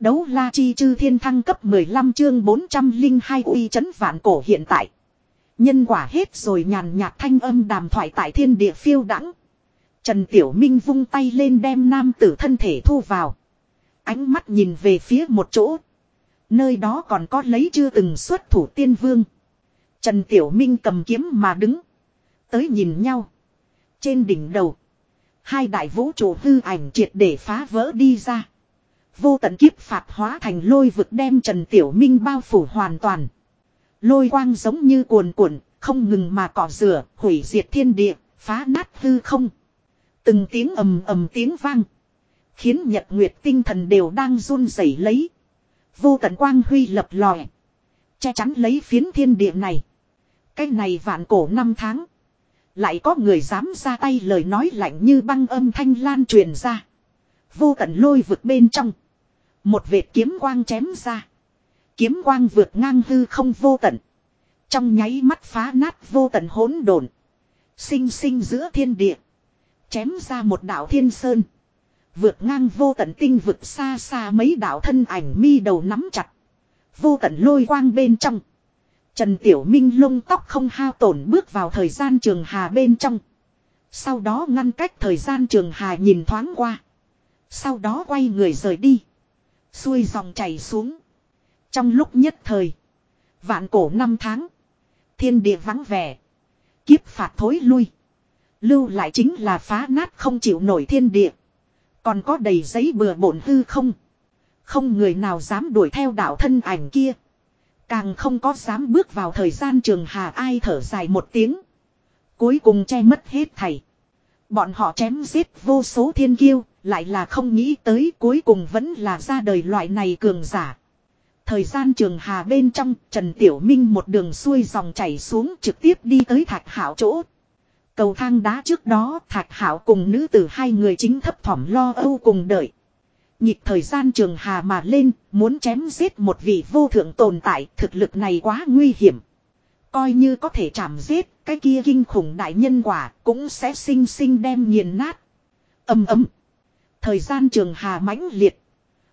Đấu la chi chư thiên thăng cấp 15 chương 402 uy chấn vạn cổ hiện tại. Nhân quả hết rồi nhàn nhạt thanh âm đàm thoại tại thiên địa phiêu đãng. Trần Tiểu Minh vung tay lên đem nam tử thân thể thu vào. Ánh mắt nhìn về phía một chỗ. Nơi đó còn có lấy chưa từng xuất thủ tiên vương. Trần Tiểu Minh cầm kiếm mà đứng. Tới nhìn nhau. Trên đỉnh đầu. Hai đại vũ trụ hư ảnh triệt để phá vỡ đi ra. Vô tận kiếp phạt hóa thành lôi vực đem Trần Tiểu Minh bao phủ hoàn toàn. Lôi quang giống như cuồn cuộn, không ngừng mà cỏ rửa, hủy diệt thiên địa, phá nát hư không. Từng tiếng ầm ầm tiếng vang. Khiến nhật nguyệt tinh thần đều đang run rẩy lấy. Vô tận quang huy lập lòe. Che chắn lấy phiến thiên địa này. Cái này vạn cổ năm tháng. Lại có người dám ra tay lời nói lạnh như băng âm thanh lan truyền ra. Vô tận lôi vực bên trong. Một vệt kiếm quang chém ra. Kiếm quang vượt ngang hư không vô tận. Trong nháy mắt phá nát vô tận hỗn độn. Sinh sinh giữa thiên địa. Chém ra một đạo thiên sơn. Vượt ngang vô tận tinh vực xa xa mấy đạo thân ảnh mi đầu nắm chặt. Vô tận lôi quang bên trong. Trần Tiểu Minh lông tóc không hao tổn bước vào thời gian trường hà bên trong. Sau đó ngăn cách thời gian trường hà nhìn thoáng qua. Sau đó quay người rời đi. Xuôi dòng chảy xuống. Trong lúc nhất thời. Vạn cổ năm tháng. Thiên địa vắng vẻ. Kiếp phạt thối lui. Lưu lại chính là phá nát không chịu nổi thiên địa. Còn có đầy giấy bừa bổn hư không. Không người nào dám đuổi theo đạo thân ảnh kia. Càng không có dám bước vào thời gian trường hà ai thở dài một tiếng. Cuối cùng che mất hết thảy. Bọn họ chém giết vô số thiên kiêu, lại là không nghĩ tới cuối cùng vẫn là ra đời loại này cường giả. Thời gian trường hà bên trong, Trần Tiểu Minh một đường xuôi dòng chảy xuống trực tiếp đi tới thạch hảo chỗ. Cầu thang đá trước đó thạch hảo cùng nữ tử hai người chính thấp thỏm lo âu cùng đợi. Nhịp thời gian trường hà mà lên, muốn chém giết một vị vô thượng tồn tại, thực lực này quá nguy hiểm. Coi như có thể chạm giết, cái kia kinh khủng đại nhân quả cũng sẽ sinh sinh đem nghiền nát. Âm ấm. Thời gian trường hà mãnh liệt.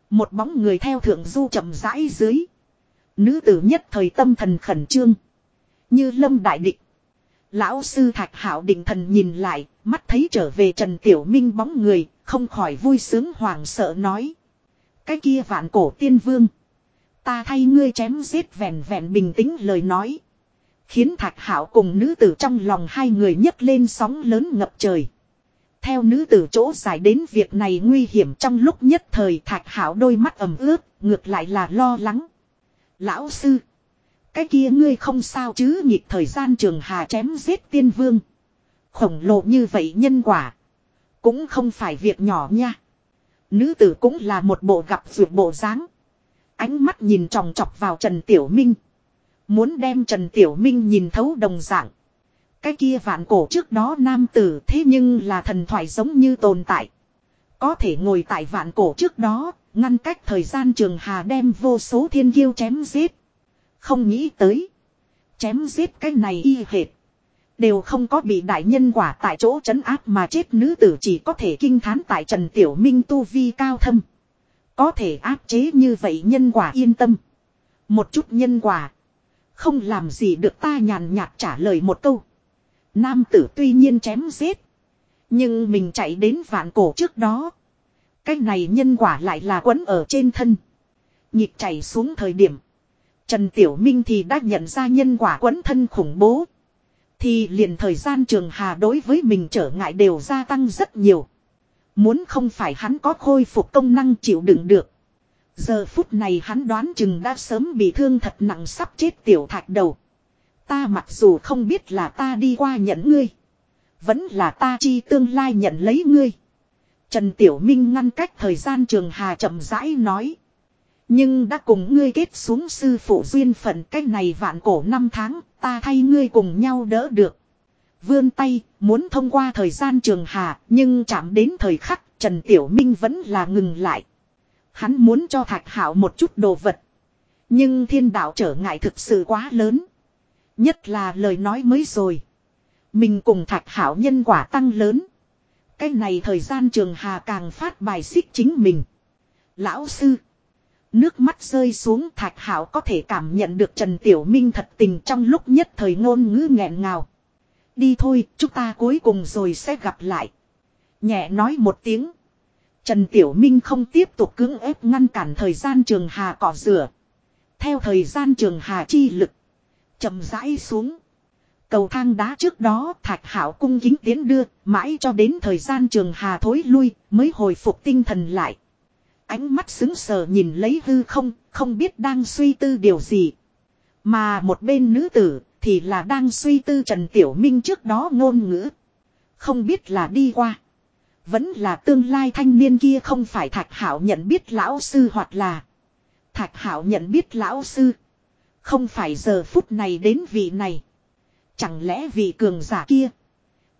Một bóng người theo thượng du chậm rãi dưới. Nữ tử nhất thời tâm thần khẩn trương. Như lâm đại địch. Lão sư thạch hảo định thần nhìn lại, mắt thấy trở về Trần Tiểu Minh bóng người, không khỏi vui sướng hoảng sợ nói. Cái kia vạn cổ tiên vương. Ta thay ngươi chém giết vẹn vẹn bình tĩnh lời nói. Khiến thạch hảo cùng nữ tử trong lòng hai người nhấc lên sóng lớn ngập trời. Theo nữ tử chỗ giải đến việc này nguy hiểm trong lúc nhất thời thạch hảo đôi mắt ẩm ướt, ngược lại là lo lắng. Lão sư. Cái kia ngươi không sao chứ nhịp thời gian trường hà chém giết tiên vương. Khổng lồ như vậy nhân quả. Cũng không phải việc nhỏ nha. Nữ tử cũng là một bộ gặp vượt bộ dáng. Ánh mắt nhìn tròng trọc vào Trần Tiểu Minh. Muốn đem Trần Tiểu Minh nhìn thấu đồng dạng. Cái kia vạn cổ trước đó nam tử thế nhưng là thần thoại giống như tồn tại. Có thể ngồi tại vạn cổ trước đó, ngăn cách thời gian trường hà đem vô số thiên kiêu chém giết. Không nghĩ tới. Chém giết cái này y hệt. Đều không có bị đại nhân quả tại chỗ trấn áp mà chết nữ tử chỉ có thể kinh thán tại Trần Tiểu Minh tu vi cao thâm. Có thể áp chế như vậy nhân quả yên tâm. Một chút nhân quả. Không làm gì được ta nhàn nhạt trả lời một câu. Nam tử tuy nhiên chém giết. Nhưng mình chạy đến vạn cổ trước đó. Cái này nhân quả lại là quấn ở trên thân. Nhịp chảy xuống thời điểm. Trần Tiểu Minh thì đã nhận ra nhân quả quấn thân khủng bố. Thì liền thời gian trường hà đối với mình trở ngại đều gia tăng rất nhiều. Muốn không phải hắn có khôi phục công năng chịu đựng được. Giờ phút này hắn đoán chừng đã sớm bị thương thật nặng sắp chết tiểu thạch đầu. Ta mặc dù không biết là ta đi qua nhận ngươi. Vẫn là ta chi tương lai nhận lấy ngươi. Trần Tiểu Minh ngăn cách thời gian trường hà chậm rãi nói. Nhưng đã cùng ngươi kết xuống sư phụ duyên phận cách này vạn cổ năm tháng, ta thay ngươi cùng nhau đỡ được. Vươn tay, muốn thông qua thời gian trường hà, nhưng chạm đến thời khắc, Trần Tiểu Minh vẫn là ngừng lại. Hắn muốn cho Thạch Hạo một chút đồ vật. Nhưng thiên đạo trở ngại thực sự quá lớn. Nhất là lời nói mới rồi. Mình cùng Thạch hảo nhân quả tăng lớn. Cái này thời gian trường hà càng phát bài xích chính mình. Lão sư. Nước mắt rơi xuống thạch hảo có thể cảm nhận được Trần Tiểu Minh thật tình trong lúc nhất thời ngôn ngữ nghẹn ngào. Đi thôi, chúng ta cuối cùng rồi sẽ gặp lại. Nhẹ nói một tiếng. Trần Tiểu Minh không tiếp tục cưỡng ép ngăn cản thời gian trường hà cỏ rửa. Theo thời gian trường hà chi lực chậm rãi xuống. Cầu thang đá trước đó thạch hảo cung kính tiến đưa, mãi cho đến thời gian trường hà thối lui, mới hồi phục tinh thần lại. Ánh mắt xứng sờ nhìn lấy hư không, không biết đang suy tư điều gì. Mà một bên nữ tử, thì là đang suy tư Trần Tiểu Minh trước đó ngôn ngữ. Không biết là đi qua. Vẫn là tương lai thanh niên kia không phải Thạch Hảo nhận biết lão sư hoặc là Thạch Hảo nhận biết lão sư. Không phải giờ phút này đến vị này. Chẳng lẽ vị cường giả kia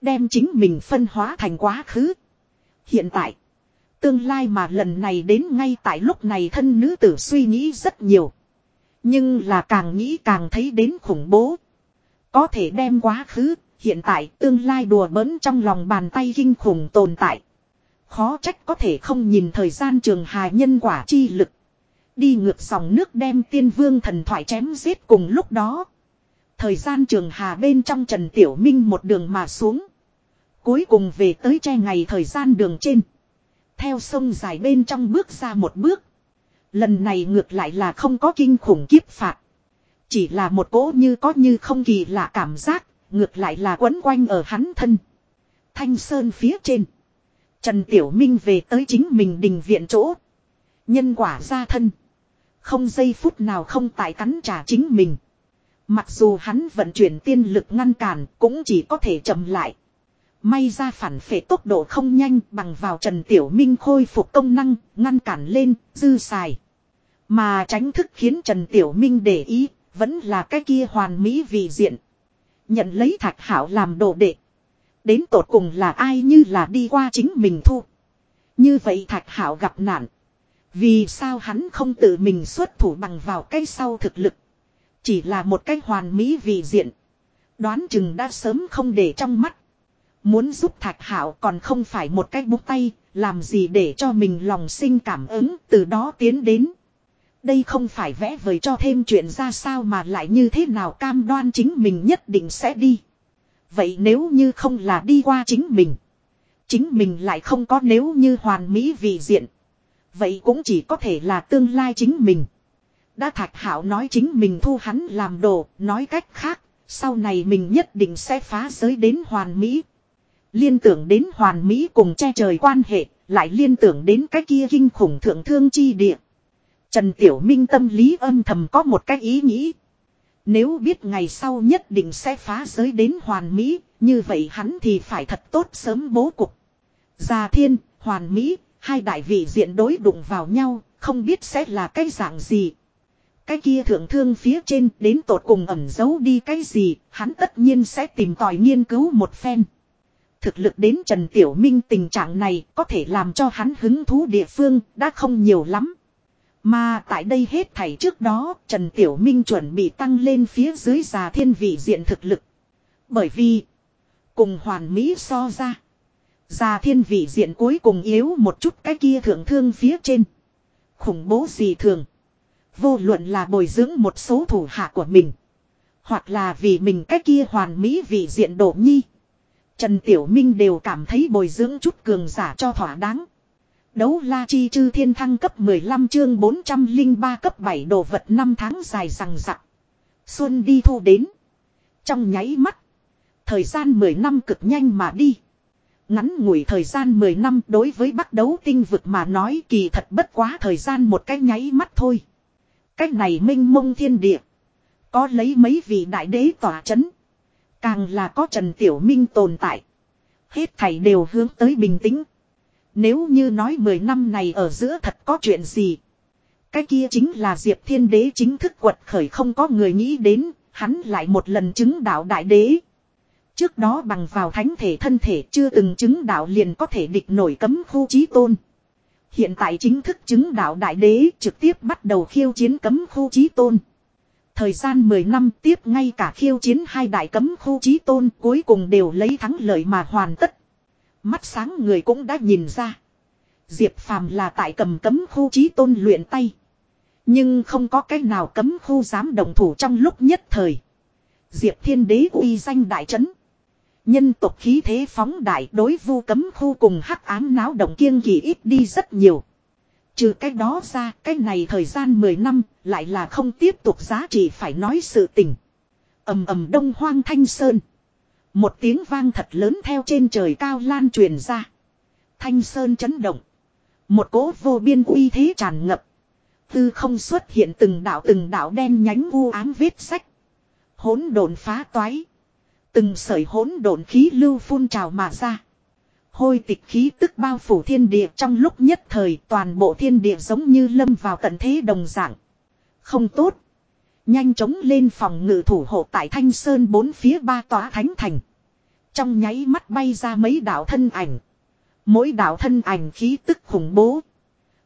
đem chính mình phân hóa thành quá khứ. Hiện tại, tương lai mà lần này đến ngay tại lúc này thân nữ tử suy nghĩ rất nhiều. Nhưng là càng nghĩ càng thấy đến khủng bố. Có thể đem quá khứ, hiện tại tương lai đùa bỡn trong lòng bàn tay kinh khủng tồn tại. Khó trách có thể không nhìn thời gian trường hài nhân quả chi lực. Đi ngược dòng nước đem tiên vương thần thoại chém giết cùng lúc đó. Thời gian trường hà bên trong Trần Tiểu Minh một đường mà xuống. Cuối cùng về tới che ngày thời gian đường trên. Theo sông dài bên trong bước ra một bước. Lần này ngược lại là không có kinh khủng kiếp phạt. Chỉ là một cỗ như có như không kỳ lạ cảm giác, ngược lại là quấn quanh ở hắn thân. Thanh sơn phía trên. Trần Tiểu Minh về tới chính mình đình viện chỗ. Nhân quả ra thân. Không giây phút nào không tại cắn trả chính mình. Mặc dù hắn vận chuyển tiên lực ngăn cản cũng chỉ có thể chậm lại. May ra phản phệ tốc độ không nhanh bằng vào Trần Tiểu Minh khôi phục công năng, ngăn cản lên, dư xài. Mà tránh thức khiến Trần Tiểu Minh để ý, vẫn là cái kia hoàn mỹ vị diện. Nhận lấy thạch hảo làm đồ đệ. Đến tột cùng là ai như là đi qua chính mình thu. Như vậy thạch hảo gặp nạn. Vì sao hắn không tự mình xuất thủ bằng vào cái sau thực lực. Chỉ là một cái hoàn mỹ vị diện. Đoán chừng đã sớm không để trong mắt. Muốn giúp Thạch Hạo còn không phải một cái bút tay, làm gì để cho mình lòng sinh cảm ứng từ đó tiến đến. Đây không phải vẽ vời cho thêm chuyện ra sao mà lại như thế nào cam đoan chính mình nhất định sẽ đi. Vậy nếu như không là đi qua chính mình. Chính mình lại không có nếu như hoàn mỹ vị diện. Vậy cũng chỉ có thể là tương lai chính mình. Đã thạch hảo nói chính mình thu hắn làm đồ, nói cách khác, sau này mình nhất định sẽ phá giới đến hoàn mỹ. Liên tưởng đến hoàn mỹ cùng che trời quan hệ, lại liên tưởng đến cái kia kinh khủng thượng thương chi địa. Trần Tiểu Minh tâm lý âm thầm có một cái ý nghĩ. Nếu biết ngày sau nhất định sẽ phá giới đến hoàn mỹ, như vậy hắn thì phải thật tốt sớm bố cục. Già thiên, hoàn mỹ, hai đại vị diện đối đụng vào nhau, không biết sẽ là cái dạng gì. Cái kia thượng thương phía trên đến tột cùng ẩn giấu đi cái gì, hắn tất nhiên sẽ tìm tòi nghiên cứu một phen. Thực lực đến Trần Tiểu Minh tình trạng này có thể làm cho hắn hứng thú địa phương đã không nhiều lắm. Mà tại đây hết thảy trước đó Trần Tiểu Minh chuẩn bị tăng lên phía dưới già thiên vị diện thực lực. Bởi vì cùng hoàn mỹ so ra. Già thiên vị diện cuối cùng yếu một chút cái kia thượng thương phía trên. Khủng bố gì thường. Vô luận là bồi dưỡng một số thủ hạ của mình. Hoặc là vì mình cái kia hoàn mỹ vị diện độ nhi. Trần Tiểu Minh đều cảm thấy bồi dưỡng chút cường giả cho thỏa đáng. Đấu la chi chư thiên thăng cấp 15 chương 403 cấp 7 đồ vật năm tháng dài rằng rặng. Xuân đi thu đến. Trong nháy mắt. Thời gian 10 năm cực nhanh mà đi. Ngắn ngủi thời gian 10 năm đối với bắt đấu tinh vực mà nói kỳ thật bất quá thời gian một cái nháy mắt thôi. Cách này minh mông thiên địa. Có lấy mấy vị đại đế tỏa chấn. Càng là có Trần Tiểu Minh tồn tại. Hết thảy đều hướng tới bình tĩnh. Nếu như nói 10 năm này ở giữa thật có chuyện gì. Cái kia chính là Diệp Thiên Đế chính thức quật khởi không có người nghĩ đến, hắn lại một lần chứng đạo đại đế. Trước đó bằng vào thánh thể thân thể chưa từng chứng đạo liền có thể địch nổi cấm khu trí tôn. Hiện tại chính thức chứng đạo đại đế trực tiếp bắt đầu khiêu chiến cấm khu trí tôn. Thời gian 10 năm tiếp ngay cả khiêu chiến hai đại cấm khu trí tôn cuối cùng đều lấy thắng lợi mà hoàn tất. Mắt sáng người cũng đã nhìn ra. Diệp Phàm là tại cầm cấm khu trí tôn luyện tay. Nhưng không có cách nào cấm khu dám đồng thủ trong lúc nhất thời. Diệp Thiên Đế uy danh đại trấn. Nhân tộc khí thế phóng đại đối vu cấm khu cùng hắc ám náo động kiêng kỳ ít đi rất nhiều. Trừ cái đó ra, cái này thời gian 10 năm, lại là không tiếp tục giá trị phải nói sự tình. ầm ầm đông hoang thanh sơn. Một tiếng vang thật lớn theo trên trời cao lan truyền ra. Thanh sơn chấn động. Một cỗ vô biên uy thế tràn ngập. Tư không xuất hiện từng đạo từng đạo đen nhánh u ám vết sách. Hỗn độn phá toái. Từng sợi hỗn độn khí lưu phun trào mà ra. Hôi tịch khí tức bao phủ thiên địa trong lúc nhất thời, toàn bộ thiên địa giống như lâm vào tận thế đồng dạng. Không tốt. Nhanh chóng lên phòng ngự thủ hộ tại Thanh Sơn bốn phía ba tòa thánh thành. Trong nháy mắt bay ra mấy đạo thân ảnh. Mỗi đạo thân ảnh khí tức khủng bố.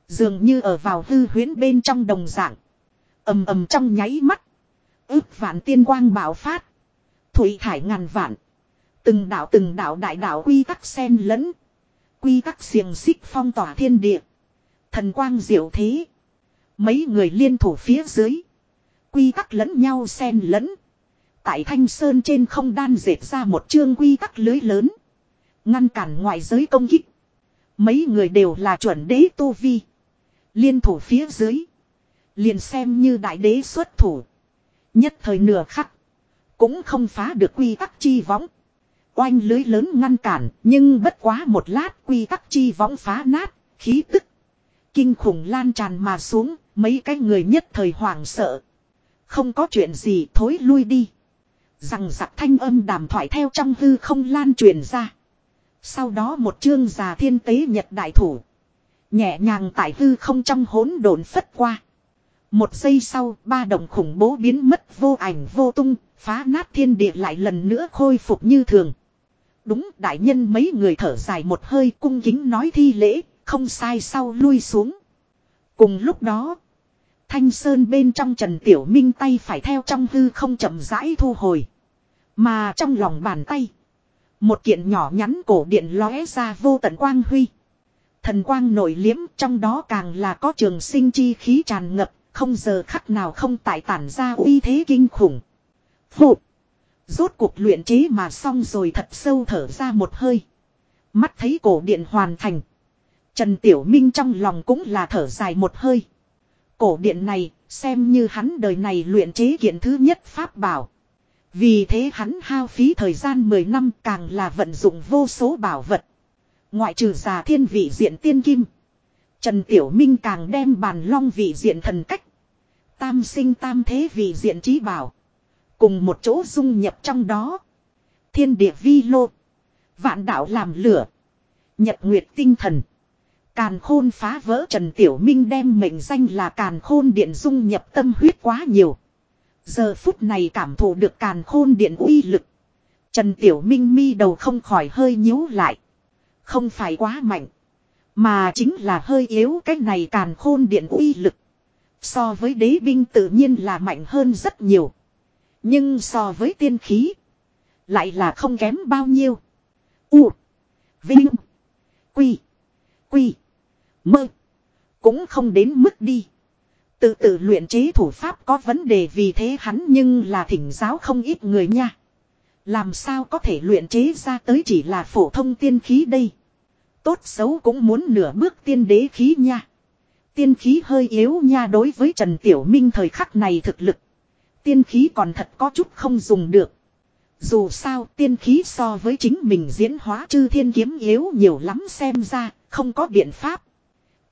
Dường như ở vào hư huyến bên trong đồng dạng. ầm ầm trong nháy mắt. Ước vạn tiên quang bạo phát. Thủy thải ngàn vạn. Từng đạo từng đạo đại đạo quy tắc sen lẫn. Quy tắc xiềng xích phong tỏa thiên địa. Thần quang diệu thế. Mấy người liên thủ phía dưới. Quy tắc lẫn nhau sen lẫn. Tại thanh sơn trên không đan dệt ra một chương quy tắc lưới lớn. Ngăn cản ngoại giới công kích. Mấy người đều là chuẩn đế tu vi. Liên thủ phía dưới. Liền xem như đại đế xuất thủ. Nhất thời nửa khắc. Cũng không phá được quy tắc chi võng. Oanh lưới lớn ngăn cản. Nhưng bất quá một lát quy tắc chi võng phá nát. Khí tức. Kinh khủng lan tràn mà xuống. Mấy cái người nhất thời hoảng sợ. Không có chuyện gì, thối lui đi. Rằng giặc thanh âm đàm thoại theo trong hư không lan truyền ra. Sau đó một chương già thiên tế nhật đại thủ. Nhẹ nhàng tại hư không trong hỗn độn phất qua. Một giây sau, ba đồng khủng bố biến mất vô ảnh vô tung, phá nát thiên địa lại lần nữa khôi phục như thường. Đúng, đại nhân mấy người thở dài một hơi cung kính nói thi lễ, không sai sau lui xuống. Cùng lúc đó, thanh sơn bên trong Trần Tiểu Minh tay phải theo trong hư không chậm rãi thu hồi. Mà trong lòng bàn tay, một kiện nhỏ nhắn cổ điện lóe ra vô tận quang huy. Thần quang nổi liếm trong đó càng là có trường sinh chi khí tràn ngập, không giờ khắc nào không tại tản ra uy thế kinh khủng. Phụt. Rốt cuộc luyện chế mà xong rồi thật sâu thở ra một hơi. Mắt thấy cổ điện hoàn thành. Trần Tiểu Minh trong lòng cũng là thở dài một hơi. Cổ điện này, xem như hắn đời này luyện chế kiện thứ nhất pháp bảo. Vì thế hắn hao phí thời gian 10 năm càng là vận dụng vô số bảo vật. Ngoại trừ già thiên vị diện tiên kim. Trần Tiểu Minh càng đem bàn long vị diện thần cách. Tam sinh tam thế vị diện trí bảo. Cùng một chỗ dung nhập trong đó. Thiên địa vi lô. Vạn đạo làm lửa. Nhật nguyệt tinh thần. Càn khôn phá vỡ Trần Tiểu Minh đem mệnh danh là càn khôn điện dung nhập tâm huyết quá nhiều. Giờ phút này cảm thụ được càn khôn điện uy lực. Trần Tiểu Minh mi đầu không khỏi hơi nhíu lại. Không phải quá mạnh. Mà chính là hơi yếu cái này càn khôn điện uy lực. So với đế binh tự nhiên là mạnh hơn rất nhiều. Nhưng so với tiên khí. Lại là không kém bao nhiêu. U. Vinh. Quy. Quy. Mơ. Cũng không đến mức đi. Tự tự luyện chế thủ pháp có vấn đề vì thế hắn nhưng là thỉnh giáo không ít người nha. Làm sao có thể luyện chế ra tới chỉ là phổ thông tiên khí đây. Tốt xấu cũng muốn nửa bước tiên đế khí nha. Tiên khí hơi yếu nha đối với Trần Tiểu Minh thời khắc này thực lực. Tiên khí còn thật có chút không dùng được. Dù sao tiên khí so với chính mình diễn hóa chư thiên kiếm yếu nhiều lắm xem ra, không có biện pháp.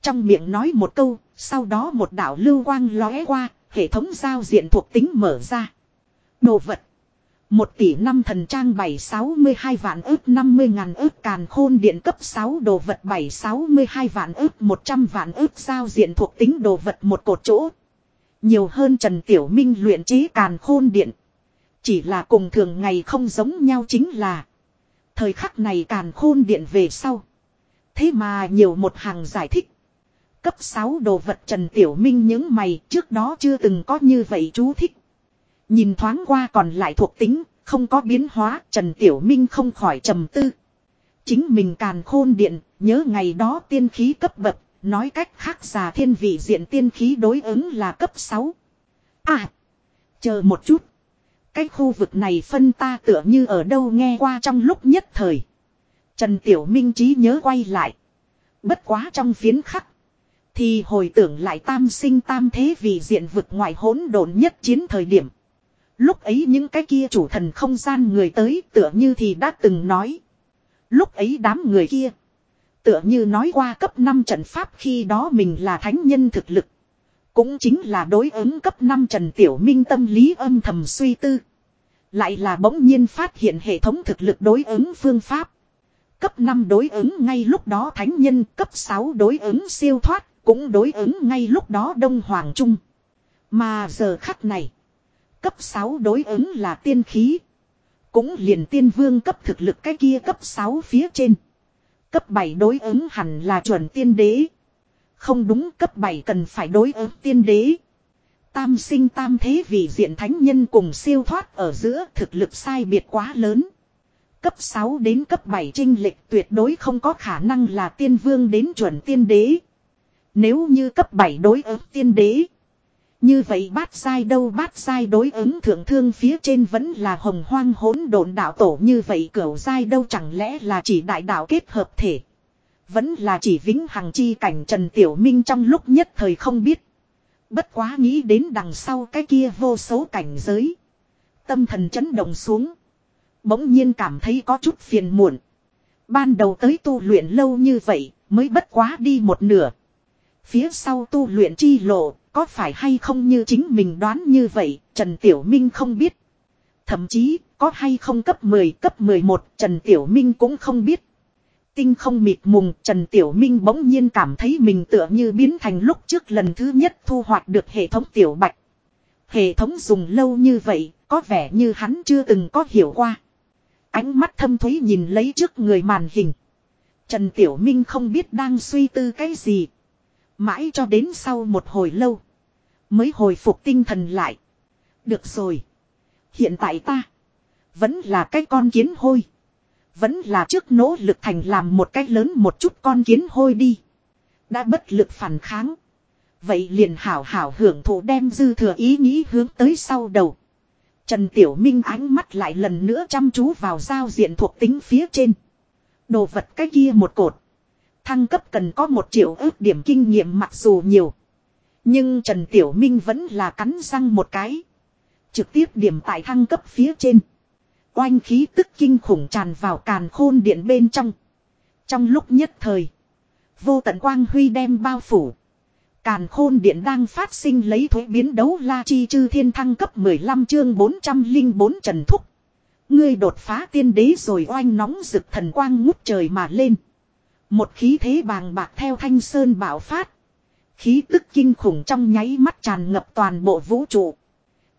Trong miệng nói một câu, sau đó một đạo lưu quang lóe qua, hệ thống giao diện thuộc tính mở ra. Đồ vật. Một tỷ năm thần trang bảy sáu mươi hai vạn ước, năm mươi ngàn ước càn khôn điện cấp 6 đồ vật bảy sáu mươi hai vạn ước, một trăm vạn ước giao diện thuộc tính đồ vật một cột chỗ. Nhiều hơn Trần Tiểu Minh luyện chế càn khôn điện. Chỉ là cùng thường ngày không giống nhau chính là. Thời khắc này càn khôn điện về sau. Thế mà nhiều một hàng giải thích. Cấp 6 đồ vật Trần Tiểu Minh những mày, trước đó chưa từng có như vậy chú thích. Nhìn thoáng qua còn lại thuộc tính, không có biến hóa, Trần Tiểu Minh không khỏi trầm tư. Chính mình càn khôn điện, nhớ ngày đó tiên khí cấp bậc, nói cách khác già thiên vị diện tiên khí đối ứng là cấp 6. À, chờ một chút. Cái khu vực này phân ta tựa như ở đâu nghe qua trong lúc nhất thời. Trần Tiểu Minh trí nhớ quay lại. Bất quá trong phiến khắc. Thì hồi tưởng lại tam sinh tam thế vì diện vực ngoài hỗn độn nhất chiến thời điểm. Lúc ấy những cái kia chủ thần không gian người tới tựa như thì đã từng nói. Lúc ấy đám người kia. Tựa như nói qua cấp 5 trận pháp khi đó mình là thánh nhân thực lực. Cũng chính là đối ứng cấp 5 Trần Tiểu Minh tâm lý âm thầm suy tư. Lại là bỗng nhiên phát hiện hệ thống thực lực đối ứng phương pháp. Cấp 5 đối ứng ngay lúc đó thánh nhân, cấp 6 đối ứng siêu thoát, cũng đối ứng ngay lúc đó Đông Hoàng Trung. Mà giờ khắc này, cấp 6 đối ứng là tiên khí. Cũng liền tiên vương cấp thực lực cái kia cấp 6 phía trên. Cấp 7 đối ứng hẳn là chuẩn tiên đế. Không đúng, cấp 7 cần phải đối ứng tiên đế. Tam sinh tam thế vì diện thánh nhân cùng siêu thoát ở giữa thực lực sai biệt quá lớn. Cấp 6 đến cấp 7 trinh lệch tuyệt đối không có khả năng là tiên vương đến chuẩn tiên đế. Nếu như cấp 7 đối ứng tiên đế. Như vậy bát sai đâu bát sai đối ứng thượng thương phía trên vẫn là hồng hoang hỗn độn đạo tổ như vậy cửu sai đâu chẳng lẽ là chỉ đại đạo kết hợp thể. Vẫn là chỉ vĩnh hằng chi cảnh Trần Tiểu Minh trong lúc nhất thời không biết. Bất quá nghĩ đến đằng sau cái kia vô số cảnh giới. Tâm thần chấn động xuống. Bỗng nhiên cảm thấy có chút phiền muộn. Ban đầu tới tu luyện lâu như vậy mới bất quá đi một nửa. Phía sau tu luyện chi lộ có phải hay không như chính mình đoán như vậy Trần Tiểu Minh không biết. Thậm chí có hay không cấp 10 cấp 11 Trần Tiểu Minh cũng không biết tinh không mịt mùng, Trần Tiểu Minh bỗng nhiên cảm thấy mình tựa như biến thành lúc trước lần thứ nhất thu hoạch được hệ thống Tiểu Bạch. Hệ thống dùng lâu như vậy, có vẻ như hắn chưa từng có hiểu qua. Ánh mắt thâm thúy nhìn lấy trước người màn hình. Trần Tiểu Minh không biết đang suy tư cái gì. Mãi cho đến sau một hồi lâu. Mới hồi phục tinh thần lại. Được rồi. Hiện tại ta. Vẫn là cái con kiến hôi. Vẫn là trước nỗ lực thành làm một cái lớn một chút con kiến hôi đi. Đã bất lực phản kháng. Vậy liền hảo hảo hưởng thụ đem dư thừa ý nghĩ hướng tới sau đầu. Trần Tiểu Minh ánh mắt lại lần nữa chăm chú vào giao diện thuộc tính phía trên. Đồ vật cái kia một cột. Thăng cấp cần có một triệu ước điểm kinh nghiệm mặc dù nhiều. Nhưng Trần Tiểu Minh vẫn là cắn răng một cái. Trực tiếp điểm tại thăng cấp phía trên. Oanh khí tức kinh khủng tràn vào càn khôn điện bên trong. Trong lúc nhất thời. Vô tận quang huy đem bao phủ. Càn khôn điện đang phát sinh lấy thuế biến đấu la chi chư thiên thăng cấp 15 chương 404 trần thúc. Ngươi đột phá tiên đế rồi oanh nóng rực thần quang ngút trời mà lên. Một khí thế bàng bạc theo thanh sơn bạo phát. Khí tức kinh khủng trong nháy mắt tràn ngập toàn bộ vũ trụ.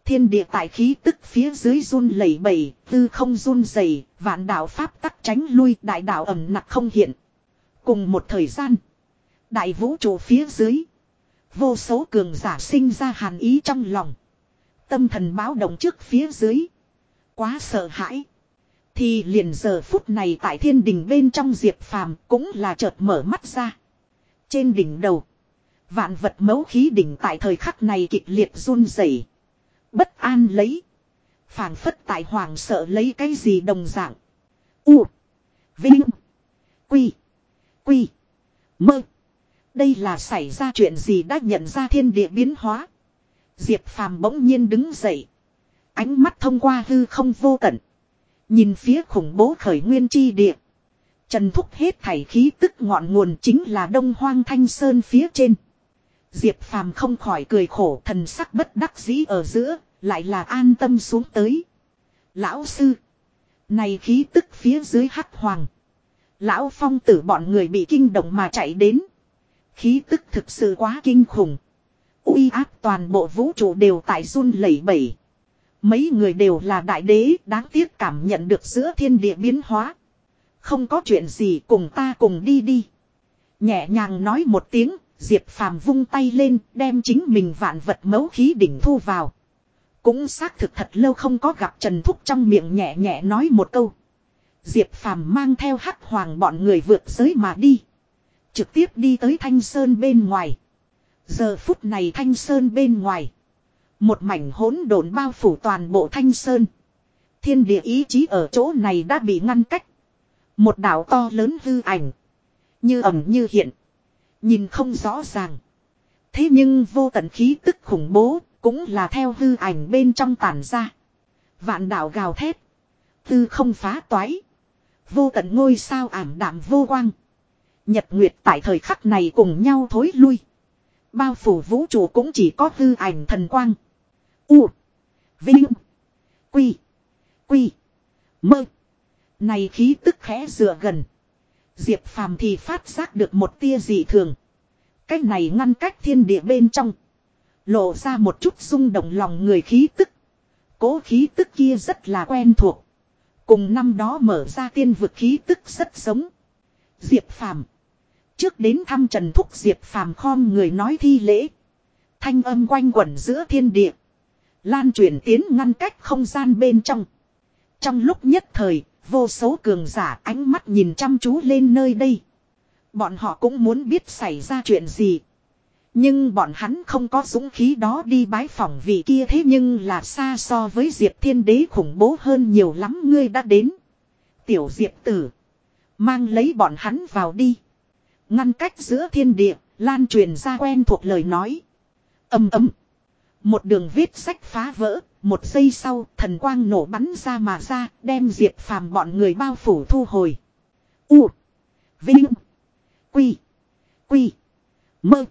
Thiên địa tại khí tức phía dưới run lẩy bẩy, tư không run rẩy, vạn đạo pháp tắc tránh lui, đại đạo ẩm nặc không hiện. Cùng một thời gian, đại vũ trụ phía dưới, vô số cường giả sinh ra hàn ý trong lòng. Tâm thần báo động trước phía dưới, quá sợ hãi. Thì liền giờ phút này tại thiên đình bên trong diệp phàm cũng là chợt mở mắt ra. Trên đỉnh đầu, vạn vật mấu khí đỉnh tại thời khắc này kịch liệt run rẩy. Bất an lấy. phảng phất tại hoàng sợ lấy cái gì đồng dạng. U. Vinh. Quy. Quy. Mơ. Đây là xảy ra chuyện gì đã nhận ra thiên địa biến hóa. Diệp phàm bỗng nhiên đứng dậy. Ánh mắt thông qua hư không vô tận. Nhìn phía khủng bố khởi nguyên chi địa. Trần thúc hết thảy khí tức ngọn nguồn chính là đông hoang thanh sơn phía trên. Diệp phàm không khỏi cười khổ thần sắc bất đắc dĩ ở giữa, lại là an tâm xuống tới. Lão sư. Này khí tức phía dưới hắc hoàng. Lão phong tử bọn người bị kinh động mà chạy đến. Khí tức thực sự quá kinh khủng. uy áp toàn bộ vũ trụ đều tại run lẩy bẩy. Mấy người đều là đại đế đáng tiếc cảm nhận được giữa thiên địa biến hóa. Không có chuyện gì cùng ta cùng đi đi. Nhẹ nhàng nói một tiếng, Diệp Phàm vung tay lên, đem chính mình vạn vật mấu khí đỉnh thu vào. Cũng xác thực thật lâu không có gặp Trần Thúc trong miệng nhẹ nhẹ nói một câu. Diệp Phàm mang theo hắc hoàng bọn người vượt giới mà đi. Trực tiếp đi tới Thanh Sơn bên ngoài. Giờ phút này Thanh Sơn bên ngoài. Một mảnh hỗn độn bao phủ toàn bộ Thanh Sơn. Thiên địa ý chí ở chỗ này đã bị ngăn cách. Một đảo to lớn hư ảnh. Như ẩm như hiện. Nhìn không rõ ràng. Thế nhưng vô tận khí tức khủng bố cũng là theo hư ảnh bên trong tàn ra. Vạn đạo gào thét. Tư không phá toái. Vô tận ngôi sao ảm đạm vô quang. Nhật Nguyệt tại thời khắc này cùng nhau thối lui. Bao phủ vũ trụ cũng chỉ có hư ảnh thần quang. U. Vinh. Quy. Quy. Mơ. Này khí tức khẽ dựa gần. Diệp Phàm thì phát giác được một tia dị thường. Cách này ngăn cách thiên địa bên trong. Lộ ra một chút rung động lòng người khí tức. Cố khí tức kia rất là quen thuộc. Cùng năm đó mở ra tiên vực khí tức rất giống. Diệp Phàm Trước đến thăm Trần Thúc Diệp Phàm khom người nói thi lễ. Thanh âm quanh quẩn giữa thiên địa. Lan truyền tiến ngăn cách không gian bên trong. Trong lúc nhất thời, vô số cường giả ánh mắt nhìn chăm chú lên nơi đây. Bọn họ cũng muốn biết xảy ra chuyện gì. Nhưng bọn hắn không có dũng khí đó đi bái phỏng vị kia thế nhưng là xa so với Diệp Thiên Đế khủng bố hơn nhiều lắm ngươi đã đến. Tiểu Diệp Tử. Mang lấy bọn hắn vào đi. Ngăn cách giữa thiên địa, lan truyền ra quen thuộc lời nói. Âm ấm. Một đường viết sách phá vỡ, một giây sau thần quang nổ bắn ra mà ra, đem Diệp Phàm bọn người bao phủ thu hồi. U. Vinh. Quy. Quy. Mơ.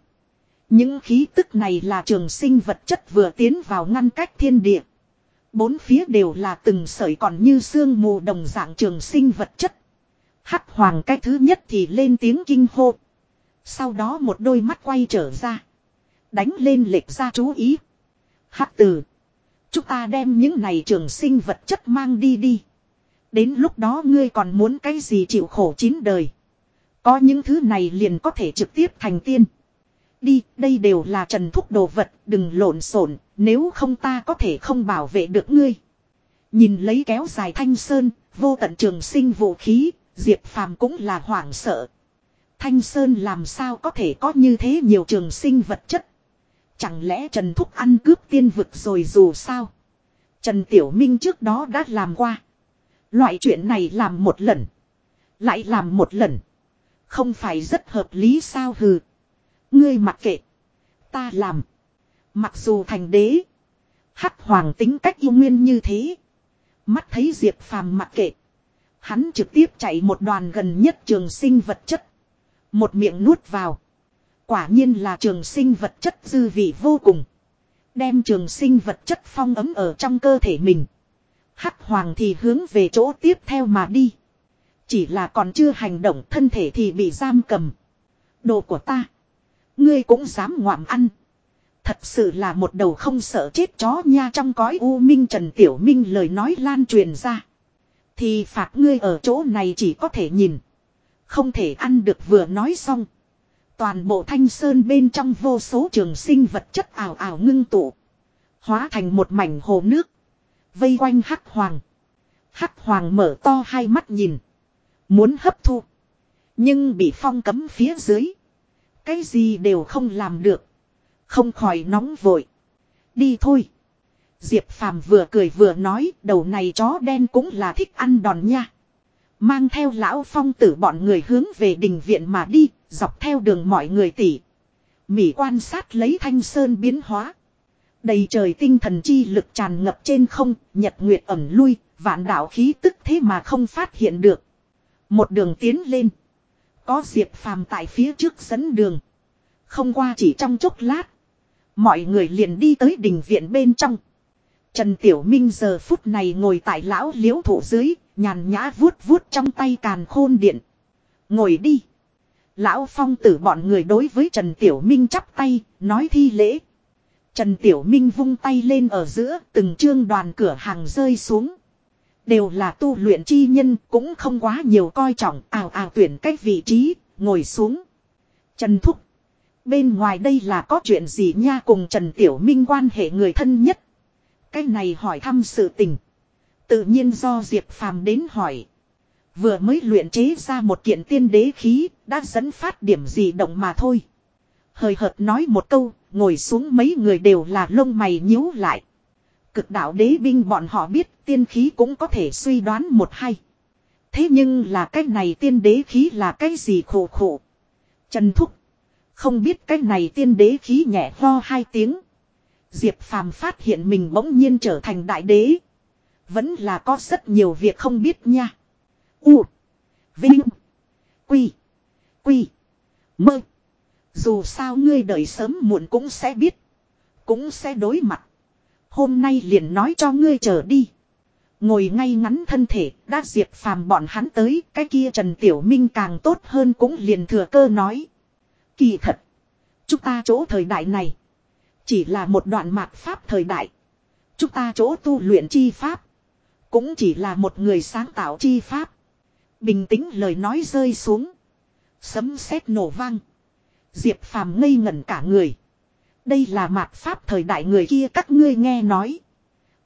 Những khí tức này là trường sinh vật chất vừa tiến vào ngăn cách thiên địa. Bốn phía đều là từng sợi còn như sương mù đồng dạng trường sinh vật chất. Hắc hoàng cái thứ nhất thì lên tiếng kinh hô. Sau đó một đôi mắt quay trở ra. Đánh lên lệch ra chú ý. Hắc từ. Chúng ta đem những này trường sinh vật chất mang đi đi. Đến lúc đó ngươi còn muốn cái gì chịu khổ chín đời. Có những thứ này liền có thể trực tiếp thành tiên. Đi, đây đều là trần thúc đồ vật, đừng lộn xộn, nếu không ta có thể không bảo vệ được ngươi. Nhìn lấy kéo dài thanh sơn, vô tận trường sinh vũ khí, Diệp Phàm cũng là hoảng sợ. Thanh Sơn làm sao có thể có như thế nhiều trường sinh vật chất. Chẳng lẽ Trần Thúc ăn cướp tiên vực rồi dù sao. Trần Tiểu Minh trước đó đã làm qua. Loại chuyện này làm một lần. Lại làm một lần. Không phải rất hợp lý sao hừ. Ngươi mặc kệ. Ta làm. Mặc dù thành đế. Hắc hoàng tính cách yêu nguyên như thế. Mắt thấy Diệp Phàm mặc kệ. Hắn trực tiếp chạy một đoàn gần nhất trường sinh vật chất. Một miệng nuốt vào. Quả nhiên là trường sinh vật chất dư vị vô cùng. Đem trường sinh vật chất phong ấm ở trong cơ thể mình. Hắc hoàng thì hướng về chỗ tiếp theo mà đi. Chỉ là còn chưa hành động thân thể thì bị giam cầm. Đồ của ta. Ngươi cũng dám ngoạm ăn. Thật sự là một đầu không sợ chết chó nha trong cõi u minh Trần Tiểu Minh lời nói lan truyền ra. Thì phạt ngươi ở chỗ này chỉ có thể nhìn. Không thể ăn được vừa nói xong. Toàn bộ thanh sơn bên trong vô số trường sinh vật chất ảo ảo ngưng tụ. Hóa thành một mảnh hồ nước. Vây quanh hắc hoàng. Hắc hoàng mở to hai mắt nhìn. Muốn hấp thu. Nhưng bị phong cấm phía dưới. Cái gì đều không làm được. Không khỏi nóng vội. Đi thôi. Diệp Phàm vừa cười vừa nói đầu này chó đen cũng là thích ăn đòn nha. Mang theo lão phong tử bọn người hướng về đình viện mà đi, dọc theo đường mọi người tỉ. Mỉ quan sát lấy thanh sơn biến hóa. Đầy trời tinh thần chi lực tràn ngập trên không, nhật nguyệt ẩm lui, vạn đạo khí tức thế mà không phát hiện được. Một đường tiến lên. Có Diệp Phàm tại phía trước dẫn đường. Không qua chỉ trong chốc lát. Mọi người liền đi tới đình viện bên trong. Trần Tiểu Minh giờ phút này ngồi tại lão liễu thủ dưới, nhàn nhã vuốt vuốt trong tay càn khôn điện. Ngồi đi. Lão Phong tử bọn người đối với Trần Tiểu Minh chắp tay, nói thi lễ. Trần Tiểu Minh vung tay lên ở giữa, từng chương đoàn cửa hàng rơi xuống. Đều là tu luyện chi nhân, cũng không quá nhiều coi trọng, ào ào tuyển cách vị trí, ngồi xuống. Trần Thúc. Bên ngoài đây là có chuyện gì nha cùng Trần Tiểu Minh quan hệ người thân nhất. Cái này hỏi thăm sự tình. Tự nhiên do Diệp Phàm đến hỏi. Vừa mới luyện chế ra một kiện tiên đế khí, đã dẫn phát điểm gì động mà thôi. Hời hợt nói một câu, ngồi xuống mấy người đều là lông mày nhíu lại. Cực đạo đế binh bọn họ biết tiên khí cũng có thể suy đoán một hay. Thế nhưng là cái này tiên đế khí là cái gì khổ khổ. Trần Thúc. Không biết cái này tiên đế khí nhẹ ho hai tiếng. Diệp Phàm phát hiện mình bỗng nhiên trở thành đại đế. Vẫn là có rất nhiều việc không biết nha. U. Vinh. Quy. Quy. Mơ. Dù sao ngươi đợi sớm muộn cũng sẽ biết. Cũng sẽ đối mặt. Hôm nay liền nói cho ngươi chờ đi. Ngồi ngay ngắn thân thể, đã diệt phàm bọn hắn tới, cái kia Trần Tiểu Minh càng tốt hơn cũng liền thừa cơ nói. Kỳ thật. Chúng ta chỗ thời đại này. Chỉ là một đoạn mạt pháp thời đại. Chúng ta chỗ tu luyện chi pháp. Cũng chỉ là một người sáng tạo chi pháp. Bình tĩnh lời nói rơi xuống. Sấm sét nổ vang. Diệp phàm ngây ngẩn cả người. Đây là mạt pháp thời đại người kia các ngươi nghe nói.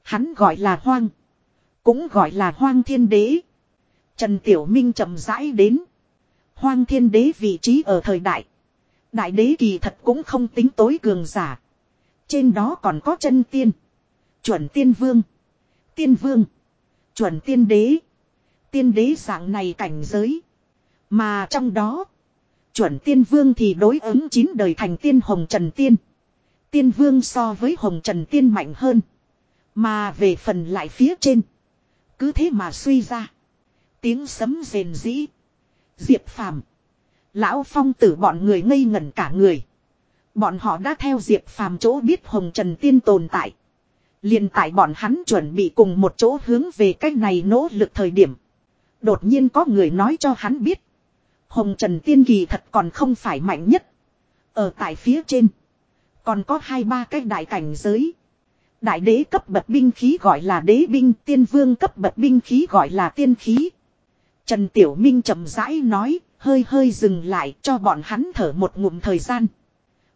Hắn gọi là hoang. Cũng gọi là hoang thiên đế. Trần Tiểu Minh chậm rãi đến. Hoang thiên đế vị trí ở thời đại. Đại đế kỳ thật cũng không tính tối cường giả. Trên đó còn có chân tiên. Chuẩn tiên vương. Tiên vương. Chuẩn tiên đế. Tiên đế dạng này cảnh giới. Mà trong đó. Chuẩn tiên vương thì đối ứng chín đời thành tiên hồng trần tiên. Tiên vương so với hồng trần tiên mạnh hơn. Mà về phần lại phía trên. Cứ thế mà suy ra. Tiếng sấm rền rĩ. Diệp phàm. Lão phong tử bọn người ngây ngẩn cả người. Bọn họ đã theo Diệp phàm chỗ biết hồng trần tiên tồn tại. liền tại bọn hắn chuẩn bị cùng một chỗ hướng về cách này nỗ lực thời điểm. Đột nhiên có người nói cho hắn biết. Hồng Trần Tiên Kỳ thật còn không phải mạnh nhất. Ở tại phía trên. Còn có hai ba cái đại cảnh giới. Đại đế cấp bậc binh khí gọi là đế binh. Tiên vương cấp bậc binh khí gọi là tiên khí. Trần Tiểu Minh chậm rãi nói. Hơi hơi dừng lại cho bọn hắn thở một ngụm thời gian.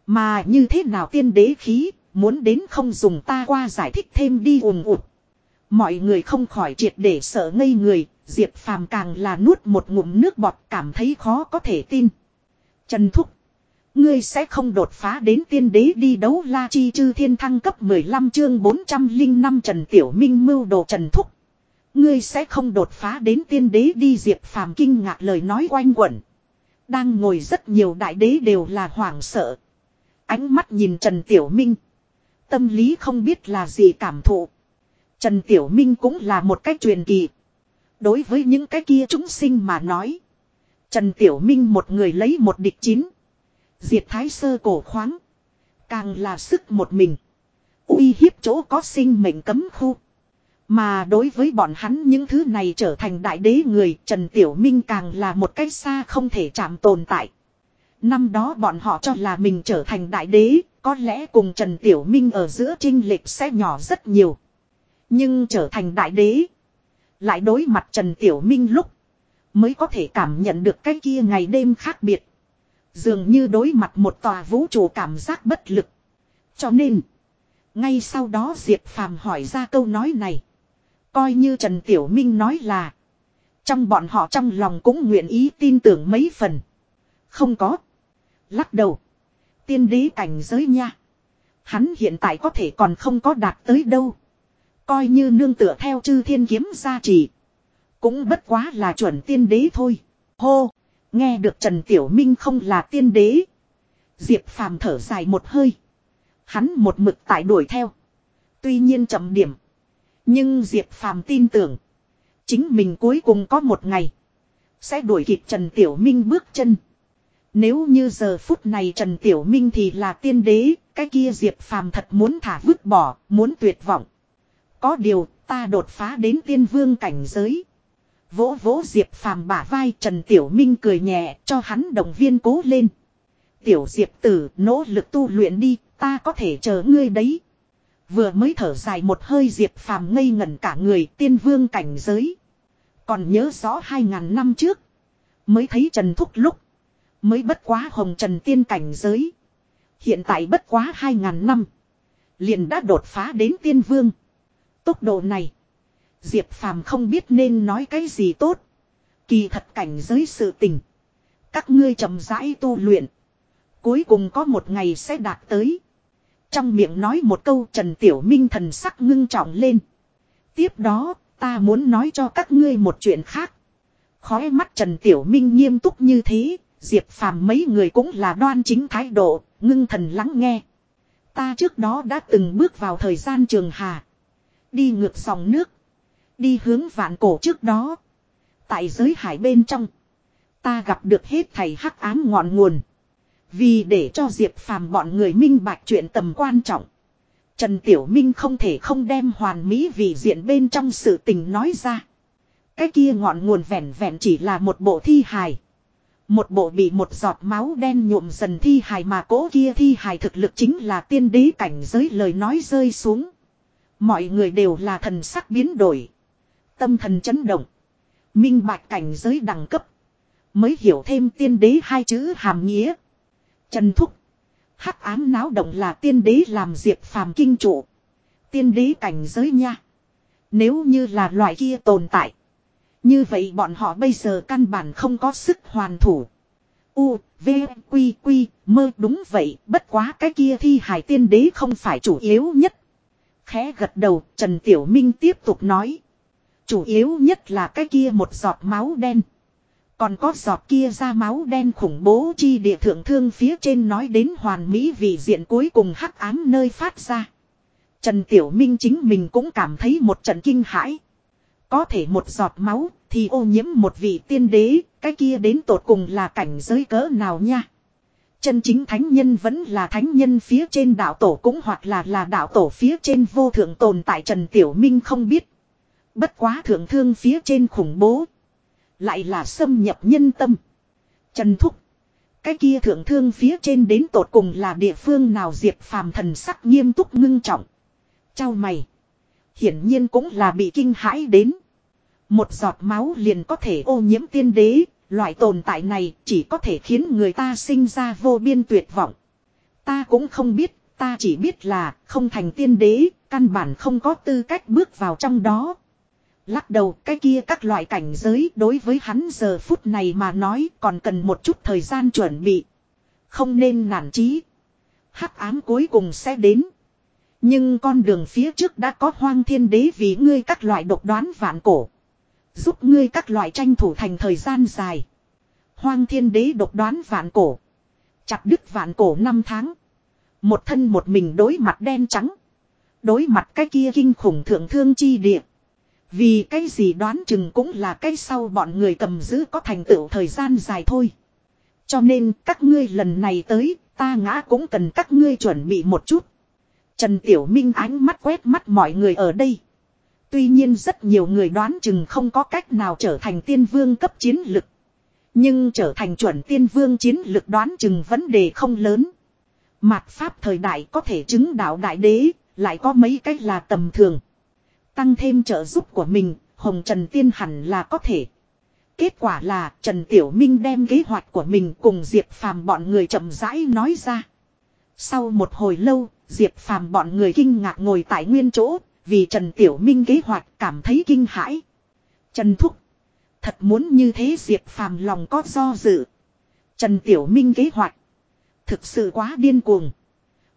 Mà như thế nào tiên đế khí. Muốn đến không dùng ta qua giải thích thêm đi ùm ụt. Mọi người không khỏi triệt để sợ ngây người, Diệp Phàm càng là nuốt một ngụm nước bọt cảm thấy khó có thể tin. Trần Thúc. Ngươi sẽ không đột phá đến tiên đế đi đấu la chi chư thiên thăng cấp 15 chương 405 Trần Tiểu Minh mưu đồ Trần Thúc. Ngươi sẽ không đột phá đến tiên đế đi Diệp Phàm kinh ngạc lời nói quanh quẩn. Đang ngồi rất nhiều đại đế đều là hoảng sợ. Ánh mắt nhìn Trần Tiểu Minh. Tâm lý không biết là gì cảm thụ. Trần Tiểu Minh cũng là một cách truyền kỳ. Đối với những cái kia chúng sinh mà nói. Trần Tiểu Minh một người lấy một địch chín. Diệt thái sơ cổ khoáng. Càng là sức một mình. uy hiếp chỗ có sinh mệnh cấm khu. Mà đối với bọn hắn những thứ này trở thành đại đế người Trần Tiểu Minh càng là một cách xa không thể chạm tồn tại. Năm đó bọn họ cho là mình trở thành đại đế, có lẽ cùng Trần Tiểu Minh ở giữa trinh lịch sẽ nhỏ rất nhiều. Nhưng trở thành đại đế. Lại đối mặt Trần Tiểu Minh lúc. Mới có thể cảm nhận được cái kia ngày đêm khác biệt. Dường như đối mặt một tòa vũ trụ cảm giác bất lực. Cho nên. Ngay sau đó Diệp Phàm hỏi ra câu nói này. Coi như Trần Tiểu Minh nói là. Trong bọn họ trong lòng cũng nguyện ý tin tưởng mấy phần. Không có. Lắc đầu. Tiên đế cảnh giới nha. Hắn hiện tại có thể còn không có đạt tới đâu. Coi như nương tựa theo chư thiên kiếm gia trì. Cũng bất quá là chuẩn tiên đế thôi. Hô. Nghe được Trần Tiểu Minh không là tiên đế. Diệp phàm thở dài một hơi. Hắn một mực tại đuổi theo. Tuy nhiên chậm điểm. Nhưng Diệp phàm tin tưởng. Chính mình cuối cùng có một ngày. Sẽ đuổi kịp Trần Tiểu Minh bước chân. Nếu như giờ phút này Trần Tiểu Minh thì là tiên đế. Cái kia Diệp phàm thật muốn thả vứt bỏ. Muốn tuyệt vọng. Có điều ta đột phá đến tiên vương cảnh giới. Vỗ vỗ Diệp phàm bả vai Trần Tiểu Minh cười nhẹ cho hắn động viên cố lên. Tiểu Diệp tử nỗ lực tu luyện đi, ta có thể chờ ngươi đấy. Vừa mới thở dài một hơi Diệp phàm ngây ngẩn cả người tiên vương cảnh giới. Còn nhớ rõ hai ngàn năm trước. Mới thấy Trần Thúc lúc. Mới bất quá hồng trần tiên cảnh giới. Hiện tại bất quá hai ngàn năm. Liền đã đột phá đến tiên vương. Tốc độ này. Diệp Phàm không biết nên nói cái gì tốt. Kỳ thật cảnh giới sự tình. Các ngươi chậm rãi tu luyện. Cuối cùng có một ngày sẽ đạt tới. Trong miệng nói một câu Trần Tiểu Minh thần sắc ngưng trọng lên. Tiếp đó, ta muốn nói cho các ngươi một chuyện khác. Khói mắt Trần Tiểu Minh nghiêm túc như thế, Diệp Phàm mấy người cũng là đoan chính thái độ, ngưng thần lắng nghe. Ta trước đó đã từng bước vào thời gian trường hà. Đi ngược dòng nước. Đi hướng vạn cổ trước đó. Tại giới hải bên trong. Ta gặp được hết thầy hắc ám ngọn nguồn. Vì để cho Diệp Phàm bọn người minh bạch chuyện tầm quan trọng. Trần Tiểu Minh không thể không đem hoàn mỹ vì diện bên trong sự tình nói ra. Cái kia ngọn nguồn vẹn vẹn chỉ là một bộ thi hài. Một bộ bị một giọt máu đen nhuộm dần thi hài mà cố kia thi hài thực lực chính là tiên đế cảnh giới lời nói rơi xuống. Mọi người đều là thần sắc biến đổi. Tâm thần chấn động. Minh bạch cảnh giới đẳng cấp. Mới hiểu thêm tiên đế hai chữ hàm nghĩa. Trần Thúc. Hắc ám náo động là tiên đế làm diệp phàm kinh trụ. Tiên đế cảnh giới nha. Nếu như là loại kia tồn tại. Như vậy bọn họ bây giờ căn bản không có sức hoàn thủ. U, V, Quy, Quy, mơ đúng vậy, bất quá cái kia thi hải tiên đế không phải chủ yếu nhất. Khẽ gật đầu, Trần Tiểu Minh tiếp tục nói. Chủ yếu nhất là cái kia một giọt máu đen. Còn có giọt kia ra máu đen khủng bố chi địa thượng thương phía trên nói đến hoàn mỹ vì diện cuối cùng hắc ám nơi phát ra. Trần Tiểu Minh chính mình cũng cảm thấy một trận kinh hãi. Có thể một giọt máu thì ô nhiễm một vị tiên đế, cái kia đến tột cùng là cảnh giới cỡ nào nha. Chân chính thánh nhân vẫn là thánh nhân phía trên đạo tổ cũng hoặc là là đạo tổ phía trên vô thượng tồn tại Trần Tiểu Minh không biết. Bất quá thượng thương phía trên khủng bố. Lại là xâm nhập nhân tâm. Trần Thúc. Cái kia thượng thương phía trên đến tột cùng là địa phương nào diệt phàm thần sắc nghiêm túc ngưng trọng. Chào mày. Hiển nhiên cũng là bị kinh hãi đến. Một giọt máu liền có thể ô nhiễm tiên đế, loại tồn tại này chỉ có thể khiến người ta sinh ra vô biên tuyệt vọng. Ta cũng không biết, ta chỉ biết là không thành tiên đế, căn bản không có tư cách bước vào trong đó. Lắc đầu cái kia các loại cảnh giới đối với hắn giờ phút này mà nói còn cần một chút thời gian chuẩn bị. Không nên nản chí. Hắc ám cuối cùng sẽ đến. Nhưng con đường phía trước đã có hoang thiên đế vì ngươi các loại độc đoán vạn cổ. Giúp ngươi các loại tranh thủ thành thời gian dài. Hoang thiên đế độc đoán vạn cổ. Chặt đứt vạn cổ năm tháng. Một thân một mình đối mặt đen trắng. Đối mặt cái kia kinh khủng thượng thương chi địa. Vì cái gì đoán chừng cũng là cái sau bọn người cầm giữ có thành tựu thời gian dài thôi. Cho nên các ngươi lần này tới, ta ngã cũng cần các ngươi chuẩn bị một chút. Trần Tiểu Minh ánh mắt quét mắt mọi người ở đây. Tuy nhiên rất nhiều người đoán chừng không có cách nào trở thành tiên vương cấp chiến lực. Nhưng trở thành chuẩn tiên vương chiến lực đoán chừng vấn đề không lớn. Mạt pháp thời đại có thể chứng đạo đại đế, lại có mấy cách là tầm thường. Tăng thêm trợ giúp của mình, Hồng Trần Tiên hẳn là có thể. Kết quả là Trần Tiểu Minh đem kế hoạch của mình cùng Diệp Phàm bọn người chậm rãi nói ra. Sau một hồi lâu, Diệp Phàm bọn người kinh ngạc ngồi tại nguyên chỗ, vì Trần Tiểu Minh kế hoạch cảm thấy kinh hãi. Trần Thúc. Thật muốn như thế Diệp Phàm lòng có do dự. Trần Tiểu Minh kế hoạch. Thực sự quá điên cuồng.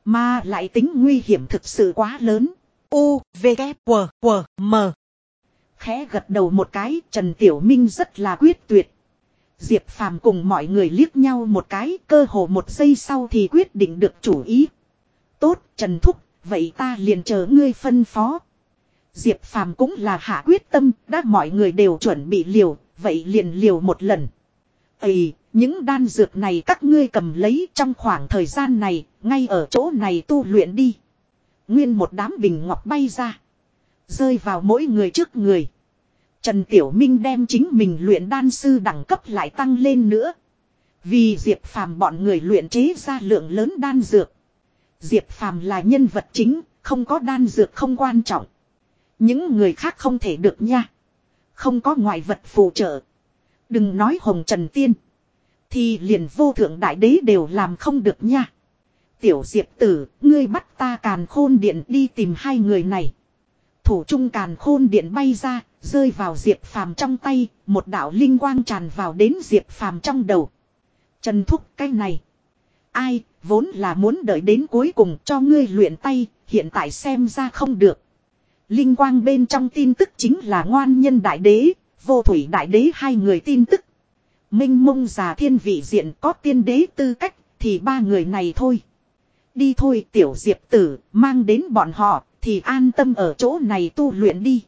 Mà lại tính nguy hiểm thực sự quá lớn. U, V, K, W, W, M. Khẽ gật đầu một cái, Trần Tiểu Minh rất là quyết tuyệt. Diệp Phàm cùng mọi người liếc nhau một cái, cơ hồ một giây sau thì quyết định được chủ ý. Tốt, Trần Thúc, vậy ta liền chờ ngươi phân phó. Diệp Phàm cũng là hạ quyết tâm, đã mọi người đều chuẩn bị liều, vậy liền liều một lần. Ây, những đan dược này các ngươi cầm lấy trong khoảng thời gian này, ngay ở chỗ này tu luyện đi. Nguyên một đám bình ngọc bay ra. Rơi vào mỗi người trước người. Trần Tiểu Minh đem chính mình luyện đan sư đẳng cấp lại tăng lên nữa. Vì Diệp Phàm bọn người luyện chế ra lượng lớn đan dược. Diệp Phàm là nhân vật chính, không có đan dược không quan trọng. Những người khác không thể được nha. Không có ngoại vật phù trợ. Đừng nói Hồng Trần Tiên. Thì liền vô thượng đại đế đều làm không được nha. Tiểu Diệp Tử, ngươi bắt ta càn khôn điện đi tìm hai người này. thủ trung càn khôn điện bay ra, rơi vào Diệp Phàm trong tay, một đạo linh quang tràn vào đến Diệp Phàm trong đầu. Trần Thúc cái này. Ai, vốn là muốn đợi đến cuối cùng cho ngươi luyện tay, hiện tại xem ra không được. Linh quang bên trong tin tức chính là ngoan nhân đại đế, vô thủy đại đế hai người tin tức. Minh mông già thiên vị diện có tiên đế tư cách, thì ba người này thôi. Đi thôi tiểu diệp tử, mang đến bọn họ, thì an tâm ở chỗ này tu luyện đi.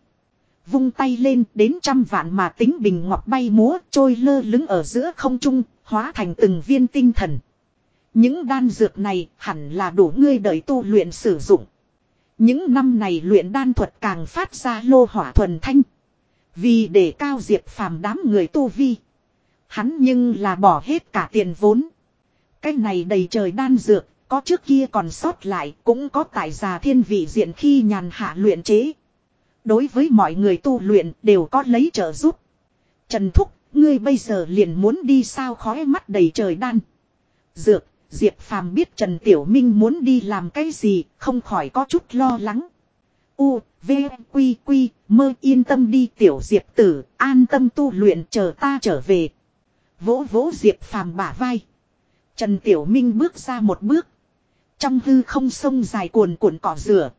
Vung tay lên đến trăm vạn mà tính bình ngọc bay múa trôi lơ lứng ở giữa không trung, hóa thành từng viên tinh thần. Những đan dược này hẳn là đủ ngươi đợi tu luyện sử dụng. Những năm này luyện đan thuật càng phát ra lô hỏa thuần thanh. Vì để cao diệp phàm đám người tu vi. Hắn nhưng là bỏ hết cả tiền vốn. Cái này đầy trời đan dược, có trước kia còn sót lại cũng có tại già thiên vị diện khi nhàn hạ luyện chế. Đối với mọi người tu luyện đều có lấy trợ giúp. Trần Thúc, ngươi bây giờ liền muốn đi sao khói mắt đầy trời đan. Dược, Diệp Phàm biết Trần Tiểu Minh muốn đi làm cái gì, không khỏi có chút lo lắng. U, V, Quy, Quy, mơ yên tâm đi Tiểu Diệp Tử, an tâm tu luyện chờ ta trở về. Vỗ vỗ Diệp Phàm bả vai. Trần Tiểu Minh bước ra một bước. Trong hư không sông dài cuồn cuộn cỏ rửa.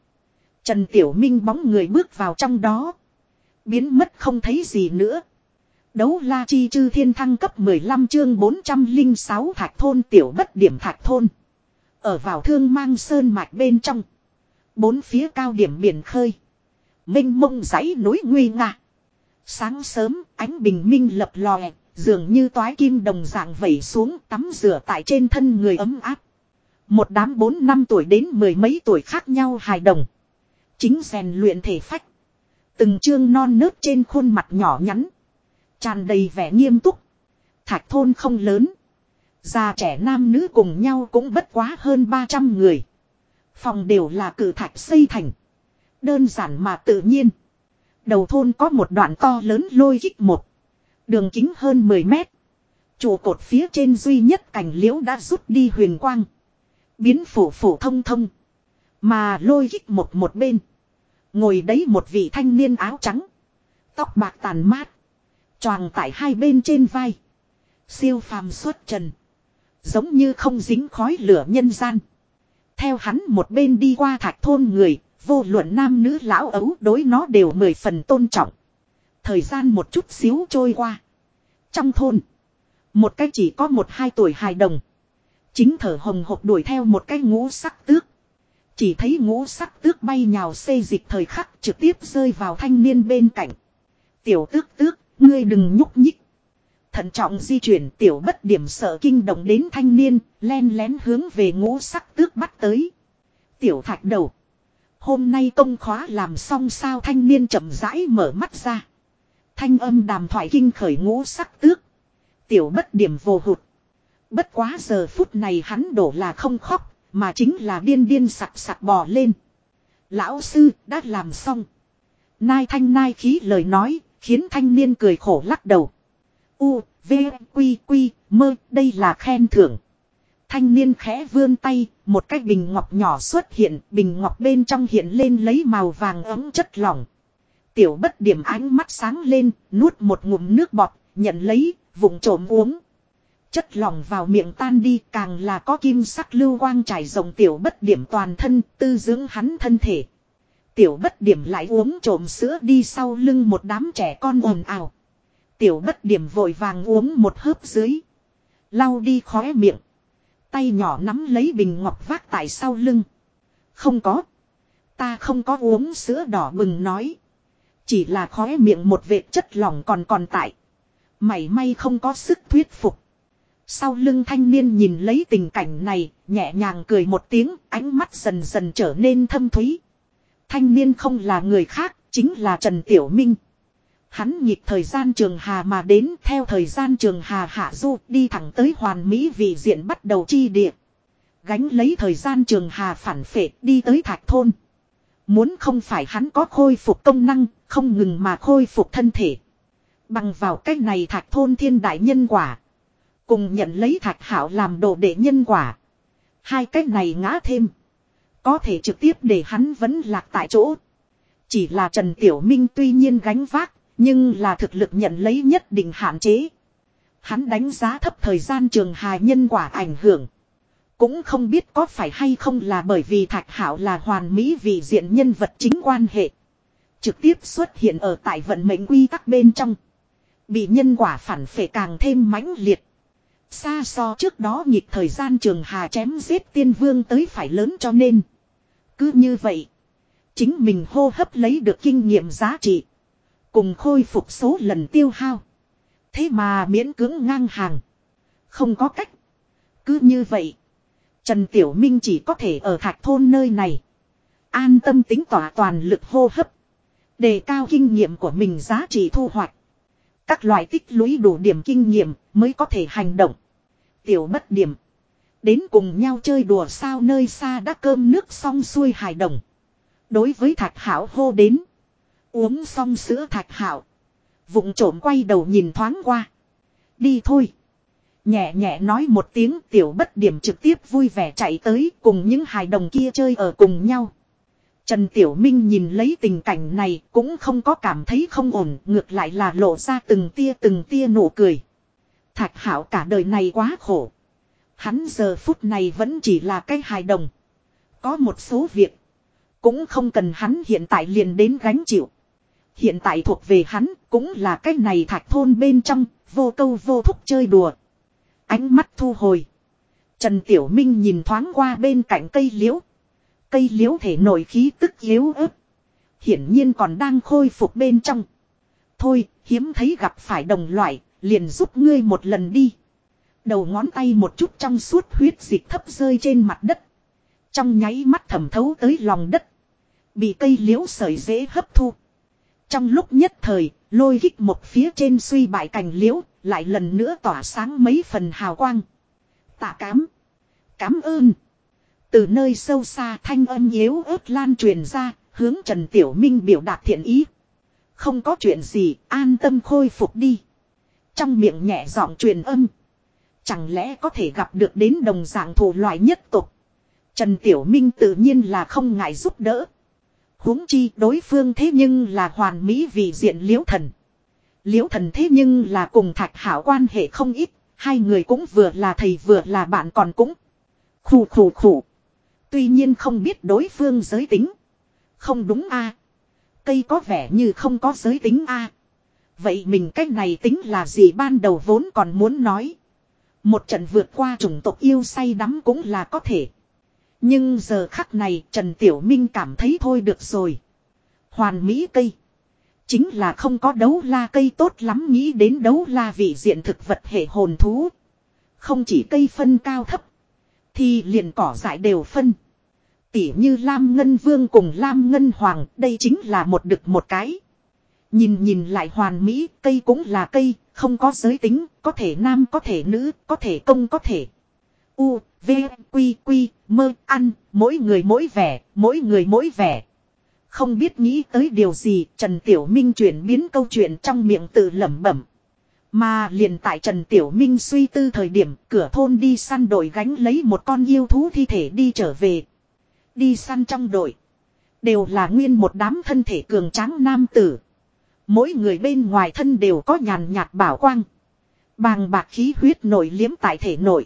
Trần Tiểu Minh bóng người bước vào trong đó. Biến mất không thấy gì nữa. Đấu la chi chư thiên thăng cấp 15 chương 406 thạch thôn tiểu bất điểm thạch thôn. Ở vào thương mang sơn mạch bên trong. Bốn phía cao điểm biển khơi. Minh mông dãy núi nguy nga. Sáng sớm, ánh bình minh lập lòe. Dường như toái kim đồng dạng vẩy xuống tắm rửa tại trên thân người ấm áp. Một đám bốn năm tuổi đến mười mấy tuổi khác nhau hài đồng. Chính rèn luyện thể phách. Từng chương non nớt trên khuôn mặt nhỏ nhắn tràn đầy vẻ nghiêm túc. Thạch thôn không lớn. Già trẻ nam nữ cùng nhau cũng bất quá hơn 300 người. Phòng đều là cử thạch xây thành. Đơn giản mà tự nhiên. Đầu thôn có một đoạn to lớn lôi kích một. Đường kính hơn 10 mét. Trụ cột phía trên duy nhất cảnh liễu đã rút đi huyền quang. Biến phủ phủ thông thông. Mà lôi kích một một bên. Ngồi đấy một vị thanh niên áo trắng. Tóc bạc tàn mát. Choàng tại hai bên trên vai. Siêu phàm xuất trần. Giống như không dính khói lửa nhân gian. Theo hắn một bên đi qua thạch thôn người. Vô luận nam nữ lão ấu đối nó đều mười phần tôn trọng. Thời gian một chút xíu trôi qua. Trong thôn. Một cái chỉ có một hai tuổi hài đồng. Chính thở hồng hộc đuổi theo một cái ngũ sắc tước. Chỉ thấy ngũ sắc tước bay nhào xây dịch thời khắc trực tiếp rơi vào thanh niên bên cạnh. Tiểu tước tước, ngươi đừng nhúc nhích. Thận trọng di chuyển tiểu bất điểm sợ kinh động đến thanh niên, len lén hướng về ngũ sắc tước bắt tới. Tiểu thạch đầu. Hôm nay công khóa làm xong sao thanh niên chậm rãi mở mắt ra. Thanh âm đàm thoại kinh khởi ngũ sắc tước. Tiểu bất điểm vô hụt. Bất quá giờ phút này hắn đổ là không khóc, mà chính là điên điên sặc sặc bò lên. Lão sư đã làm xong. Nai thanh nai khí lời nói, khiến thanh niên cười khổ lắc đầu. U, V, Quy, Quy, mơ, đây là khen thưởng. Thanh niên khẽ vươn tay, một cái bình ngọc nhỏ xuất hiện, bình ngọc bên trong hiện lên lấy màu vàng ấm chất lỏng. Tiểu bất điểm ánh mắt sáng lên, nuốt một ngụm nước bọt, nhận lấy, vùng trộm uống. Chất lỏng vào miệng tan đi càng là có kim sắc lưu quang trải rộng tiểu bất điểm toàn thân tư dưỡng hắn thân thể. Tiểu bất điểm lại uống trộm sữa đi sau lưng một đám trẻ con ồn ào. Tiểu bất điểm vội vàng uống một hớp dưới. Lau đi khóe miệng. Tay nhỏ nắm lấy bình ngọc vác tại sau lưng. Không có. Ta không có uống sữa đỏ bừng nói. Chỉ là khóe miệng một vệt chất lỏng còn còn tại. Mày may không có sức thuyết phục. Sau lưng thanh niên nhìn lấy tình cảnh này, nhẹ nhàng cười một tiếng, ánh mắt dần dần trở nên thâm thúy. Thanh niên không là người khác, chính là Trần Tiểu Minh. Hắn nhịp thời gian trường hà mà đến theo thời gian trường hà hạ du đi thẳng tới hoàn mỹ vị diện bắt đầu chi địa. Gánh lấy thời gian trường hà phản phệ đi tới thạch thôn. Muốn không phải hắn có khôi phục công năng, không ngừng mà khôi phục thân thể. Bằng vào cách này thạch thôn thiên đại nhân quả. Cùng nhận lấy thạch hảo làm đồ đệ nhân quả. Hai cách này ngã thêm. Có thể trực tiếp để hắn vẫn lạc tại chỗ. Chỉ là Trần Tiểu Minh tuy nhiên gánh vác, nhưng là thực lực nhận lấy nhất định hạn chế. Hắn đánh giá thấp thời gian trường hài nhân quả ảnh hưởng. Cũng không biết có phải hay không là bởi vì Thạch Hảo là hoàn mỹ vì diện nhân vật chính quan hệ. Trực tiếp xuất hiện ở tại vận mệnh quy tắc bên trong. Bị nhân quả phản phệ càng thêm mãnh liệt. Xa so trước đó nhịp thời gian trường hà chém giết tiên vương tới phải lớn cho nên. Cứ như vậy. Chính mình hô hấp lấy được kinh nghiệm giá trị. Cùng khôi phục số lần tiêu hao. Thế mà miễn cưỡng ngang hàng. Không có cách. Cứ như vậy. Trần Tiểu Minh chỉ có thể ở thạch thôn nơi này. An tâm tính tỏa toàn lực hô hấp. Đề cao kinh nghiệm của mình giá trị thu hoạch. Các loại tích lũy đủ điểm kinh nghiệm mới có thể hành động. Tiểu bất điểm. Đến cùng nhau chơi đùa sao nơi xa đã cơm nước xong xuôi hài đồng. Đối với thạch hảo hô đến. Uống xong sữa thạch hảo. Vụng trộm quay đầu nhìn thoáng qua. Đi thôi. Nhẹ nhẹ nói một tiếng tiểu bất điểm trực tiếp vui vẻ chạy tới cùng những hài đồng kia chơi ở cùng nhau. Trần Tiểu Minh nhìn lấy tình cảnh này cũng không có cảm thấy không ổn, ngược lại là lộ ra từng tia từng tia nụ cười. Thạch Hảo cả đời này quá khổ. Hắn giờ phút này vẫn chỉ là cái hài đồng. Có một số việc. Cũng không cần hắn hiện tại liền đến gánh chịu. Hiện tại thuộc về hắn cũng là cái này thạch thôn bên trong, vô câu vô thúc chơi đùa. Ánh mắt thu hồi. Trần Tiểu Minh nhìn thoáng qua bên cạnh cây liễu. Cây liễu thể nổi khí tức yếu ớt. Hiển nhiên còn đang khôi phục bên trong. Thôi, hiếm thấy gặp phải đồng loại, liền giúp ngươi một lần đi. Đầu ngón tay một chút trong suốt huyết dịch thấp rơi trên mặt đất. Trong nháy mắt thẩm thấu tới lòng đất. Bị cây liễu sợi dễ hấp thu. Trong lúc nhất thời, lôi kích một phía trên suy bại cành liễu, lại lần nữa tỏa sáng mấy phần hào quang. Tạ cám. Cám ơn. Từ nơi sâu xa thanh âm yếu ớt lan truyền ra, hướng Trần Tiểu Minh biểu đạt thiện ý. Không có chuyện gì, an tâm khôi phục đi. Trong miệng nhẹ giọng truyền âm. Chẳng lẽ có thể gặp được đến đồng dạng thủ loại nhất tục. Trần Tiểu Minh tự nhiên là không ngại giúp đỡ huống chi đối phương thế nhưng là hoàn mỹ vì diện liễu thần. Liễu thần thế nhưng là cùng thạch hảo quan hệ không ít, hai người cũng vừa là thầy vừa là bạn còn cũng. Khủ khủ khủ. Tuy nhiên không biết đối phương giới tính. Không đúng a Cây có vẻ như không có giới tính a Vậy mình cách này tính là gì ban đầu vốn còn muốn nói. Một trận vượt qua chủng tộc yêu say đắm cũng là có thể. Nhưng giờ khắc này Trần Tiểu Minh cảm thấy thôi được rồi. Hoàn mỹ cây. Chính là không có đấu la cây tốt lắm nghĩ đến đấu la vị diện thực vật hệ hồn thú. Không chỉ cây phân cao thấp. Thì liền cỏ dại đều phân. Tỉ như Lam Ngân Vương cùng Lam Ngân Hoàng đây chính là một đực một cái. Nhìn nhìn lại hoàn mỹ cây cũng là cây, không có giới tính, có thể nam có thể nữ, có thể công có thể. U, V, Quy, Quy, mơ, ăn, mỗi người mỗi vẻ, mỗi người mỗi vẻ. Không biết nghĩ tới điều gì, Trần Tiểu Minh chuyển biến câu chuyện trong miệng tự lẩm bẩm. Mà liền tại Trần Tiểu Minh suy tư thời điểm, cửa thôn đi săn đội gánh lấy một con yêu thú thi thể đi trở về. Đi săn trong đội. Đều là nguyên một đám thân thể cường tráng nam tử. Mỗi người bên ngoài thân đều có nhàn nhạt bảo quang. Bàng bạc khí huyết nổi liếm tại thể nội.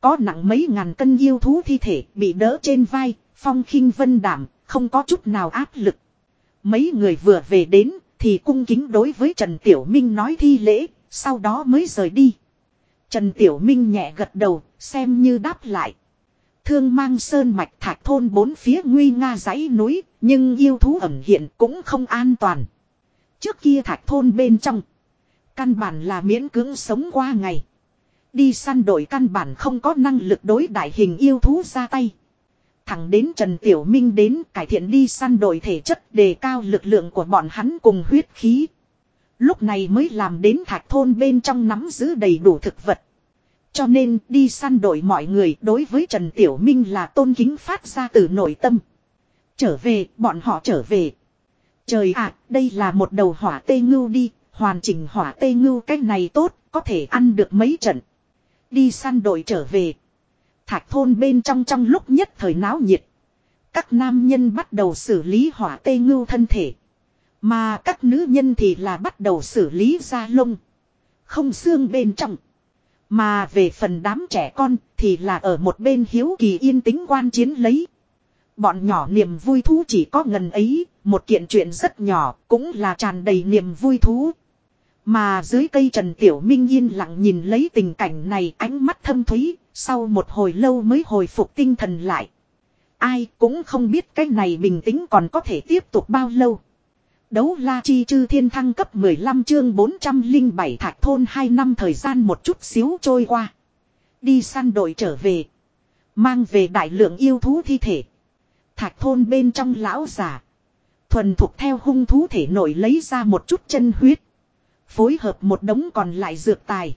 Có nặng mấy ngàn cân yêu thú thi thể bị đỡ trên vai, phong khinh vân đảm, không có chút nào áp lực. Mấy người vừa về đến, thì cung kính đối với Trần Tiểu Minh nói thi lễ, sau đó mới rời đi. Trần Tiểu Minh nhẹ gật đầu, xem như đáp lại. Thương mang sơn mạch thạch thôn bốn phía nguy nga dãy núi, nhưng yêu thú ẩn hiện cũng không an toàn. Trước kia thạch thôn bên trong, căn bản là miễn cưỡng sống qua ngày. Đi săn đổi căn bản không có năng lực đối đại hình yêu thú ra tay. Thẳng đến Trần Tiểu Minh đến cải thiện đi săn đổi thể chất đề cao lực lượng của bọn hắn cùng huyết khí. Lúc này mới làm đến thạch thôn bên trong nắm giữ đầy đủ thực vật. Cho nên đi săn đổi mọi người đối với Trần Tiểu Minh là tôn kính phát ra từ nội tâm. Trở về, bọn họ trở về. Trời ạ, đây là một đầu hỏa tê ngưu đi, hoàn chỉnh hỏa tê ngưu cách này tốt, có thể ăn được mấy trận. Đi săn đội trở về. Thạch thôn bên trong trong lúc nhất thời náo nhiệt. Các nam nhân bắt đầu xử lý hỏa tê ngưu thân thể. Mà các nữ nhân thì là bắt đầu xử lý da lông. Không xương bên trong. Mà về phần đám trẻ con thì là ở một bên hiếu kỳ yên tĩnh quan chiến lấy. Bọn nhỏ niềm vui thú chỉ có ngần ấy, một kiện chuyện rất nhỏ cũng là tràn đầy niềm vui thú. Mà dưới cây Trần Tiểu Minh yên lặng nhìn lấy tình cảnh này ánh mắt thâm thúy, sau một hồi lâu mới hồi phục tinh thần lại. Ai cũng không biết cái này bình tĩnh còn có thể tiếp tục bao lâu. Đấu la chi chư thiên thăng cấp 15 chương 407 thạch thôn 2 năm thời gian một chút xíu trôi qua. Đi săn đội trở về. Mang về đại lượng yêu thú thi thể. Thạch thôn bên trong lão giả. Thuần thuộc theo hung thú thể nổi lấy ra một chút chân huyết. Phối hợp một đống còn lại dược tài.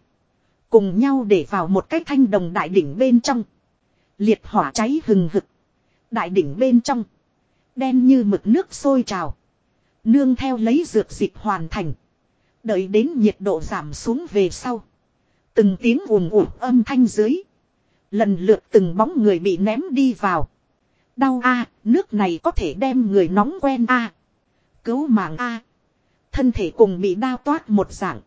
Cùng nhau để vào một cái thanh đồng đại đỉnh bên trong. Liệt hỏa cháy hừng hực. Đại đỉnh bên trong. Đen như mực nước sôi trào. Nương theo lấy dược dịch hoàn thành. Đợi đến nhiệt độ giảm xuống về sau. Từng tiếng ùm ùm âm thanh dưới. Lần lượt từng bóng người bị ném đi vào. Đau a, nước này có thể đem người nóng quen a Cứu mạng a Thân thể cùng bị đao toát một dạng.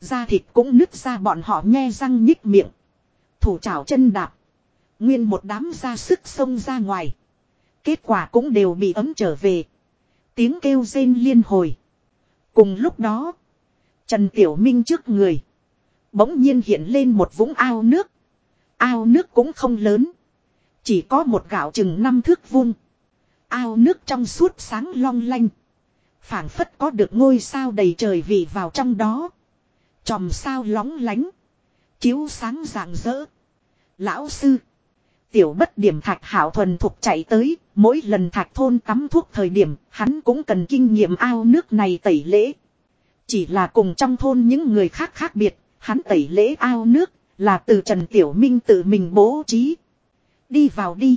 Da thịt cũng nứt ra bọn họ nhe răng nhích miệng. Thủ chảo chân đạp. Nguyên một đám ra sức xông ra ngoài. Kết quả cũng đều bị ấm trở về. Tiếng kêu rên liên hồi. Cùng lúc đó. Trần Tiểu Minh trước người. Bỗng nhiên hiện lên một vũng ao nước. Ao nước cũng không lớn. Chỉ có một gạo chừng năm thước vuông. Ao nước trong suốt sáng long lanh phảng phất có được ngôi sao đầy trời vị vào trong đó. Chòm sao lóng lánh. Chiếu sáng rạng rỡ. Lão sư. Tiểu bất điểm thạch hảo thuần thục chạy tới, mỗi lần thạch thôn tắm thuốc thời điểm, hắn cũng cần kinh nghiệm ao nước này tẩy lễ. Chỉ là cùng trong thôn những người khác khác biệt, hắn tẩy lễ ao nước, là từ Trần Tiểu Minh tự mình bố trí. Đi vào đi.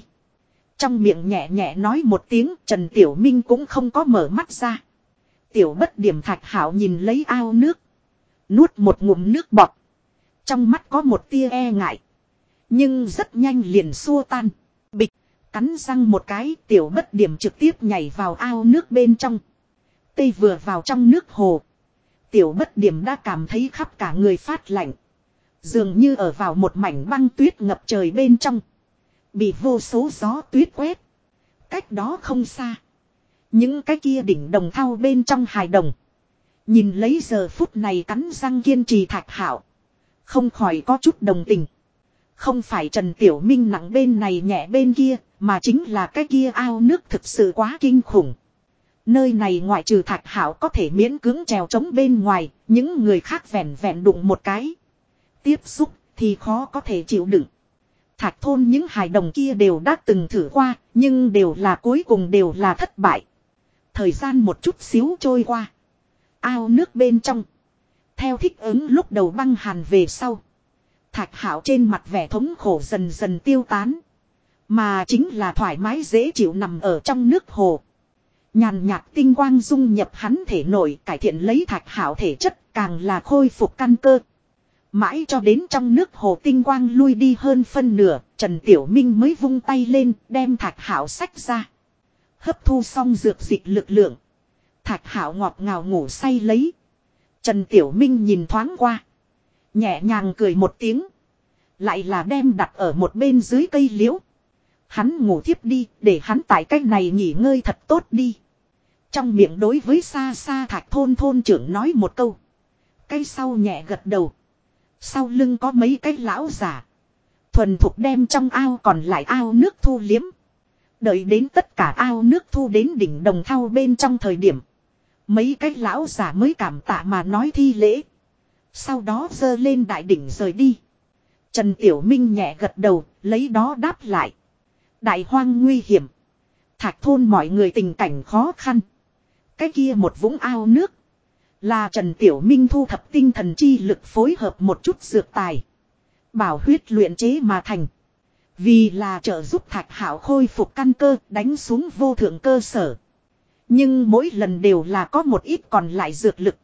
Trong miệng nhẹ nhẹ nói một tiếng, Trần Tiểu Minh cũng không có mở mắt ra. Tiểu bất điểm thạch hảo nhìn lấy ao nước. Nuốt một ngụm nước bọt. Trong mắt có một tia e ngại. Nhưng rất nhanh liền xua tan. Bịch. Cắn răng một cái, tiểu bất điểm trực tiếp nhảy vào ao nước bên trong. Tây vừa vào trong nước hồ. Tiểu bất điểm đã cảm thấy khắp cả người phát lạnh. Dường như ở vào một mảnh băng tuyết ngập trời bên trong. Bị vô số gió tuyết quét. Cách đó không xa. Những cái kia đỉnh đồng thau bên trong hài đồng. Nhìn lấy giờ phút này cắn răng kiên trì thạch hảo. Không khỏi có chút đồng tình. Không phải Trần Tiểu Minh nặng bên này nhẹ bên kia, mà chính là cái kia ao nước thực sự quá kinh khủng. Nơi này ngoại trừ thạch hảo có thể miễn cưỡng trèo trống bên ngoài, những người khác vẹn vẹn đụng một cái. Tiếp xúc thì khó có thể chịu đựng. Thạch thôn những hài đồng kia đều đã từng thử qua, nhưng đều là cuối cùng đều là thất bại. Thời gian một chút xíu trôi qua. Ao nước bên trong. Theo thích ứng lúc đầu băng hàn về sau. Thạch hảo trên mặt vẻ thống khổ dần dần tiêu tán. Mà chính là thoải mái dễ chịu nằm ở trong nước hồ. Nhàn nhạt tinh quang dung nhập hắn thể nội cải thiện lấy thạch hảo thể chất càng là khôi phục căn cơ. Mãi cho đến trong nước hồ tinh quang lui đi hơn phân nửa, Trần Tiểu Minh mới vung tay lên đem thạch hảo sách ra. Hấp thu xong dược dịch lực lượng. Thạch hảo ngọt ngào ngủ say lấy. Trần Tiểu Minh nhìn thoáng qua. Nhẹ nhàng cười một tiếng. Lại là đem đặt ở một bên dưới cây liễu. Hắn ngủ thiếp đi để hắn tại cách này nghỉ ngơi thật tốt đi. Trong miệng đối với xa xa thạch thôn thôn trưởng nói một câu. Cây sau nhẹ gật đầu. Sau lưng có mấy cái lão giả. Thuần thục đem trong ao còn lại ao nước thu liếm. Đợi đến tất cả ao nước thu đến đỉnh đồng thau bên trong thời điểm. Mấy cái lão giả mới cảm tạ mà nói thi lễ. Sau đó dơ lên đại đỉnh rời đi. Trần Tiểu Minh nhẹ gật đầu, lấy đó đáp lại. Đại hoang nguy hiểm. Thạch thôn mọi người tình cảnh khó khăn. Cái kia một vũng ao nước. Là Trần Tiểu Minh thu thập tinh thần chi lực phối hợp một chút dược tài. Bảo huyết luyện chế mà thành. Vì là trợ giúp thạch hảo khôi phục căn cơ đánh xuống vô thượng cơ sở. Nhưng mỗi lần đều là có một ít còn lại dược lực.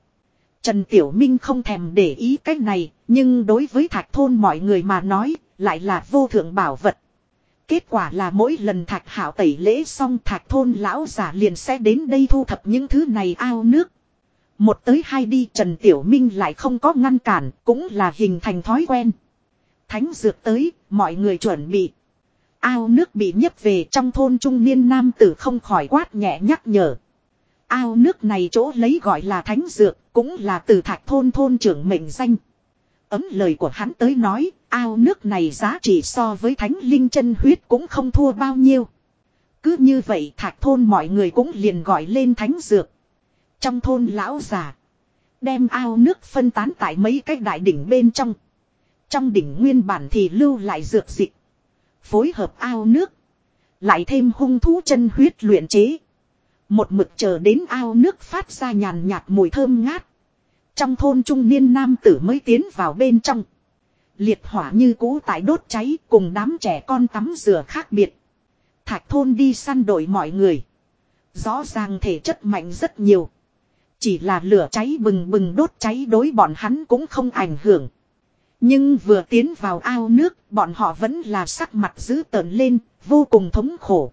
Trần Tiểu Minh không thèm để ý cái này, nhưng đối với thạch thôn mọi người mà nói, lại là vô thượng bảo vật. Kết quả là mỗi lần thạch hảo tẩy lễ xong thạch thôn lão giả liền sẽ đến đây thu thập những thứ này ao nước. Một tới hai đi Trần Tiểu Minh lại không có ngăn cản, cũng là hình thành thói quen. Thánh dược tới, mọi người chuẩn bị. Ao nước bị nhấp về trong thôn trung niên nam tử không khỏi quát nhẹ nhắc nhở. Ao nước này chỗ lấy gọi là thánh dược, cũng là từ thạch thôn thôn trưởng mệnh danh. Ấm lời của hắn tới nói, ao nước này giá trị so với thánh linh chân huyết cũng không thua bao nhiêu. Cứ như vậy thạch thôn mọi người cũng liền gọi lên thánh dược. Trong thôn lão già, đem ao nước phân tán tại mấy cái đại đỉnh bên trong. Trong đỉnh nguyên bản thì lưu lại dược dịch. Phối hợp ao nước. Lại thêm hung thú chân huyết luyện chế. Một mực chờ đến ao nước phát ra nhàn nhạt mùi thơm ngát. Trong thôn trung niên nam tử mới tiến vào bên trong. Liệt hỏa như cũ tại đốt cháy cùng đám trẻ con tắm rửa khác biệt. Thạch thôn đi săn đổi mọi người. Rõ ràng thể chất mạnh rất nhiều. Chỉ là lửa cháy bừng bừng đốt cháy đối bọn hắn cũng không ảnh hưởng. Nhưng vừa tiến vào ao nước, bọn họ vẫn là sắc mặt dữ tợn lên, vô cùng thống khổ.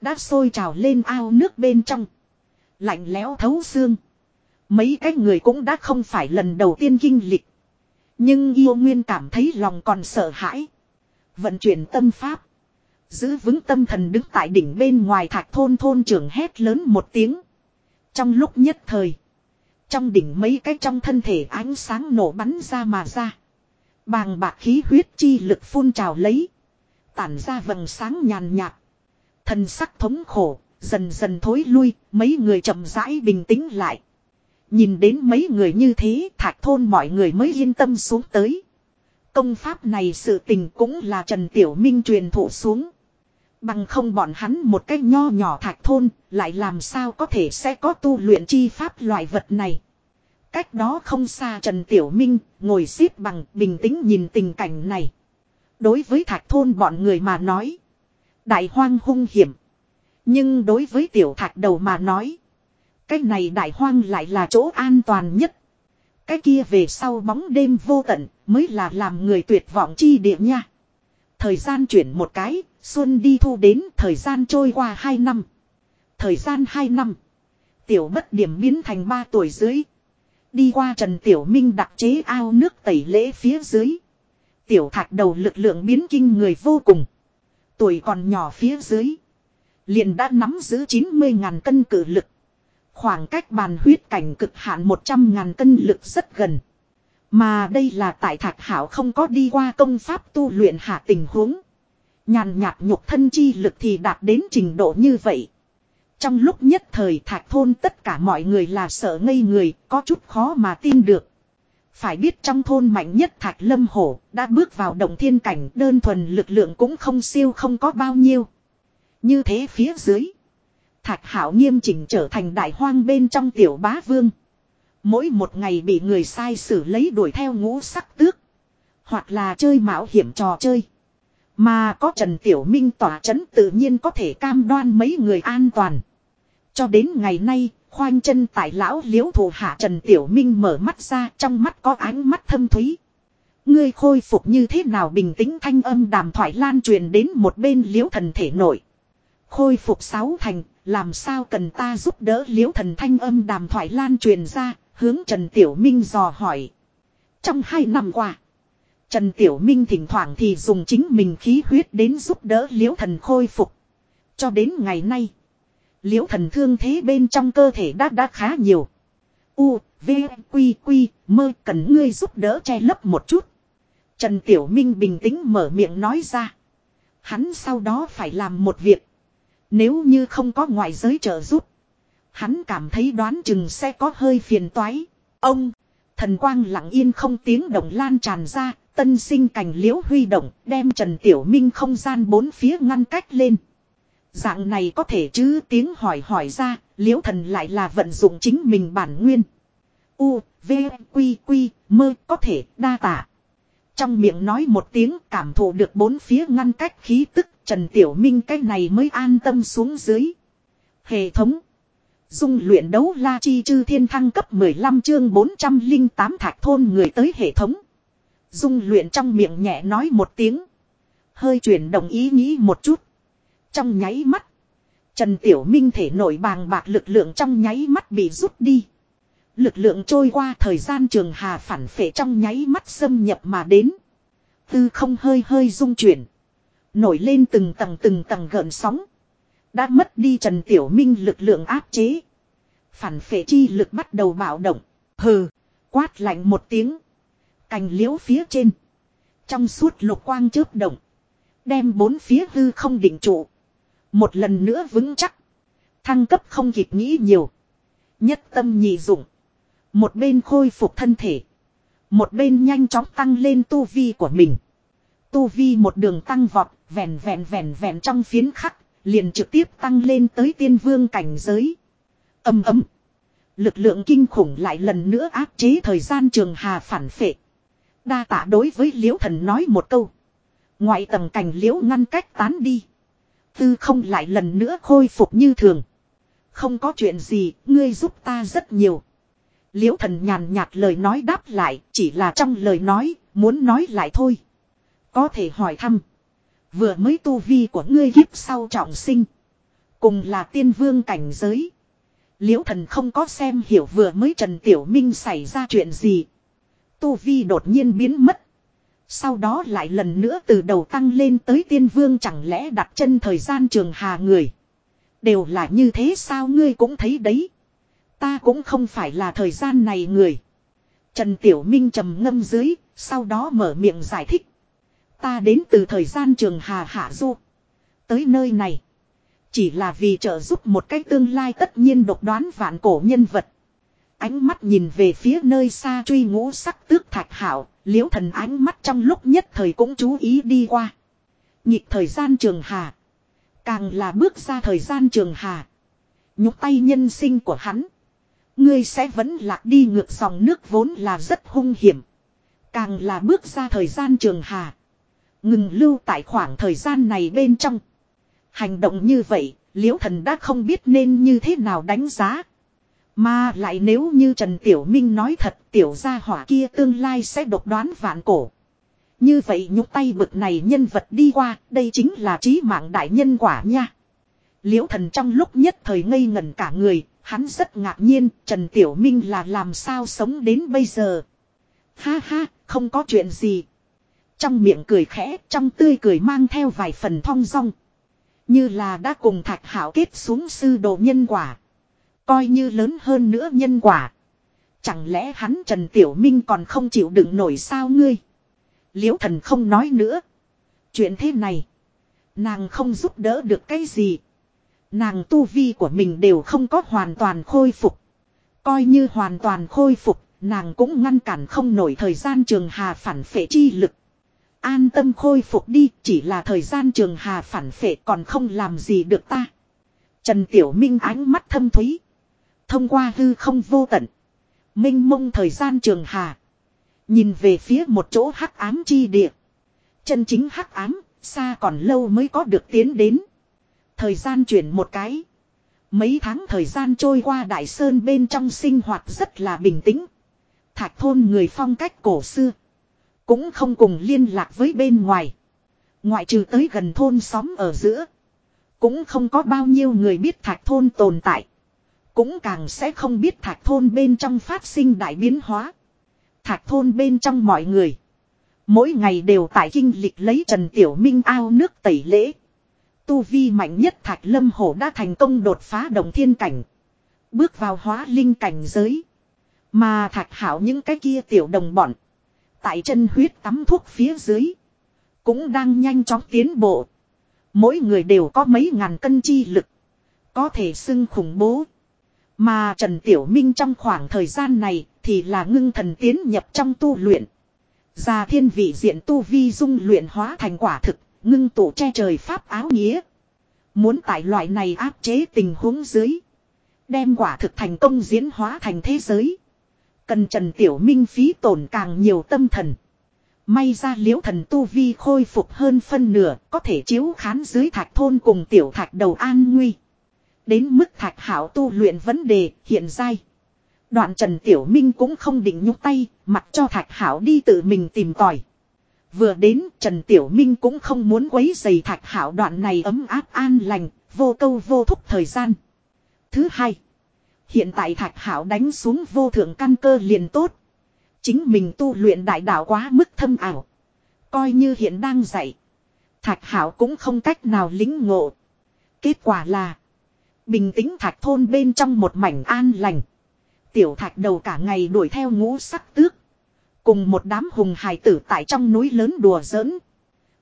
Đã sôi trào lên ao nước bên trong. Lạnh lẽo thấu xương. Mấy cái người cũng đã không phải lần đầu tiên kinh lịch. Nhưng yêu nguyên cảm thấy lòng còn sợ hãi. Vận chuyển tâm pháp. Giữ vững tâm thần đứng tại đỉnh bên ngoài thạch thôn thôn trưởng hét lớn một tiếng. Trong lúc nhất thời. Trong đỉnh mấy cái trong thân thể ánh sáng nổ bắn ra mà ra. Bàng bạc khí huyết chi lực phun trào lấy. Tản ra vầng sáng nhàn nhạt. Thần sắc thống khổ, dần dần thối lui, mấy người chậm rãi bình tĩnh lại. Nhìn đến mấy người như thế, thạch thôn mọi người mới yên tâm xuống tới. Công pháp này sự tình cũng là Trần Tiểu Minh truyền thụ xuống. Bằng không bọn hắn một cách nho nhỏ thạch thôn, lại làm sao có thể sẽ có tu luyện chi pháp loại vật này. Cách đó không xa Trần Tiểu Minh, ngồi xếp bằng bình tĩnh nhìn tình cảnh này. Đối với thạch thôn bọn người mà nói. Đại hoang hung hiểm. Nhưng đối với tiểu thạch đầu mà nói. Cái này đại hoang lại là chỗ an toàn nhất. Cái kia về sau bóng đêm vô tận mới là làm người tuyệt vọng chi địa nha. Thời gian chuyển một cái, xuân đi thu đến thời gian trôi qua hai năm. Thời gian hai năm. Tiểu bất điểm biến thành ba tuổi dưới. Đi qua Trần Tiểu Minh đặc chế ao nước tẩy lễ phía dưới. Tiểu thạch đầu lực lượng biến kinh người vô cùng. Tuổi còn nhỏ phía dưới. Liền đã nắm giữ 90 ngàn cân cử lực. Khoảng cách bàn huyết cảnh cực hạn 100 ngàn cân lực rất gần. Mà đây là tại thạch hảo không có đi qua công pháp tu luyện hạ tình huống. Nhàn nhạt nhục thân chi lực thì đạt đến trình độ như vậy. Trong lúc nhất thời thạch thôn tất cả mọi người là sợ ngây người, có chút khó mà tin được. Phải biết trong thôn mạnh nhất thạch lâm hổ, đã bước vào động thiên cảnh đơn thuần lực lượng cũng không siêu không có bao nhiêu. Như thế phía dưới. Thạch hảo nghiêm chỉnh trở thành đại hoang bên trong tiểu bá vương. Mỗi một ngày bị người sai xử lấy đuổi theo ngũ sắc tước. Hoặc là chơi mạo hiểm trò chơi. Mà có Trần Tiểu Minh tỏa chấn tự nhiên có thể cam đoan mấy người an toàn. Cho đến ngày nay, khoanh chân tại lão liễu thủ hạ Trần Tiểu Minh mở mắt ra trong mắt có ánh mắt thâm thúy. Ngươi khôi phục như thế nào bình tĩnh thanh âm đàm thoại lan truyền đến một bên liễu thần thể nội. Khôi phục sáu thành, làm sao cần ta giúp đỡ liễu thần thanh âm đàm thoại lan truyền ra, hướng Trần Tiểu Minh dò hỏi. Trong hai năm qua, Trần Tiểu Minh thỉnh thoảng thì dùng chính mình khí huyết đến giúp đỡ liễu thần khôi phục. Cho đến ngày nay, liễu thần thương thế bên trong cơ thể đã đã khá nhiều. U, V, Quy, Quy, mơ cần ngươi giúp đỡ che lấp một chút. Trần Tiểu Minh bình tĩnh mở miệng nói ra. Hắn sau đó phải làm một việc. Nếu như không có ngoại giới trợ giúp. Hắn cảm thấy đoán chừng sẽ có hơi phiền toái. Ông, thần quang lặng yên không tiếng động lan tràn ra, tân sinh cảnh liễu huy động, đem Trần Tiểu Minh không gian bốn phía ngăn cách lên. Dạng này có thể chứ tiếng hỏi hỏi ra, liễu thần lại là vận dụng chính mình bản nguyên. U, V, Quy, Quy, mơ có thể đa tả Trong miệng nói một tiếng cảm thụ được bốn phía ngăn cách khí tức Trần Tiểu Minh cái này mới an tâm xuống dưới. Hệ thống. Dung luyện đấu la chi chư thiên thăng cấp 15 chương 408 thạch thôn người tới hệ thống. Dung luyện trong miệng nhẹ nói một tiếng. hơi chuyển động ý nghĩ một chút. Trong nháy mắt. Trần Tiểu Minh thể nổi bàng bạc lực lượng trong nháy mắt bị rút đi. Lực lượng trôi qua thời gian trường hà phản phệ trong nháy mắt xâm nhập mà đến. Tư không hơi hơi rung chuyển. Nổi lên từng tầng từng tầng gợn sóng. Đã mất đi Trần Tiểu Minh lực lượng áp chế. Phản phệ chi lực bắt đầu bạo động. Hừ, quát lạnh một tiếng. Cành liễu phía trên. Trong suốt lục quang chớp động. Đem bốn phía hư không định trụ. Một lần nữa vững chắc. Thăng cấp không kịp nghĩ nhiều. Nhất tâm nhị dụng. Một bên khôi phục thân thể. Một bên nhanh chóng tăng lên tu vi của mình. Tu vi một đường tăng vọt, vẹn vẹn vẹn vẹn trong phiến khắc, liền trực tiếp tăng lên tới tiên vương cảnh giới. Âm ấm. Lực lượng kinh khủng lại lần nữa áp chế thời gian trường hà phản phệ. Đa tạ đối với liễu thần nói một câu. Ngoại tầng cảnh liễu ngăn cách tán đi. Tư không lại lần nữa khôi phục như thường. Không có chuyện gì, ngươi giúp ta rất nhiều. Liễu thần nhàn nhạt lời nói đáp lại, chỉ là trong lời nói, muốn nói lại thôi. Có thể hỏi thăm. Vừa mới tu vi của ngươi hiếp sau trọng sinh. Cùng là tiên vương cảnh giới. Liễu thần không có xem hiểu vừa mới Trần Tiểu Minh xảy ra chuyện gì. Tu vi đột nhiên biến mất. Sau đó lại lần nữa từ đầu tăng lên tới tiên vương chẳng lẽ đặt chân thời gian trường hà người. Đều là như thế sao ngươi cũng thấy đấy. Ta cũng không phải là thời gian này người. Trần Tiểu Minh trầm ngâm dưới, sau đó mở miệng giải thích. Ta đến từ thời gian trường Hà Hạ Du. Tới nơi này. Chỉ là vì trợ giúp một cách tương lai tất nhiên độc đoán vạn cổ nhân vật. Ánh mắt nhìn về phía nơi xa truy ngũ sắc tước thạch hảo, liễu thần ánh mắt trong lúc nhất thời cũng chú ý đi qua. Nhịp thời gian trường hà. Càng là bước ra thời gian trường hà. Nhúc tay nhân sinh của hắn. Ngươi sẽ vẫn lạc đi ngược dòng nước vốn là rất hung hiểm. Càng là bước ra thời gian trường hà. Ngừng lưu tại khoảng thời gian này bên trong. Hành động như vậy, liễu thần đã không biết nên như thế nào đánh giá. Mà lại nếu như Trần Tiểu Minh nói thật tiểu gia hỏa kia tương lai sẽ độc đoán vạn cổ. Như vậy nhúc tay bực này nhân vật đi qua, đây chính là trí mạng đại nhân quả nha. Liễu thần trong lúc nhất thời ngây ngẩn cả người, hắn rất ngạc nhiên, Trần Tiểu Minh là làm sao sống đến bây giờ. Ha ha, không có chuyện gì. Trong miệng cười khẽ, trong tươi cười mang theo vài phần thong dong. Như là đã cùng thạch hảo kết xuống sư đồ nhân quả. Coi như lớn hơn nữa nhân quả. Chẳng lẽ hắn Trần Tiểu Minh còn không chịu đựng nổi sao ngươi? Liễu thần không nói nữa. Chuyện thế này. Nàng không giúp đỡ được cái gì. Nàng tu vi của mình đều không có hoàn toàn khôi phục. Coi như hoàn toàn khôi phục, nàng cũng ngăn cản không nổi thời gian trường hà phản phệ chi lực. An tâm khôi phục đi, chỉ là thời gian trường hà phản phệ còn không làm gì được ta. Trần Tiểu Minh ánh mắt thâm thúy. Thông qua hư không vô tận. Minh mông thời gian trường hà. Nhìn về phía một chỗ hắc ám chi địa. Chân chính hắc ám, xa còn lâu mới có được tiến đến. Thời gian chuyển một cái. Mấy tháng thời gian trôi qua Đại Sơn bên trong sinh hoạt rất là bình tĩnh. Thạch thôn người phong cách cổ xưa. Cũng không cùng liên lạc với bên ngoài. Ngoại trừ tới gần thôn xóm ở giữa. Cũng không có bao nhiêu người biết thạch thôn tồn tại. Cũng càng sẽ không biết thạch thôn bên trong phát sinh đại biến hóa. Thạch thôn bên trong mọi người. Mỗi ngày đều tại kinh lịch lấy Trần Tiểu Minh ao nước tẩy lễ. Tu vi mạnh nhất Thạch Lâm Hổ đã thành công đột phá đồng thiên cảnh. Bước vào hóa linh cảnh giới. Mà Thạch Hảo những cái kia tiểu đồng bọn. Tại chân huyết tắm thuốc phía dưới. Cũng đang nhanh chóng tiến bộ. Mỗi người đều có mấy ngàn cân chi lực. Có thể xưng khủng bố. Mà Trần Tiểu Minh trong khoảng thời gian này thì là ngưng thần tiến nhập trong tu luyện. Già thiên vị diện tu vi dung luyện hóa thành quả thực, ngưng tụ che trời pháp áo nghĩa. Muốn tại loại này áp chế tình huống dưới. Đem quả thực thành công diễn hóa thành thế giới. Cần Trần Tiểu Minh phí tổn càng nhiều tâm thần. May ra liễu thần tu vi khôi phục hơn phân nửa, có thể chiếu khán dưới thạch thôn cùng tiểu thạch đầu an nguy. Đến mức thạch hảo tu luyện vấn đề hiện dai. Đoạn Trần Tiểu Minh cũng không định nhúc tay, mặc cho thạch hảo đi tự mình tìm tòi. Vừa đến Trần Tiểu Minh cũng không muốn quấy giày thạch hảo đoạn này ấm áp an lành, vô câu vô thúc thời gian. Thứ hai, hiện tại thạch hảo đánh xuống vô thượng căn cơ liền tốt. Chính mình tu luyện đại đạo quá mức thâm ảo. Coi như hiện đang dạy. Thạch hảo cũng không cách nào lính ngộ. Kết quả là. Bình tĩnh thạch thôn bên trong một mảnh an lành. Tiểu thạch đầu cả ngày đuổi theo ngũ sắc tước. Cùng một đám hùng hài tử tại trong núi lớn đùa giỡn.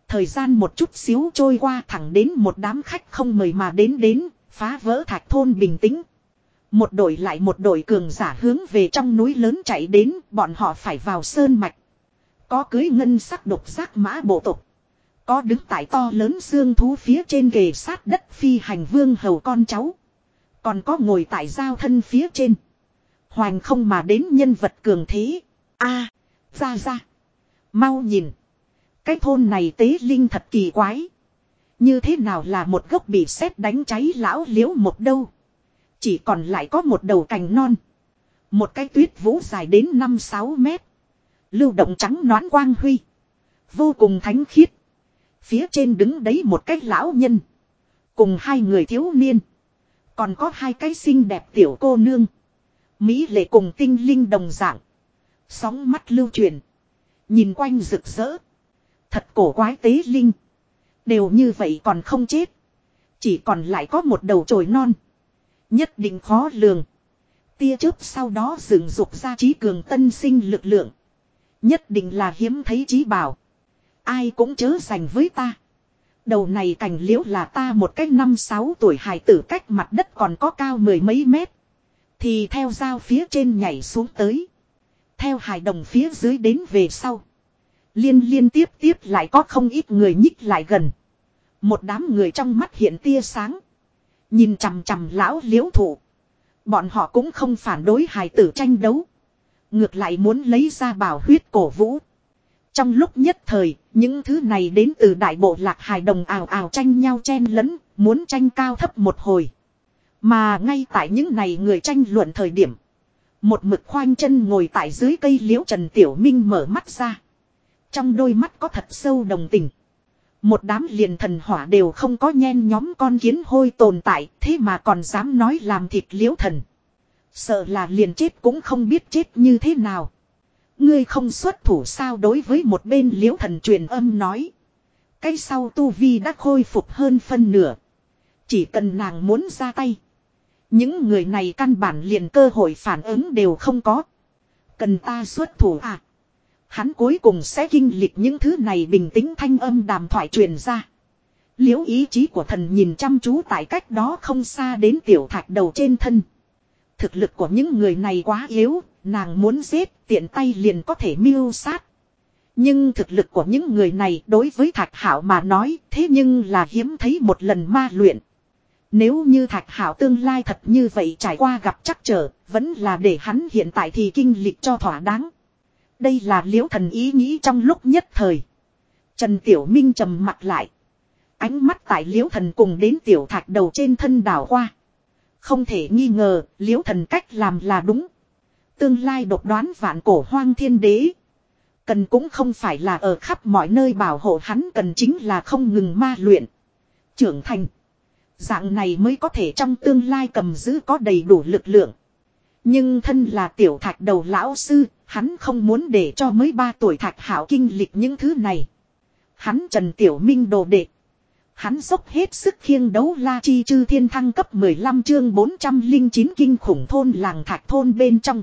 Thời gian một chút xíu trôi qua thẳng đến một đám khách không mời mà đến đến, phá vỡ thạch thôn bình tĩnh. Một đội lại một đội cường giả hướng về trong núi lớn chạy đến, bọn họ phải vào sơn mạch. Có cưới ngân sắc độc giác mã bộ tục. Có đứng tại to lớn xương thú phía trên kề sát đất phi hành vương hầu con cháu. Còn có ngồi tại giao thân phía trên. Hoành không mà đến nhân vật cường thế. a ra ra. Mau nhìn. Cái thôn này tế linh thật kỳ quái. Như thế nào là một gốc bị sét đánh cháy lão liễu một đâu. Chỉ còn lại có một đầu cành non. Một cái tuyết vũ dài đến 5-6 mét. Lưu động trắng noãn quang huy. Vô cùng thánh khiết. Phía trên đứng đấy một cái lão nhân. Cùng hai người thiếu niên. Còn có hai cái xinh đẹp tiểu cô nương. Mỹ lệ cùng tinh linh đồng dạng. Sóng mắt lưu truyền. Nhìn quanh rực rỡ. Thật cổ quái tế linh. Đều như vậy còn không chết. Chỉ còn lại có một đầu trồi non. Nhất định khó lường. Tia chớp sau đó dựng dục ra trí cường tân sinh lực lượng. Nhất định là hiếm thấy trí bảo. Ai cũng chớ dành với ta. Đầu này cảnh liễu là ta một cách năm sáu tuổi hài tử cách mặt đất còn có cao mười mấy mét. Thì theo dao phía trên nhảy xuống tới. Theo hài đồng phía dưới đến về sau. Liên liên tiếp tiếp lại có không ít người nhích lại gần. Một đám người trong mắt hiện tia sáng. Nhìn chằm chằm lão liễu thụ. Bọn họ cũng không phản đối hài tử tranh đấu. Ngược lại muốn lấy ra bảo huyết cổ vũ. Trong lúc nhất thời, những thứ này đến từ đại bộ lạc hài đồng ào ào tranh nhau chen lẫn, muốn tranh cao thấp một hồi. Mà ngay tại những này người tranh luận thời điểm. Một mực khoanh chân ngồi tại dưới cây liễu Trần Tiểu Minh mở mắt ra. Trong đôi mắt có thật sâu đồng tình. Một đám liền thần hỏa đều không có nhen nhóm con kiến hôi tồn tại, thế mà còn dám nói làm thịt liễu thần. Sợ là liền chết cũng không biết chết như thế nào. Ngươi không xuất thủ sao đối với một bên liễu thần truyền âm nói. Cái sau tu vi đã khôi phục hơn phân nửa. Chỉ cần nàng muốn ra tay. Những người này căn bản liền cơ hội phản ứng đều không có. Cần ta xuất thủ à? Hắn cuối cùng sẽ kinh lịch những thứ này bình tĩnh thanh âm đàm thoại truyền ra. Liễu ý chí của thần nhìn chăm chú tại cách đó không xa đến tiểu thạch đầu trên thân. Thực lực của những người này quá yếu, nàng muốn giết tiện tay liền có thể mưu sát. Nhưng thực lực của những người này đối với thạch hảo mà nói thế nhưng là hiếm thấy một lần ma luyện. Nếu như thạch hảo tương lai thật như vậy trải qua gặp chắc trở, vẫn là để hắn hiện tại thì kinh lịch cho thỏa đáng. Đây là liễu thần ý nghĩ trong lúc nhất thời. Trần Tiểu Minh trầm mặt lại. Ánh mắt tại liễu thần cùng đến tiểu thạch đầu trên thân đảo qua. Không thể nghi ngờ, liễu thần cách làm là đúng. Tương lai độc đoán vạn cổ hoang thiên đế. Cần cũng không phải là ở khắp mọi nơi bảo hộ hắn cần chính là không ngừng ma luyện. Trưởng thành. Dạng này mới có thể trong tương lai cầm giữ có đầy đủ lực lượng. Nhưng thân là tiểu thạch đầu lão sư, hắn không muốn để cho mới ba tuổi thạch hảo kinh lịch những thứ này. Hắn Trần Tiểu Minh đồ đệ. Hắn dốc hết sức khiêng đấu la chi chư thiên thăng cấp 15 chương 409 kinh khủng thôn làng thạch thôn bên trong.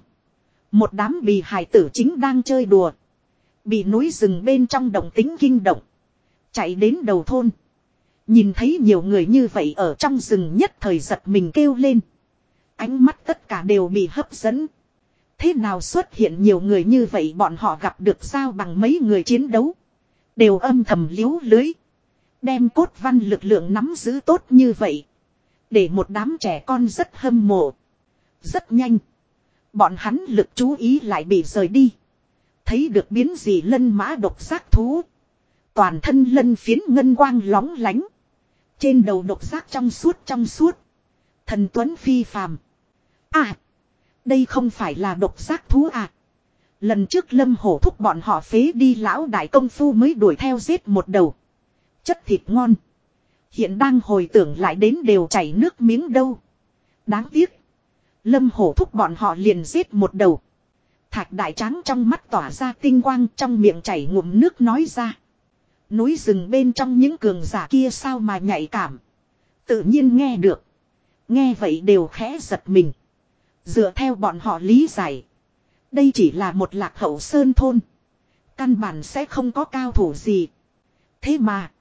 Một đám bì hải tử chính đang chơi đùa. Bị núi rừng bên trong động tính kinh động. Chạy đến đầu thôn. Nhìn thấy nhiều người như vậy ở trong rừng nhất thời giật mình kêu lên. Ánh mắt tất cả đều bị hấp dẫn. Thế nào xuất hiện nhiều người như vậy bọn họ gặp được sao bằng mấy người chiến đấu. Đều âm thầm liếu lưới. Đem cốt văn lực lượng nắm giữ tốt như vậy. Để một đám trẻ con rất hâm mộ. Rất nhanh. Bọn hắn lực chú ý lại bị rời đi. Thấy được biến gì lân mã độc giác thú. Toàn thân lân phiến ngân quang lóng lánh. Trên đầu độc giác trong suốt trong suốt. Thần tuấn phi phàm. À. Đây không phải là độc giác thú à. Lần trước lâm hổ thúc bọn họ phế đi lão đại công phu mới đuổi theo giết một đầu. Chất thịt ngon. Hiện đang hồi tưởng lại đến đều chảy nước miếng đâu. Đáng tiếc. Lâm hổ thúc bọn họ liền giết một đầu. Thạch đại tráng trong mắt tỏa ra tinh quang trong miệng chảy ngụm nước nói ra. Núi rừng bên trong những cường giả kia sao mà nhạy cảm. Tự nhiên nghe được. Nghe vậy đều khẽ giật mình. Dựa theo bọn họ lý giải. Đây chỉ là một lạc hậu sơn thôn. Căn bản sẽ không có cao thủ gì. Thế mà.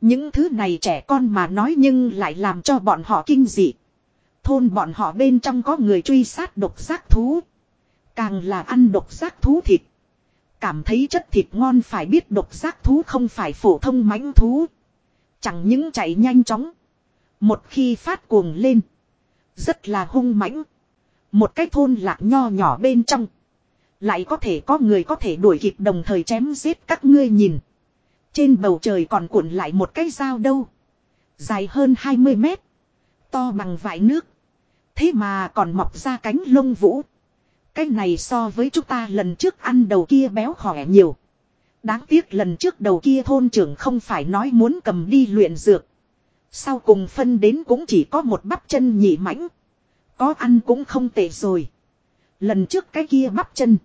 Những thứ này trẻ con mà nói nhưng lại làm cho bọn họ kinh dị. Thôn bọn họ bên trong có người truy sát độc giác thú. Càng là ăn độc giác thú thịt. Cảm thấy chất thịt ngon phải biết độc giác thú không phải phổ thông mãnh thú. Chẳng những chạy nhanh chóng. Một khi phát cuồng lên. Rất là hung mãnh. Một cái thôn lạc nho nhỏ bên trong. Lại có thể có người có thể đuổi kịp đồng thời chém giết các ngươi nhìn. Trên bầu trời còn cuộn lại một cái dao đâu. Dài hơn 20 mét. To bằng vải nước. Thế mà còn mọc ra cánh lông vũ. Cái này so với chúng ta lần trước ăn đầu kia béo khỏe nhiều. Đáng tiếc lần trước đầu kia thôn trưởng không phải nói muốn cầm đi luyện dược. Sau cùng phân đến cũng chỉ có một bắp chân nhị mãnh. Có ăn cũng không tệ rồi. Lần trước cái kia bắp chân.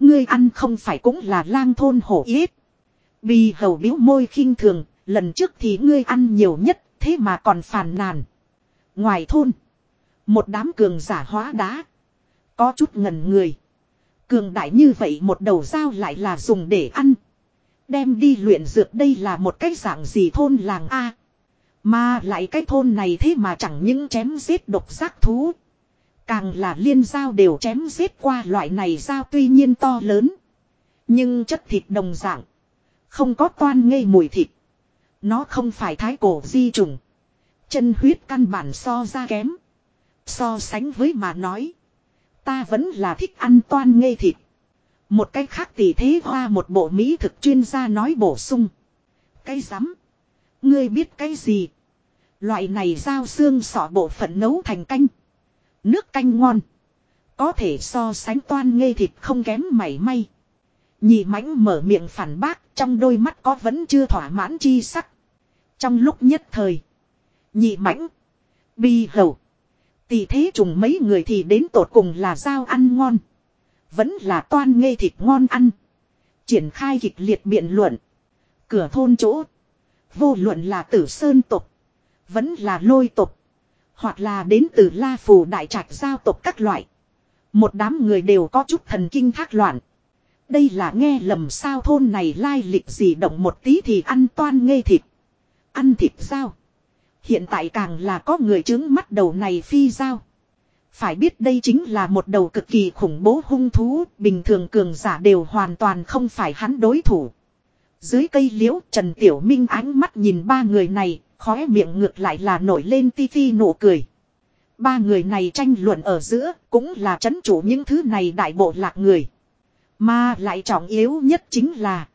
Ngươi ăn không phải cũng là lang thôn hổ yết. Bì hầu biếu môi khinh thường, lần trước thì ngươi ăn nhiều nhất, thế mà còn phàn nàn. Ngoài thôn, một đám cường giả hóa đá. Có chút ngần người. Cường đại như vậy một đầu dao lại là dùng để ăn. Đem đi luyện dược đây là một cái dạng gì thôn làng A. Mà lại cái thôn này thế mà chẳng những chém giết độc giác thú. Càng là liên giao đều chém giết qua loại này giao tuy nhiên to lớn. Nhưng chất thịt đồng dạng. Không có toan ngây mùi thịt. Nó không phải thái cổ di trùng. Chân huyết căn bản so ra kém. So sánh với mà nói. Ta vẫn là thích ăn toan ngây thịt. Một cách khác tỷ thế hoa một bộ mỹ thực chuyên gia nói bổ sung. Cái rắm Ngươi biết cái gì? Loại này giao xương sọ bộ phận nấu thành canh. Nước canh ngon. Có thể so sánh toan ngây thịt không kém mảy may. Nhị mãnh mở miệng phản bác, trong đôi mắt có vẫn chưa thỏa mãn chi sắc. Trong lúc nhất thời. Nhị mãnh. Bi hầu. Tỷ thế trùng mấy người thì đến tột cùng là dao ăn ngon. Vẫn là toan ngây thịt ngon ăn. Triển khai kịch liệt biện luận. Cửa thôn chỗ. Vô luận là tử sơn tục. Vẫn là lôi tục. Hoặc là đến từ la phù đại trạch giao tục các loại. Một đám người đều có chút thần kinh thác loạn. Đây là nghe lầm sao thôn này lai lịch gì động một tí thì ăn toan ngây thịt. Ăn thịt sao? Hiện tại càng là có người chứng mắt đầu này phi giao. Phải biết đây chính là một đầu cực kỳ khủng bố hung thú, bình thường cường giả đều hoàn toàn không phải hắn đối thủ. Dưới cây liễu Trần Tiểu Minh ánh mắt nhìn ba người này, khóe miệng ngược lại là nổi lên ti ti nụ cười. Ba người này tranh luận ở giữa, cũng là chấn chủ những thứ này đại bộ lạc người. Mà lại trọng yếu nhất chính là,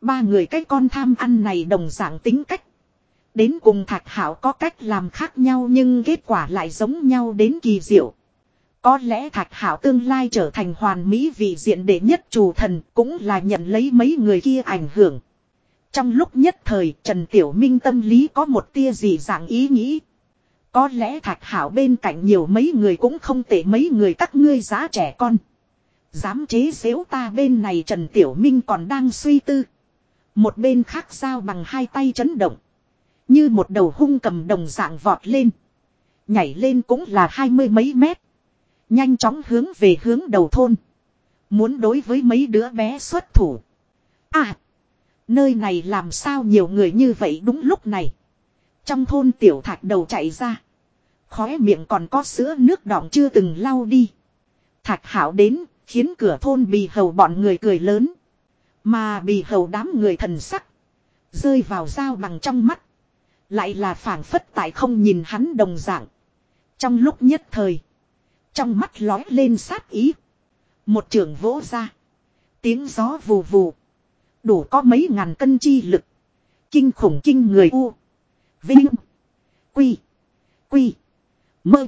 ba người cái con tham ăn này đồng dạng tính cách. Đến cùng thạch hảo có cách làm khác nhau nhưng kết quả lại giống nhau đến kỳ diệu. Có lẽ thạch hảo tương lai trở thành hoàn mỹ vị diện đệ nhất chủ thần cũng là nhận lấy mấy người kia ảnh hưởng. Trong lúc nhất thời Trần Tiểu Minh tâm lý có một tia gì dạng ý nghĩ. Có lẽ thạch hảo bên cạnh nhiều mấy người cũng không tệ mấy người các ngươi giá trẻ con. Dám chế xếu ta bên này Trần Tiểu Minh còn đang suy tư. Một bên khác sao bằng hai tay chấn động. Như một đầu hung cầm đồng dạng vọt lên. Nhảy lên cũng là hai mươi mấy mét. Nhanh chóng hướng về hướng đầu thôn. Muốn đối với mấy đứa bé xuất thủ. À. Nơi này làm sao nhiều người như vậy đúng lúc này. Trong thôn tiểu thạch đầu chạy ra. Khóe miệng còn có sữa nước đọng chưa từng lau đi. Thạch hảo đến, khiến cửa thôn bì hầu bọn người cười lớn. Mà bì hầu đám người thần sắc. Rơi vào dao bằng trong mắt. Lại là phảng phất tại không nhìn hắn đồng dạng. Trong lúc nhất thời. Trong mắt lói lên sát ý. Một trường vỗ ra. Tiếng gió vù vù. Đủ có mấy ngàn cân chi lực. Kinh khủng kinh người u. Vinh. Quy. Quy. Mơ.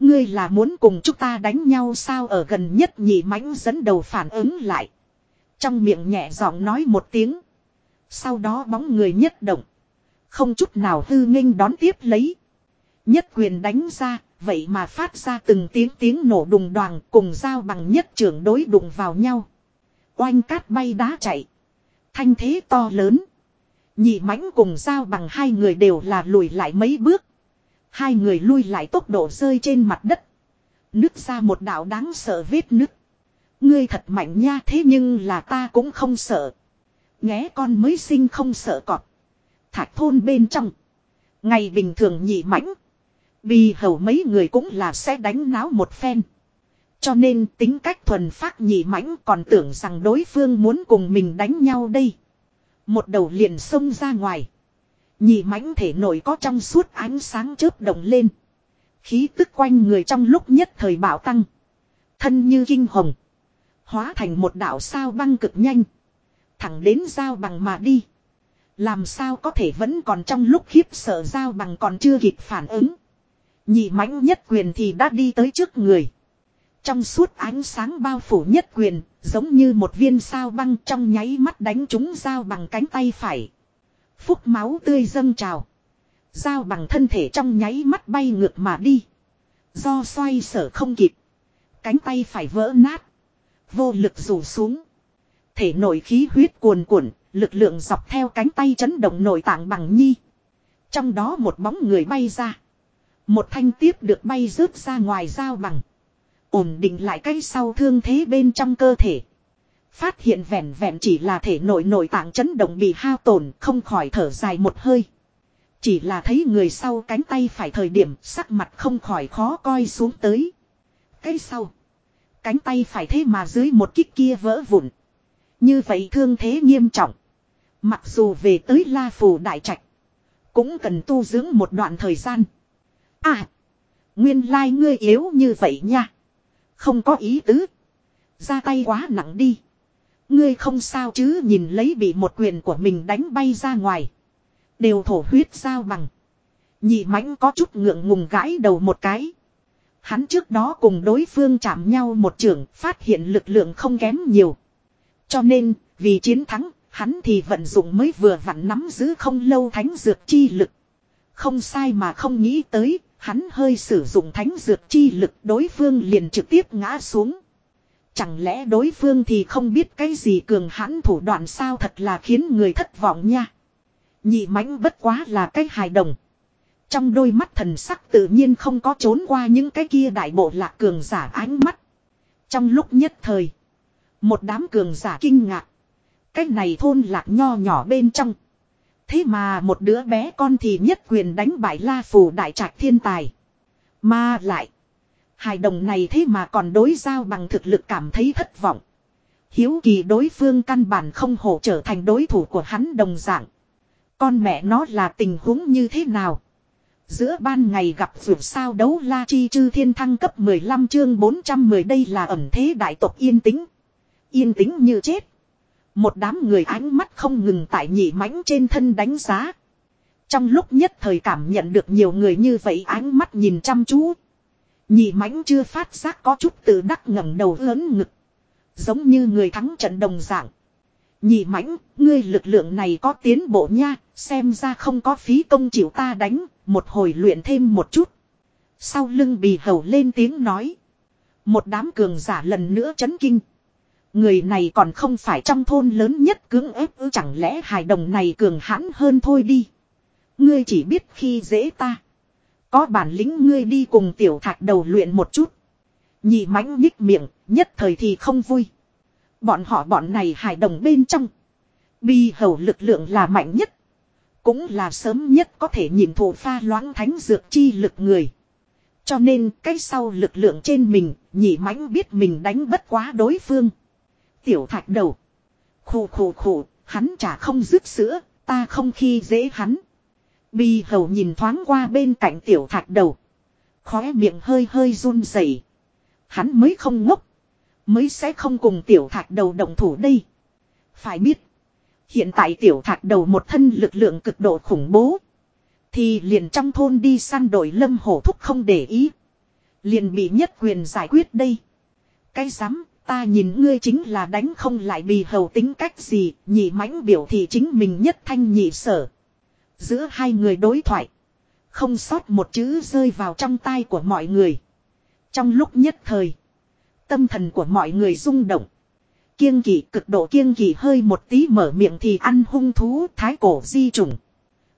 Ngươi là muốn cùng chúng ta đánh nhau sao ở gần nhất nhị mãnh dẫn đầu phản ứng lại. Trong miệng nhẹ giọng nói một tiếng. Sau đó bóng người nhất động. Không chút nào hư nghênh đón tiếp lấy. Nhất quyền đánh ra, vậy mà phát ra từng tiếng tiếng nổ đùng đoàn cùng dao bằng nhất trưởng đối đụng vào nhau. Oanh cát bay đá chạy. Thanh thế to lớn. Nhị mãnh cùng dao bằng hai người đều là lùi lại mấy bước. Hai người lui lại tốc độ rơi trên mặt đất. Nứt ra một đạo đáng sợ vết nứt. Ngươi thật mạnh nha, thế nhưng là ta cũng không sợ. Nghé con mới sinh không sợ cọp. Thạch thôn bên trong. Ngày bình thường nhị mãnh. Vì hầu mấy người cũng là sẽ đánh náo một phen. Cho nên tính cách thuần phát nhị mãnh còn tưởng rằng đối phương muốn cùng mình đánh nhau đây. Một đầu liền xông ra ngoài. Nhị mãnh thể nổi có trong suốt ánh sáng chớp động lên. Khí tức quanh người trong lúc nhất thời bảo tăng. Thân như kinh hồng. Hóa thành một đạo sao băng cực nhanh. Thẳng đến giao bằng mà đi. Làm sao có thể vẫn còn trong lúc khiếp sợ giao bằng còn chưa kịp phản ứng. Nhị mãnh nhất quyền thì đã đi tới trước người. Trong suốt ánh sáng bao phủ nhất quyền, giống như một viên sao băng trong nháy mắt đánh trúng giao bằng cánh tay phải. Phúc máu tươi dâng trào. Dao bằng thân thể trong nháy mắt bay ngược mà đi. Do xoay sở không kịp. Cánh tay phải vỡ nát. Vô lực rủ xuống. Thể nội khí huyết cuồn cuộn, lực lượng dọc theo cánh tay chấn động nội tạng bằng nhi. Trong đó một bóng người bay ra. Một thanh tiếp được bay rớt ra ngoài dao bằng. Ổn định lại cái sau thương thế bên trong cơ thể. Phát hiện vẹn vẹn chỉ là thể nội nội tạng chấn động bị hao tổn, không khỏi thở dài một hơi. Chỉ là thấy người sau cánh tay phải thời điểm, sắc mặt không khỏi khó coi xuống tới. Cái sau. Cánh tay phải thế mà dưới một kích kia vỡ vụn. Như vậy thương thế nghiêm trọng. Mặc dù về tới La Phù Đại Trạch. Cũng cần tu dưỡng một đoạn thời gian. À. Nguyên lai like ngươi yếu như vậy nha. Không có ý tứ. Ra tay quá nặng đi. Ngươi không sao chứ nhìn lấy bị một quyền của mình đánh bay ra ngoài. Đều thổ huyết sao bằng. Nhị mãnh có chút ngượng ngùng gãi đầu một cái. Hắn trước đó cùng đối phương chạm nhau một trường phát hiện lực lượng không kém nhiều. Cho nên, vì chiến thắng, hắn thì vận dụng mới vừa vặn nắm giữ không lâu thánh dược chi lực. Không sai mà không nghĩ tới, hắn hơi sử dụng thánh dược chi lực đối phương liền trực tiếp ngã xuống. Chẳng lẽ đối phương thì không biết cái gì cường hãn thủ đoạn sao thật là khiến người thất vọng nha. Nhị mãnh bất quá là cái hài đồng. Trong đôi mắt thần sắc tự nhiên không có trốn qua những cái kia đại bộ lạc cường giả ánh mắt. Trong lúc nhất thời. Một đám cường giả kinh ngạc. Cái này thôn lạc nho nhỏ bên trong. Thế mà một đứa bé con thì nhất quyền đánh bại la phù đại trạch thiên tài. Mà lại. Hài đồng này thế mà còn đối giao bằng thực lực cảm thấy thất vọng. Hiếu kỳ đối phương căn bản không hổ trở thành đối thủ của hắn đồng dạng. Con mẹ nó là tình huống như thế nào? Giữa ban ngày gặp vượt sao đấu la chi chư thiên thăng cấp 15 chương 410 đây là ẩm thế đại tộc yên tĩnh. Yên tĩnh như chết. Một đám người ánh mắt không ngừng tại nhị mãnh trên thân đánh giá. Trong lúc nhất thời cảm nhận được nhiều người như vậy ánh mắt nhìn chăm chú. Nhị mãnh chưa phát giác có chút tự đắc ngẩng đầu lớn ngực. Giống như người thắng trận đồng dạng. Nhị mãnh, ngươi lực lượng này có tiến bộ nha, xem ra không có phí công chịu ta đánh, một hồi luyện thêm một chút. Sau lưng bì hầu lên tiếng nói. Một đám cường giả lần nữa chấn kinh. Người này còn không phải trong thôn lớn nhất cưỡng ép ư chẳng lẽ hài đồng này cường hãn hơn thôi đi. Ngươi chỉ biết khi dễ ta. Có bản lĩnh ngươi đi cùng tiểu thạch đầu luyện một chút. Nhị mãnh nhích miệng, nhất thời thì không vui. Bọn họ bọn này hài đồng bên trong. Bi hầu lực lượng là mạnh nhất. Cũng là sớm nhất có thể nhìn thổ pha loãng thánh dược chi lực người. Cho nên cái sau lực lượng trên mình, nhị mãnh biết mình đánh bất quá đối phương. Tiểu thạch đầu. khủ khủ khủ hắn chả không dứt sữa, ta không khi dễ hắn. Bì hầu nhìn thoáng qua bên cạnh tiểu thạch đầu. Khóe miệng hơi hơi run rẩy. Hắn mới không ngốc. Mới sẽ không cùng tiểu thạch đầu động thủ đây. Phải biết. Hiện tại tiểu thạch đầu một thân lực lượng cực độ khủng bố. Thì liền trong thôn đi săn đổi lâm hổ thúc không để ý. Liền bị nhất quyền giải quyết đây. Cái rắm ta nhìn ngươi chính là đánh không lại bì hầu tính cách gì, nhị mãnh biểu thì chính mình nhất thanh nhị sở. Giữa hai người đối thoại. Không sót một chữ rơi vào trong tai của mọi người. Trong lúc nhất thời. Tâm thần của mọi người rung động. Kiêng kỵ cực độ kiêng kỵ hơi một tí mở miệng thì ăn hung thú thái cổ di trùng.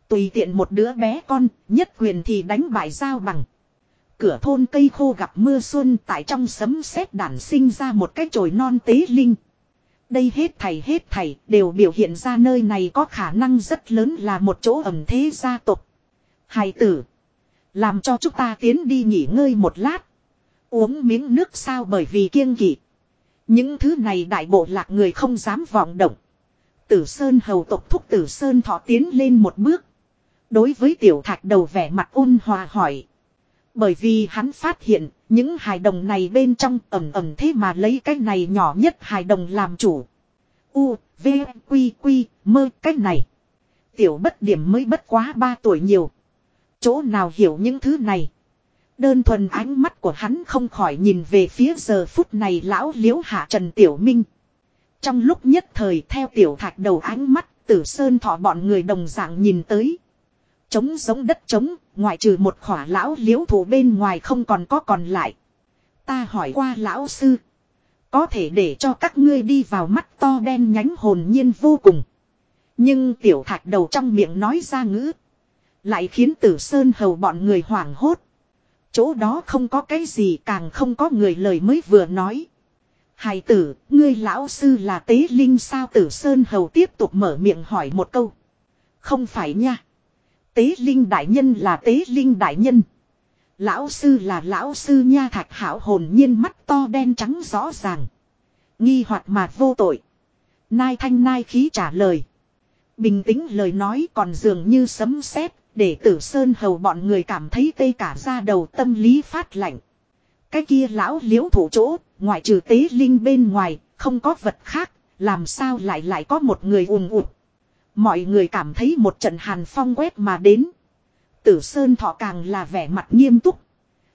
Tùy tiện một đứa bé con, nhất quyền thì đánh bại giao bằng. Cửa thôn cây khô gặp mưa xuân tại trong sấm sét đản sinh ra một cái chồi non tế linh. Đây hết thầy hết thầy đều biểu hiện ra nơi này có khả năng rất lớn là một chỗ ẩm thế gia tộc. Hài tử. Làm cho chúng ta tiến đi nghỉ ngơi một lát. Uống miếng nước sao bởi vì kiêng kỵ. Những thứ này đại bộ lạc người không dám vọng động. Tử Sơn hầu tộc thúc Tử Sơn thọ tiến lên một bước. Đối với tiểu thạch đầu vẻ mặt ôn hòa hỏi. Bởi vì hắn phát hiện những hài đồng này bên trong ẩm ẩm thế mà lấy cái này nhỏ nhất hài đồng làm chủ. U, V, Quy, Quy, mơ cái này. Tiểu bất điểm mới bất quá 3 tuổi nhiều. Chỗ nào hiểu những thứ này. Đơn thuần ánh mắt của hắn không khỏi nhìn về phía giờ phút này lão liễu hạ Trần Tiểu Minh. Trong lúc nhất thời theo tiểu thạch đầu ánh mắt, tử sơn thọ bọn người đồng dạng nhìn tới. Trống giống đất trống, ngoại trừ một khỏa lão liễu thủ bên ngoài không còn có còn lại. Ta hỏi qua lão sư. Có thể để cho các ngươi đi vào mắt to đen nhánh hồn nhiên vô cùng. Nhưng tiểu thạch đầu trong miệng nói ra ngữ. Lại khiến tử sơn hầu bọn người hoảng hốt. Chỗ đó không có cái gì càng không có người lời mới vừa nói. Hài tử, ngươi lão sư là tế linh sao tử sơn hầu tiếp tục mở miệng hỏi một câu. Không phải nha. Tế linh đại nhân là tế linh đại nhân. Lão sư là lão sư nha thạch hảo hồn nhiên mắt to đen trắng rõ ràng. Nghi hoặc mà vô tội. Nai thanh nai khí trả lời. Bình tĩnh lời nói còn dường như sấm sét để tử sơn hầu bọn người cảm thấy tê cả ra đầu tâm lý phát lạnh. Cái kia lão liễu thủ chỗ, ngoại trừ tế linh bên ngoài, không có vật khác, làm sao lại lại có một người ùn ụt. Mọi người cảm thấy một trận hàn phong quét mà đến. Tử sơn thọ càng là vẻ mặt nghiêm túc.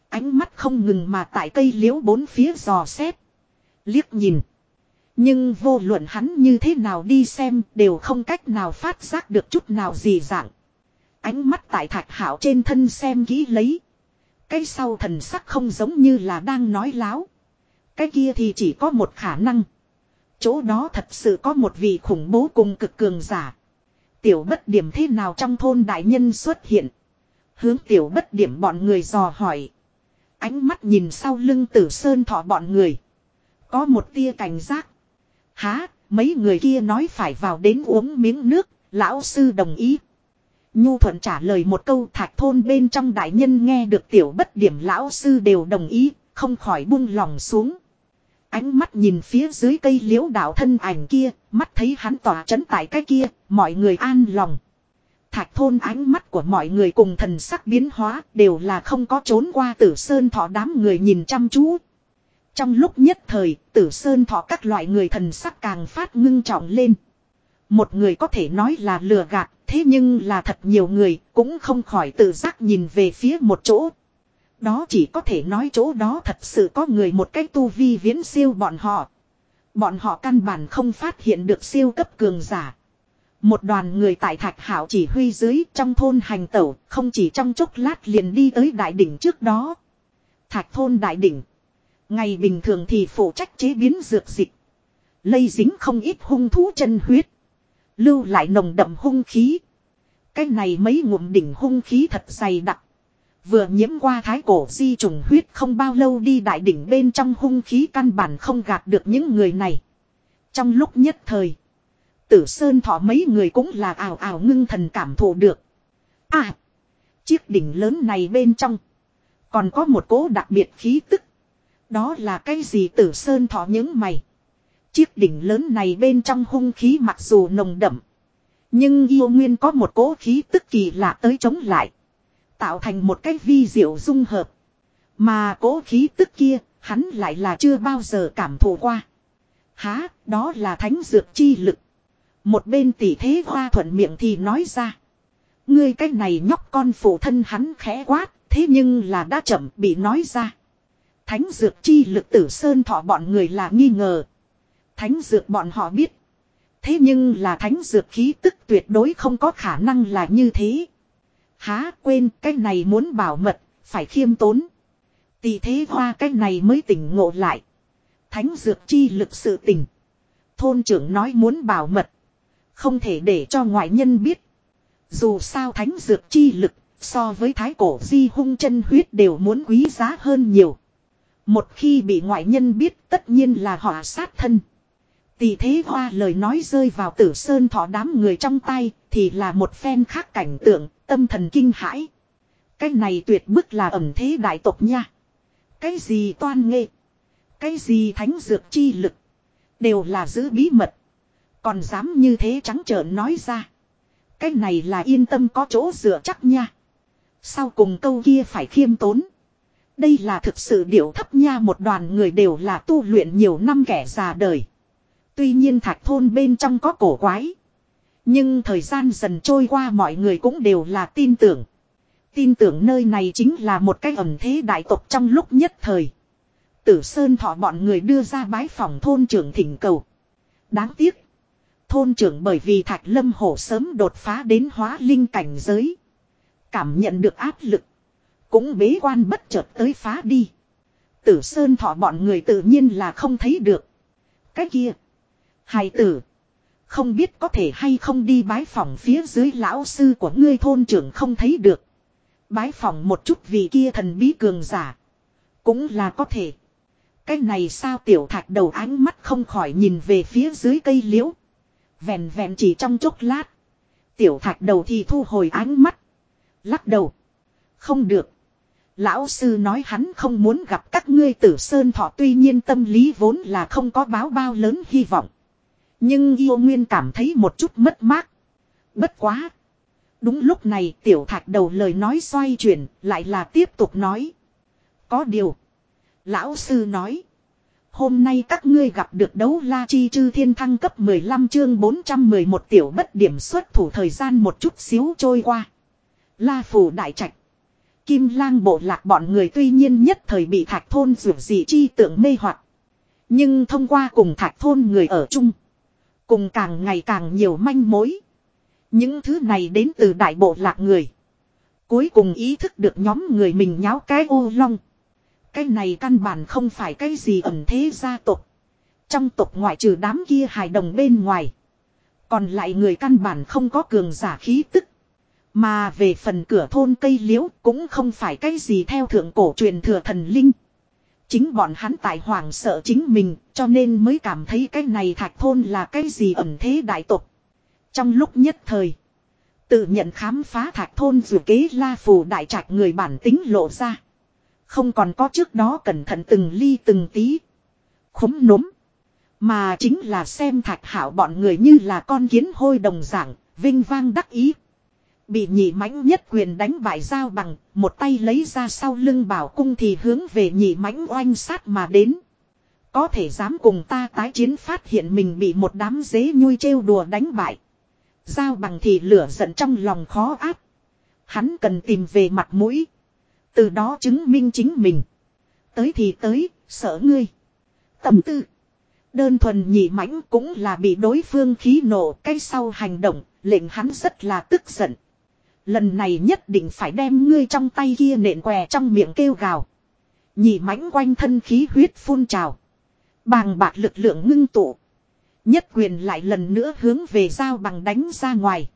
Ánh mắt không ngừng mà tại cây liễu bốn phía dò xét. Liếc nhìn. Nhưng vô luận hắn như thế nào đi xem đều không cách nào phát giác được chút nào gì dạng. Ánh mắt tại thạch hảo trên thân xem kỹ lấy. Cái sau thần sắc không giống như là đang nói láo. Cái kia thì chỉ có một khả năng. Chỗ đó thật sự có một vị khủng bố cùng cực cường giả. Tiểu bất điểm thế nào trong thôn đại nhân xuất hiện. Hướng tiểu bất điểm bọn người dò hỏi. Ánh mắt nhìn sau lưng tử sơn thọ bọn người. Có một tia cảnh giác. Há, mấy người kia nói phải vào đến uống miếng nước, lão sư đồng ý. Nhu thuận trả lời một câu thạch thôn bên trong đại nhân nghe được tiểu bất điểm lão sư đều đồng ý, không khỏi buông lòng xuống. Ánh mắt nhìn phía dưới cây liễu đạo thân ảnh kia, mắt thấy hắn tỏa chấn tại cái kia, mọi người an lòng. Thạch thôn ánh mắt của mọi người cùng thần sắc biến hóa đều là không có trốn qua tử sơn thọ đám người nhìn chăm chú. Trong lúc nhất thời, tử sơn thọ các loại người thần sắc càng phát ngưng trọng lên. Một người có thể nói là lừa gạt, thế nhưng là thật nhiều người cũng không khỏi tự giác nhìn về phía một chỗ. Đó chỉ có thể nói chỗ đó thật sự có người một cách tu vi viễn siêu bọn họ. Bọn họ căn bản không phát hiện được siêu cấp cường giả. Một đoàn người tại thạch hảo chỉ huy dưới trong thôn hành tẩu, không chỉ trong chốc lát liền đi tới đại đỉnh trước đó. Thạch thôn đại đỉnh. Ngày bình thường thì phụ trách chế biến dược dịch. Lây dính không ít hung thú chân huyết. Lưu lại nồng đậm hung khí. Cái này mấy ngụm đỉnh hung khí thật dày đặc. Vừa nhiễm qua thái cổ di trùng huyết không bao lâu đi đại đỉnh bên trong hung khí căn bản không gạt được những người này. Trong lúc nhất thời. Tử Sơn thọ mấy người cũng là ảo ảo ngưng thần cảm thụ được. À. Chiếc đỉnh lớn này bên trong. Còn có một cố đặc biệt khí tức. Đó là cái gì tử Sơn thọ những mày. Chiếc đỉnh lớn này bên trong hung khí mặc dù nồng đậm. Nhưng yêu nguyên có một cố khí tức kỳ lạ tới chống lại. Tạo thành một cái vi diệu dung hợp. Mà cố khí tức kia, hắn lại là chưa bao giờ cảm thụ qua. Há, đó là thánh dược chi lực. Một bên tỷ thế hoa thuận miệng thì nói ra. Ngươi cái này nhóc con phụ thân hắn khẽ quát, thế nhưng là đã chậm bị nói ra. Thánh dược chi lực tử sơn thọ bọn người là nghi ngờ. Thánh dược bọn họ biết. Thế nhưng là thánh dược khí tức tuyệt đối không có khả năng là như thế. Há quên cái này muốn bảo mật, phải khiêm tốn. Tỷ thế hoa cái này mới tỉnh ngộ lại. Thánh dược chi lực sự tỉnh. Thôn trưởng nói muốn bảo mật. Không thể để cho ngoại nhân biết. Dù sao thánh dược chi lực so với thái cổ di hung chân huyết đều muốn quý giá hơn nhiều. Một khi bị ngoại nhân biết tất nhiên là họ sát thân. Tỷ thế hoa lời nói rơi vào tử sơn thọ đám người trong tay thì là một phen khác cảnh tượng, tâm thần kinh hãi. Cái này tuyệt bức là ẩm thế đại tộc nha. Cái gì toan nghệ. Cái gì thánh dược chi lực. Đều là giữ bí mật. Còn dám như thế trắng trợn nói ra. Cái này là yên tâm có chỗ dựa chắc nha. Sau cùng câu kia phải khiêm tốn. Đây là thực sự điệu thấp nha một đoàn người đều là tu luyện nhiều năm kẻ già đời. Tuy nhiên thạch thôn bên trong có cổ quái. Nhưng thời gian dần trôi qua mọi người cũng đều là tin tưởng. Tin tưởng nơi này chính là một cái ẩm thế đại tộc trong lúc nhất thời. Tử Sơn thọ bọn người đưa ra bái phòng thôn trưởng thỉnh cầu. Đáng tiếc. Thôn trưởng bởi vì Thạch Lâm Hổ sớm đột phá đến hóa linh cảnh giới. Cảm nhận được áp lực. Cũng bế quan bất chợt tới phá đi. Tử Sơn thọ bọn người tự nhiên là không thấy được. Cái kia. Hài tử. Không biết có thể hay không đi bái phòng phía dưới lão sư của ngươi thôn trưởng không thấy được. Bái phòng một chút vì kia thần bí cường giả. Cũng là có thể. Cái này sao tiểu thạch đầu ánh mắt không khỏi nhìn về phía dưới cây liễu. Vẹn vẹn chỉ trong chốc lát. Tiểu thạch đầu thì thu hồi ánh mắt. Lắc đầu. Không được. Lão sư nói hắn không muốn gặp các ngươi tử sơn thọ tuy nhiên tâm lý vốn là không có báo bao lớn hy vọng. Nhưng yêu nguyên cảm thấy một chút mất mát. Bất quá. Đúng lúc này, tiểu thạch đầu lời nói xoay chuyển, lại là tiếp tục nói. Có điều. Lão sư nói. Hôm nay các ngươi gặp được đấu la chi chư thiên thăng cấp 15 chương 411 tiểu bất điểm xuất thủ thời gian một chút xíu trôi qua. La phủ đại trạch. Kim lang bộ lạc bọn người tuy nhiên nhất thời bị thạch thôn rủ dị chi tượng mê hoặc Nhưng thông qua cùng thạch thôn người ở chung. Cùng càng ngày càng nhiều manh mối. Những thứ này đến từ đại bộ lạc người. Cuối cùng ý thức được nhóm người mình nháo cái ô long. Cái này căn bản không phải cái gì ẩn thế gia tộc. Trong tộc ngoại trừ đám kia hài đồng bên ngoài. Còn lại người căn bản không có cường giả khí tức. Mà về phần cửa thôn cây liễu cũng không phải cái gì theo thượng cổ truyền thừa thần linh. Chính bọn hắn tại hoàng sợ chính mình cho nên mới cảm thấy cái này thạch thôn là cái gì ẩn thế đại tục. Trong lúc nhất thời. Tự nhận khám phá thạch thôn dù kế la phù đại trạch người bản tính lộ ra. Không còn có trước đó cẩn thận từng ly từng tí. Khúm núm. Mà chính là xem thạch hảo bọn người như là con kiến hôi đồng dạng, vinh vang đắc ý. Bị nhị mãnh nhất quyền đánh bại giao bằng, một tay lấy ra sau lưng bảo cung thì hướng về nhị mãnh oanh sát mà đến. Có thể dám cùng ta tái chiến phát hiện mình bị một đám dế nhui trêu đùa đánh bại. Giao bằng thì lửa giận trong lòng khó áp. Hắn cần tìm về mặt mũi. Từ đó chứng minh chính mình. Tới thì tới, sợ ngươi. Tầm tư. Đơn thuần nhị mãnh cũng là bị đối phương khí nổ cái sau hành động, lệnh hắn rất là tức giận. Lần này nhất định phải đem ngươi trong tay kia nện què trong miệng kêu gào. Nhị mãnh quanh thân khí huyết phun trào. Bàng bạc lực lượng ngưng tụ. Nhất quyền lại lần nữa hướng về dao bằng đánh ra ngoài.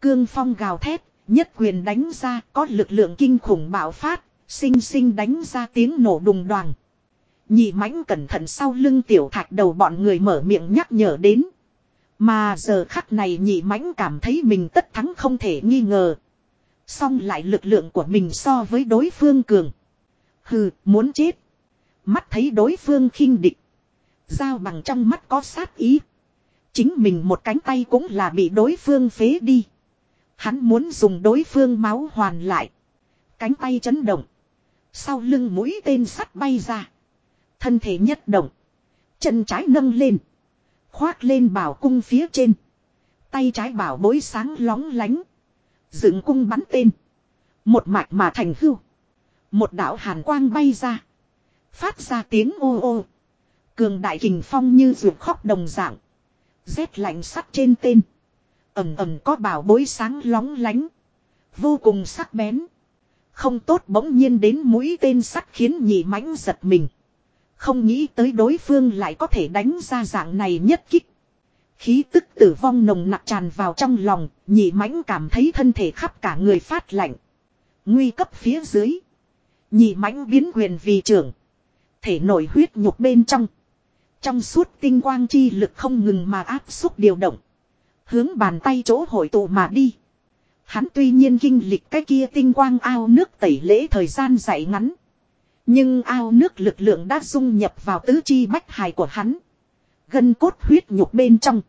Cương phong gào thét, nhất quyền đánh ra có lực lượng kinh khủng bạo phát, sinh sinh đánh ra tiếng nổ đùng đoàn. Nhị mãnh cẩn thận sau lưng tiểu thạch đầu bọn người mở miệng nhắc nhở đến. Mà giờ khắc này nhị mãnh cảm thấy mình tất thắng không thể nghi ngờ. Xong lại lực lượng của mình so với đối phương cường. Hừ, muốn chết. Mắt thấy đối phương khinh địch. Giao bằng trong mắt có sát ý. Chính mình một cánh tay cũng là bị đối phương phế đi. Hắn muốn dùng đối phương máu hoàn lại. Cánh tay chấn động. Sau lưng mũi tên sắt bay ra. Thân thể nhất động. Chân trái nâng lên. Khoác lên bảo cung phía trên. Tay trái bảo bối sáng lóng lánh. Dựng cung bắn tên. Một mạch mà thành hưu. Một đạo hàn quang bay ra. Phát ra tiếng ô ô. Cường đại kình phong như ruột khóc đồng dạng. Rét lạnh sắt trên tên. Ẩm ẩm có bảo bối sáng lóng lánh. Vô cùng sắc bén. Không tốt bỗng nhiên đến mũi tên sắt khiến nhị mãnh giật mình. Không nghĩ tới đối phương lại có thể đánh ra dạng này nhất kích. Khí tức tử vong nồng nặc tràn vào trong lòng, nhị mãnh cảm thấy thân thể khắp cả người phát lạnh. Nguy cấp phía dưới. Nhị mãnh biến quyền vì trưởng. Thể nổi huyết nhục bên trong. Trong suốt tinh quang chi lực không ngừng mà áp xúc điều động. Hướng bàn tay chỗ hội tụ mà đi. Hắn tuy nhiên kinh lịch cái kia tinh quang ao nước tẩy lễ thời gian dài ngắn. Nhưng ao nước lực lượng đã dung nhập vào tứ chi bách hài của hắn. Gân cốt huyết nhục bên trong.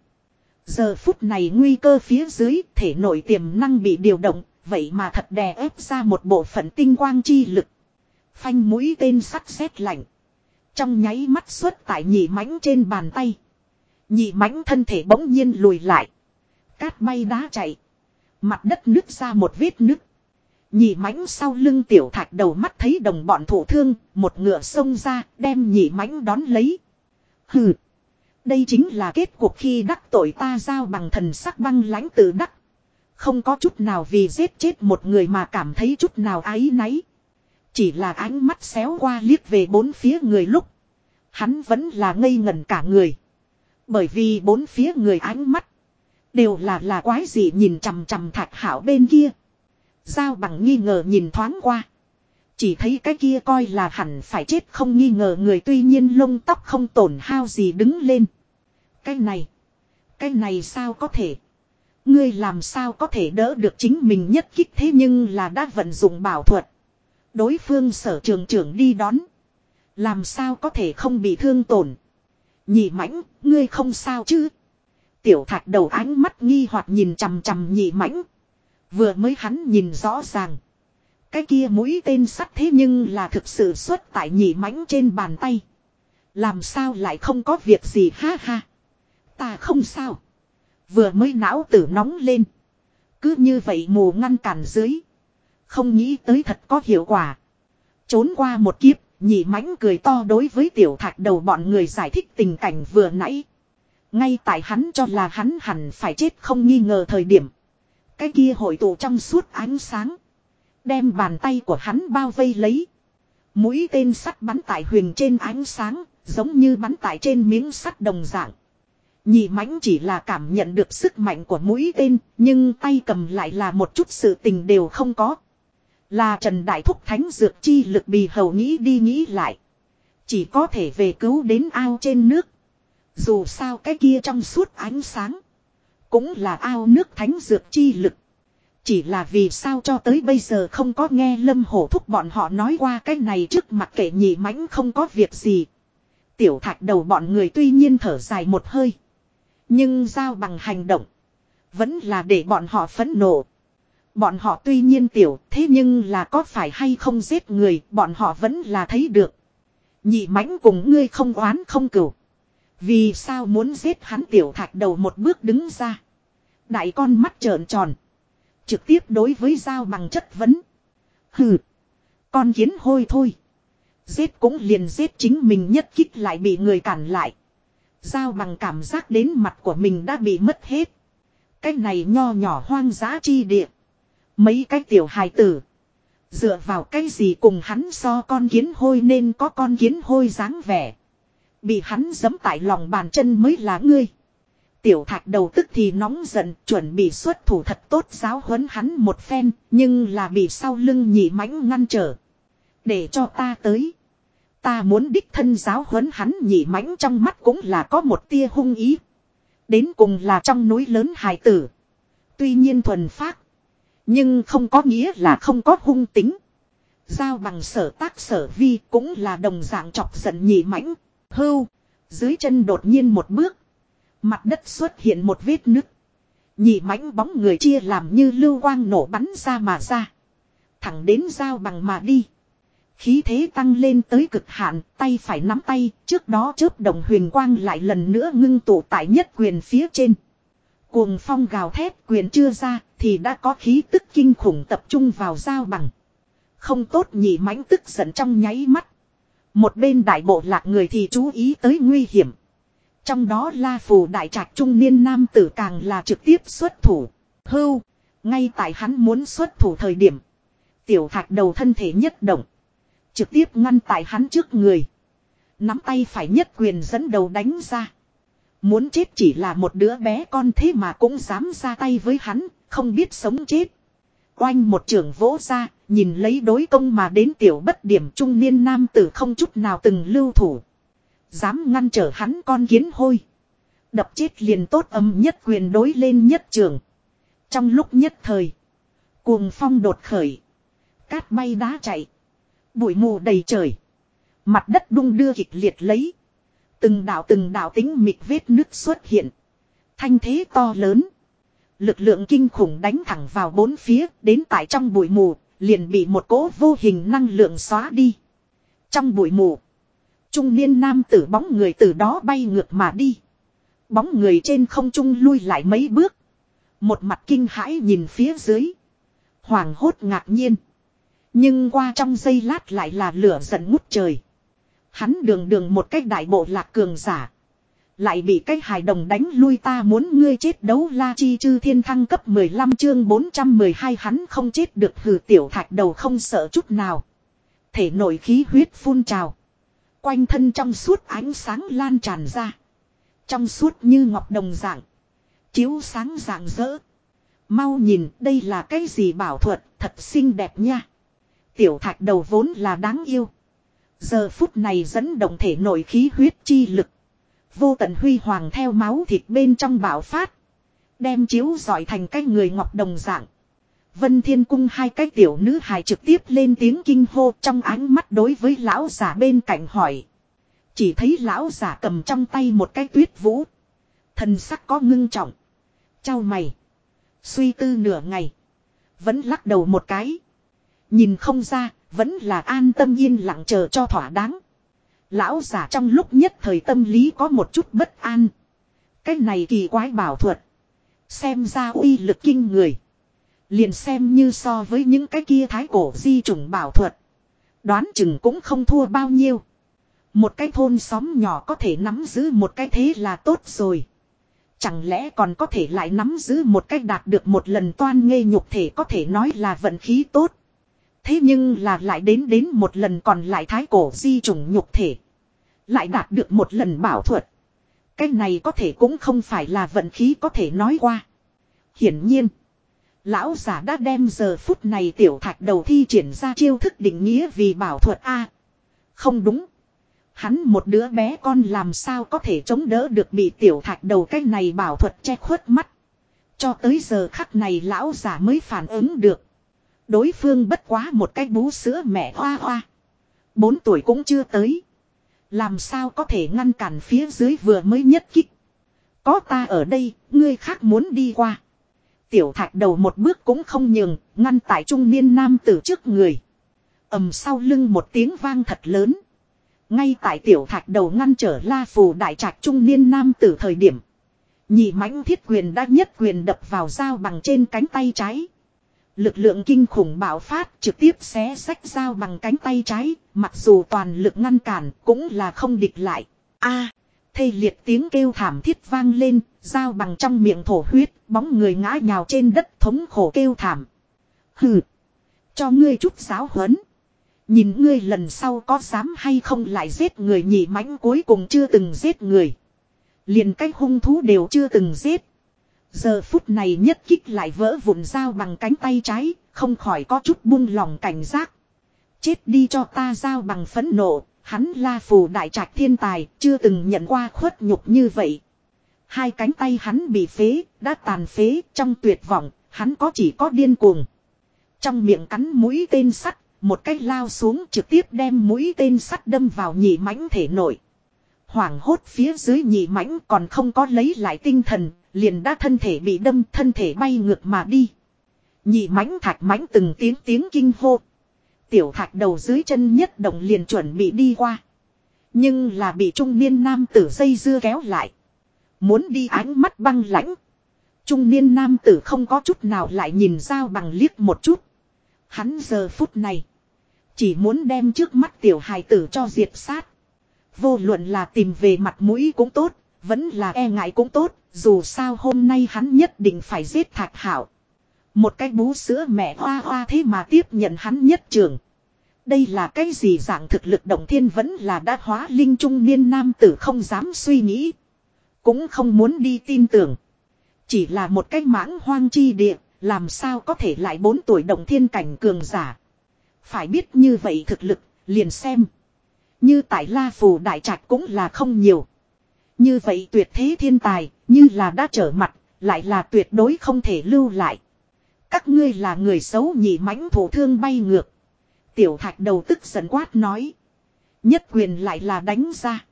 Giờ phút này nguy cơ phía dưới, thể nội tiềm năng bị điều động. Vậy mà thật đè ép ra một bộ phận tinh quang chi lực. Phanh mũi tên sắt sét lạnh. Trong nháy mắt xuất tại nhị mãnh trên bàn tay. Nhị mãnh thân thể bỗng nhiên lùi lại. Cát bay đá chạy. Mặt đất nứt ra một vết nứt. Nhị mãnh sau lưng tiểu thạch đầu mắt thấy đồng bọn thổ thương, một ngựa xông ra, đem nhị mãnh đón lấy. Hừ. Đây chính là kết cuộc khi đắc tội ta giao bằng thần sắc băng lãnh từ đắc. Không có chút nào vì giết chết một người mà cảm thấy chút nào ái náy. Chỉ là ánh mắt xéo qua liếc về bốn phía người lúc. Hắn vẫn là ngây ngẩn cả người. Bởi vì bốn phía người ánh mắt. Đều là là quái gì nhìn chằm chằm thạch hảo bên kia. Giao bằng nghi ngờ nhìn thoáng qua. Chỉ thấy cái kia coi là hẳn phải chết không nghi ngờ người tuy nhiên lông tóc không tổn hao gì đứng lên. Cái này. Cái này sao có thể. Ngươi làm sao có thể đỡ được chính mình nhất kích thế nhưng là đã vận dụng bảo thuật. Đối phương sở trường trưởng đi đón. Làm sao có thể không bị thương tổn. Nhị mãnh, ngươi không sao chứ. Tiểu thạch đầu ánh mắt nghi hoặc nhìn chằm chằm nhị mãnh. Vừa mới hắn nhìn rõ ràng. Cái kia mũi tên sắt thế nhưng là thực sự xuất tại nhị mãnh trên bàn tay. Làm sao lại không có việc gì ha ha. Ta không sao. Vừa mới não tử nóng lên. Cứ như vậy mù ngăn cản dưới. Không nghĩ tới thật có hiệu quả. Trốn qua một kiếp, nhị mãnh cười to đối với tiểu thạch đầu bọn người giải thích tình cảnh vừa nãy. Ngay tại hắn cho là hắn hẳn phải chết không nghi ngờ thời điểm. Cái kia hội tụ trong suốt ánh sáng. Đem bàn tay của hắn bao vây lấy. Mũi tên sắt bắn tại huyền trên ánh sáng, giống như bắn tại trên miếng sắt đồng dạng. Nhị mãnh chỉ là cảm nhận được sức mạnh của mũi tên, nhưng tay cầm lại là một chút sự tình đều không có. Là Trần Đại Thúc Thánh Dược chi lực bì hầu nghĩ đi nghĩ lại. Chỉ có thể về cứu đến ao trên nước. Dù sao cái kia trong suốt ánh sáng. Cũng là ao nước Thánh Dược chi lực. Chỉ là vì sao cho tới bây giờ không có nghe Lâm Hổ Thúc bọn họ nói qua cái này trước mặt kệ nhị mãnh không có việc gì. Tiểu thạch đầu bọn người tuy nhiên thở dài một hơi. Nhưng giao bằng hành động. Vẫn là để bọn họ phẫn nộ. Bọn họ tuy nhiên tiểu, thế nhưng là có phải hay không giết người, bọn họ vẫn là thấy được. Nhị mãnh cùng ngươi không oán không cửu. Vì sao muốn giết hắn tiểu thạch đầu một bước đứng ra. Đại con mắt trợn tròn. Trực tiếp đối với dao bằng chất vấn. Hừ. Con kiến hôi thôi. Giết cũng liền giết chính mình nhất kích lại bị người cản lại. Giao bằng cảm giác đến mặt của mình đã bị mất hết. Cái này nho nhỏ hoang dã chi địa. Mấy cái tiểu hài tử. Dựa vào cái gì cùng hắn so con kiến hôi nên có con kiến hôi dáng vẻ. Bị hắn giấm tại lòng bàn chân mới là ngươi. Tiểu thạch đầu tức thì nóng giận, chuẩn bị xuất thủ thật tốt giáo huấn hắn một phen, nhưng là bị sau lưng nhị mãnh ngăn trở. Để cho ta tới. Ta muốn đích thân giáo huấn hắn nhị mãnh trong mắt cũng là có một tia hung ý. Đến cùng là trong núi lớn hài tử. Tuy nhiên thuần phát. Nhưng không có nghĩa là không có hung tính. Giao bằng sở tác sở vi cũng là đồng dạng chọc giận nhị mãnh. Hưu. Dưới chân đột nhiên một bước. Mặt đất xuất hiện một vết nứt. Nhị mãnh bóng người chia làm như lưu quang nổ bắn ra mà ra. Thẳng đến giao bằng mà đi. Khí thế tăng lên tới cực hạn, tay phải nắm tay, trước đó chớp đồng huyền quang lại lần nữa ngưng tụ tại nhất quyền phía trên. Cuồng phong gào thét quyền chưa ra, thì đã có khí tức kinh khủng tập trung vào dao bằng. Không tốt nhị mãnh tức giận trong nháy mắt. Một bên đại bộ lạc người thì chú ý tới nguy hiểm. Trong đó la phù đại trạch trung niên nam tử càng là trực tiếp xuất thủ. Hưu. Ngay tại hắn muốn xuất thủ thời điểm. Tiểu thạch đầu thân thể nhất động. Trực tiếp ngăn tại hắn trước người. Nắm tay phải nhất quyền dẫn đầu đánh ra. Muốn chết chỉ là một đứa bé con thế mà cũng dám ra tay với hắn, không biết sống chết. Oanh một trường vỗ ra, nhìn lấy đối công mà đến tiểu bất điểm trung niên nam tử không chút nào từng lưu thủ. Dám ngăn trở hắn con kiến hôi. Đập chết liền tốt âm nhất quyền đối lên nhất trường. Trong lúc nhất thời. Cuồng phong đột khởi. Cát bay đá chạy. Bụi mù đầy trời. Mặt đất đung đưa kịch liệt lấy. Từng đạo từng đạo tính mịt vết nước xuất hiện. Thanh thế to lớn. Lực lượng kinh khủng đánh thẳng vào bốn phía, đến tại trong bụi mù, liền bị một cỗ vô hình năng lượng xóa đi. Trong bụi mù, trung niên nam tử bóng người từ đó bay ngược mà đi. Bóng người trên không trung lui lại mấy bước. Một mặt kinh hãi nhìn phía dưới. Hoàng hốt ngạc nhiên. Nhưng qua trong giây lát lại là lửa giận ngút trời. Hắn đường đường một cách đại bộ lạc cường giả. Lại bị cái hài đồng đánh lui ta muốn ngươi chết đấu la chi chư thiên thăng cấp 15 chương 412 hắn không chết được hừ tiểu thạch đầu không sợ chút nào. Thể nội khí huyết phun trào. Quanh thân trong suốt ánh sáng lan tràn ra. Trong suốt như ngọc đồng dạng. Chiếu sáng dạng rỡ. Mau nhìn, đây là cái gì bảo thuật, thật xinh đẹp nha. Tiểu thạch đầu vốn là đáng yêu. Giờ phút này dẫn động thể nội khí huyết chi lực. Vô tận huy hoàng theo máu thịt bên trong bạo phát. Đem chiếu giỏi thành cái người ngọc đồng dạng. Vân Thiên Cung hai cái tiểu nữ hài trực tiếp lên tiếng kinh hô trong ánh mắt đối với lão giả bên cạnh hỏi. Chỉ thấy lão giả cầm trong tay một cái tuyết vũ. Thần sắc có ngưng trọng. Chào mày. Suy tư nửa ngày. Vẫn lắc đầu một cái. Nhìn không ra, vẫn là an tâm yên lặng chờ cho thỏa đáng. Lão giả trong lúc nhất thời tâm lý có một chút bất an. Cái này kỳ quái bảo thuật. Xem ra uy lực kinh người. Liền xem như so với những cái kia thái cổ di trùng bảo thuật. Đoán chừng cũng không thua bao nhiêu. Một cái thôn xóm nhỏ có thể nắm giữ một cái thế là tốt rồi. Chẳng lẽ còn có thể lại nắm giữ một cách đạt được một lần toan ngây nhục thể có thể nói là vận khí tốt. Thế nhưng là lại đến đến một lần còn lại thái cổ di trùng nhục thể. Lại đạt được một lần bảo thuật. Cái này có thể cũng không phải là vận khí có thể nói qua. Hiển nhiên. Lão giả đã đem giờ phút này tiểu thạch đầu thi triển ra chiêu thức định nghĩa vì bảo thuật A. không đúng. Hắn một đứa bé con làm sao có thể chống đỡ được bị tiểu thạch đầu cái này bảo thuật che khuất mắt. Cho tới giờ khắc này lão giả mới phản ứng được. Đối phương bất quá một cái bú sữa mẹ hoa hoa. Bốn tuổi cũng chưa tới. Làm sao có thể ngăn cản phía dưới vừa mới nhất kích. Có ta ở đây, ngươi khác muốn đi qua. Tiểu thạch đầu một bước cũng không nhường, ngăn tại trung niên nam tử trước người. ầm sau lưng một tiếng vang thật lớn. Ngay tại tiểu thạch đầu ngăn trở la phù đại trạch trung niên nam tử thời điểm. Nhị mãnh thiết quyền đã nhất quyền đập vào dao bằng trên cánh tay trái. Lực lượng kinh khủng bạo phát trực tiếp xé sách dao bằng cánh tay trái, mặc dù toàn lực ngăn cản cũng là không địch lại. A, à, liệt tiếng kêu thảm thiết vang lên, dao bằng trong miệng thổ huyết, bóng người ngã nhào trên đất thống khổ kêu thảm. Hừ, cho ngươi chút giáo huấn. Nhìn ngươi lần sau có dám hay không lại giết người nhị mãnh cuối cùng chưa từng giết người. Liền cách hung thú đều chưa từng giết. Giờ phút này nhất kích lại vỡ vụn dao bằng cánh tay trái, không khỏi có chút buông lòng cảnh giác. Chết đi cho ta dao bằng phẫn nộ, hắn la phù đại trạch thiên tài, chưa từng nhận qua khuất nhục như vậy. Hai cánh tay hắn bị phế, đã tàn phế, trong tuyệt vọng, hắn có chỉ có điên cuồng. Trong miệng cắn mũi tên sắt, một cách lao xuống trực tiếp đem mũi tên sắt đâm vào nhị mãnh thể nội. Hoảng hốt phía dưới nhị mãnh còn không có lấy lại tinh thần, liền đã thân thể bị đâm thân thể bay ngược mà đi. Nhị mãnh thạch mãnh từng tiếng tiếng kinh hô. Tiểu thạch đầu dưới chân nhất động liền chuẩn bị đi qua. Nhưng là bị trung niên nam tử dây dưa kéo lại. Muốn đi ánh mắt băng lãnh. Trung niên nam tử không có chút nào lại nhìn giao bằng liếc một chút. Hắn giờ phút này. Chỉ muốn đem trước mắt tiểu hài tử cho diệt sát. Vô luận là tìm về mặt mũi cũng tốt, vẫn là e ngại cũng tốt, dù sao hôm nay hắn nhất định phải giết thạch hảo. Một cái bú sữa mẹ hoa hoa thế mà tiếp nhận hắn nhất trường. Đây là cái gì dạng thực lực động thiên vẫn là đã hóa linh trung niên nam tử không dám suy nghĩ. Cũng không muốn đi tin tưởng. Chỉ là một cái mãng hoang chi địa, làm sao có thể lại bốn tuổi động thiên cảnh cường giả. Phải biết như vậy thực lực, liền xem. Như tại La Phù Đại Trạch cũng là không nhiều. Như vậy tuyệt thế thiên tài, như là đã trở mặt, lại là tuyệt đối không thể lưu lại. Các ngươi là người xấu nhị mãnh thủ thương bay ngược. Tiểu thạch đầu tức giận quát nói. Nhất quyền lại là đánh ra.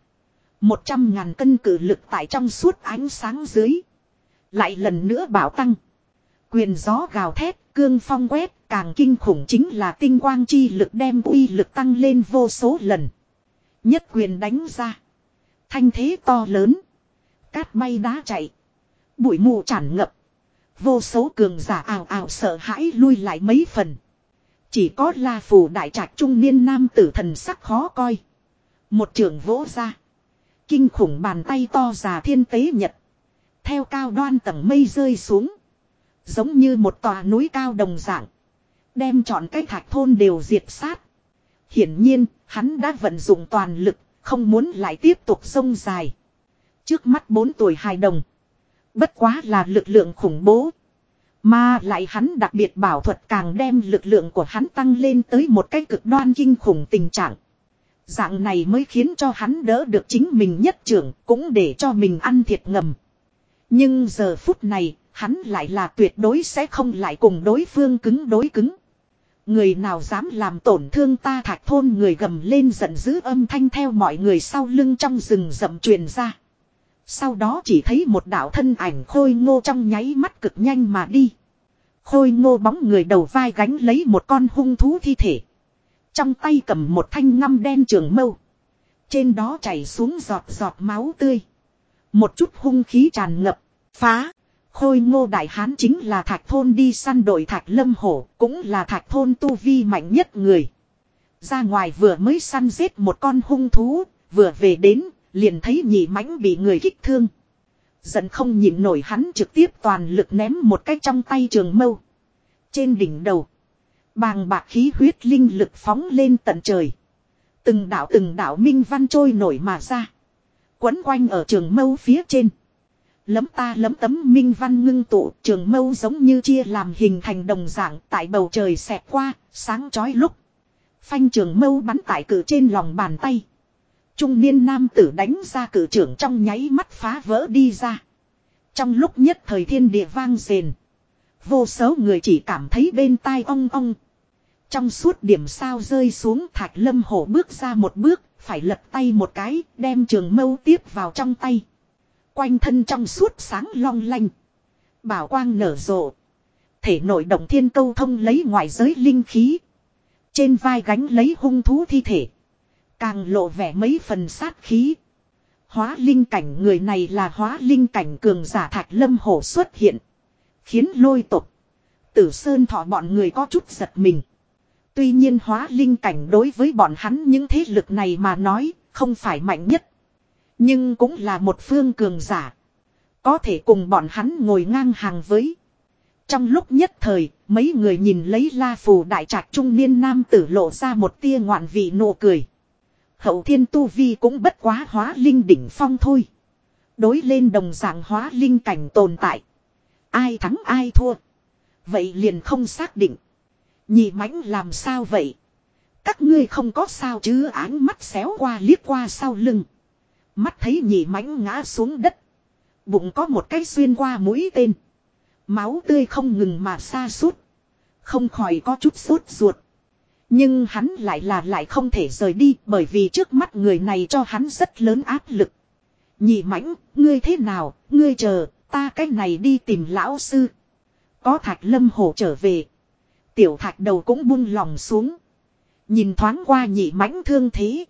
Một trăm ngàn cân cử lực tại trong suốt ánh sáng dưới. Lại lần nữa bảo tăng. Quyền gió gào thét, cương phong quét, càng kinh khủng chính là tinh quang chi lực đem uy lực tăng lên vô số lần. Nhất quyền đánh ra. Thanh thế to lớn. Cát bay đá chạy. Bụi mù tràn ngập. Vô số cường giả ảo ảo sợ hãi lui lại mấy phần. Chỉ có la phù đại trạch trung niên nam tử thần sắc khó coi. Một trường vỗ ra. Kinh khủng bàn tay to già thiên tế nhật. Theo cao đoan tầng mây rơi xuống. Giống như một tòa núi cao đồng dạng. Đem chọn cái thạch thôn đều diệt sát. Hiển nhiên, hắn đã vận dụng toàn lực, không muốn lại tiếp tục sông dài. Trước mắt bốn tuổi hài đồng. Bất quá là lực lượng khủng bố. Mà lại hắn đặc biệt bảo thuật càng đem lực lượng của hắn tăng lên tới một cái cực đoan kinh khủng tình trạng. Dạng này mới khiến cho hắn đỡ được chính mình nhất trưởng, cũng để cho mình ăn thiệt ngầm. Nhưng giờ phút này, hắn lại là tuyệt đối sẽ không lại cùng đối phương cứng đối cứng. Người nào dám làm tổn thương ta thạch thôn người gầm lên giận dữ âm thanh theo mọi người sau lưng trong rừng rậm truyền ra. Sau đó chỉ thấy một đạo thân ảnh khôi ngô trong nháy mắt cực nhanh mà đi. Khôi ngô bóng người đầu vai gánh lấy một con hung thú thi thể. Trong tay cầm một thanh ngăm đen trường mâu. Trên đó chảy xuống giọt giọt máu tươi. Một chút hung khí tràn ngập, phá. Khôi ngô đại hán chính là thạch thôn đi săn đội thạch lâm hổ, cũng là thạch thôn tu vi mạnh nhất người. Ra ngoài vừa mới săn giết một con hung thú, vừa về đến, liền thấy nhị mãnh bị người kích thương. Giận không nhịn nổi hắn trực tiếp toàn lực ném một cái trong tay trường mâu. Trên đỉnh đầu, bàng bạc khí huyết linh lực phóng lên tận trời. Từng đạo từng đạo minh văn trôi nổi mà ra. Quấn quanh ở trường mâu phía trên. Lấm ta lấm tấm minh văn ngưng tụ trường mâu giống như chia làm hình thành đồng dạng tại bầu trời xẹt qua, sáng chói lúc. Phanh trường mâu bắn tại cử trên lòng bàn tay. Trung niên nam tử đánh ra cử trưởng trong nháy mắt phá vỡ đi ra. Trong lúc nhất thời thiên địa vang rền. Vô số người chỉ cảm thấy bên tai ong ong. Trong suốt điểm sao rơi xuống thạch lâm hổ bước ra một bước, phải lật tay một cái, đem trường mâu tiếp vào trong tay. Quanh thân trong suốt sáng long lanh. Bảo quang nở rộ. Thể nội động thiên câu thông lấy ngoại giới linh khí. Trên vai gánh lấy hung thú thi thể. Càng lộ vẻ mấy phần sát khí. Hóa linh cảnh người này là hóa linh cảnh cường giả thạch lâm hổ xuất hiện. Khiến lôi tục. Tử Sơn thọ bọn người có chút giật mình. Tuy nhiên hóa linh cảnh đối với bọn hắn những thế lực này mà nói không phải mạnh nhất. Nhưng cũng là một phương cường giả. Có thể cùng bọn hắn ngồi ngang hàng với. Trong lúc nhất thời, mấy người nhìn lấy la phù đại trạch trung niên nam tử lộ ra một tia ngoạn vị nụ cười. Hậu thiên tu vi cũng bất quá hóa linh đỉnh phong thôi. Đối lên đồng dạng hóa linh cảnh tồn tại. Ai thắng ai thua. Vậy liền không xác định. Nhị mãnh làm sao vậy? Các ngươi không có sao chứ áng mắt xéo qua liếc qua sau lưng. Mắt thấy nhị mãnh ngã xuống đất. Bụng có một cái xuyên qua mũi tên. Máu tươi không ngừng mà xa suốt. Không khỏi có chút sốt ruột. Nhưng hắn lại là lại không thể rời đi bởi vì trước mắt người này cho hắn rất lớn áp lực. Nhị mãnh, ngươi thế nào, ngươi chờ, ta cách này đi tìm lão sư. Có thạch lâm hổ trở về. Tiểu thạch đầu cũng buông lòng xuống. Nhìn thoáng qua nhị mãnh thương thế.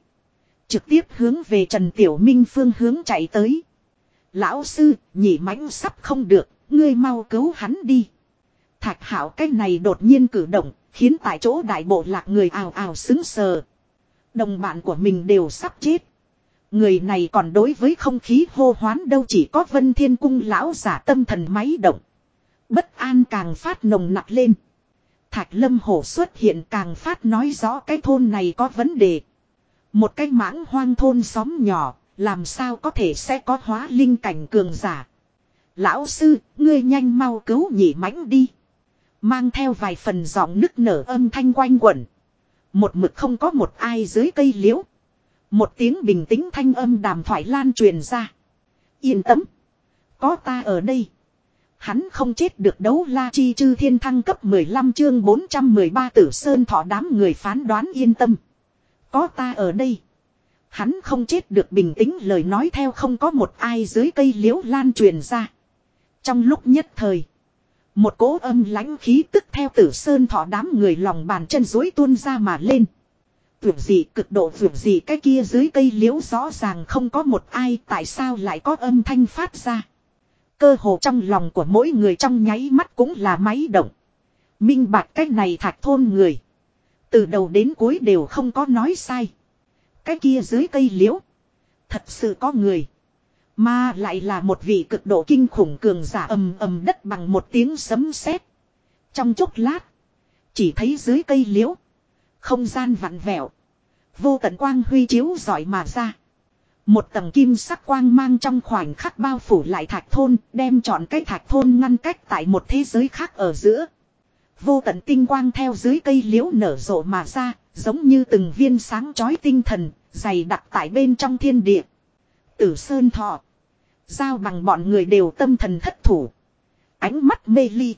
Trực tiếp hướng về Trần Tiểu Minh phương hướng chạy tới. Lão sư, nhị mãnh sắp không được, ngươi mau cứu hắn đi. Thạch hảo cái này đột nhiên cử động, Khiến tại chỗ đại bộ lạc người ào ào xứng sờ. Đồng bạn của mình đều sắp chết. Người này còn đối với không khí hô hoán đâu chỉ có vân thiên cung lão giả tâm thần máy động. Bất an càng phát nồng nặc lên. Thạch lâm hổ xuất hiện càng phát nói rõ cái thôn này có vấn đề. Một cái mãng hoang thôn xóm nhỏ, làm sao có thể sẽ có hóa linh cảnh cường giả. Lão sư, ngươi nhanh mau cứu nhị mãnh đi. Mang theo vài phần giọng nức nở âm thanh quanh quẩn. Một mực không có một ai dưới cây liễu. Một tiếng bình tĩnh thanh âm đàm thoại lan truyền ra. Yên tâm. Có ta ở đây. Hắn không chết được đấu la chi chư thiên thăng cấp 15 chương 413 tử sơn thọ đám người phán đoán yên tâm. Có ta ở đây. Hắn không chết được bình tĩnh lời nói theo không có một ai dưới cây liễu lan truyền ra. Trong lúc nhất thời. Một cỗ âm lãnh khí tức theo tử sơn thọ đám người lòng bàn chân dối tuôn ra mà lên. Vượt gì cực độ vượt gì cái kia dưới cây liễu rõ ràng không có một ai tại sao lại có âm thanh phát ra. Cơ hồ trong lòng của mỗi người trong nháy mắt cũng là máy động. Minh bạch cái này thạch thôn người. Từ đầu đến cuối đều không có nói sai. Cái kia dưới cây liễu. Thật sự có người. Mà lại là một vị cực độ kinh khủng cường giả ầm ầm đất bằng một tiếng sấm sét. Trong chốc lát. Chỉ thấy dưới cây liễu. Không gian vặn vẹo. Vô tận quang huy chiếu giỏi mà ra. Một tầng kim sắc quang mang trong khoảnh khắc bao phủ lại thạch thôn, đem chọn cái thạch thôn ngăn cách tại một thế giới khác ở giữa. Vô tận tinh quang theo dưới cây liễu nở rộ mà ra, giống như từng viên sáng chói tinh thần, dày đặc tại bên trong thiên địa. Tử Sơn Thọ. Giao bằng bọn người đều tâm thần thất thủ. Ánh mắt mê ly.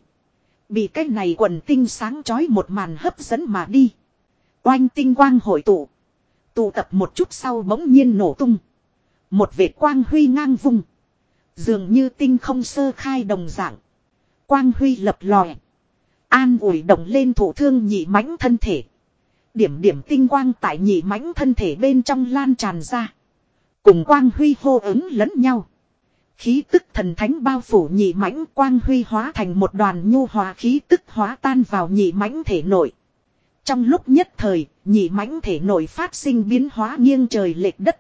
Bị cái này quần tinh sáng chói một màn hấp dẫn mà đi. Oanh tinh quang hội tụ. Tụ tập một chút sau bỗng nhiên nổ tung. Một vệt quang huy ngang vùng. Dường như tinh không sơ khai đồng dạng. Quang huy lập lòe. An ủi động lên thủ thương nhị mãnh thân thể. Điểm điểm tinh quang tại nhị mãnh thân thể bên trong lan tràn ra. Cùng quang huy hô ứng lẫn nhau. Khí tức thần thánh bao phủ nhị mãnh quang huy hóa thành một đoàn nhu hòa khí tức hóa tan vào nhị mãnh thể nội. Trong lúc nhất thời, nhị mãnh thể nội phát sinh biến hóa nghiêng trời lệch đất.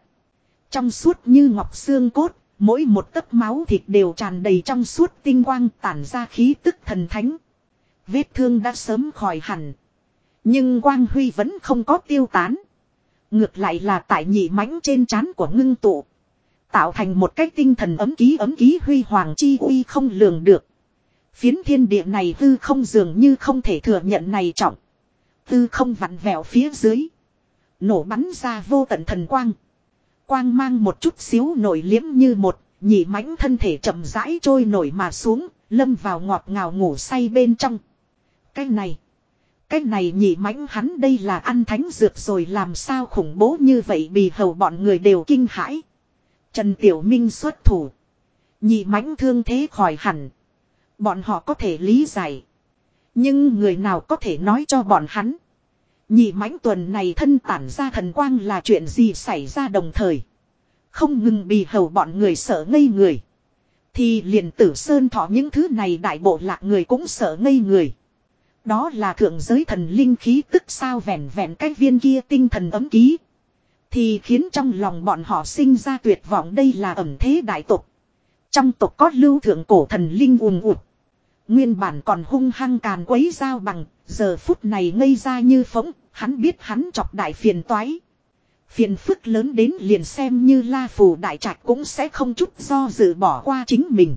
Trong suốt như ngọc xương cốt, mỗi một tấc máu thịt đều tràn đầy trong suốt tinh quang tản ra khí tức thần thánh. Vết thương đã sớm khỏi hẳn. Nhưng quang huy vẫn không có tiêu tán. Ngược lại là tại nhị mãnh trên trán của ngưng tụ. Tạo thành một cái tinh thần ấm ký ấm ký huy hoàng chi uy không lường được. Phiến thiên địa này hư không dường như không thể thừa nhận này trọng. Hư không vặn vẹo phía dưới. Nổ bắn ra vô tận thần quang. Quang mang một chút xíu nổi liếm như một, nhị mãnh thân thể chậm rãi trôi nổi mà xuống, lâm vào ngọt ngào ngủ say bên trong. Cái này, cái này nhị mãnh hắn đây là ăn thánh dược rồi làm sao khủng bố như vậy bì hầu bọn người đều kinh hãi. Trần Tiểu Minh xuất thủ. Nhị mãnh thương thế khỏi hẳn. Bọn họ có thể lý giải. Nhưng người nào có thể nói cho bọn hắn. Nhị mãnh tuần này thân tản ra thần quang là chuyện gì xảy ra đồng thời. Không ngừng bì hầu bọn người sợ ngây người. Thì liền tử sơn thọ những thứ này đại bộ lạc người cũng sợ ngây người. Đó là thượng giới thần linh khí tức sao vẹn vẹn cái viên kia tinh thần ấm ký. Thì khiến trong lòng bọn họ sinh ra tuyệt vọng đây là ẩm thế đại tục. Trong tục có lưu thượng cổ thần linh ùn ụt. Nguyên bản còn hung hăng càn quấy dao bằng, giờ phút này ngây ra như phóng, hắn biết hắn chọc đại phiền toái. Phiền phức lớn đến liền xem như la phù đại trạch cũng sẽ không chút do dự bỏ qua chính mình.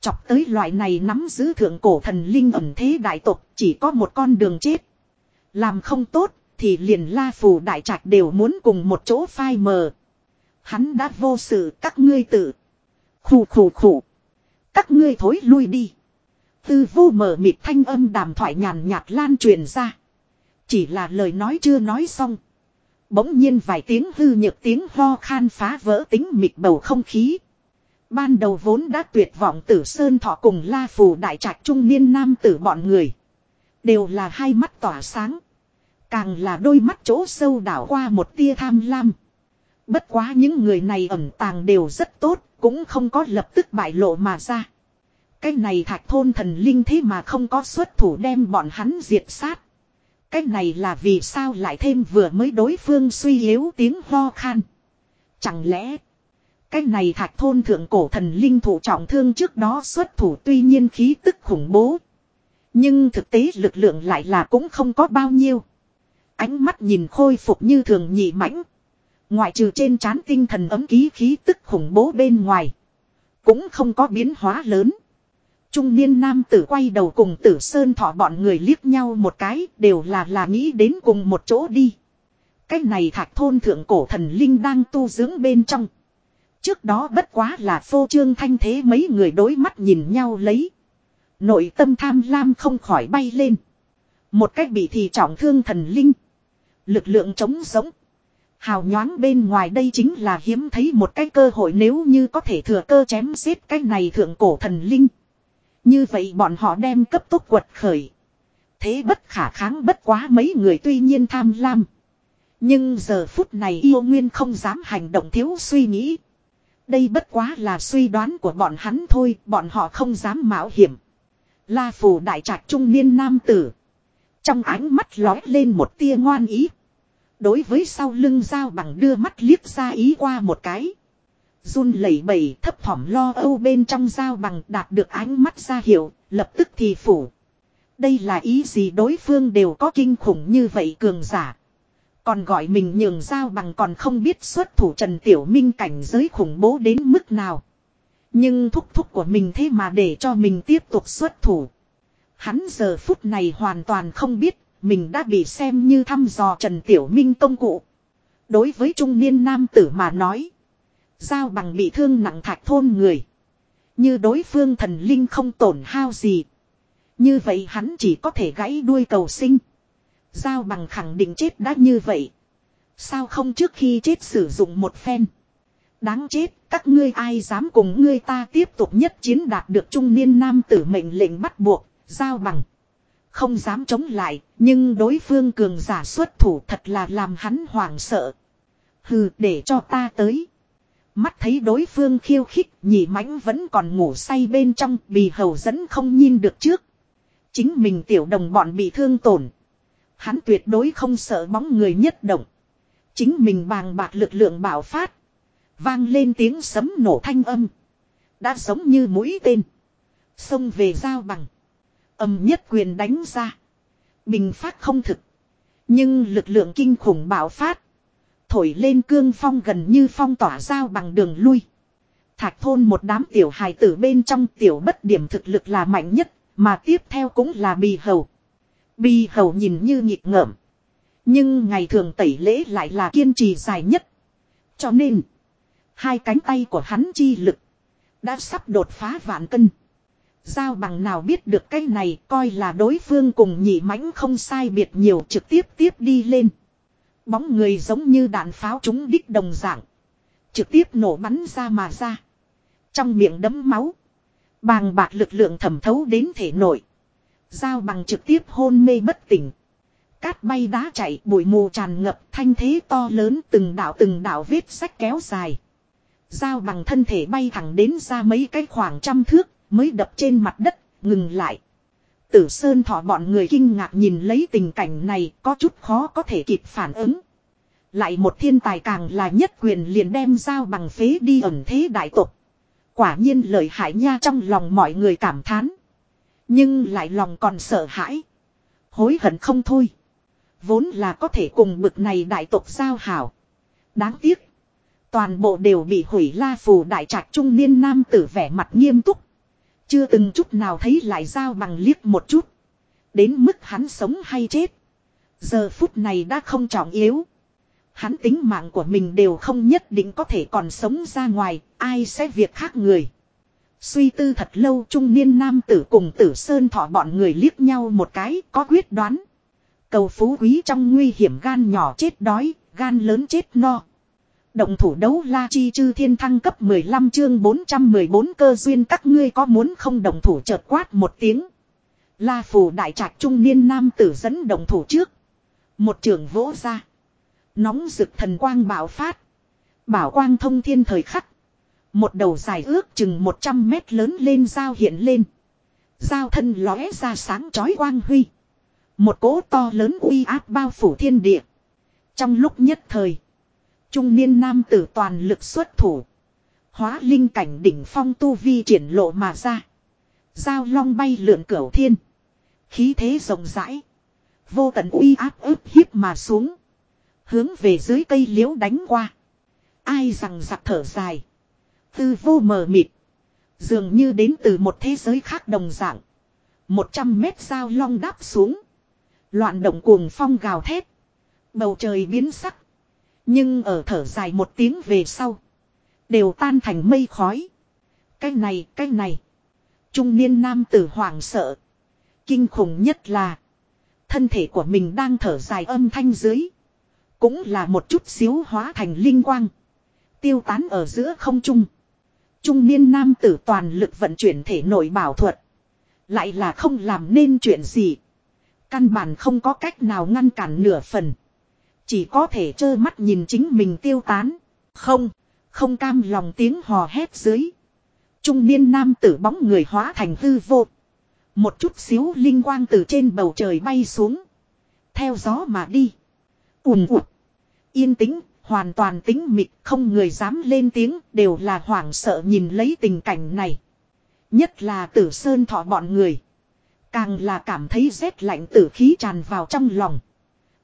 Chọc tới loại này nắm giữ thượng cổ thần linh ẩm thế đại tộc chỉ có một con đường chết. Làm không tốt thì liền la phù đại trạch đều muốn cùng một chỗ phai mờ. Hắn đã vô sự các ngươi tự. Khủ khủ khủ. Các ngươi thối lui đi. Tư vô mở mịt thanh âm đàm thoại nhàn nhạt lan truyền ra. Chỉ là lời nói chưa nói xong. Bỗng nhiên vài tiếng hư nhược tiếng ho khan phá vỡ tính mịt bầu không khí. Ban đầu vốn đã tuyệt vọng tử sơn thọ cùng la phù đại trạch trung niên nam tử bọn người. Đều là hai mắt tỏa sáng. Càng là đôi mắt chỗ sâu đảo qua một tia tham lam. Bất quá những người này ẩn tàng đều rất tốt, cũng không có lập tức bại lộ mà ra. Cái này thạch thôn thần linh thế mà không có xuất thủ đem bọn hắn diệt sát. Cái này là vì sao lại thêm vừa mới đối phương suy yếu tiếng ho khan. Chẳng lẽ. Cái này thạch thôn thượng cổ thần linh thủ trọng thương trước đó xuất thủ tuy nhiên khí tức khủng bố. Nhưng thực tế lực lượng lại là cũng không có bao nhiêu. Ánh mắt nhìn khôi phục như thường nhị mãnh. Ngoại trừ trên trán tinh thần ấm ký khí tức khủng bố bên ngoài. Cũng không có biến hóa lớn. Trung niên nam tử quay đầu cùng tử sơn thọ bọn người liếc nhau một cái, đều là là nghĩ đến cùng một chỗ đi. Cái này thạch thôn thượng cổ thần linh đang tu dưỡng bên trong. Trước đó bất quá là phô trương thanh thế mấy người đối mắt nhìn nhau lấy. Nội tâm tham lam không khỏi bay lên. Một cách bị thì trọng thương thần linh. Lực lượng chống giống. Hào nhoáng bên ngoài đây chính là hiếm thấy một cái cơ hội nếu như có thể thừa cơ chém giết cái này thượng cổ thần linh. Như vậy bọn họ đem cấp tốc quật khởi. Thế bất khả kháng bất quá mấy người tuy nhiên tham lam. Nhưng giờ phút này yêu nguyên không dám hành động thiếu suy nghĩ. Đây bất quá là suy đoán của bọn hắn thôi, bọn họ không dám mạo hiểm. La phù đại trạch trung niên nam tử. Trong ánh mắt lói lên một tia ngoan ý. Đối với sau lưng dao bằng đưa mắt liếc ra ý qua một cái. Run lẩy bẩy thấp thỏm lo âu bên trong dao bằng đạt được ánh mắt ra hiệu, lập tức thì phủ. Đây là ý gì đối phương đều có kinh khủng như vậy cường giả. Còn gọi mình nhường dao bằng còn không biết xuất thủ Trần Tiểu Minh cảnh giới khủng bố đến mức nào. Nhưng thúc thúc của mình thế mà để cho mình tiếp tục xuất thủ. Hắn giờ phút này hoàn toàn không biết mình đã bị xem như thăm dò Trần Tiểu Minh công cụ. Đối với trung niên nam tử mà nói. Giao bằng bị thương nặng thạch thôn người. Như đối phương thần linh không tổn hao gì. Như vậy hắn chỉ có thể gãy đuôi cầu sinh. Giao bằng khẳng định chết đã như vậy. Sao không trước khi chết sử dụng một phen. Đáng chết, các ngươi ai dám cùng ngươi ta tiếp tục nhất chiến đạt được trung niên nam tử mệnh lệnh bắt buộc, giao bằng. Không dám chống lại, nhưng đối phương cường giả xuất thủ thật là làm hắn hoảng sợ. Hừ, để cho ta tới. Mắt thấy đối phương khiêu khích, nhị mãnh vẫn còn ngủ say bên trong, bì hầu dẫn không nhìn được trước. Chính mình tiểu đồng bọn bị thương tổn. Hắn tuyệt đối không sợ bóng người nhất động. Chính mình bàng bạc lực lượng bạo phát. Vang lên tiếng sấm nổ thanh âm. Đã giống như mũi tên. Xông về giao bằng. Âm nhất quyền đánh ra. Bình phát không thực. Nhưng lực lượng kinh khủng bạo phát. Thổi lên cương phong gần như phong tỏa giao bằng đường lui. Thạch thôn một đám tiểu hài tử bên trong tiểu bất điểm thực lực là mạnh nhất. Mà tiếp theo cũng là bì hầu. Bì hầu nhìn như nghịch ngợm. Nhưng ngày thường tẩy lễ lại là kiên trì dài nhất. Cho nên. Hai cánh tay của hắn chi lực. Đã sắp đột phá vạn cân. Giao bằng nào biết được cái này coi là đối phương cùng nhị mãnh không sai biệt nhiều trực tiếp tiếp đi lên. Bóng người giống như đạn pháo trúng đích đồng dạng. Trực tiếp nổ bắn ra mà ra. Trong miệng đấm máu. Bàng bạc lực lượng thẩm thấu đến thể nội. Giao bằng trực tiếp hôn mê bất tỉnh. Cát bay đá chạy bụi mù tràn ngập thanh thế to lớn từng đảo từng đảo vết sách kéo dài. Giao bằng thân thể bay thẳng đến ra mấy cái khoảng trăm thước mới đập trên mặt đất, ngừng lại. Tử Sơn thọ bọn người kinh ngạc nhìn lấy tình cảnh này, có chút khó có thể kịp phản ứng. Lại một thiên tài càng là nhất quyền liền đem giao bằng phế đi ẩn thế đại tục. Quả nhiên lợi hại nha trong lòng mọi người cảm thán. Nhưng lại lòng còn sợ hãi. Hối hận không thôi. Vốn là có thể cùng bực này đại tộc giao hảo. Đáng tiếc. Toàn bộ đều bị hủy la phù đại trạch trung niên nam tử vẻ mặt nghiêm túc. Chưa từng chút nào thấy lại giao bằng liếc một chút. Đến mức hắn sống hay chết. Giờ phút này đã không trọng yếu. Hắn tính mạng của mình đều không nhất định có thể còn sống ra ngoài, ai sẽ việc khác người. Suy tư thật lâu trung niên nam tử cùng tử sơn thọ bọn người liếc nhau một cái có quyết đoán. Cầu phú quý trong nguy hiểm gan nhỏ chết đói, gan lớn chết no. Động thủ đấu la chi chư thiên thăng cấp 15 chương 414 cơ duyên các ngươi có muốn không động thủ chợt quát một tiếng. La phù đại trạch trung niên nam tử dẫn động thủ trước. Một trường vỗ ra. Nóng rực thần quang bảo phát. Bảo quang thông thiên thời khắc. Một đầu dài ước chừng 100 mét lớn lên dao hiện lên. Dao thân lóe ra sáng chói quang huy. Một cỗ to lớn uy áp bao phủ thiên địa. Trong lúc nhất thời. Trung niên nam tử toàn lực xuất thủ. Hóa linh cảnh đỉnh phong tu vi triển lộ mà ra. Giao long bay lượn cửu thiên. Khí thế rộng rãi. Vô tận uy áp ức hiếp mà xuống. Hướng về dưới cây liễu đánh qua. Ai rằng giặc thở dài. Tư vô mờ mịt. Dường như đến từ một thế giới khác đồng dạng. Một trăm mét giao long đáp xuống. Loạn động cuồng phong gào thét. Bầu trời biến sắc. Nhưng ở thở dài một tiếng về sau. Đều tan thành mây khói. Cái này, cái này. Trung niên nam tử hoảng sợ. Kinh khủng nhất là. Thân thể của mình đang thở dài âm thanh dưới. Cũng là một chút xíu hóa thành linh quang. Tiêu tán ở giữa không trung. Trung niên nam tử toàn lực vận chuyển thể nội bảo thuật. Lại là không làm nên chuyện gì. Căn bản không có cách nào ngăn cản nửa phần. Chỉ có thể trơ mắt nhìn chính mình tiêu tán. Không, không cam lòng tiếng hò hét dưới. Trung niên nam tử bóng người hóa thành hư vô. Một chút xíu linh quang từ trên bầu trời bay xuống. Theo gió mà đi. ùm ụt. Yên tĩnh, hoàn toàn tĩnh mịch, không người dám lên tiếng, đều là hoảng sợ nhìn lấy tình cảnh này. Nhất là tử sơn thọ bọn người. Càng là cảm thấy rét lạnh tử khí tràn vào trong lòng.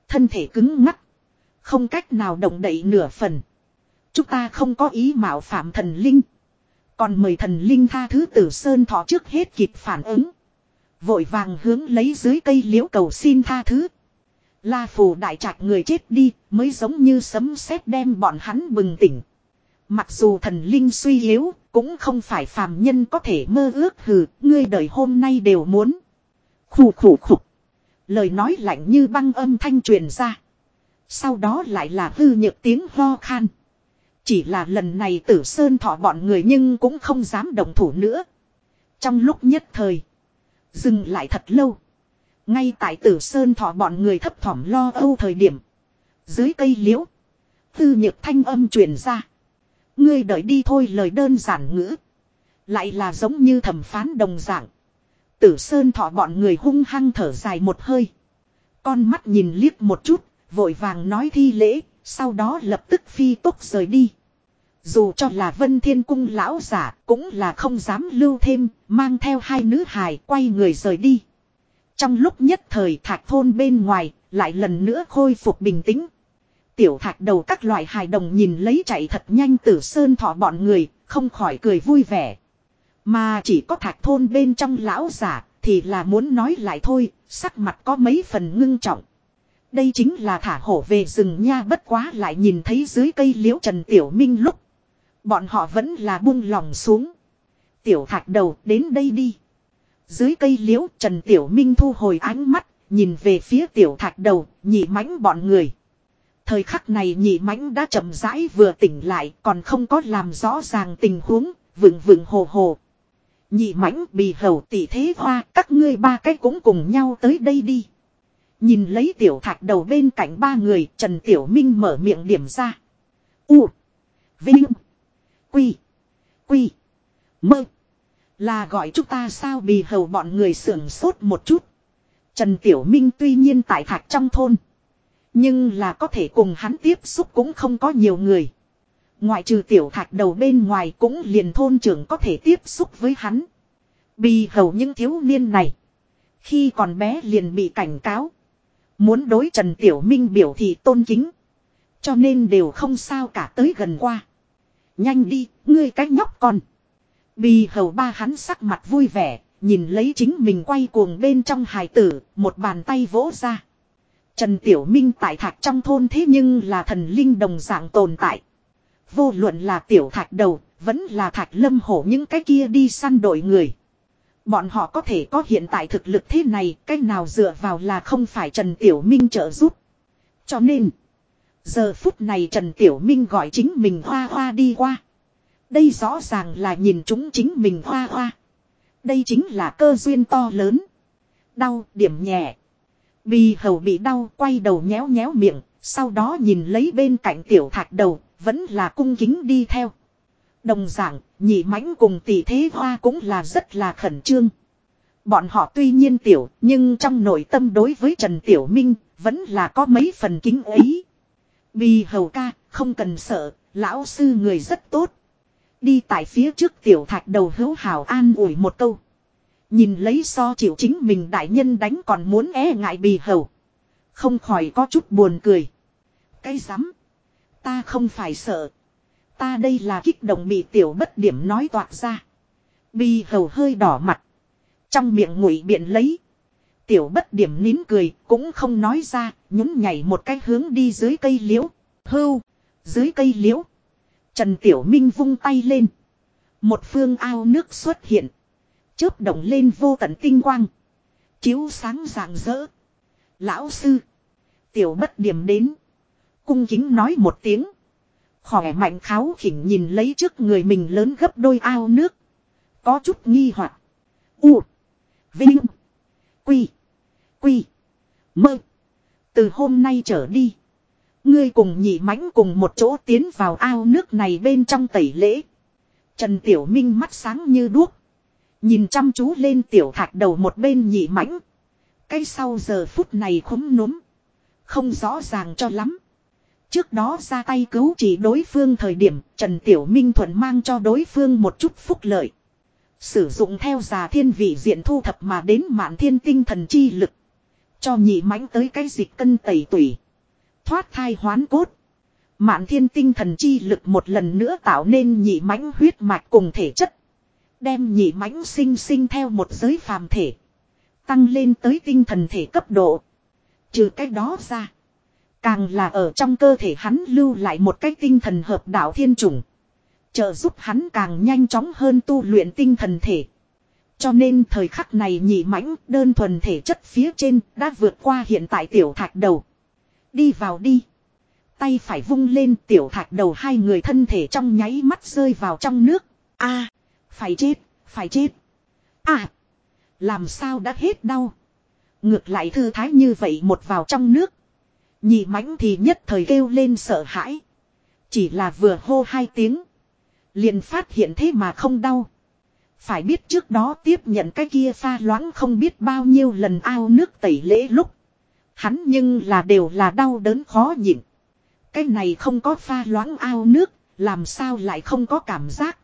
Thân thể cứng ngắc. Không cách nào động đậy nửa phần. Chúng ta không có ý mạo phạm thần linh. Còn mời thần linh tha thứ tử sơn thọ trước hết kịp phản ứng. Vội vàng hướng lấy dưới cây liễu cầu xin tha thứ. La phù đại trạch người chết đi mới giống như sấm sét đem bọn hắn bừng tỉnh. Mặc dù thần linh suy yếu, cũng không phải phàm nhân có thể mơ ước hừ, ngươi đời hôm nay đều muốn. Khủ khủ khục. Lời nói lạnh như băng âm thanh truyền ra. Sau đó lại là hư nhược tiếng ho khan. Chỉ là lần này tử sơn thọ bọn người nhưng cũng không dám động thủ nữa. Trong lúc nhất thời. Dừng lại thật lâu. Ngay tại tử sơn thọ bọn người thấp thỏm lo âu thời điểm. Dưới cây liễu. Tư nhược thanh âm truyền ra. Ngươi đợi đi thôi lời đơn giản ngữ. Lại là giống như thẩm phán đồng dạng. Tử sơn thọ bọn người hung hăng thở dài một hơi. Con mắt nhìn liếc một chút, vội vàng nói thi lễ, sau đó lập tức phi tốc rời đi. Dù cho là vân thiên cung lão giả cũng là không dám lưu thêm, mang theo hai nữ hài quay người rời đi. Trong lúc nhất thời thạch thôn bên ngoài, lại lần nữa khôi phục bình tĩnh. Tiểu thạch đầu các loại hài đồng nhìn lấy chạy thật nhanh từ sơn thọ bọn người, không khỏi cười vui vẻ. Mà chỉ có thạch thôn bên trong lão giả, thì là muốn nói lại thôi, sắc mặt có mấy phần ngưng trọng. Đây chính là thả hổ về rừng nha bất quá lại nhìn thấy dưới cây liễu Trần Tiểu Minh lúc. Bọn họ vẫn là buông lòng xuống. Tiểu thạch đầu đến đây đi. Dưới cây liễu Trần Tiểu Minh thu hồi ánh mắt, nhìn về phía tiểu thạch đầu, nhị mãnh bọn người. Thời khắc này nhị mãnh đã chậm rãi vừa tỉnh lại còn không có làm rõ ràng tình huống, vượng vượng hồ hồ. Nhị mãnh bì hầu tỷ thế hoa, các ngươi ba cái cũng cùng nhau tới đây đi. Nhìn lấy tiểu thạch đầu bên cạnh ba người, Trần Tiểu Minh mở miệng điểm ra. U. Vinh. Quy. Quy. Mơ. Là gọi chúng ta sao bì hầu bọn người sưởng sốt một chút. Trần Tiểu Minh tuy nhiên tại thạch trong thôn. Nhưng là có thể cùng hắn tiếp xúc cũng không có nhiều người. Ngoại trừ tiểu thạch đầu bên ngoài cũng liền thôn trưởng có thể tiếp xúc với hắn. Bì hầu những thiếu niên này. Khi còn bé liền bị cảnh cáo. Muốn đối Trần Tiểu Minh biểu thị tôn kính. Cho nên đều không sao cả tới gần qua. Nhanh đi, ngươi cách nhóc con. Bì hầu ba hắn sắc mặt vui vẻ, nhìn lấy chính mình quay cuồng bên trong hài tử, một bàn tay vỗ ra. Trần Tiểu Minh tại thạch trong thôn thế nhưng là thần linh đồng dạng tồn tại. Vô luận là tiểu thạch đầu, vẫn là thạch lâm hổ những cái kia đi săn đội người. Bọn họ có thể có hiện tại thực lực thế này, cái nào dựa vào là không phải Trần Tiểu Minh trợ giúp. Cho nên, giờ phút này Trần Tiểu Minh gọi chính mình hoa hoa đi qua. Đây rõ ràng là nhìn chúng chính mình hoa hoa. Đây chính là cơ duyên to lớn. Đau, điểm nhẹ. Bì hầu bị đau, quay đầu nhéo nhéo miệng, sau đó nhìn lấy bên cạnh tiểu thạch đầu, vẫn là cung kính đi theo. Đồng dạng, nhị mãnh cùng tỷ thế hoa cũng là rất là khẩn trương. Bọn họ tuy nhiên tiểu, nhưng trong nội tâm đối với Trần Tiểu Minh, vẫn là có mấy phần kính ấy. Bì hầu ca, không cần sợ, lão sư người rất tốt. Đi tại phía trước tiểu thạch đầu hữu hảo an ủi một câu. Nhìn lấy so chịu chính mình đại nhân đánh còn muốn e ngại bì hầu. Không khỏi có chút buồn cười. Cái rắm Ta không phải sợ. Ta đây là kích động bị tiểu bất điểm nói toạc ra. Bi hầu hơi đỏ mặt. Trong miệng ngụy biện lấy. Tiểu bất điểm nín cười, cũng không nói ra. Nhún nhảy một cái hướng đi dưới cây liễu. Hưu. Dưới cây liễu. Trần Tiểu Minh vung tay lên. Một phương ao nước xuất hiện. Chớp động lên vô tận tinh quang. Chiếu sáng rạng rỡ. Lão sư. Tiểu bất điểm đến. Cung kính nói một tiếng. Khỏe mạnh kháo khỉnh nhìn lấy trước người mình lớn gấp đôi ao nước. Có chút nghi hoặc U. Vinh. Quy. Quy. Mơ. Từ hôm nay trở đi. Ngươi cùng nhị mãnh cùng một chỗ tiến vào ao nước này bên trong tẩy lễ. Trần Tiểu Minh mắt sáng như đuốc. Nhìn chăm chú lên tiểu thạch đầu một bên nhị mãnh. Cái sau giờ phút này khúm núm. Không rõ ràng cho lắm. Trước đó ra tay cứu chỉ đối phương thời điểm, Trần Tiểu Minh thuận mang cho đối phương một chút phúc lợi. Sử dụng theo già thiên vị diện thu thập mà đến mạn thiên tinh thần chi lực. Cho nhị mãnh tới cái dịch cân tẩy tủy. Thoát thai hoán cốt. Mạn thiên tinh thần chi lực một lần nữa tạo nên nhị mãnh huyết mạch cùng thể chất. Đem nhị mãnh sinh sinh theo một giới phàm thể. Tăng lên tới tinh thần thể cấp độ. Trừ cái đó ra. Càng là ở trong cơ thể hắn lưu lại một cái tinh thần hợp đạo thiên trùng. Trợ giúp hắn càng nhanh chóng hơn tu luyện tinh thần thể. Cho nên thời khắc này nhị mãnh đơn thuần thể chất phía trên đã vượt qua hiện tại tiểu thạch đầu. Đi vào đi. Tay phải vung lên tiểu thạch đầu hai người thân thể trong nháy mắt rơi vào trong nước. a phải chết, phải chết. À, làm sao đã hết đau. Ngược lại thư thái như vậy một vào trong nước. Nhị mãnh thì nhất thời kêu lên sợ hãi. Chỉ là vừa hô hai tiếng. Liền phát hiện thế mà không đau. Phải biết trước đó tiếp nhận cái kia pha loãng không biết bao nhiêu lần ao nước tẩy lễ lúc. Hắn nhưng là đều là đau đớn khó nhịn. Cái này không có pha loãng ao nước, làm sao lại không có cảm giác.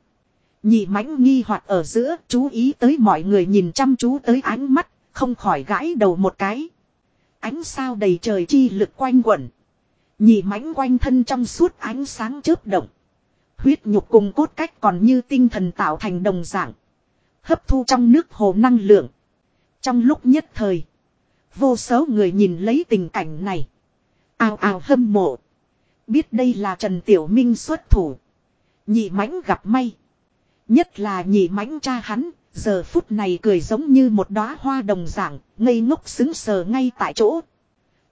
Nhị mãnh nghi hoặc ở giữa chú ý tới mọi người nhìn chăm chú tới ánh mắt, không khỏi gãi đầu một cái. Ánh sao đầy trời chi lực quanh quẩn. Nhị mãnh quanh thân trong suốt ánh sáng chớp động. Huyết nhục cùng cốt cách còn như tinh thần tạo thành đồng dạng. Hấp thu trong nước hồ năng lượng. Trong lúc nhất thời. Vô số người nhìn lấy tình cảnh này. Ào ào hâm mộ. Biết đây là Trần Tiểu Minh xuất thủ. Nhị mãnh gặp may. Nhất là nhị mãnh cha hắn. Giờ phút này cười giống như một đóa hoa đồng dạng. Ngây ngốc xứng sờ ngay tại chỗ.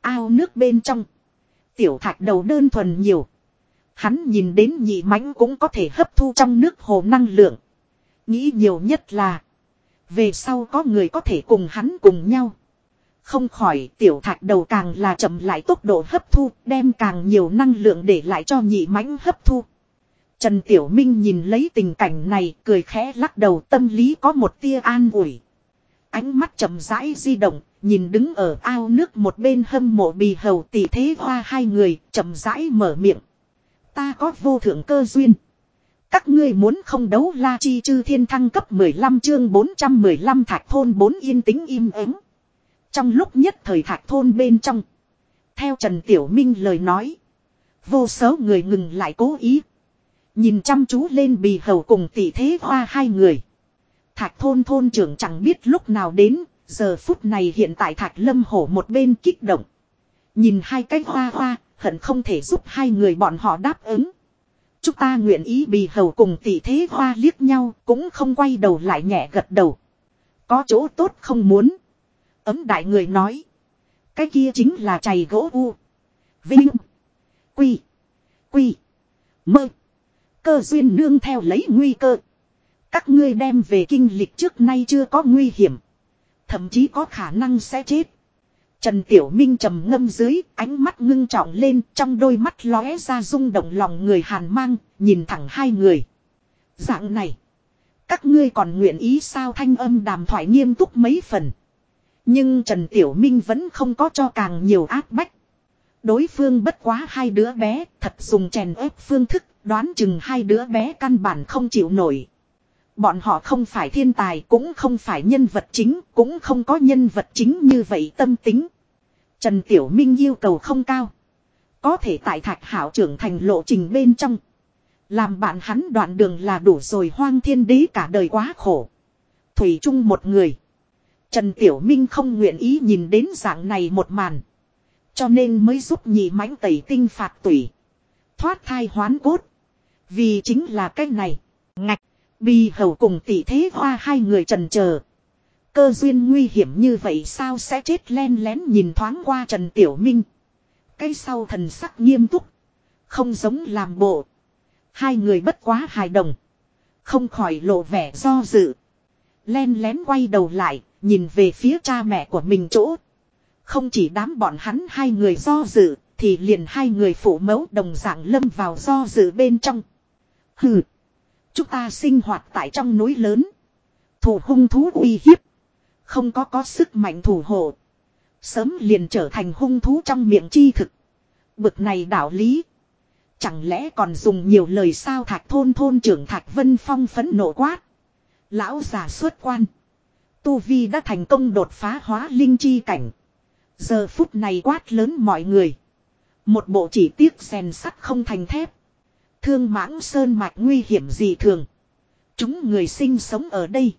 Ao nước bên trong. Tiểu thạch đầu đơn thuần nhiều. Hắn nhìn đến nhị mãnh cũng có thể hấp thu trong nước hồ năng lượng. Nghĩ nhiều nhất là. Về sau có người có thể cùng hắn cùng nhau. Không khỏi tiểu thạch đầu càng là chậm lại tốc độ hấp thu, đem càng nhiều năng lượng để lại cho nhị mãnh hấp thu. Trần Tiểu Minh nhìn lấy tình cảnh này, cười khẽ lắc đầu tâm lý có một tia an ủi. Ánh mắt chậm rãi di động, nhìn đứng ở ao nước một bên hâm mộ bì hầu tỷ thế hoa hai người, chậm rãi mở miệng. Ta có vô thượng cơ duyên. Các ngươi muốn không đấu la chi chư thiên thăng cấp 15 chương 415 thạch thôn 4 yên tĩnh im ắng. Trong lúc nhất thời thạch thôn bên trong. Theo Trần Tiểu Minh lời nói. Vô số người ngừng lại cố ý. Nhìn chăm chú lên bì hầu cùng tỷ thế hoa hai người. Thạch thôn thôn trưởng chẳng biết lúc nào đến. Giờ phút này hiện tại thạch lâm hổ một bên kích động. Nhìn hai cái hoa hoa. Hận không thể giúp hai người bọn họ đáp ứng. Chúng ta nguyện ý bì hầu cùng tỷ thế hoa liếc nhau. Cũng không quay đầu lại nhẹ gật đầu. Có chỗ tốt không muốn. Ấm đại người nói. Cái kia chính là chày gỗ u. Vinh. Quy. Quy. Mơ. Cơ duyên nương theo lấy nguy cơ. Các ngươi đem về kinh lịch trước nay chưa có nguy hiểm. Thậm chí có khả năng sẽ chết. Trần Tiểu Minh trầm ngâm dưới, ánh mắt ngưng trọng lên, trong đôi mắt lóe ra rung động lòng người hàn mang, nhìn thẳng hai người. Dạng này, Các ngươi còn nguyện ý sao thanh âm đàm thoại nghiêm túc mấy phần. Nhưng Trần Tiểu Minh vẫn không có cho càng nhiều áp bách. Đối phương bất quá hai đứa bé, thật dùng chèn ép phương thức, đoán chừng hai đứa bé căn bản không chịu nổi. Bọn họ không phải thiên tài, cũng không phải nhân vật chính, cũng không có nhân vật chính như vậy tâm tính. Trần Tiểu Minh yêu cầu không cao. Có thể tại thạch hảo trưởng thành lộ trình bên trong. Làm bạn hắn đoạn đường là đủ rồi hoang thiên đế cả đời quá khổ. Thủy chung một người. Trần Tiểu Minh không nguyện ý nhìn đến dạng này một màn. Cho nên mới giúp nhị mãnh tẩy tinh phạt tủy. Thoát thai hoán cốt. Vì chính là cách này. Ngạch. Bì hầu cùng tỷ thế hoa hai người trần chờ Cơ duyên nguy hiểm như vậy sao sẽ chết len lén nhìn thoáng qua Trần Tiểu Minh. Cái sau thần sắc nghiêm túc. Không giống làm bộ. Hai người bất quá hài đồng. Không khỏi lộ vẻ do dự. Len lén quay đầu lại, nhìn về phía cha mẹ của mình chỗ. Không chỉ đám bọn hắn hai người do dự, thì liền hai người phụ mẫu đồng dạng lâm vào do dự bên trong. Hừ. Chúng ta sinh hoạt tại trong núi lớn. Thủ hung thú uy hiếp. Không có có sức mạnh thủ hộ. Sớm liền trở thành hung thú trong miệng chi thực. Bực này đạo lý. Chẳng lẽ còn dùng nhiều lời sao thạch thôn thôn trưởng thạch vân phong phấn nộ quát. Lão già xuất quan. Tu Vi đã thành công đột phá hóa linh chi cảnh. Giờ phút này quát lớn mọi người. Một bộ chỉ tiếc rèn sắt không thành thép. Thương mãng sơn mạch nguy hiểm gì thường. Chúng người sinh sống ở đây.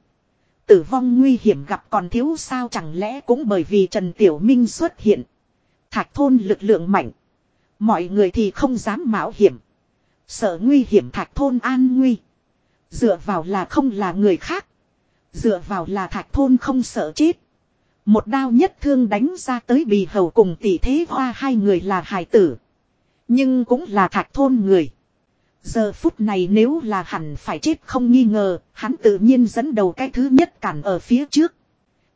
Tử vong nguy hiểm gặp còn thiếu sao chẳng lẽ cũng bởi vì Trần Tiểu Minh xuất hiện. Thạch thôn lực lượng mạnh. Mọi người thì không dám mạo hiểm. Sợ nguy hiểm thạch thôn an nguy. Dựa vào là không là người khác. Dựa vào là thạch thôn không sợ chết. Một đao nhất thương đánh ra tới bì hầu cùng tỷ thế hoa hai người là hải tử. Nhưng cũng là thạch thôn người. Giờ phút này nếu là hẳn phải chết không nghi ngờ, hắn tự nhiên dẫn đầu cái thứ nhất cản ở phía trước.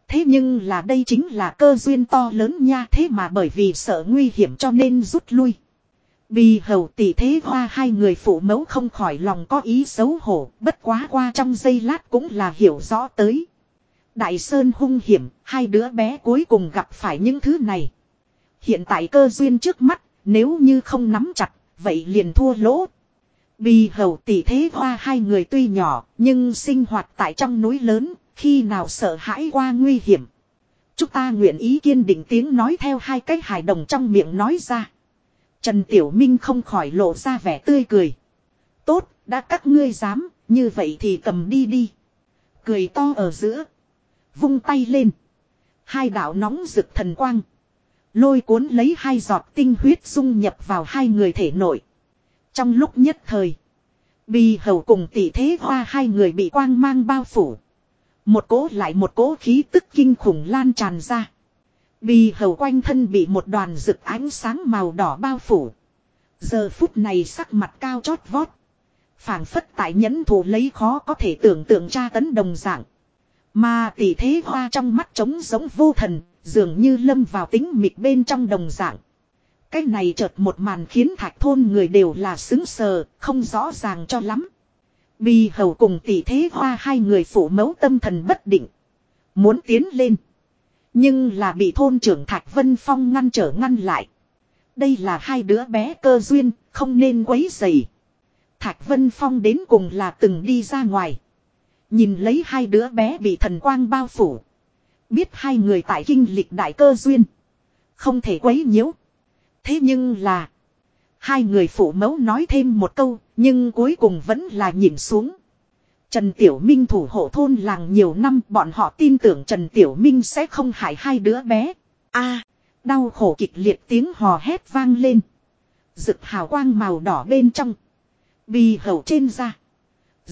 Thế nhưng là đây chính là cơ duyên to lớn nha thế mà bởi vì sợ nguy hiểm cho nên rút lui. Bì hầu tỷ thế hoa hai người phụ mẫu không khỏi lòng có ý xấu hổ, bất quá qua trong giây lát cũng là hiểu rõ tới. Đại Sơn hung hiểm, hai đứa bé cuối cùng gặp phải những thứ này. Hiện tại cơ duyên trước mắt, nếu như không nắm chặt, vậy liền thua lỗ. Bì hầu tỷ thế hoa hai người tuy nhỏ, nhưng sinh hoạt tại trong núi lớn, khi nào sợ hãi qua nguy hiểm. Chúng ta nguyện ý kiên định tiếng nói theo hai cái hài đồng trong miệng nói ra. Trần Tiểu Minh không khỏi lộ ra vẻ tươi cười. Tốt, đã các ngươi dám, như vậy thì cầm đi đi. Cười to ở giữa. Vung tay lên. Hai đạo nóng rực thần quang. Lôi cuốn lấy hai giọt tinh huyết dung nhập vào hai người thể nội. Trong lúc nhất thời. Bì hầu cùng tỷ thế hoa hai người bị quang mang bao phủ. Một cỗ lại một cỗ khí tức kinh khủng lan tràn ra. Bì hầu quanh thân bị một đoàn rực ánh sáng màu đỏ bao phủ. Giờ phút này sắc mặt cao chót vót. phảng phất tại nhẫn thủ lấy khó có thể tưởng tượng tra tấn đồng dạng. Mà tỷ thế hoa trong mắt trống giống vô thần, dường như lâm vào tính mịt bên trong đồng dạng. Cái này chợt một màn khiến thạch thôn người đều là xứng sờ, không rõ ràng cho lắm. Bì hầu cùng tỷ thế hoa hai người phủ mẫu tâm thần bất định. Muốn tiến lên. Nhưng là bị thôn trưởng Thạch Vân Phong ngăn trở ngăn lại. Đây là hai đứa bé cơ duyên, không nên quấy dày. Thạch Vân Phong đến cùng là từng đi ra ngoài. Nhìn lấy hai đứa bé bị thần quang bao phủ. Biết hai người tại kinh lịch đại cơ duyên. Không thể quấy nhiễu. Thế nhưng là. Hai người phụ mẫu nói thêm một câu. Nhưng cuối cùng vẫn là nhìn xuống. Trần Tiểu Minh thủ hộ thôn làng nhiều năm, bọn họ tin tưởng Trần Tiểu Minh sẽ không hại hai đứa bé. a, đau khổ kịch liệt tiếng hò hét vang lên. Rực hào quang màu đỏ bên trong. Bì hầu trên da.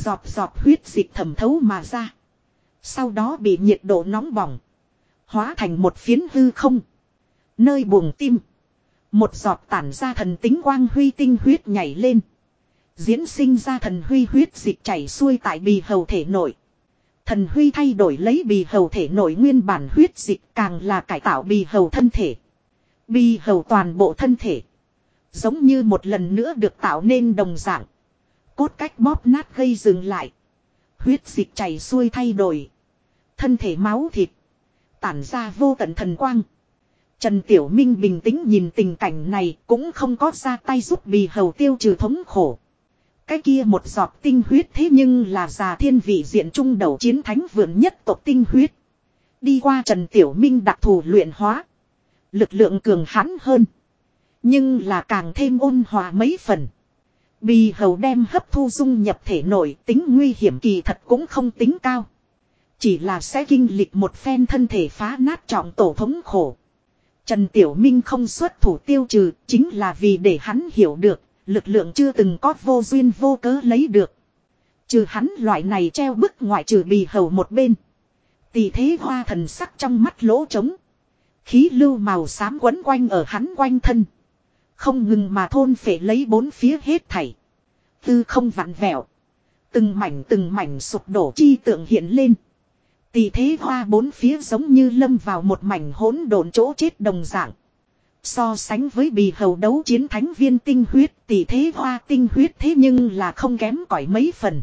Giọt giọt huyết dịch thẩm thấu mà ra. Sau đó bị nhiệt độ nóng bỏng. Hóa thành một phiến hư không. Nơi buồng tim. Một giọt tản ra thần tính quang huy tinh huyết nhảy lên. Diễn sinh ra thần huy huyết dịch chảy xuôi tại bì hầu thể nội. Thần huy thay đổi lấy bì hầu thể nội nguyên bản huyết dịch càng là cải tạo bì hầu thân thể. Bì hầu toàn bộ thân thể. Giống như một lần nữa được tạo nên đồng dạng. Cốt cách bóp nát gây dừng lại. Huyết dịch chảy xuôi thay đổi. Thân thể máu thịt. Tản ra vô tận thần quang. Trần Tiểu Minh bình tĩnh nhìn tình cảnh này cũng không có ra tay giúp bì hầu tiêu trừ thống khổ. Cái kia một giọt tinh huyết thế nhưng là già thiên vị diện trung đầu chiến thánh vượng nhất tộc tinh huyết. Đi qua Trần Tiểu Minh đặc thù luyện hóa. Lực lượng cường hãn hơn. Nhưng là càng thêm ôn hòa mấy phần. Bì hầu đem hấp thu dung nhập thể nội, tính nguy hiểm kỳ thật cũng không tính cao. Chỉ là sẽ kinh lịch một phen thân thể phá nát trọng tổ thống khổ. Trần Tiểu Minh không xuất thủ tiêu trừ, chính là vì để hắn hiểu được, lực lượng chưa từng có vô duyên vô cớ lấy được. Trừ hắn loại này treo bức ngoại trừ bì hầu một bên. Tỷ thế hoa thần sắc trong mắt lỗ trống. Khí lưu màu xám quấn quanh ở hắn quanh thân. Không ngừng mà thôn phệ lấy bốn phía hết thảy. Tư không vặn vẹo. Từng mảnh từng mảnh sụp đổ chi tượng hiện lên. Tỷ thế hoa bốn phía giống như lâm vào một mảnh hỗn độn chỗ chết đồng dạng. So sánh với bì hầu đấu chiến thánh viên tinh huyết tỷ thế hoa tinh huyết thế nhưng là không kém cỏi mấy phần.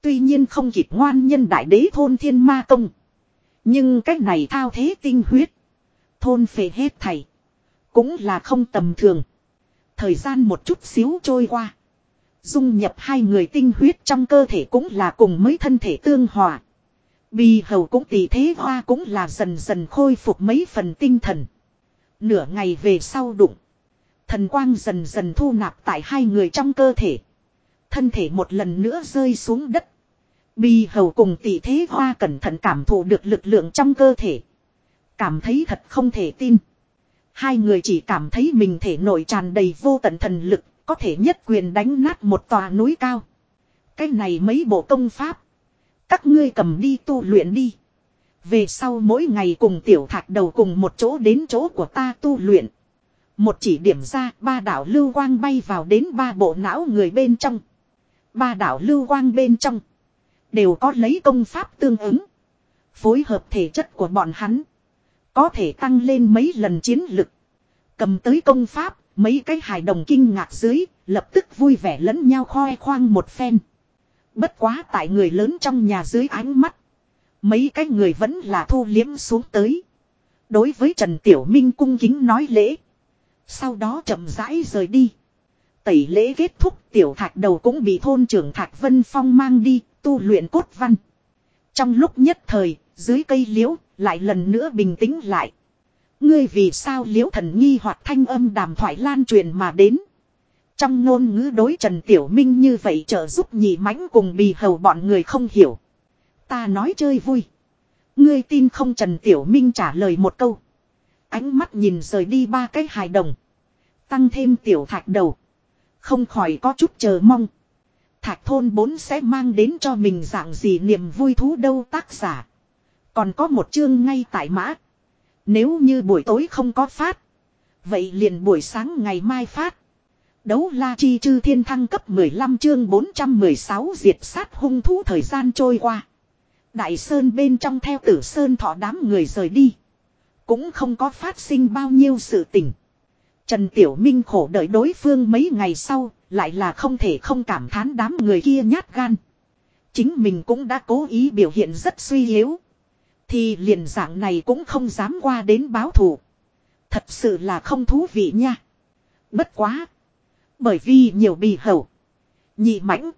Tuy nhiên không kịp ngoan nhân đại đế thôn thiên ma công. Nhưng cách này thao thế tinh huyết. Thôn phệ hết thầy. Cũng là không tầm thường. Thời gian một chút xíu trôi qua. Dung nhập hai người tinh huyết trong cơ thể cũng là cùng mấy thân thể tương hòa. Bì hầu cũng tỷ thế hoa cũng là dần dần khôi phục mấy phần tinh thần. Nửa ngày về sau đụng. Thần quang dần dần thu nạp tại hai người trong cơ thể. Thân thể một lần nữa rơi xuống đất. Bì hầu cùng tỷ thế hoa cẩn thận cảm thụ được lực lượng trong cơ thể. Cảm thấy thật không thể tin. Hai người chỉ cảm thấy mình thể nổi tràn đầy vô tận thần lực, có thể nhất quyền đánh nát một tòa núi cao. Cái này mấy bộ công pháp. Các ngươi cầm đi tu luyện đi. Về sau mỗi ngày cùng tiểu thạch đầu cùng một chỗ đến chỗ của ta tu luyện. Một chỉ điểm ra ba đảo lưu quang bay vào đến ba bộ não người bên trong. Ba đảo lưu quang bên trong. Đều có lấy công pháp tương ứng. Phối hợp thể chất của bọn hắn. Có thể tăng lên mấy lần chiến lực. Cầm tới công pháp, mấy cái hài đồng kinh ngạc dưới, lập tức vui vẻ lẫn nhau khoe khoang một phen. Bất quá tại người lớn trong nhà dưới ánh mắt. Mấy cái người vẫn là thu liếm xuống tới. Đối với Trần Tiểu Minh cung kính nói lễ. Sau đó chậm rãi rời đi. Tẩy lễ kết thúc tiểu thạch đầu cũng bị thôn trưởng Thạch Vân Phong mang đi, tu luyện cốt văn. Trong lúc nhất thời, dưới cây liễu, lại lần nữa bình tĩnh lại. Ngươi vì sao liễu thần nghi hoặc thanh âm đàm thoại lan truyền mà đến. Trong ngôn ngữ đối Trần Tiểu Minh như vậy trợ giúp nhị mãnh cùng bì hầu bọn người không hiểu. Ta nói chơi vui. Ngươi tin không Trần Tiểu Minh trả lời một câu. Ánh mắt nhìn rời đi ba cái hài đồng. Tăng thêm tiểu thạch đầu. Không khỏi có chút chờ mong. Thạch thôn 4 sẽ mang đến cho mình dạng gì niềm vui thú đâu tác giả. Còn có một chương ngay tại mã. Nếu như buổi tối không có phát. Vậy liền buổi sáng ngày mai phát. Đấu la chi chư thiên thăng cấp 15 chương 416 diệt sát hung thú thời gian trôi qua. Đại Sơn bên trong theo tử Sơn thọ đám người rời đi. Cũng không có phát sinh bao nhiêu sự tình. Trần Tiểu Minh khổ đợi đối phương mấy ngày sau, lại là không thể không cảm thán đám người kia nhát gan. Chính mình cũng đã cố ý biểu hiện rất suy yếu. Thì liền dạng này cũng không dám qua đến báo thù. Thật sự là không thú vị nha. Bất quá. Bởi vì nhiều bì hầu. Nhị mãnh.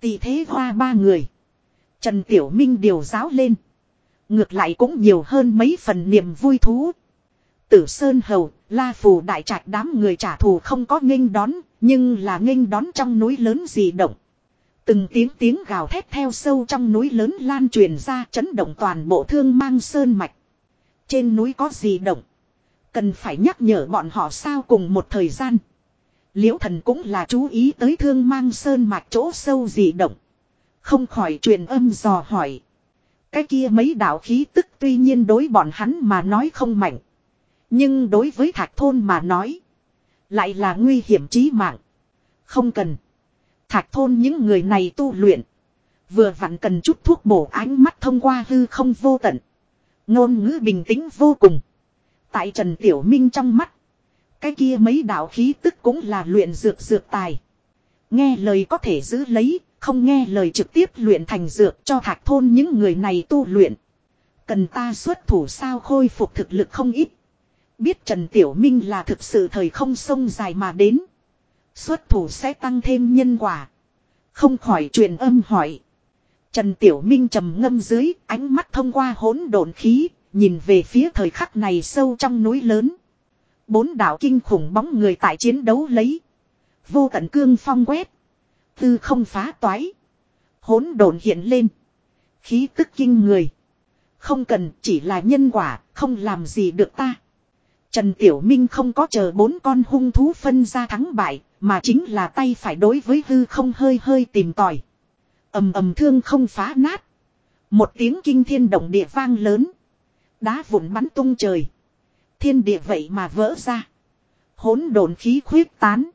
Tỷ thế hoa ba người. Trần Tiểu Minh điều giáo lên. Ngược lại cũng nhiều hơn mấy phần niềm vui thú. Tử Sơn Hầu, La Phù Đại Trạch đám người trả thù không có nghênh đón, nhưng là nghênh đón trong núi lớn gì động. Từng tiếng tiếng gào thét theo sâu trong núi lớn lan truyền ra chấn động toàn bộ thương mang sơn mạch. Trên núi có gì động. Cần phải nhắc nhở bọn họ sao cùng một thời gian. Liễu thần cũng là chú ý tới thương mang sơn mạch chỗ sâu gì động. Không khỏi truyền âm dò hỏi. Cái kia mấy đạo khí tức tuy nhiên đối bọn hắn mà nói không mạnh. Nhưng đối với thạch thôn mà nói. Lại là nguy hiểm chí mạng. Không cần. Thạch thôn những người này tu luyện. Vừa vặn cần chút thuốc bổ ánh mắt thông qua hư không vô tận. Ngôn ngữ bình tĩnh vô cùng. Tại Trần Tiểu Minh trong mắt. Cái kia mấy đạo khí tức cũng là luyện dược dược tài. Nghe lời có thể giữ lấy, Không nghe lời trực tiếp luyện thành dược cho thạch thôn những người này tu luyện. Cần ta xuất thủ sao khôi phục thực lực không ít. Biết Trần Tiểu Minh là thực sự thời không sông dài mà đến. Xuất thủ sẽ tăng thêm nhân quả. Không khỏi truyền âm hỏi. Trần Tiểu Minh trầm ngâm dưới ánh mắt thông qua hỗn độn khí. Nhìn về phía thời khắc này sâu trong núi lớn. Bốn đạo kinh khủng bóng người tại chiến đấu lấy. Vô tận cương phong quét. Tư không phá toái. Hỗn độn hiện lên. Khí tức kinh người. Không cần chỉ là nhân quả, không làm gì được ta. Trần Tiểu Minh không có chờ bốn con hung thú phân ra thắng bại, mà chính là tay phải đối với hư không hơi hơi tìm tòi. ầm ầm thương không phá nát. Một tiếng kinh thiên động địa vang lớn. Đá vụn bắn tung trời. Thiên địa vậy mà vỡ ra. Hỗn độn khí khuyết tán.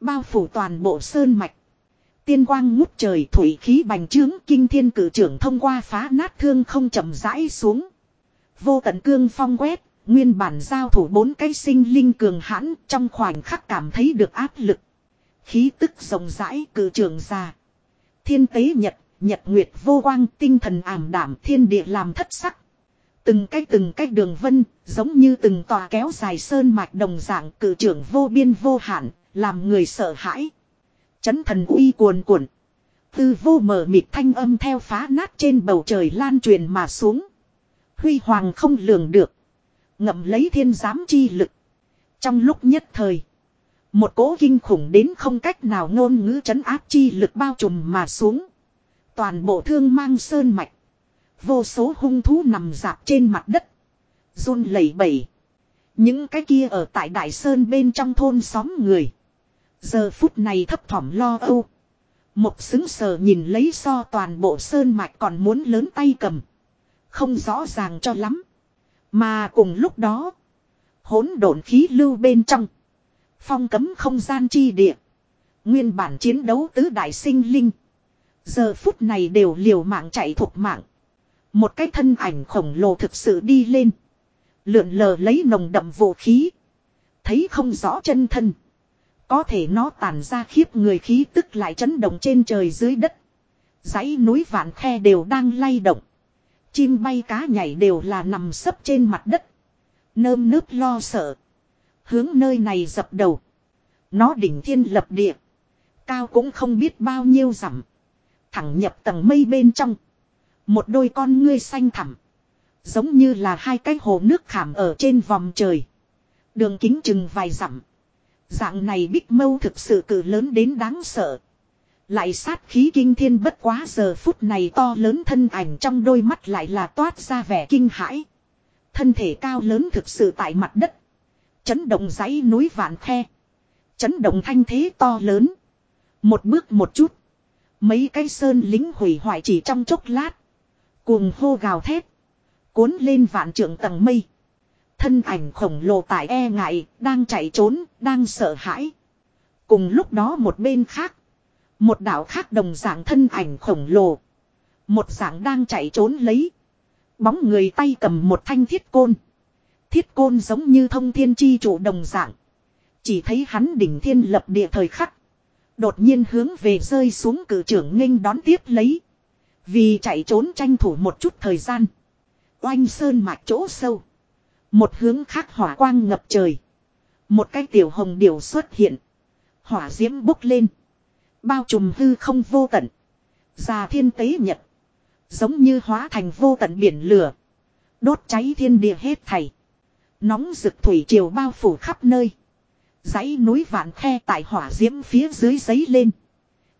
Bao phủ toàn bộ sơn mạch. Tiên quang ngút trời thủy khí bành trướng kinh thiên cử trưởng thông qua phá nát thương không chậm rãi xuống. Vô tận cương phong quét, nguyên bản giao thủ bốn cái sinh linh cường hãn trong khoảnh khắc cảm thấy được áp lực. Khí tức rộng rãi cử trường già. Thiên tế nhật, nhật nguyệt vô quang tinh thần ảm đảm thiên địa làm thất sắc. Từng cái từng cái đường vân, giống như từng tòa kéo dài sơn mạch đồng dạng cử trưởng vô biên vô hạn, làm người sợ hãi. Chấn thần uy cuồn cuộn. Tư vô mờ mịt thanh âm theo phá nát trên bầu trời lan truyền mà xuống. Huy hoàng không lường được. Ngậm lấy thiên giám chi lực. Trong lúc nhất thời. Một cỗ kinh khủng đến không cách nào ngôn ngữ chấn áp chi lực bao trùm mà xuống. Toàn bộ thương mang sơn mạch. Vô số hung thú nằm dạp trên mặt đất. run lẩy bẩy. Những cái kia ở tại Đại Sơn bên trong thôn xóm người. Giờ phút này thấp thỏm lo âu. Một xứng sờ nhìn lấy so toàn bộ sơn mạch còn muốn lớn tay cầm. Không rõ ràng cho lắm. Mà cùng lúc đó. hỗn độn khí lưu bên trong. Phong cấm không gian chi địa. Nguyên bản chiến đấu tứ đại sinh linh. Giờ phút này đều liều mạng chạy thuộc mạng. Một cái thân ảnh khổng lồ thực sự đi lên. Lượn lờ lấy nồng đậm vũ khí. Thấy không rõ chân thân. Có thể nó tàn ra khiếp người khí tức lại chấn động trên trời dưới đất. dãy núi vạn khe đều đang lay động. Chim bay cá nhảy đều là nằm sấp trên mặt đất. Nơm nớp lo sợ. Hướng nơi này dập đầu. Nó đỉnh thiên lập địa. Cao cũng không biết bao nhiêu dặm. Thẳng nhập tầng mây bên trong. Một đôi con ngươi xanh thẳm. Giống như là hai cái hồ nước khảm ở trên vòng trời. Đường kính chừng vài dặm. Dạng này bích mâu thực sự cử lớn đến đáng sợ. Lại sát khí kinh thiên bất quá giờ phút này to lớn thân ảnh trong đôi mắt lại là toát ra vẻ kinh hãi. Thân thể cao lớn thực sự tại mặt đất. Chấn động dãy núi vạn khe. Chấn động thanh thế to lớn. Một bước một chút. Mấy cái sơn lính hủy hoại chỉ trong chốc lát. Cuồng hô gào thét. Cuốn lên vạn trượng tầng mây. Thân ảnh khổng lồ tại e ngại, đang chạy trốn, đang sợ hãi. Cùng lúc đó một bên khác. Một đạo khác đồng dạng thân ảnh khổng lồ. Một dạng đang chạy trốn lấy. Bóng người tay cầm một thanh thiết côn. Thiết côn giống như thông thiên chi chủ đồng dạng. Chỉ thấy hắn đỉnh thiên lập địa thời khắc. Đột nhiên hướng về rơi xuống cử trưởng nghênh đón tiếp lấy. Vì chạy trốn tranh thủ một chút thời gian. Oanh sơn mạch chỗ sâu. Một hướng khác hỏa quang ngập trời. Một cái tiểu hồng điểu xuất hiện. Hỏa diễm bốc lên. Bao trùm hư không vô tận. Già thiên tế nhật. Giống như hóa thành vô tận biển lửa. Đốt cháy thiên địa hết thảy. Nóng rực thủy triều bao phủ khắp nơi. dãy núi vạn khe tại hỏa diễm phía dưới giấy lên.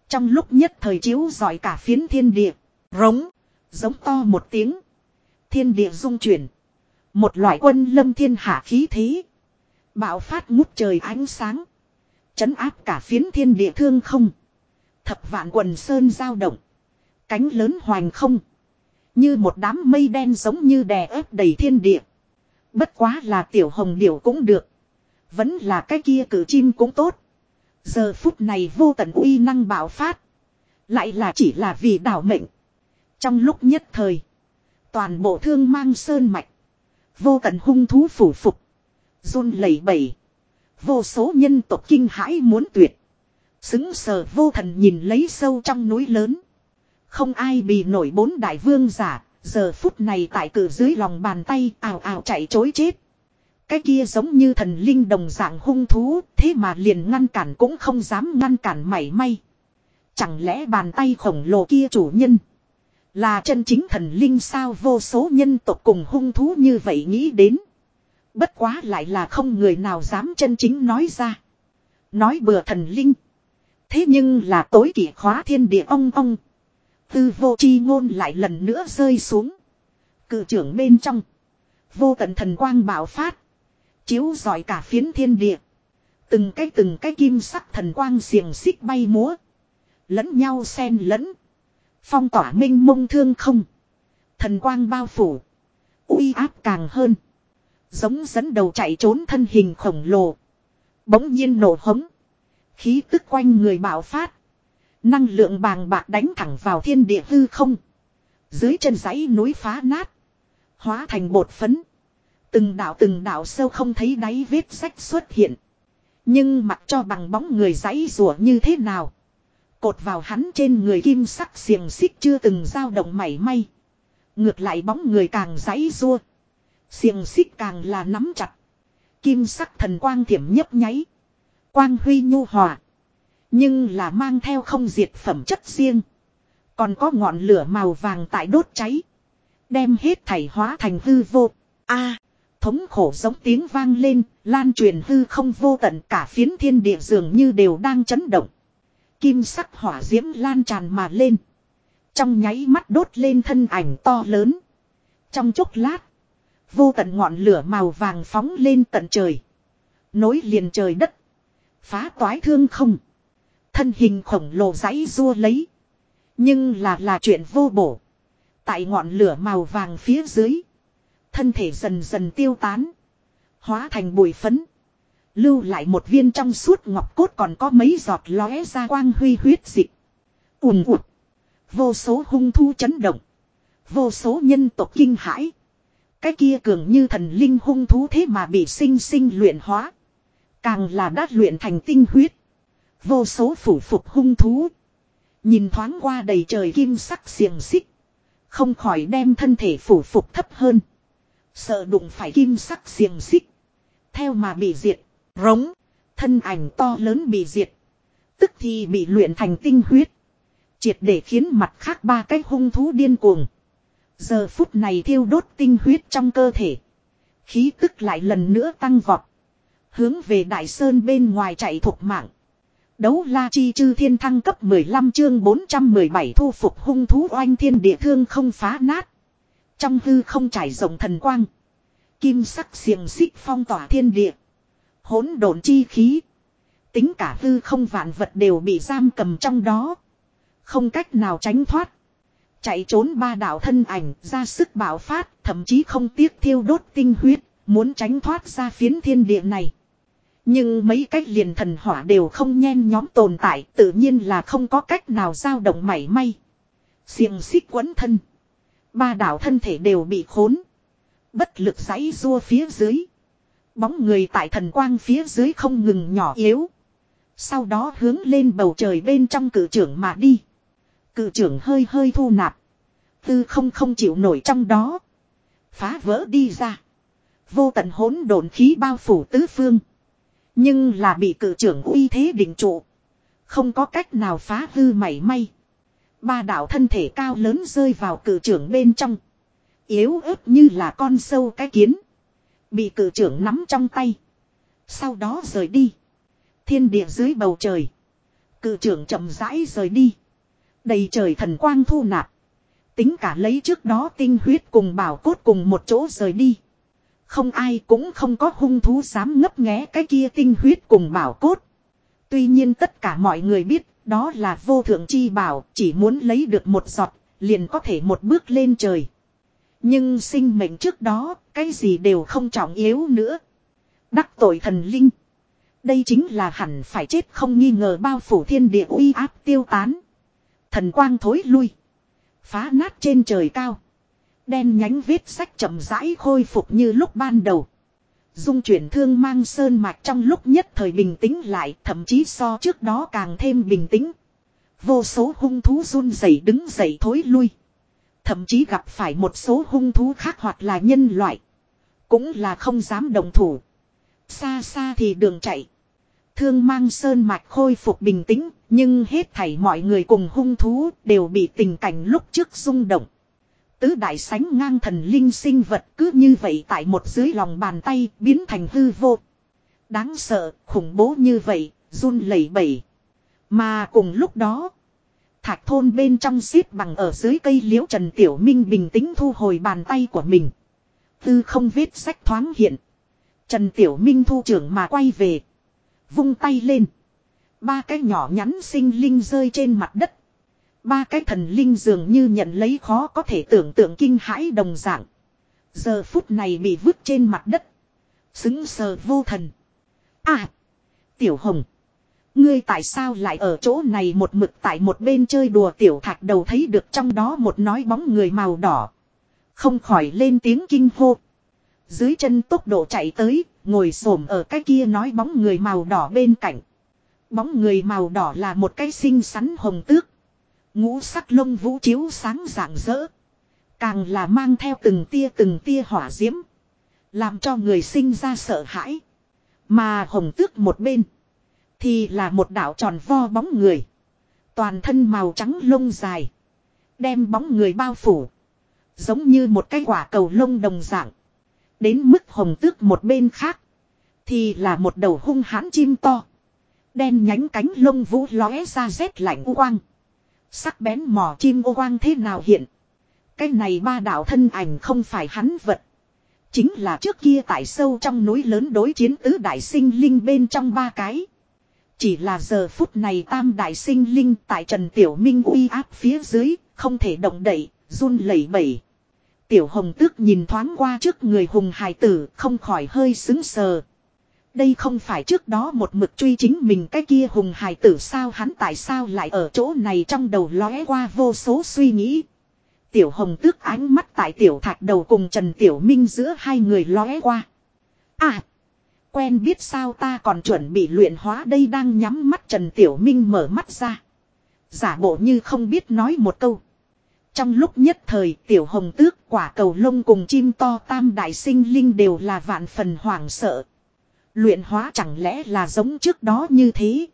Trong lúc nhất thời chiếu giỏi cả phiến thiên địa. Rống. Giống to một tiếng. Thiên địa rung chuyển. Một loại quân lâm thiên hạ khí thế. Bạo phát ngút trời ánh sáng. Chấn áp cả phiến thiên địa thương không. Thập vạn quần sơn giao động. Cánh lớn hoành không. Như một đám mây đen giống như đè ép đầy thiên địa. Bất quá là tiểu hồng điểu cũng được. Vẫn là cái kia cử chim cũng tốt. Giờ phút này vô tận uy năng bạo phát. Lại là chỉ là vì đảo mệnh. Trong lúc nhất thời. Toàn bộ thương mang sơn mạch. Vô tận hung thú phủ phục. run lẩy bẩy. Vô số nhân tộc kinh hãi muốn tuyệt. Xứng sờ vô thần nhìn lấy sâu trong núi lớn. Không ai bị nổi bốn đại vương giả, giờ phút này tại cử dưới lòng bàn tay ào ào chạy chối chết. Cái kia giống như thần linh đồng dạng hung thú, thế mà liền ngăn cản cũng không dám ngăn cản mảy may. Chẳng lẽ bàn tay khổng lồ kia chủ nhân là chân chính thần linh sao vô số nhân tộc cùng hung thú như vậy nghĩ đến. Bất quá lại là không người nào dám chân chính nói ra. Nói bừa thần linh. Thế nhưng là tối kỷ khóa thiên địa ong ong. Tư vô chi ngôn lại lần nữa rơi xuống. Cự trưởng bên trong. Vô tận thần quang bạo phát. Chiếu giỏi cả phiến thiên địa. Từng cái từng cái kim sắc thần quang xiềng xích bay múa. Lẫn nhau xen lẫn. Phong tỏa minh mông thương không. Thần quang bao phủ. uy áp càng hơn. Giống dẫn đầu chạy trốn thân hình khổng lồ. Bỗng nhiên nổ hống. Khí tức quanh người bạo phát. Năng lượng bàng bạc đánh thẳng vào thiên địa hư không. Dưới chân dãy núi phá nát. Hóa thành bột phấn. Từng đạo từng đạo sâu không thấy đáy vết sách xuất hiện. Nhưng mặc cho bằng bóng người dãy rùa như thế nào. Cột vào hắn trên người kim sắc xiềng xích chưa từng dao động mảy may. Ngược lại bóng người càng dãy rua. Xiềng xích càng là nắm chặt. Kim sắc thần quang thiểm nhấp nháy. Quang huy nhu hòa. Nhưng là mang theo không diệt phẩm chất riêng. Còn có ngọn lửa màu vàng tại đốt cháy. Đem hết thảy hóa thành hư vô. a thống khổ giống tiếng vang lên, lan truyền hư không vô tận cả phiến thiên địa dường như đều đang chấn động. Kim sắc hỏa diễm lan tràn mà lên. Trong nháy mắt đốt lên thân ảnh to lớn. Trong chốc lát, vô tận ngọn lửa màu vàng phóng lên tận trời. Nối liền trời đất. Phá toái thương không. Thân hình khổng lồ giấy rua lấy. Nhưng là là chuyện vô bổ. Tại ngọn lửa màu vàng phía dưới. Thân thể dần dần tiêu tán. Hóa thành bụi phấn. Lưu lại một viên trong suốt ngọc cốt còn có mấy giọt lóe ra quang huy huyết dịch. ùm ụt. Vô số hung thu chấn động. Vô số nhân tộc kinh hãi. Cái kia cường như thần linh hung thú thế mà bị sinh sinh luyện hóa. Càng là đát luyện thành tinh huyết. Vô số phủ phục hung thú. Nhìn thoáng qua đầy trời kim sắc xiềng xích. Không khỏi đem thân thể phủ phục thấp hơn. Sợ đụng phải kim sắc xiềng xích. Theo mà bị diệt. Rống. Thân ảnh to lớn bị diệt. Tức thì bị luyện thành tinh huyết. Triệt để khiến mặt khác ba cái hung thú điên cuồng. Giờ phút này thiêu đốt tinh huyết trong cơ thể. Khí tức lại lần nữa tăng vọt. Hướng về đại sơn bên ngoài chạy thuộc mạng. Đấu la chi chư thiên thăng cấp 15 chương 417 thu phục hung thú oanh thiên địa thương không phá nát. Trong hư không trải rộng thần quang. Kim sắc xiềng xích phong tỏa thiên địa. hỗn độn chi khí. Tính cả hư không vạn vật đều bị giam cầm trong đó. Không cách nào tránh thoát. Chạy trốn ba đạo thân ảnh ra sức bảo phát, thậm chí không tiếc thiêu đốt tinh huyết, muốn tránh thoát ra phiến thiên địa này. Nhưng mấy cách liền thần hỏa đều không nhen nhóm tồn tại, tự nhiên là không có cách nào dao động mảy may. Xiềng xích quấn thân. Ba đạo thân thể đều bị khốn. Bất lực giãy rua phía dưới. Bóng người tại thần quang phía dưới không ngừng nhỏ yếu. Sau đó hướng lên bầu trời bên trong cử trưởng mà đi. Cự trưởng hơi hơi thu nạp. Tư không không chịu nổi trong đó. Phá vỡ đi ra. Vô tận hỗn độn khí bao phủ tứ phương. Nhưng là bị cự trưởng uy thế định trụ. Không có cách nào phá hư mảy may. Ba đạo thân thể cao lớn rơi vào cự trưởng bên trong. Yếu ớt như là con sâu cái kiến. Bị cự trưởng nắm trong tay. Sau đó rời đi. Thiên địa dưới bầu trời. Cự trưởng chậm rãi rời đi. Đầy trời thần quang thu nạp. Tính cả lấy trước đó tinh huyết cùng bảo cốt cùng một chỗ rời đi. Không ai cũng không có hung thú dám ngấp nghé cái kia tinh huyết cùng bảo cốt. Tuy nhiên tất cả mọi người biết, đó là vô thượng chi bảo, chỉ muốn lấy được một giọt, liền có thể một bước lên trời. Nhưng sinh mệnh trước đó, cái gì đều không trọng yếu nữa. Đắc tội thần linh. Đây chính là hẳn phải chết không nghi ngờ bao phủ thiên địa uy áp tiêu tán. Thần quang thối lui. Phá nát trên trời cao. Đen nhánh vết sách chậm rãi khôi phục như lúc ban đầu. dung chuyển thương mang sơn mạch trong lúc nhất thời bình tĩnh lại, thậm chí so trước đó càng thêm bình tĩnh. Vô số hung thú run rẩy đứng dậy thối lui. Thậm chí gặp phải một số hung thú khác hoặc là nhân loại. Cũng là không dám đồng thủ. Xa xa thì đường chạy. Thương mang sơn mạch khôi phục bình tĩnh, nhưng hết thảy mọi người cùng hung thú đều bị tình cảnh lúc trước rung động. Tứ đại sánh ngang thần linh sinh vật cứ như vậy tại một dưới lòng bàn tay biến thành hư vô. Đáng sợ, khủng bố như vậy, run lẩy bẩy. Mà cùng lúc đó, thạch thôn bên trong xếp bằng ở dưới cây liễu Trần Tiểu Minh bình tĩnh thu hồi bàn tay của mình. Tư không vết sách thoáng hiện. Trần Tiểu Minh thu trưởng mà quay về. Vung tay lên. Ba cái nhỏ nhắn sinh linh rơi trên mặt đất. Ba cái thần linh dường như nhận lấy khó có thể tưởng tượng kinh hãi đồng dạng. Giờ phút này bị vứt trên mặt đất. Xứng sờ vô thần. À! Tiểu Hồng! Ngươi tại sao lại ở chỗ này một mực tại một bên chơi đùa tiểu thạch đầu thấy được trong đó một nói bóng người màu đỏ. Không khỏi lên tiếng kinh hô. Dưới chân tốc độ chạy tới, ngồi xổm ở cái kia nói bóng người màu đỏ bên cạnh. Bóng người màu đỏ là một cái xinh xắn hồng tước. Ngũ sắc lông vũ chiếu sáng rạng rỡ. Càng là mang theo từng tia từng tia hỏa diễm. Làm cho người sinh ra sợ hãi. Mà hồng tước một bên. Thì là một đảo tròn vo bóng người. Toàn thân màu trắng lông dài. Đem bóng người bao phủ. Giống như một cái quả cầu lông đồng dạng. Đến mức hồng tước một bên khác. Thì là một đầu hung hãn chim to. Đen nhánh cánh lông vũ lóe ra rét lạnh u quang. Sắc bén mỏ chim ô quang thế nào hiện. Cái này ba đạo thân ảnh không phải hắn vật. Chính là trước kia tại sâu trong núi lớn đối chiến tứ đại sinh linh bên trong ba cái. Chỉ là giờ phút này tam đại sinh linh tại Trần Tiểu Minh uy áp phía dưới, không thể động đậy, run lẩy bẩy. Tiểu Hồng Tước nhìn thoáng qua trước người hùng hài tử, không khỏi hơi xứng sờ. Đây không phải trước đó một mực truy chính mình cái kia hùng hài tử sao hắn tại sao lại ở chỗ này trong đầu lóe qua vô số suy nghĩ. Tiểu Hồng Tước ánh mắt tại tiểu thạch đầu cùng Trần Tiểu Minh giữa hai người lóe qua. À! Quen biết sao ta còn chuẩn bị luyện hóa đây đang nhắm mắt Trần Tiểu Minh mở mắt ra. Giả bộ như không biết nói một câu. Trong lúc nhất thời, Tiểu Hồng Tước, quả cầu lông cùng chim to tam đại sinh linh đều là vạn phần hoảng sợ. Luyện hóa chẳng lẽ là giống trước đó như thế.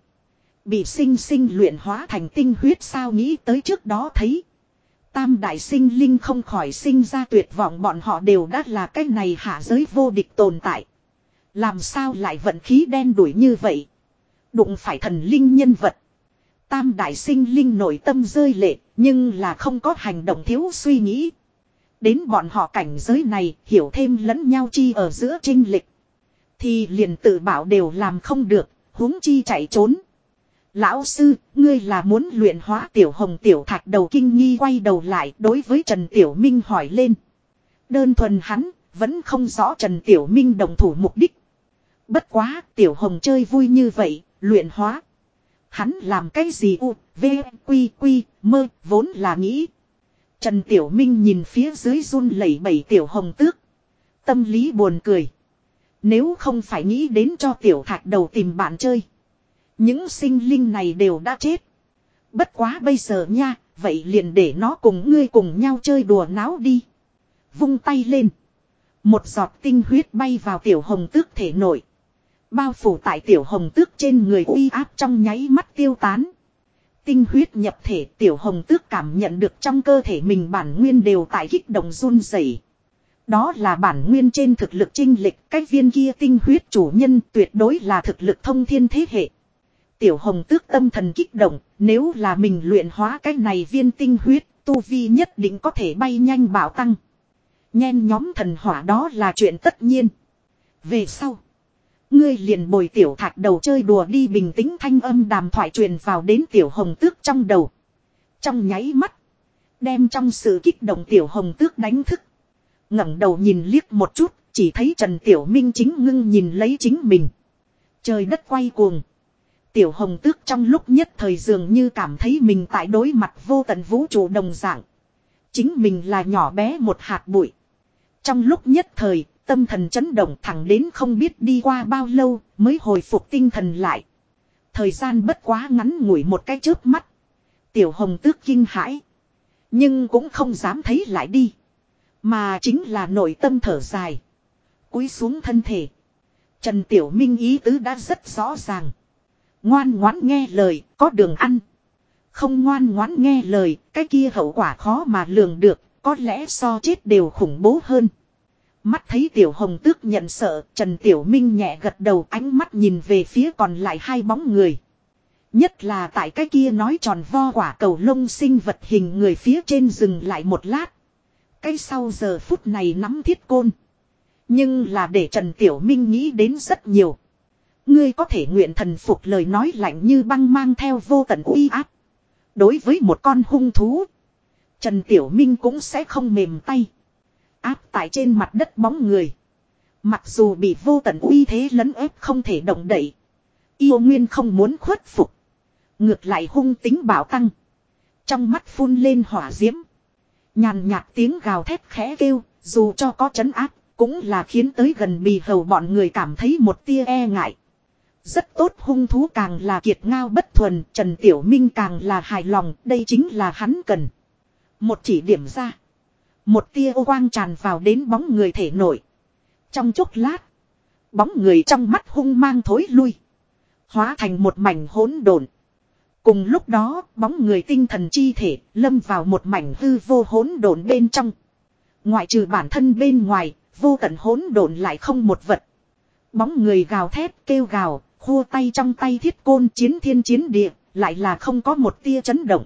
Bị sinh sinh luyện hóa thành tinh huyết sao nghĩ tới trước đó thấy. Tam đại sinh linh không khỏi sinh ra tuyệt vọng bọn họ đều đã là cái này hạ giới vô địch tồn tại. Làm sao lại vận khí đen đuổi như vậy? Đụng phải thần linh nhân vật. Tam đại sinh linh nội tâm rơi lệ, nhưng là không có hành động thiếu suy nghĩ. Đến bọn họ cảnh giới này, hiểu thêm lẫn nhau chi ở giữa trinh lịch. Thì liền tự bảo đều làm không được, huống chi chạy trốn. Lão sư, ngươi là muốn luyện hóa tiểu hồng tiểu thạch đầu kinh nghi quay đầu lại đối với Trần Tiểu Minh hỏi lên. Đơn thuần hắn, vẫn không rõ Trần Tiểu Minh đồng thủ mục đích. Bất quá, tiểu hồng chơi vui như vậy, luyện hóa. Hắn làm cái gì u, v, quy, quy, mơ, vốn là nghĩ. Trần Tiểu Minh nhìn phía dưới run lẩy bẩy tiểu hồng tước. Tâm lý buồn cười. Nếu không phải nghĩ đến cho tiểu thạch đầu tìm bạn chơi. Những sinh linh này đều đã chết. Bất quá bây giờ nha, vậy liền để nó cùng ngươi cùng nhau chơi đùa náo đi. Vung tay lên. Một giọt tinh huyết bay vào tiểu hồng tước thể nội. Bao phủ tại tiểu hồng tước trên người uy áp trong nháy mắt tiêu tán. Tinh huyết nhập thể tiểu hồng tước cảm nhận được trong cơ thể mình bản nguyên đều tại kích động run rẩy. Đó là bản nguyên trên thực lực trinh lịch, cách viên kia tinh huyết chủ nhân tuyệt đối là thực lực thông thiên thế hệ. Tiểu hồng tước tâm thần kích động, nếu là mình luyện hóa cái này viên tinh huyết, tu vi nhất định có thể bay nhanh bảo tăng. Nhen nhóm thần hỏa đó là chuyện tất nhiên. Về sau, ngươi liền bồi tiểu thạch đầu chơi đùa đi bình tĩnh thanh âm đàm thoại truyền vào đến tiểu hồng tước trong đầu. Trong nháy mắt, đem trong sự kích động tiểu hồng tước đánh thức ngẩng đầu nhìn liếc một chút, chỉ thấy Trần Tiểu Minh chính ngưng nhìn lấy chính mình. Trời đất quay cuồng. Tiểu Hồng Tước trong lúc nhất thời dường như cảm thấy mình tại đối mặt vô tận vũ trụ đồng dạng. Chính mình là nhỏ bé một hạt bụi. Trong lúc nhất thời, tâm thần chấn động thẳng đến không biết đi qua bao lâu mới hồi phục tinh thần lại. Thời gian bất quá ngắn ngủi một cái chớp mắt. Tiểu hồng tước kinh hãi. Nhưng cũng không dám thấy lại đi. Mà chính là nội tâm thở dài. Cúi xuống thân thể. Trần Tiểu Minh ý tứ đã rất rõ ràng. Ngoan ngoãn nghe lời, có đường ăn. Không ngoan ngoãn nghe lời, cái kia hậu quả khó mà lường được, có lẽ so chết đều khủng bố hơn. Mắt thấy Tiểu Hồng tước nhận sợ, Trần Tiểu Minh nhẹ gật đầu ánh mắt nhìn về phía còn lại hai bóng người. Nhất là tại cái kia nói tròn vo quả cầu lông sinh vật hình người phía trên dừng lại một lát. Cái sau giờ phút này nắm thiết côn. Nhưng là để Trần Tiểu Minh nghĩ đến rất nhiều. Ngươi có thể nguyện thần phục lời nói lạnh như băng mang theo vô tận uy áp. Đối với một con hung thú. Trần Tiểu Minh cũng sẽ không mềm tay. Áp tại trên mặt đất bóng người. Mặc dù bị vô tận uy thế lấn ép không thể động đậy. Yêu Nguyên không muốn khuất phục. Ngược lại hung tính bảo tăng. Trong mắt phun lên hỏa diễm. Nhàn nhạt tiếng gào thét khẽ kêu, dù cho có chấn áp, cũng là khiến tới gần bì hầu bọn người cảm thấy một tia e ngại. Rất tốt hung thú càng là kiệt ngao bất thuần, Trần Tiểu Minh càng là hài lòng, đây chính là hắn cần. Một chỉ điểm ra. Một tia ô quang tràn vào đến bóng người thể nổi. Trong chốc lát, bóng người trong mắt hung mang thối lui. Hóa thành một mảnh hỗn độn. Cùng lúc đó, bóng người tinh thần chi thể lâm vào một mảnh hư vô hỗn độn bên trong. Ngoại trừ bản thân bên ngoài, vô tận hỗn độn lại không một vật. Bóng người gào thét kêu gào, khua tay trong tay thiết côn chiến thiên chiến địa, lại là không có một tia chấn động.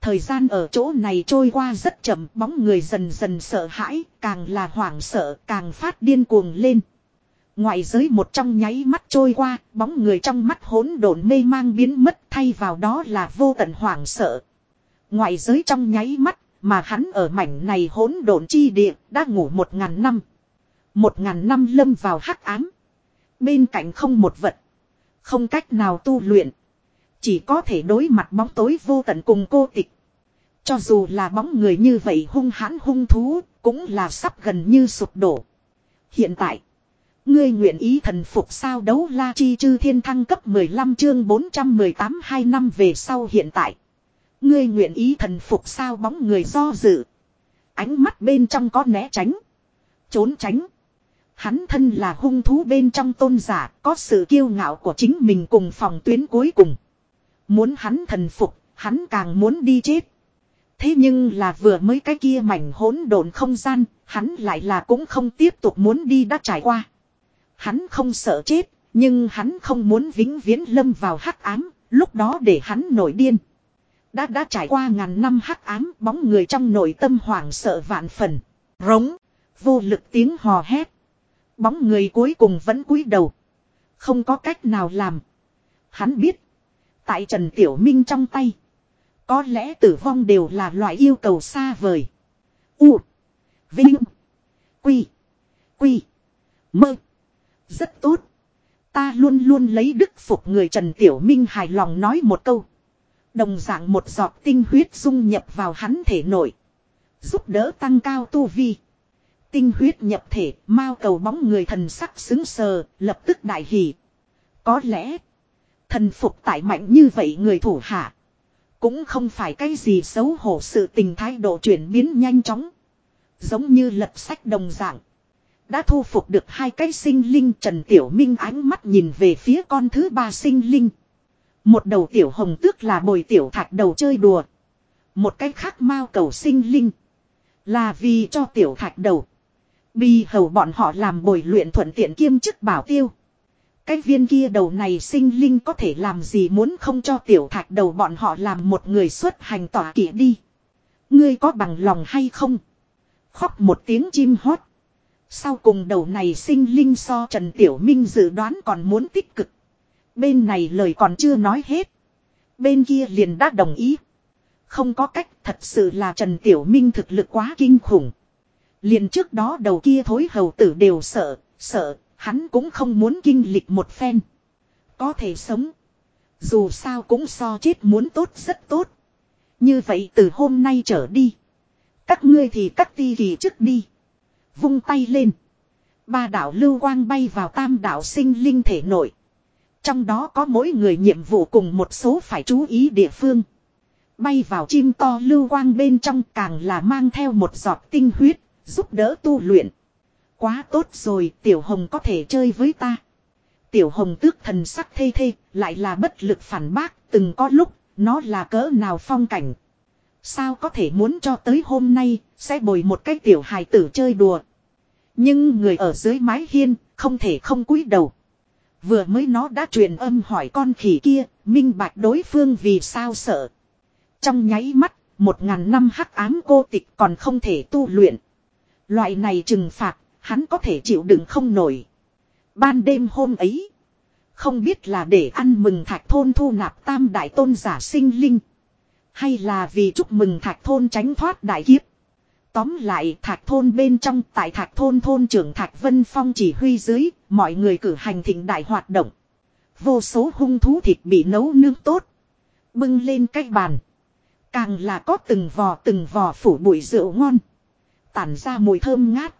Thời gian ở chỗ này trôi qua rất chậm, bóng người dần dần sợ hãi, càng là hoảng sợ, càng phát điên cuồng lên. Ngoại giới một trong nháy mắt trôi qua, bóng người trong mắt hỗn độn mê mang biến mất thay vào đó là vô tận hoảng sợ. Ngoại giới trong nháy mắt, mà hắn ở mảnh này hỗn độn chi địa, đã ngủ một ngàn năm. Một ngàn năm lâm vào hắc ám. Bên cạnh không một vật. Không cách nào tu luyện. Chỉ có thể đối mặt bóng tối vô tận cùng cô tịch. Cho dù là bóng người như vậy hung hãn hung thú, cũng là sắp gần như sụp đổ. Hiện tại, ngươi nguyện ý thần phục sao đấu la chi chư thiên thăng cấp 15 chương 418 hai năm về sau hiện tại. Ngươi nguyện ý thần phục sao bóng người do dự. Ánh mắt bên trong có né tránh. Trốn tránh. Hắn thân là hung thú bên trong tôn giả, có sự kiêu ngạo của chính mình cùng phòng tuyến cuối cùng. Muốn hắn thần phục, hắn càng muốn đi chết. Thế nhưng là vừa mới cái kia mảnh hỗn độn không gian, hắn lại là cũng không tiếp tục muốn đi đã trải qua. Hắn không sợ chết, nhưng hắn không muốn vĩnh viễn lâm vào hắc ám, lúc đó để hắn nổi điên. Đã đã trải qua ngàn năm hắc ám, bóng người trong nội tâm hoảng sợ vạn phần. Rống, vô lực tiếng hò hét. Bóng người cuối cùng vẫn cúi đầu. Không có cách nào làm. Hắn biết. Tại Trần Tiểu Minh trong tay. Có lẽ tử vong đều là loại yêu cầu xa vời. U. Vinh. Quy. Quy. Mơ. Rất tốt. Ta luôn luôn lấy đức phục người Trần Tiểu Minh hài lòng nói một câu. Đồng dạng một giọt tinh huyết dung nhập vào hắn thể nội. Giúp đỡ tăng cao tu vi. Tinh huyết nhập thể, mau cầu bóng người thần sắc xứng sờ, lập tức đại hỉ. Có lẽ, thần phục tại mạnh như vậy người thủ hạ. Cũng không phải cái gì xấu hổ sự tình thái độ chuyển biến nhanh chóng. Giống như lật sách đồng dạng. Đã thu phục được hai cái sinh linh, Trần Tiểu Minh ánh mắt nhìn về phía con thứ ba sinh linh. Một đầu tiểu hồng tước là bồi tiểu thạch đầu chơi đùa. Một cái khác mau cầu sinh linh. Là vì cho tiểu thạch đầu. Bi hầu bọn họ làm bồi luyện thuận tiện kiêm chức bảo tiêu. Cái viên kia đầu này sinh linh có thể làm gì muốn không cho tiểu thạch đầu bọn họ làm một người xuất hành tỏa kỷ đi. Ngươi có bằng lòng hay không? Khóc một tiếng chim hót. Sau cùng đầu này sinh linh so Trần Tiểu Minh dự đoán còn muốn tích cực. Bên này lời còn chưa nói hết. Bên kia liền đã đồng ý. Không có cách thật sự là Trần Tiểu Minh thực lực quá kinh khủng. Liền trước đó đầu kia thối hầu tử đều sợ, sợ, hắn cũng không muốn kinh lịch một phen. Có thể sống. Dù sao cũng so chết muốn tốt rất tốt. Như vậy từ hôm nay trở đi. Các ngươi thì cắt ti kỳ trước đi. Vung tay lên. Ba đạo lưu quang bay vào tam đạo sinh linh thể nội. Trong đó có mỗi người nhiệm vụ cùng một số phải chú ý địa phương. Bay vào chim to lưu quang bên trong càng là mang theo một giọt tinh huyết, giúp đỡ tu luyện. Quá tốt rồi, tiểu hồng có thể chơi với ta. Tiểu hồng tước thần sắc thê thê, lại là bất lực phản bác, từng có lúc, nó là cỡ nào phong cảnh. Sao có thể muốn cho tới hôm nay, sẽ bồi một cái tiểu hài tử chơi đùa. Nhưng người ở dưới mái hiên, không thể không cúi đầu. Vừa mới nó đã truyền âm hỏi con khỉ kia, minh bạch đối phương vì sao sợ. Trong nháy mắt, một ngàn năm hắc ám cô tịch còn không thể tu luyện. Loại này trừng phạt, hắn có thể chịu đựng không nổi. Ban đêm hôm ấy, không biết là để ăn mừng thạch thôn thu nạp tam đại tôn giả sinh linh. Hay là vì chúc mừng thạch thôn tránh thoát đại kiếp. Tóm lại thạch thôn bên trong tại thạch thôn thôn trưởng thạch vân phong chỉ huy dưới, mọi người cử hành thịnh đại hoạt động. Vô số hung thú thịt bị nấu nướng tốt. Bưng lên cái bàn. Càng là có từng vò từng vò phủ bụi rượu ngon. Tản ra mùi thơm ngát.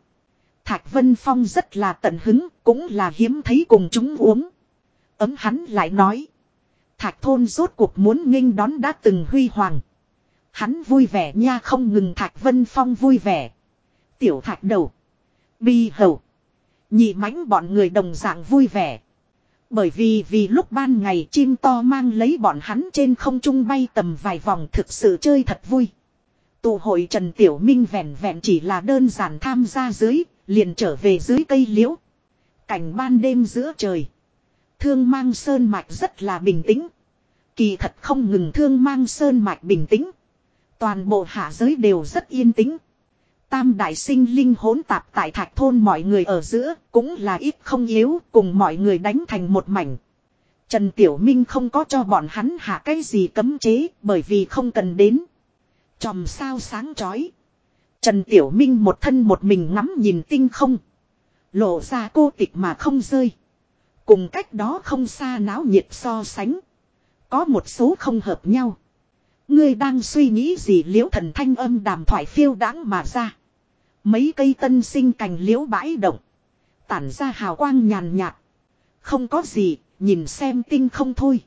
Thạch Vân Phong rất là tận hứng, cũng là hiếm thấy cùng chúng uống. Ấm hắn lại nói. Thạch thôn rốt cuộc muốn nghênh đón đã từng huy hoàng. Hắn vui vẻ nha không ngừng Thạch Vân Phong vui vẻ. Tiểu thạch đầu. Bi hầu. Nhị mãnh bọn người đồng dạng vui vẻ. Bởi vì vì lúc ban ngày chim to mang lấy bọn hắn trên không trung bay tầm vài vòng thực sự chơi thật vui. Tụ hội Trần Tiểu Minh vẹn vẹn chỉ là đơn giản tham gia dưới, liền trở về dưới cây liễu. Cảnh ban đêm giữa trời. Thương mang sơn mạch rất là bình tĩnh. Kỳ thật không ngừng thương mang sơn mạch bình tĩnh. Toàn bộ hạ giới đều rất yên tĩnh. Tam đại sinh linh hỗn tạp tại thạch thôn mọi người ở giữa cũng là ít không yếu, cùng mọi người đánh thành một mảnh. Trần Tiểu Minh không có cho bọn hắn hạ cái gì cấm chế bởi vì không cần đến. Chòm sao sáng chói. Trần Tiểu Minh một thân một mình ngắm nhìn tinh không. Lộ ra cô tịch mà không rơi. Cùng cách đó không xa náo nhiệt so sánh. Có một số không hợp nhau. Ngươi đang suy nghĩ gì liễu thần thanh âm đàm thoại phiêu đáng mà ra. Mấy cây tân sinh cành liễu bãi động. Tản ra hào quang nhàn nhạt. Không có gì, nhìn xem tinh không thôi.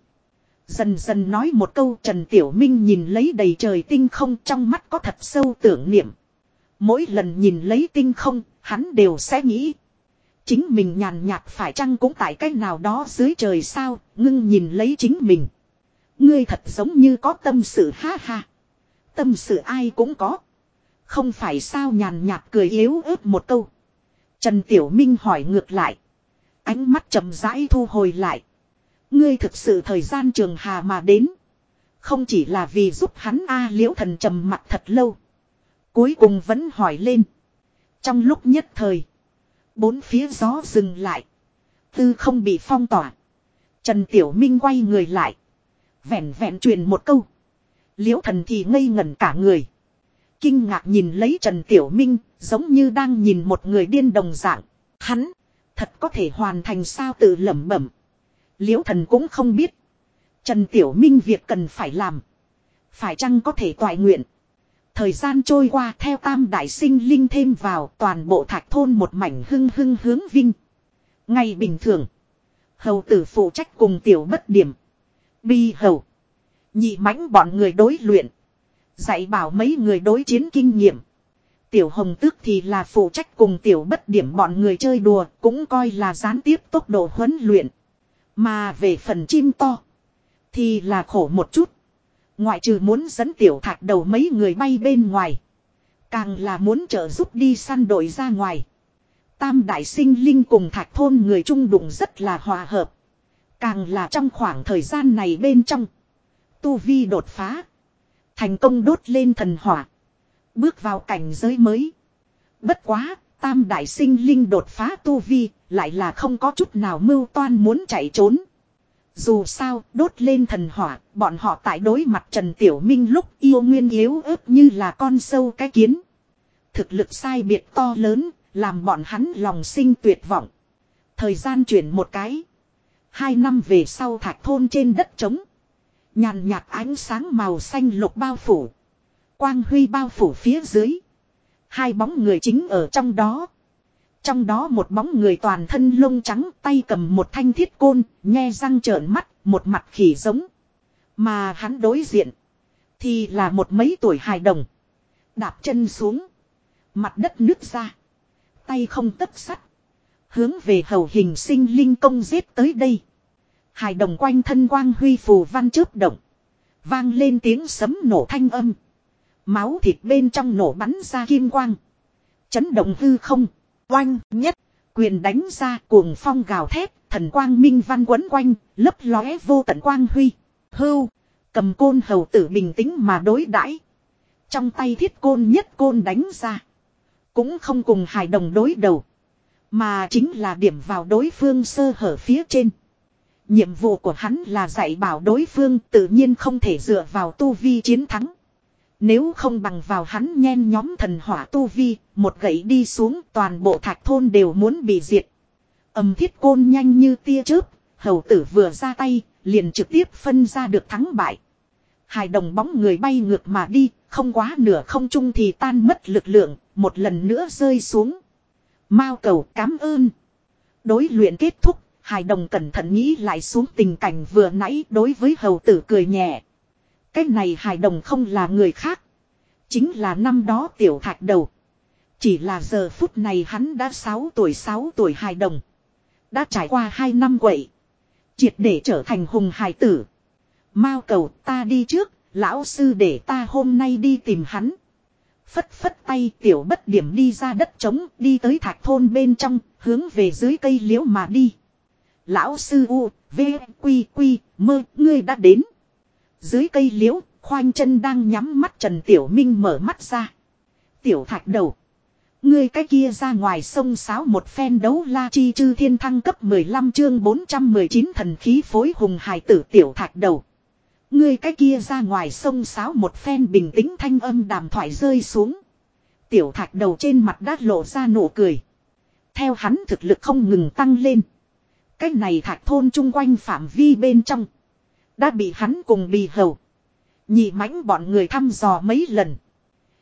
Dần dần nói một câu Trần Tiểu Minh nhìn lấy đầy trời tinh không trong mắt có thật sâu tưởng niệm. Mỗi lần nhìn lấy tinh không, hắn đều sẽ nghĩ. Chính mình nhàn nhạt phải chăng cũng tại cách nào đó dưới trời sao, ngưng nhìn lấy chính mình. Ngươi thật giống như có tâm sự ha ha. Tâm sự ai cũng có. Không phải sao nhàn nhạt cười yếu ớt một câu. Trần Tiểu Minh hỏi ngược lại. Ánh mắt chậm rãi thu hồi lại. Ngươi thực sự thời gian trường hà mà đến. Không chỉ là vì giúp hắn A liễu thần trầm mặt thật lâu. Cuối cùng vẫn hỏi lên. Trong lúc nhất thời. Bốn phía gió dừng lại. Tư không bị phong tỏa. Trần Tiểu Minh quay người lại. Vẹn vẹn truyền một câu. Liễu thần thì ngây ngẩn cả người. Kinh ngạc nhìn lấy Trần Tiểu Minh, giống như đang nhìn một người điên đồng dạng. Hắn, thật có thể hoàn thành sao tự lẩm bẩm. Liễu thần cũng không biết. Trần Tiểu Minh việc cần phải làm. Phải chăng có thể toại nguyện. Thời gian trôi qua theo tam đại sinh linh thêm vào, toàn bộ thạch thôn một mảnh hưng hưng hướng vinh. Ngày bình thường. Hầu tử phụ trách cùng tiểu bất điểm. Bi hầu. Nhị mãnh bọn người đối luyện. Dạy bảo mấy người đối chiến kinh nghiệm. Tiểu hồng tước thì là phụ trách cùng tiểu bất điểm bọn người chơi đùa, cũng coi là gián tiếp tốc độ huấn luyện. Mà về phần chim to. Thì là khổ một chút. Ngoại trừ muốn dẫn tiểu thạch đầu mấy người bay bên ngoài. Càng là muốn trợ giúp đi săn đội ra ngoài. Tam đại sinh linh cùng thạch thôn người trung đụng rất là hòa hợp. Càng là trong khoảng thời gian này bên trong. Tu Vi đột phá. Thành công đốt lên thần hỏa. Bước vào cảnh giới mới. Bất quá, tam đại sinh linh đột phá Tu Vi, lại là không có chút nào mưu toan muốn chạy trốn. Dù sao, đốt lên thần hỏa, bọn họ tại đối mặt Trần Tiểu Minh lúc yêu nguyên yếu ớt như là con sâu cái kiến. Thực lực sai biệt to lớn, làm bọn hắn lòng sinh tuyệt vọng. Thời gian chuyển một cái. Hai năm về sau thạch thôn trên đất trống. Nhàn nhạt ánh sáng màu xanh lục bao phủ. Quang huy bao phủ phía dưới. Hai bóng người chính ở trong đó. Trong đó một bóng người toàn thân lông trắng tay cầm một thanh thiết côn, nhe răng trợn mắt, một mặt khỉ giống. Mà hắn đối diện, thì là một mấy tuổi hài đồng. Đạp chân xuống, mặt đất nứt ra, tay không tấp sắt. Hướng về hầu hình sinh linh công giết tới đây. Hài đồng quanh thân quang huy phù văn chớp động. Vang lên tiếng sấm nổ thanh âm. Máu thịt bên trong nổ bắn ra kim quang. Chấn động hư không. Oanh, nhất. Quyền đánh ra, cuồng phong gào thét. Thần quang minh văn quấn quanh. Lấp lóe vô tận quang huy. Hưu. Cầm côn hầu tử bình tĩnh mà đối đãi Trong tay thiết côn nhất côn đánh ra. Cũng không cùng hài đồng đối đầu. Mà chính là điểm vào đối phương sơ hở phía trên. Nhiệm vụ của hắn là dạy bảo đối phương tự nhiên không thể dựa vào tu vi chiến thắng. Nếu không bằng vào hắn nhen nhóm thần hỏa tu vi, một gậy đi xuống toàn bộ thạch thôn đều muốn bị diệt. Âm thiết côn nhanh như tia chớp, hầu tử vừa ra tay, liền trực tiếp phân ra được thắng bại. Hài đồng bóng người bay ngược mà đi, không quá nửa không trung thì tan mất lực lượng, một lần nữa rơi xuống. Mao cầu cám ơn. Đối luyện kết thúc, hài đồng cẩn thận nghĩ lại xuống tình cảnh vừa nãy đối với hầu tử cười nhẹ. Cái này hài đồng không là người khác. Chính là năm đó tiểu thạch đầu. Chỉ là giờ phút này hắn đã 6 tuổi 6 tuổi hài đồng. Đã trải qua 2 năm quậy. Triệt để trở thành hùng hài tử. Mao cầu ta đi trước, lão sư để ta hôm nay đi tìm hắn. Phất phất tay tiểu bất điểm đi ra đất trống, đi tới thạch thôn bên trong, hướng về dưới cây liễu mà đi. Lão sư U, V, Quy, Quy, mơ, ngươi đã đến. Dưới cây liễu, khoanh chân đang nhắm mắt Trần Tiểu Minh mở mắt ra. Tiểu thạch đầu. Ngươi cái kia ra ngoài sông sáo một phen đấu la chi chư thiên thăng cấp 15 chương 419 thần khí phối hùng hài tử tiểu thạch đầu. Ngươi cái kia ra ngoài sông sáo một phen bình tĩnh thanh âm đàm thoại rơi xuống. Tiểu thạch đầu trên mặt đã lộ ra nụ cười. Theo hắn thực lực không ngừng tăng lên. cách này thạch thôn chung quanh phạm vi bên trong. Đã bị hắn cùng bì hầu. Nhị mãnh bọn người thăm dò mấy lần.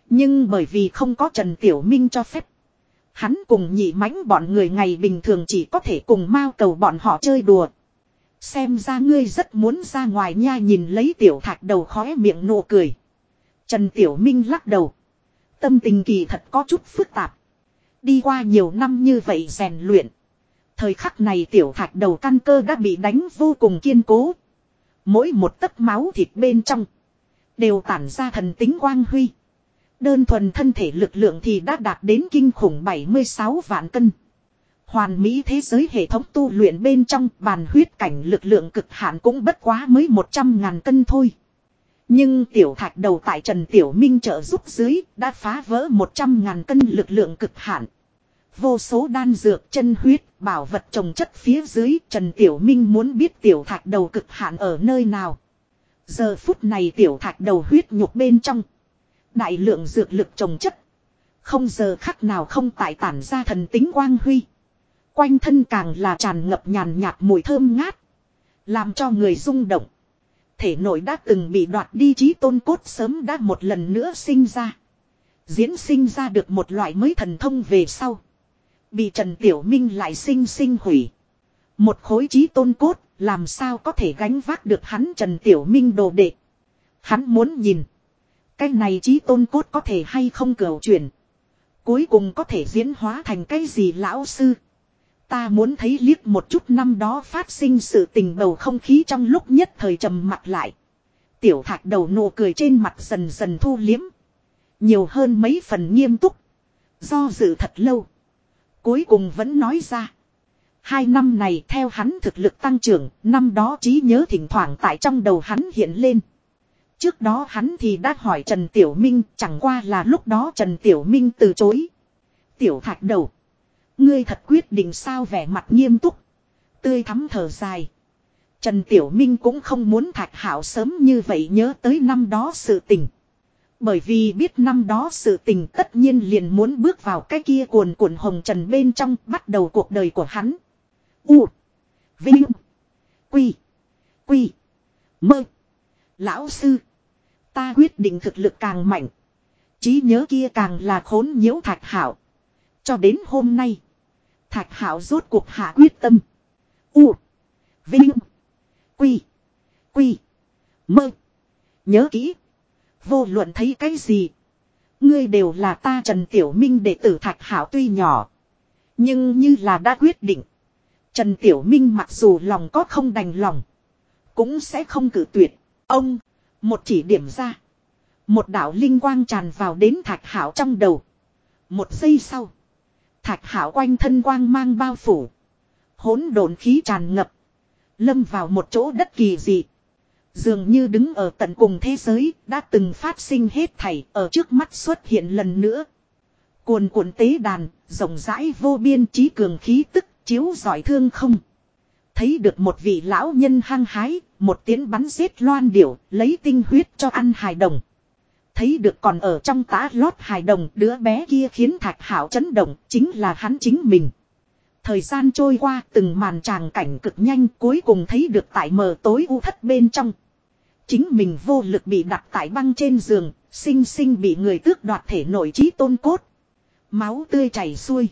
Nhưng bởi vì không có Trần Tiểu Minh cho phép. Hắn cùng nhị mãnh bọn người ngày bình thường chỉ có thể cùng mao cầu bọn họ chơi đùa. Xem ra ngươi rất muốn ra ngoài nha nhìn lấy tiểu thạch đầu khóe miệng nụ cười. Trần Tiểu Minh lắc đầu. Tâm tình kỳ thật có chút phức tạp. Đi qua nhiều năm như vậy rèn luyện. Thời khắc này tiểu thạch đầu căn cơ đã bị đánh vô cùng kiên cố. Mỗi một tấc máu thịt bên trong. Đều tản ra thần tính quang huy. Đơn thuần thân thể lực lượng thì đã đạt đến kinh khủng 76 vạn cân. Hoàn mỹ thế giới hệ thống tu luyện bên trong bàn huyết cảnh lực lượng cực hạn cũng bất quá mới 100 ngàn cân thôi. Nhưng tiểu thạch đầu tại Trần Tiểu Minh trợ giúp dưới đã phá vỡ 100 ngàn cân lực lượng cực hạn. Vô số đan dược chân huyết, bảo vật trồng chất phía dưới, Trần Tiểu Minh muốn biết tiểu thạch đầu cực hạn ở nơi nào. Giờ phút này tiểu thạch đầu huyết nhục bên trong. Đại lượng dược lực trồng chất. Không giờ khắc nào không tại tản ra thần tính quang huy. Quanh thân càng là tràn ngập nhàn nhạt mùi thơm ngát. Làm cho người rung động. Thể nội đã từng bị đoạt đi trí tôn cốt sớm đã một lần nữa sinh ra. Diễn sinh ra được một loại mới thần thông về sau. Bị Trần Tiểu Minh lại sinh sinh hủy. Một khối trí tôn cốt, làm sao có thể gánh vác được hắn Trần Tiểu Minh đồ đệ. Hắn muốn nhìn. Cái này trí tôn cốt có thể hay không cửu chuyển. Cuối cùng có thể diễn hóa thành cái gì lão sư. Ta muốn thấy liếc một chút năm đó phát sinh sự tình bầu không khí trong lúc nhất thời trầm mặt lại. Tiểu thạc đầu nụ cười trên mặt dần dần thu liếm. Nhiều hơn mấy phần nghiêm túc. Do dự thật lâu. Cuối cùng vẫn nói ra. Hai năm này theo hắn thực lực tăng trưởng, năm đó trí nhớ thỉnh thoảng tại trong đầu hắn hiện lên. Trước đó hắn thì đã hỏi Trần Tiểu Minh, chẳng qua là lúc đó Trần Tiểu Minh từ chối. Tiểu thạch đầu. Ngươi thật quyết định sao vẻ mặt nghiêm túc. Tươi thắm thở dài. Trần Tiểu Minh cũng không muốn Thạch Hảo sớm như vậy nhớ tới năm đó sự tình. Bởi vì biết năm đó sự tình tất nhiên liền muốn bước vào cái kia cuồn cuộn hồng trần bên trong bắt đầu cuộc đời của hắn. U. Vinh. Quy. Quy. Mơ. Lão sư. Ta quyết định thực lực càng mạnh. trí nhớ kia càng là khốn nhiễu Thạch Hảo. Cho đến hôm nay. Thạch Hảo rốt cuộc hạ quyết tâm. U. Vinh. Quy. Quy. Mơ. Nhớ kỹ. Vô luận thấy cái gì. Ngươi đều là ta Trần Tiểu Minh đệ tử Thạch Hảo tuy nhỏ. Nhưng như là đã quyết định. Trần Tiểu Minh mặc dù lòng có không đành lòng. Cũng sẽ không cử tuyệt. Ông. Một chỉ điểm ra. Một đạo linh quang tràn vào đến Thạch Hảo trong đầu. Một giây sau. Thạch Hảo quanh thân quang mang bao phủ. hỗn độn khí tràn ngập. Lâm vào một chỗ đất kỳ dị. Dường như đứng ở tận cùng thế giới, đã từng phát sinh hết thảy ở trước mắt xuất hiện lần nữa. Cuồn cuộn tế đàn, rộng rãi vô biên trí cường khí tức, chiếu giỏi thương không. Thấy được một vị lão nhân hăng hái, một tiếng bắn giết loan điểu, lấy tinh huyết cho ăn hài đồng. Thấy được còn ở trong tá lót hài đồng, đứa bé kia khiến thạch hảo chấn động, chính là hắn chính mình. Thời gian trôi qua từng màn tràng cảnh cực nhanh cuối cùng thấy được tại mờ tối u thất bên trong. Chính mình vô lực bị đặt tại băng trên giường, sinh sinh bị người tước đoạt thể nội trí tôn cốt. Máu tươi chảy xuôi.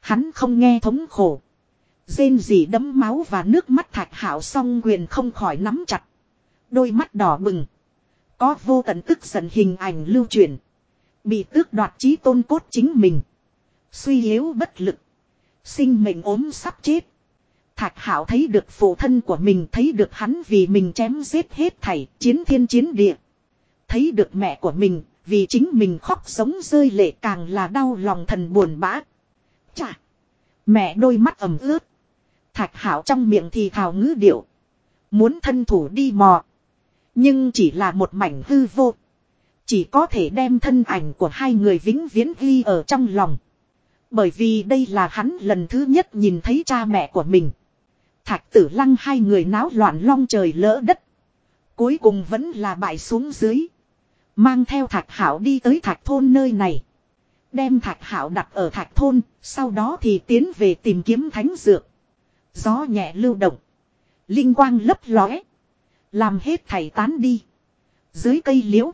Hắn không nghe thống khổ. dên gì đấm máu và nước mắt thạch hảo song quyền không khỏi nắm chặt. Đôi mắt đỏ bừng. Có vô tận tức giận hình ảnh lưu truyền. Bị tước đoạt trí tôn cốt chính mình. Suy yếu bất lực. Sinh mệnh ốm sắp chết. Thạch Hạo thấy được phụ thân của mình, thấy được hắn vì mình chém giết hết thảy, chiến thiên chiến địa. Thấy được mẹ của mình, vì chính mình khóc sống rơi lệ càng là đau lòng thần buồn bã. Chà! Mẹ đôi mắt ẩm ướt. Thạch Hạo trong miệng thì thào ngữ điệu. Muốn thân thủ đi mò. Nhưng chỉ là một mảnh hư vô. Chỉ có thể đem thân ảnh của hai người vĩnh viễn ghi ở trong lòng. Bởi vì đây là hắn lần thứ nhất nhìn thấy cha mẹ của mình. Thạch tử lăng hai người náo loạn long trời lỡ đất. Cuối cùng vẫn là bại xuống dưới. Mang theo thạch hảo đi tới thạch thôn nơi này. Đem thạch hảo đặt ở thạch thôn, sau đó thì tiến về tìm kiếm thánh dược. Gió nhẹ lưu động. Linh quang lấp lóe. Làm hết thảy tán đi. Dưới cây liễu.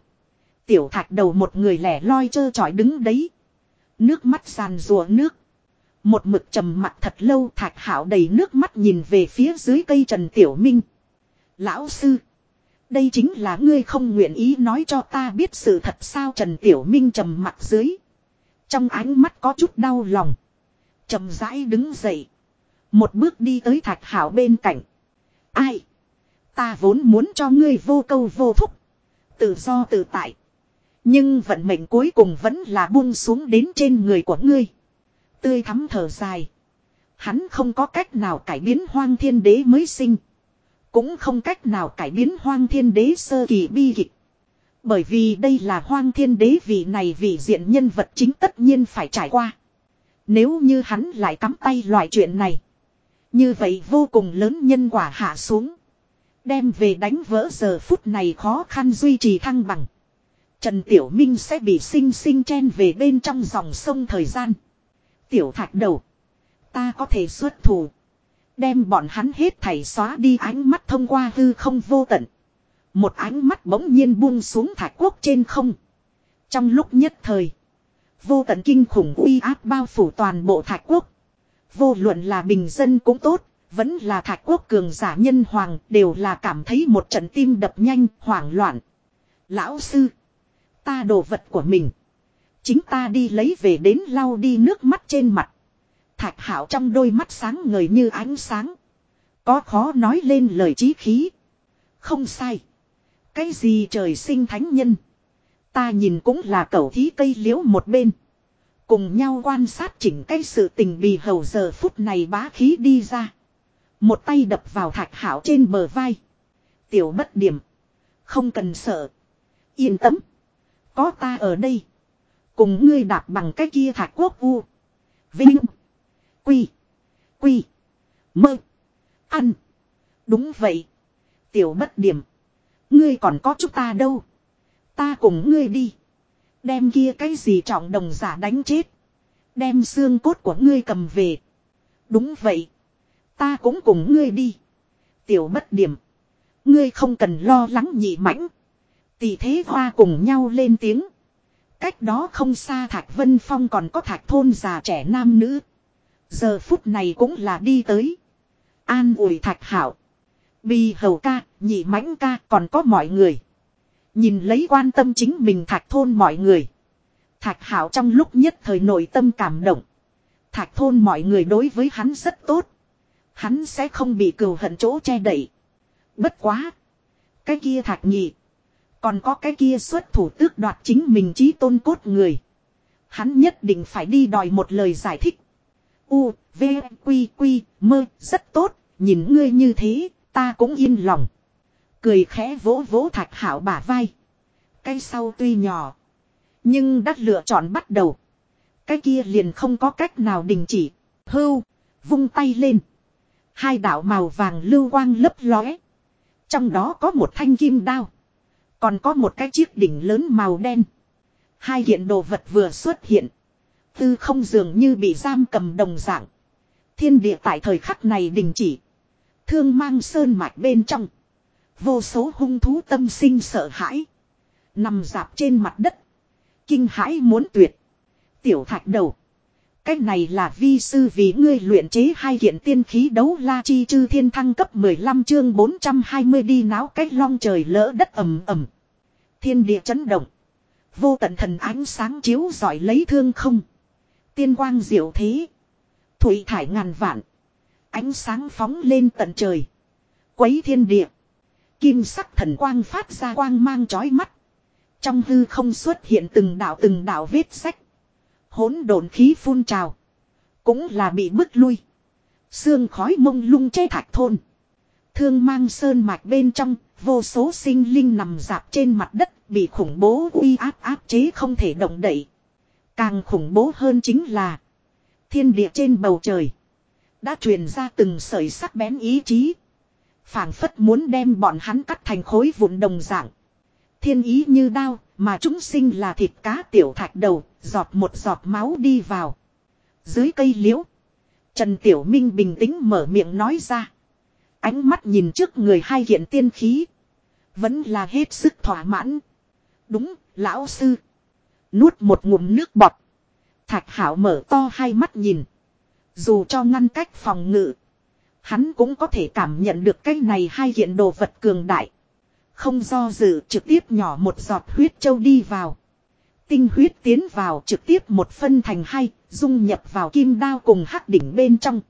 Tiểu thạch đầu một người lẻ loi trơ trọi đứng đấy. Nước mắt sàn rùa nước. Một mực trầm mặt thật lâu thạch hảo đầy nước mắt nhìn về phía dưới cây Trần Tiểu Minh. Lão sư. Đây chính là ngươi không nguyện ý nói cho ta biết sự thật sao Trần Tiểu Minh trầm mặt dưới. Trong ánh mắt có chút đau lòng. trầm rãi đứng dậy. Một bước đi tới thạch hảo bên cạnh. Ai? Ta vốn muốn cho ngươi vô câu vô thúc. Tự do tự tại. Nhưng vận mệnh cuối cùng vẫn là buông xuống đến trên người của ngươi. Tươi thắm thở dài. Hắn không có cách nào cải biến hoang thiên đế mới sinh. Cũng không cách nào cải biến hoang thiên đế sơ kỳ bi kịch. Bởi vì đây là hoang thiên đế vị này vị diện nhân vật chính tất nhiên phải trải qua. Nếu như hắn lại cắm tay loại chuyện này. Như vậy vô cùng lớn nhân quả hạ xuống. Đem về đánh vỡ giờ phút này khó khăn duy trì thăng bằng. Trần Tiểu Minh sẽ bị sinh sinh chen về bên trong dòng sông thời gian. Tiểu thạch đầu. Ta có thể xuất thủ. Đem bọn hắn hết thảy xóa đi ánh mắt thông qua hư không vô tận. Một ánh mắt bỗng nhiên buông xuống thạch quốc trên không. Trong lúc nhất thời. Vô tận kinh khủng uy áp bao phủ toàn bộ thạch quốc. Vô luận là bình dân cũng tốt. Vẫn là thạch quốc cường giả nhân hoàng đều là cảm thấy một trận tim đập nhanh, hoảng loạn. Lão sư. Ta đồ vật của mình. Chính ta đi lấy về đến lau đi nước mắt trên mặt. Thạch hảo trong đôi mắt sáng ngời như ánh sáng. Có khó nói lên lời chí khí. Không sai. Cái gì trời sinh thánh nhân. Ta nhìn cũng là cẩu thí cây liễu một bên. Cùng nhau quan sát chỉnh cái sự tình bì hầu giờ phút này bá khí đi ra. Một tay đập vào thạch hảo trên bờ vai. Tiểu bất điểm. Không cần sợ. Yên tâm. Có ta ở đây. Cùng ngươi đạp bằng cái kia thạch quốc u. Vinh. Quy. Quy. Mơ. Ăn. Đúng vậy. Tiểu bất điểm. Ngươi còn có chúng ta đâu. Ta cùng ngươi đi. Đem kia cái gì trọng đồng giả đánh chết. Đem xương cốt của ngươi cầm về. Đúng vậy. Ta cũng cùng ngươi đi. Tiểu bất điểm. Ngươi không cần lo lắng nhị mãnh. Tỷ thế hoa cùng nhau lên tiếng. Cách đó không xa Thạch Vân Phong còn có Thạch Thôn già trẻ nam nữ. Giờ phút này cũng là đi tới. An ủi thạch hảo. Bì hầu ca, nhị mãnh ca còn có mọi người. Nhìn lấy quan tâm chính mình thạch thôn mọi người. Thạch hảo trong lúc nhất thời nội tâm cảm động. Thạch thôn mọi người đối với hắn rất tốt. Hắn sẽ không bị cừu hận chỗ che đậy. Bất quá. Cái kia thạch nhị. Còn có cái kia xuất thủ tước đoạt chính mình trí tôn cốt người. Hắn nhất định phải đi đòi một lời giải thích. U, V, Quy, Quy, mơ, rất tốt, nhìn ngươi như thế, ta cũng yên lòng. Cười khẽ vỗ vỗ thạch hảo bả vai. Cái sau tuy nhỏ. Nhưng đã lựa chọn bắt đầu. Cái kia liền không có cách nào đình chỉ. Hưu, vung tay lên. Hai đạo màu vàng lưu quang lấp lóe. Trong đó có một thanh kim đao. Còn có một cái chiếc đỉnh lớn màu đen. Hai hiện đồ vật vừa xuất hiện. Tư không dường như bị giam cầm đồng dạng. Thiên địa tại thời khắc này đình chỉ. Thương mang sơn mạch bên trong. Vô số hung thú tâm sinh sợ hãi. Nằm dạp trên mặt đất. Kinh hãi muốn tuyệt. Tiểu thạch đầu. Cái này là vi sư vì ngươi luyện chế hai kiện tiên khí đấu la chi chư thiên thăng cấp 15 chương 420 đi náo cái long trời lỡ đất ầm ầm. Thiên địa chấn động. Vô tận thần ánh sáng chiếu giỏi lấy thương không. Tiên quang diệu thế. Thủy thải ngàn vạn. Ánh sáng phóng lên tận trời. Quấy thiên địa. Kim sắc thần quang phát ra quang mang chói mắt. Trong hư không xuất hiện từng đạo từng đạo vết sách. Hỗn độn khí phun trào. Cũng là bị bức lui. Sương khói mông lung che thạch thôn. Thương mang sơn mạch bên trong, vô số sinh linh nằm dạp trên mặt đất, bị khủng bố uy áp áp chế không thể động đậy. Càng khủng bố hơn chính là thiên địa trên bầu trời. Đã truyền ra từng sợi sắc bén ý chí. phảng phất muốn đem bọn hắn cắt thành khối vụn đồng dạng. Thiên ý như đao, mà chúng sinh là thịt cá tiểu thạch đầu, giọt một giọt máu đi vào. Dưới cây liễu, Trần Tiểu Minh bình tĩnh mở miệng nói ra. Ánh mắt nhìn trước người hai hiện tiên khí. Vẫn là hết sức thỏa mãn. Đúng, lão sư. Nuốt một ngụm nước bọt. Thạch hảo mở to hai mắt nhìn. Dù cho ngăn cách phòng ngự. Hắn cũng có thể cảm nhận được cái này hai hiện đồ vật cường đại. Không do dự trực tiếp nhỏ một giọt huyết châu đi vào. Tinh huyết tiến vào trực tiếp một phân thành hai, dung nhập vào kim đao cùng hắc đỉnh bên trong.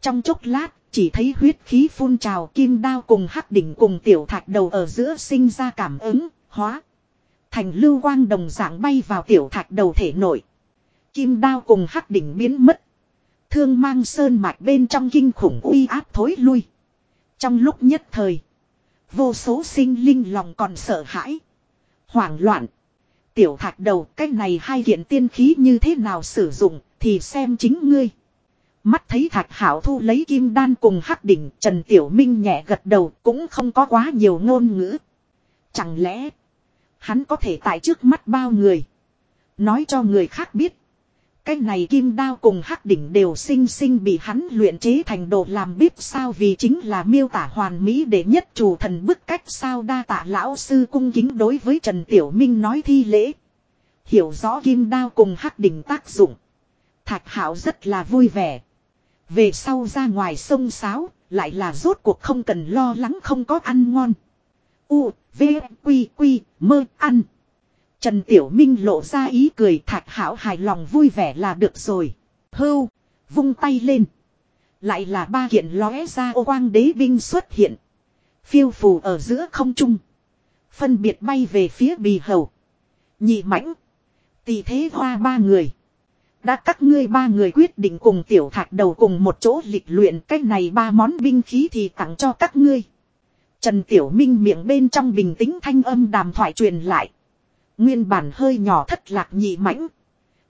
Trong chốc lát, chỉ thấy huyết khí phun trào kim đao cùng hắc đỉnh cùng tiểu thạch đầu ở giữa sinh ra cảm ứng, hóa. Thành lưu quang đồng dạng bay vào tiểu thạch đầu thể nội. Kim đao cùng hắc đỉnh biến mất. Thương mang sơn mạch bên trong kinh khủng uy áp thối lui. Trong lúc nhất thời. Vô số sinh linh lòng còn sợ hãi. Hoảng loạn. Tiểu thạch đầu, cái này hai kiện tiên khí như thế nào sử dụng thì xem chính ngươi. Mắt thấy thạch hảo thu lấy kim đan cùng hắc đỉnh, Trần Tiểu Minh nhẹ gật đầu, cũng không có quá nhiều ngôn ngữ. Chẳng lẽ, hắn có thể tại trước mắt bao người. Nói cho người khác biết. Cái này kim đao cùng hắc đỉnh đều sinh sinh bị hắn luyện chế thành đồ làm bếp sao vì chính là miêu tả hoàn mỹ để nhất chủ thần bức cách sao đa tạ lão sư cung kính đối với Trần Tiểu Minh nói thi lễ. Hiểu rõ kim đao cùng hắc đỉnh tác dụng. Thạch hảo rất là vui vẻ. Về sau ra ngoài sông sáo, lại là rốt cuộc không cần lo lắng không có ăn ngon. U, V, Quy, Quy, mơ, ăn. Trần Tiểu Minh lộ ra ý cười thạch hảo hài lòng vui vẻ là được rồi. Hưu, vung tay lên. Lại là ba kiện lóe ra ô quang đế binh xuất hiện. Phiêu phù ở giữa không trung. Phân biệt bay về phía bì hầu. Nhị mãnh. Tỷ thế hoa ba người. Đã các ngươi ba người quyết định cùng tiểu thạch đầu cùng một chỗ lịch luyện cách này ba món binh khí thì tặng cho các ngươi. Trần Tiểu Minh miệng bên trong bình tĩnh thanh âm đàm thoại truyền lại. Nguyên bản hơi nhỏ thất lạc nhị mãnh.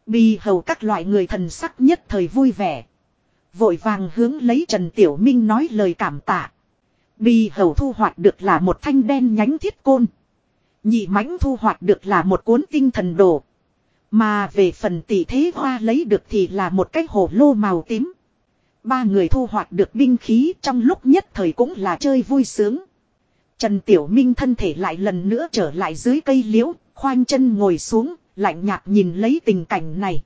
Bì hầu các loại người thần sắc nhất thời vui vẻ. Vội vàng hướng lấy Trần Tiểu Minh nói lời cảm tạ. Bì hầu thu hoạch được là một thanh đen nhánh thiết côn. Nhị mãnh thu hoạch được là một cuốn tinh thần đồ. Mà về phần tỷ thế hoa lấy được thì là một cái hồ lô màu tím. Ba người thu hoạch được binh khí trong lúc nhất thời cũng là chơi vui sướng. Trần Tiểu Minh thân thể lại lần nữa trở lại dưới cây liễu, khoanh chân ngồi xuống, lạnh nhạt nhìn lấy tình cảnh này.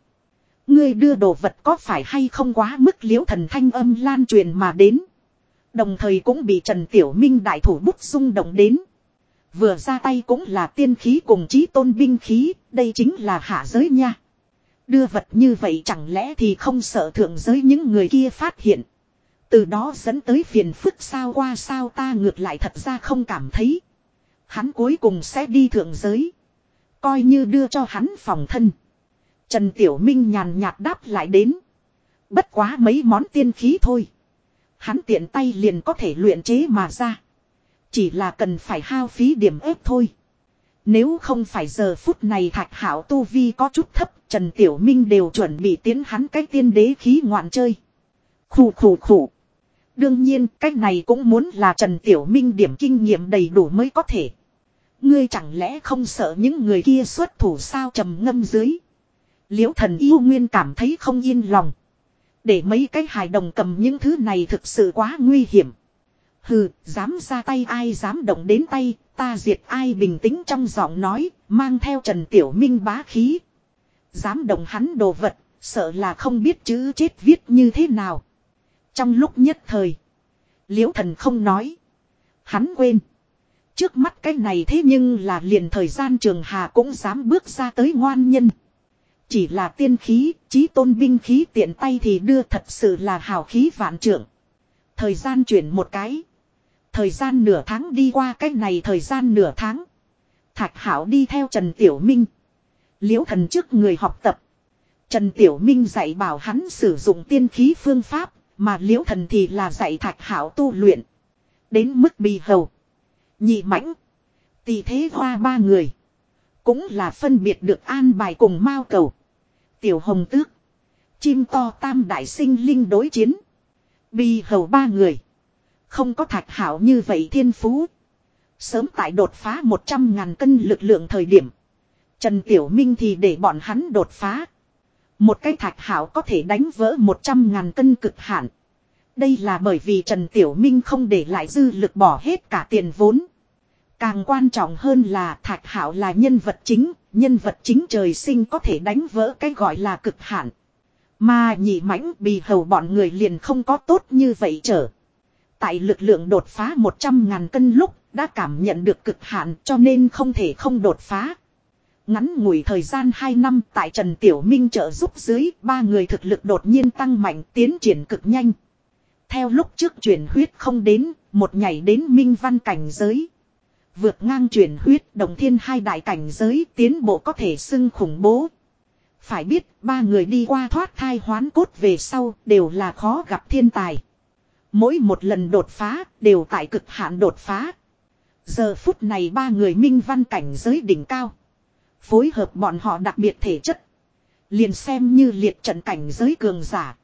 Ngươi đưa đồ vật có phải hay không quá mức liễu thần thanh âm lan truyền mà đến. Đồng thời cũng bị Trần Tiểu Minh đại thủ bút rung động đến. Vừa ra tay cũng là tiên khí cùng chí tôn binh khí, đây chính là hạ giới nha. Đưa vật như vậy chẳng lẽ thì không sợ thượng giới những người kia phát hiện. Từ đó dẫn tới phiền phức sao qua sao ta ngược lại thật ra không cảm thấy. Hắn cuối cùng sẽ đi thượng giới. Coi như đưa cho hắn phòng thân. Trần Tiểu Minh nhàn nhạt đáp lại đến. Bất quá mấy món tiên khí thôi. Hắn tiện tay liền có thể luyện chế mà ra. Chỉ là cần phải hao phí điểm ép thôi. Nếu không phải giờ phút này thạch hảo tu vi có chút thấp, Trần Tiểu Minh đều chuẩn bị tiến hắn cái tiên đế khí ngoạn chơi. Khủ khủ khủ. Đương nhiên, cách này cũng muốn là Trần Tiểu Minh điểm kinh nghiệm đầy đủ mới có thể. Ngươi chẳng lẽ không sợ những người kia xuất thủ sao trầm ngâm dưới. Liễu thần yêu nguyên cảm thấy không yên lòng. Để mấy cái hài đồng cầm những thứ này thực sự quá nguy hiểm. Hừ, dám ra tay ai dám động đến tay, ta diệt ai bình tĩnh trong giọng nói, mang theo Trần Tiểu Minh bá khí. Dám động hắn đồ vật, sợ là không biết chữ chết viết như thế nào. Trong lúc nhất thời, Liễu thần không nói. Hắn quên. Trước mắt cái này thế nhưng là liền thời gian trường hà cũng dám bước ra tới ngoan nhân. Chỉ là tiên khí, trí tôn binh khí tiện tay thì đưa thật sự là hào khí vạn trưởng. Thời gian chuyển một cái. Thời gian nửa tháng đi qua cái này thời gian nửa tháng. Thạch Hảo đi theo Trần Tiểu Minh. Liễu thần trước người học tập. Trần Tiểu Minh dạy bảo hắn sử dụng tiên khí phương pháp, mà liễu thần thì là dạy Thạch Hảo tu luyện. Đến mức bì hầu. Nhị mãnh. Tỷ thế hoa ba người. Cũng là phân biệt được an bài cùng mao cầu. Tiểu hồng tước. Chim to tam đại sinh linh đối chiến. Bi hầu ba người. Không có thạch hảo như vậy thiên phú. Sớm tại đột phá 100 ngàn cân lực lượng thời điểm. Trần Tiểu Minh thì để bọn hắn đột phá. Một cái thạch hảo có thể đánh vỡ 100 ngàn cân cực hạn. Đây là bởi vì Trần Tiểu Minh không để lại dư lực bỏ hết cả tiền vốn. Càng quan trọng hơn là Thạch Hảo là nhân vật chính, nhân vật chính trời sinh có thể đánh vỡ cái gọi là cực hạn. Mà nhị mãnh bì hầu bọn người liền không có tốt như vậy trở. Tại lực lượng đột phá 100 ngàn cân lúc đã cảm nhận được cực hạn cho nên không thể không đột phá. Ngắn ngủi thời gian 2 năm tại Trần Tiểu Minh trợ giúp dưới ba người thực lực đột nhiên tăng mạnh tiến triển cực nhanh. Theo lúc trước chuyển huyết không đến, một nhảy đến minh văn cảnh giới. Vượt ngang chuyển huyết đồng thiên hai đại cảnh giới tiến bộ có thể xưng khủng bố. Phải biết ba người đi qua thoát thai hoán cốt về sau đều là khó gặp thiên tài. Mỗi một lần đột phá đều tại cực hạn đột phá. Giờ phút này ba người minh văn cảnh giới đỉnh cao. Phối hợp bọn họ đặc biệt thể chất. Liền xem như liệt trận cảnh giới cường giả.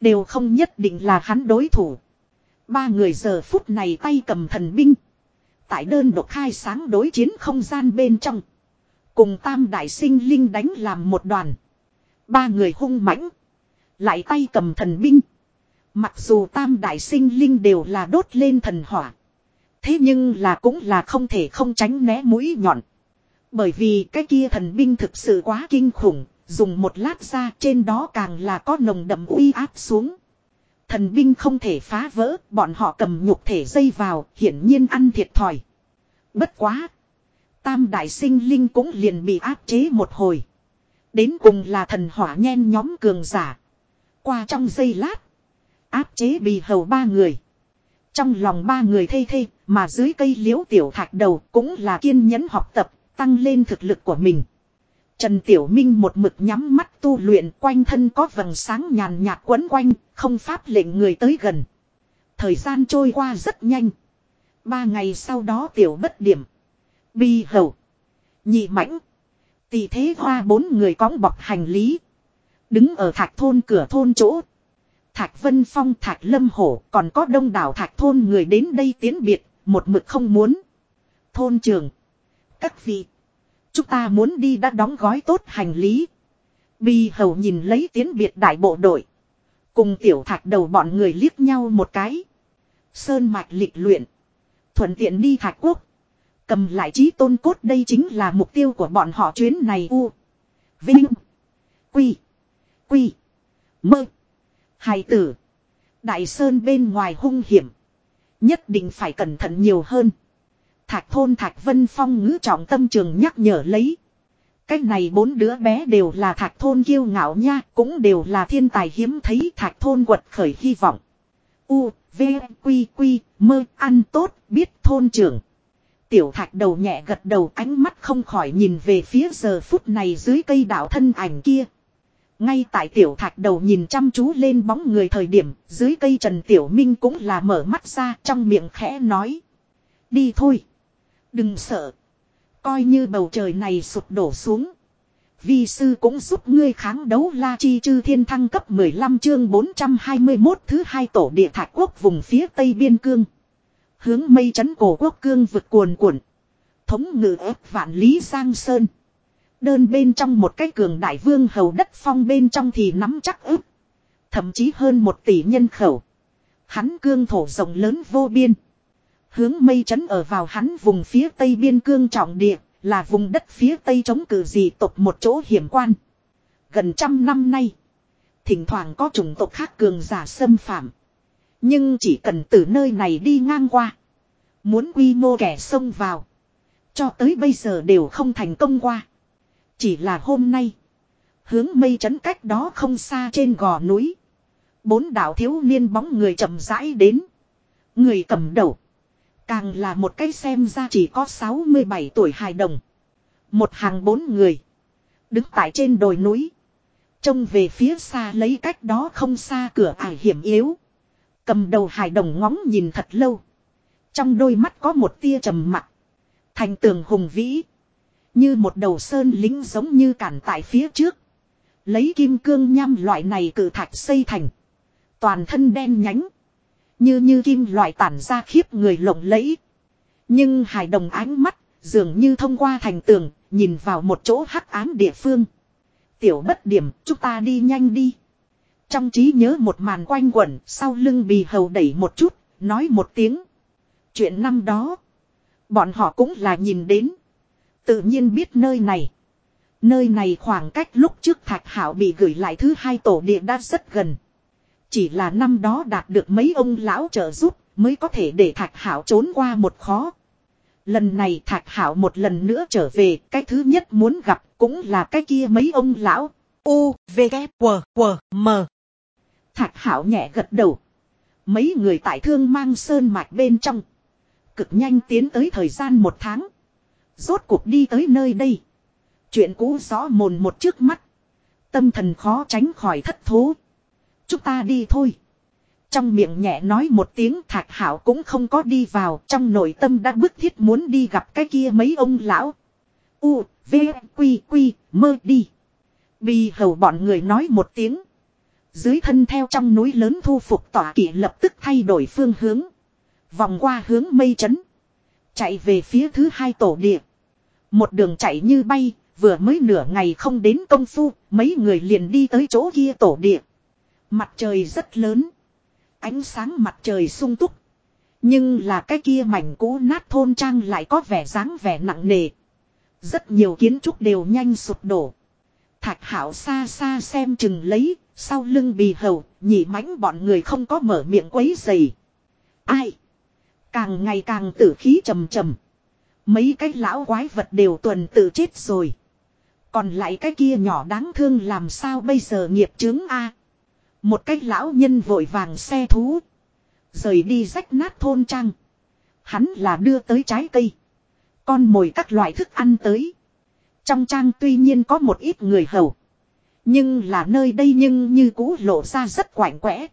Đều không nhất định là hắn đối thủ. Ba người giờ phút này tay cầm thần binh. Tại đơn độc khai sáng đối chiến không gian bên trong. Cùng tam đại sinh linh đánh làm một đoàn. Ba người hung mãnh. Lại tay cầm thần binh. Mặc dù tam đại sinh linh đều là đốt lên thần hỏa. Thế nhưng là cũng là không thể không tránh né mũi nhọn. Bởi vì cái kia thần binh thực sự quá kinh khủng, dùng một lát ra trên đó càng là có nồng đậm uy áp xuống. Thần binh không thể phá vỡ, bọn họ cầm nhục thể dây vào, hiển nhiên ăn thiệt thòi. Bất quá. Tam đại sinh linh cũng liền bị áp chế một hồi. Đến cùng là thần hỏa nhen nhóm cường giả. Qua trong giây lát. Áp chế bị hầu ba người. Trong lòng ba người thây thây, mà dưới cây liễu tiểu thạch đầu cũng là kiên nhẫn học tập, tăng lên thực lực của mình. Trần Tiểu Minh một mực nhắm mắt tu luyện quanh thân có vầng sáng nhàn nhạt quấn quanh, không pháp lệnh người tới gần. Thời gian trôi qua rất nhanh. Ba ngày sau đó Tiểu bất điểm. Bi hầu. Nhị mãnh. Tỷ thế hoa bốn người cõng bọc hành lý. Đứng ở thạch thôn cửa thôn chỗ. Thạch Vân Phong Thạch Lâm Hổ còn có đông đảo thạch thôn người đến đây tiến biệt, một mực không muốn. Thôn trường. Các vị. Chúng ta muốn đi đã đóng gói tốt hành lý. Bi hầu nhìn lấy tiến biệt đại bộ đội. Cùng tiểu thạch đầu bọn người liếc nhau một cái. Sơn mạch lịch luyện. Thuận tiện đi thạch quốc. Cầm lại trí tôn cốt đây chính là mục tiêu của bọn họ chuyến này u. Vinh. Quy. Quy. Mơ. Hài tử. Đại sơn bên ngoài hung hiểm. Nhất định phải cẩn thận nhiều hơn. Thạch thôn Thạch Vân Phong ngữ trọng tâm trường nhắc nhở lấy. Cách này bốn đứa bé đều là thạch thôn kiêu ngạo nha, cũng đều là thiên tài hiếm thấy thạch thôn quật khởi hy vọng. U, V, Quy, Quy, mơ, ăn tốt, biết thôn trưởng. Tiểu thạch đầu nhẹ gật đầu ánh mắt không khỏi nhìn về phía giờ phút này dưới cây đảo thân ảnh kia. Ngay tại tiểu thạch đầu nhìn chăm chú lên bóng người thời điểm, dưới cây Trần Tiểu Minh cũng là mở mắt ra trong miệng khẽ nói. Đi thôi. Đừng sợ. Coi như bầu trời này sụp đổ xuống. Vi sư cũng giúp ngươi kháng đấu la chi chư thiên thăng cấp 15 chương 421 thứ hai tổ địa thạch quốc vùng phía tây biên cương. Hướng mây chấn cổ quốc cương vực cuồn cuộn. Thống ngự ép vạn lý giang sơn. Đơn bên trong một cái cường đại vương hầu đất phong bên trong thì nắm chắc ức. Thậm chí hơn một tỷ nhân khẩu. Hắn cương thổ rộng lớn vô biên. Hướng mây chấn ở vào hắn vùng phía tây biên cương trọng địa, là vùng đất phía tây chống cử dị tộc một chỗ hiểm quan. Gần trăm năm nay, thỉnh thoảng có chủng tộc khác cường giả xâm phạm. Nhưng chỉ cần từ nơi này đi ngang qua. Muốn quy mô kẻ xông vào. Cho tới bây giờ đều không thành công qua. Chỉ là hôm nay. Hướng mây trấn cách đó không xa trên gò núi. Bốn đạo thiếu niên bóng người chậm rãi đến. Người cầm đầu. Càng là một cái xem ra chỉ có 67 tuổi hài đồng. Một hàng bốn người. Đứng tại trên đồi núi. Trông về phía xa lấy cách đó không xa cửa ải hiểm yếu. Cầm đầu hài đồng ngóng nhìn thật lâu. Trong đôi mắt có một tia trầm mặc. Thành tường hùng vĩ. Như một đầu sơn lính giống như cản tại phía trước. Lấy kim cương nham loại này cử thạch xây thành. Toàn thân đen nhánh. Như như kim loại tản ra khiếp người lộng lẫy. Nhưng hài đồng ánh mắt, dường như thông qua thành tường, nhìn vào một chỗ hắc ám địa phương. Tiểu bất điểm, chúng ta đi nhanh đi. Trong trí nhớ một màn quanh quẩn, sau lưng bì hầu đẩy một chút, nói một tiếng. Chuyện năm đó, bọn họ cũng là nhìn đến. Tự nhiên biết nơi này. Nơi này khoảng cách lúc trước Thạch Hảo bị gửi lại thứ hai tổ địa đã rất gần. Chỉ là năm đó đạt được mấy ông lão trợ giúp mới có thể để Thạch Hảo trốn qua một khó. Lần này Thạch Hảo một lần nữa trở về, cái thứ nhất muốn gặp cũng là cái kia mấy ông lão. U, V, K, W, W, M. Thạch Hảo nhẹ gật đầu. Mấy người tại thương mang sơn mạch bên trong. Cực nhanh tiến tới thời gian một tháng. Rốt cuộc đi tới nơi đây. Chuyện cũ rõ mồn một trước mắt. Tâm thần khó tránh khỏi thất thố. Chúng ta đi thôi. Trong miệng nhẹ nói một tiếng thạc hảo cũng không có đi vào. Trong nội tâm đã bức thiết muốn đi gặp cái kia mấy ông lão. U, V, Quy, Quy, mơ đi. Bì hầu bọn người nói một tiếng. Dưới thân theo trong núi lớn thu phục tỏa kỷ lập tức thay đổi phương hướng. Vòng qua hướng mây trấn. Chạy về phía thứ hai tổ địa. Một đường chạy như bay, vừa mới nửa ngày không đến công phu, mấy người liền đi tới chỗ kia tổ địa. Mặt trời rất lớn. Ánh sáng mặt trời sung túc. Nhưng là cái kia mảnh cũ nát thôn trang lại có vẻ dáng vẻ nặng nề. Rất nhiều kiến trúc đều nhanh sụp đổ. Thạch hảo xa xa xem chừng lấy, sau lưng bì hầu, nhị mãnh bọn người không có mở miệng quấy dày. Ai? Càng ngày càng tử khí trầm trầm. Mấy cái lão quái vật đều tuần tự chết rồi. Còn lại cái kia nhỏ đáng thương làm sao bây giờ nghiệp chứng A. Một cách lão nhân vội vàng xe thú. Rời đi rách nát thôn trang. Hắn là đưa tới trái cây. Con mồi các loại thức ăn tới. Trong trang tuy nhiên có một ít người hầu. Nhưng là nơi đây nhưng như cũ lộ ra rất quạnh quẽ.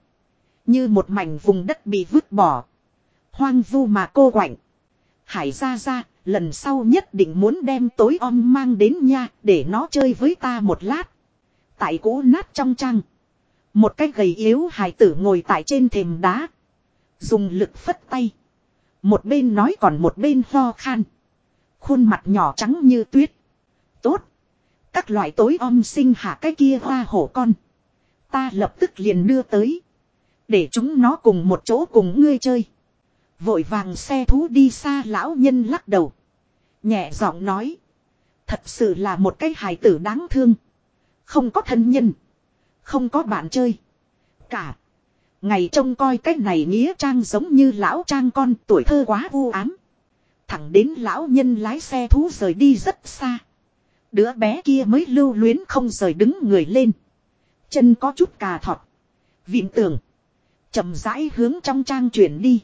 Như một mảnh vùng đất bị vứt bỏ. Hoang vu mà cô quạnh. Hải ra ra, lần sau nhất định muốn đem tối om mang đến nha, để nó chơi với ta một lát. Tại cũ nát trong trang. Một cái gầy yếu hài tử ngồi tại trên thềm đá. Dùng lực phất tay. Một bên nói còn một bên ho khan. Khuôn mặt nhỏ trắng như tuyết. Tốt. Các loại tối om sinh hạ cái kia hoa hổ con. Ta lập tức liền đưa tới. Để chúng nó cùng một chỗ cùng ngươi chơi. Vội vàng xe thú đi xa lão nhân lắc đầu. Nhẹ giọng nói. Thật sự là một cái hài tử đáng thương. Không có thân nhân. Không có bạn chơi. Cả. Ngày trông coi cách này nghĩa trang giống như lão trang con tuổi thơ quá u ám. Thẳng đến lão nhân lái xe thú rời đi rất xa. Đứa bé kia mới lưu luyến không rời đứng người lên. Chân có chút cà thọt. Vịn tường. chậm rãi hướng trong trang chuyển đi.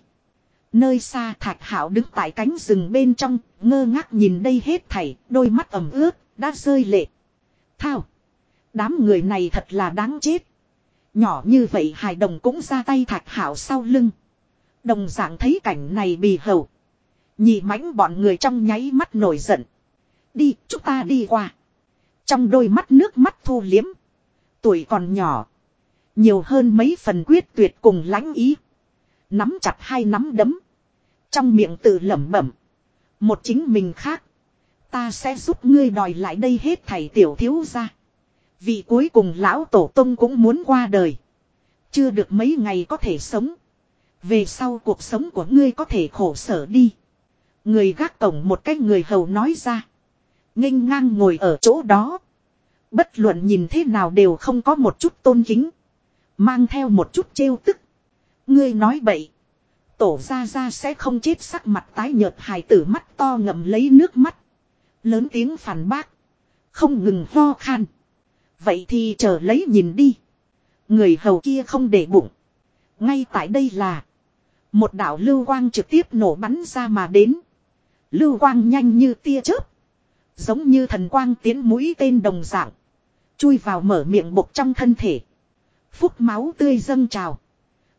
Nơi xa thạch hảo đứng tại cánh rừng bên trong, ngơ ngác nhìn đây hết thảy, đôi mắt ẩm ướt, đã rơi lệ. Thao! Đám người này thật là đáng chết. Nhỏ như vậy hài đồng cũng ra tay thạch hảo sau lưng. Đồng dạng thấy cảnh này bì hầu. Nhị mãnh bọn người trong nháy mắt nổi giận. Đi, chúng ta đi qua. Trong đôi mắt nước mắt thu liếm. Tuổi còn nhỏ. Nhiều hơn mấy phần quyết tuyệt cùng lãnh ý. Nắm chặt hai nắm đấm. Trong miệng tự lẩm bẩm. Một chính mình khác. Ta sẽ giúp ngươi đòi lại đây hết thầy tiểu thiếu ra. Vị cuối cùng lão tổ tông cũng muốn qua đời. Chưa được mấy ngày có thể sống. Về sau cuộc sống của ngươi có thể khổ sở đi. Người gác cổng một cái người hầu nói ra. nghênh ngang ngồi ở chỗ đó. Bất luận nhìn thế nào đều không có một chút tôn kính. Mang theo một chút trêu tức. Ngươi nói bậy. Tổ ra ra sẽ không chết sắc mặt tái nhợt, hài tử mắt to ngậm lấy nước mắt. Lớn tiếng phản bác. Không ngừng ho khan. Vậy thì chờ lấy nhìn đi. Người hầu kia không để bụng. Ngay tại đây là. Một đạo lưu quang trực tiếp nổ bắn ra mà đến. Lưu quang nhanh như tia chớp. Giống như thần quang tiến mũi tên đồng dạng. Chui vào mở miệng bụng trong thân thể. Phúc máu tươi dâng trào.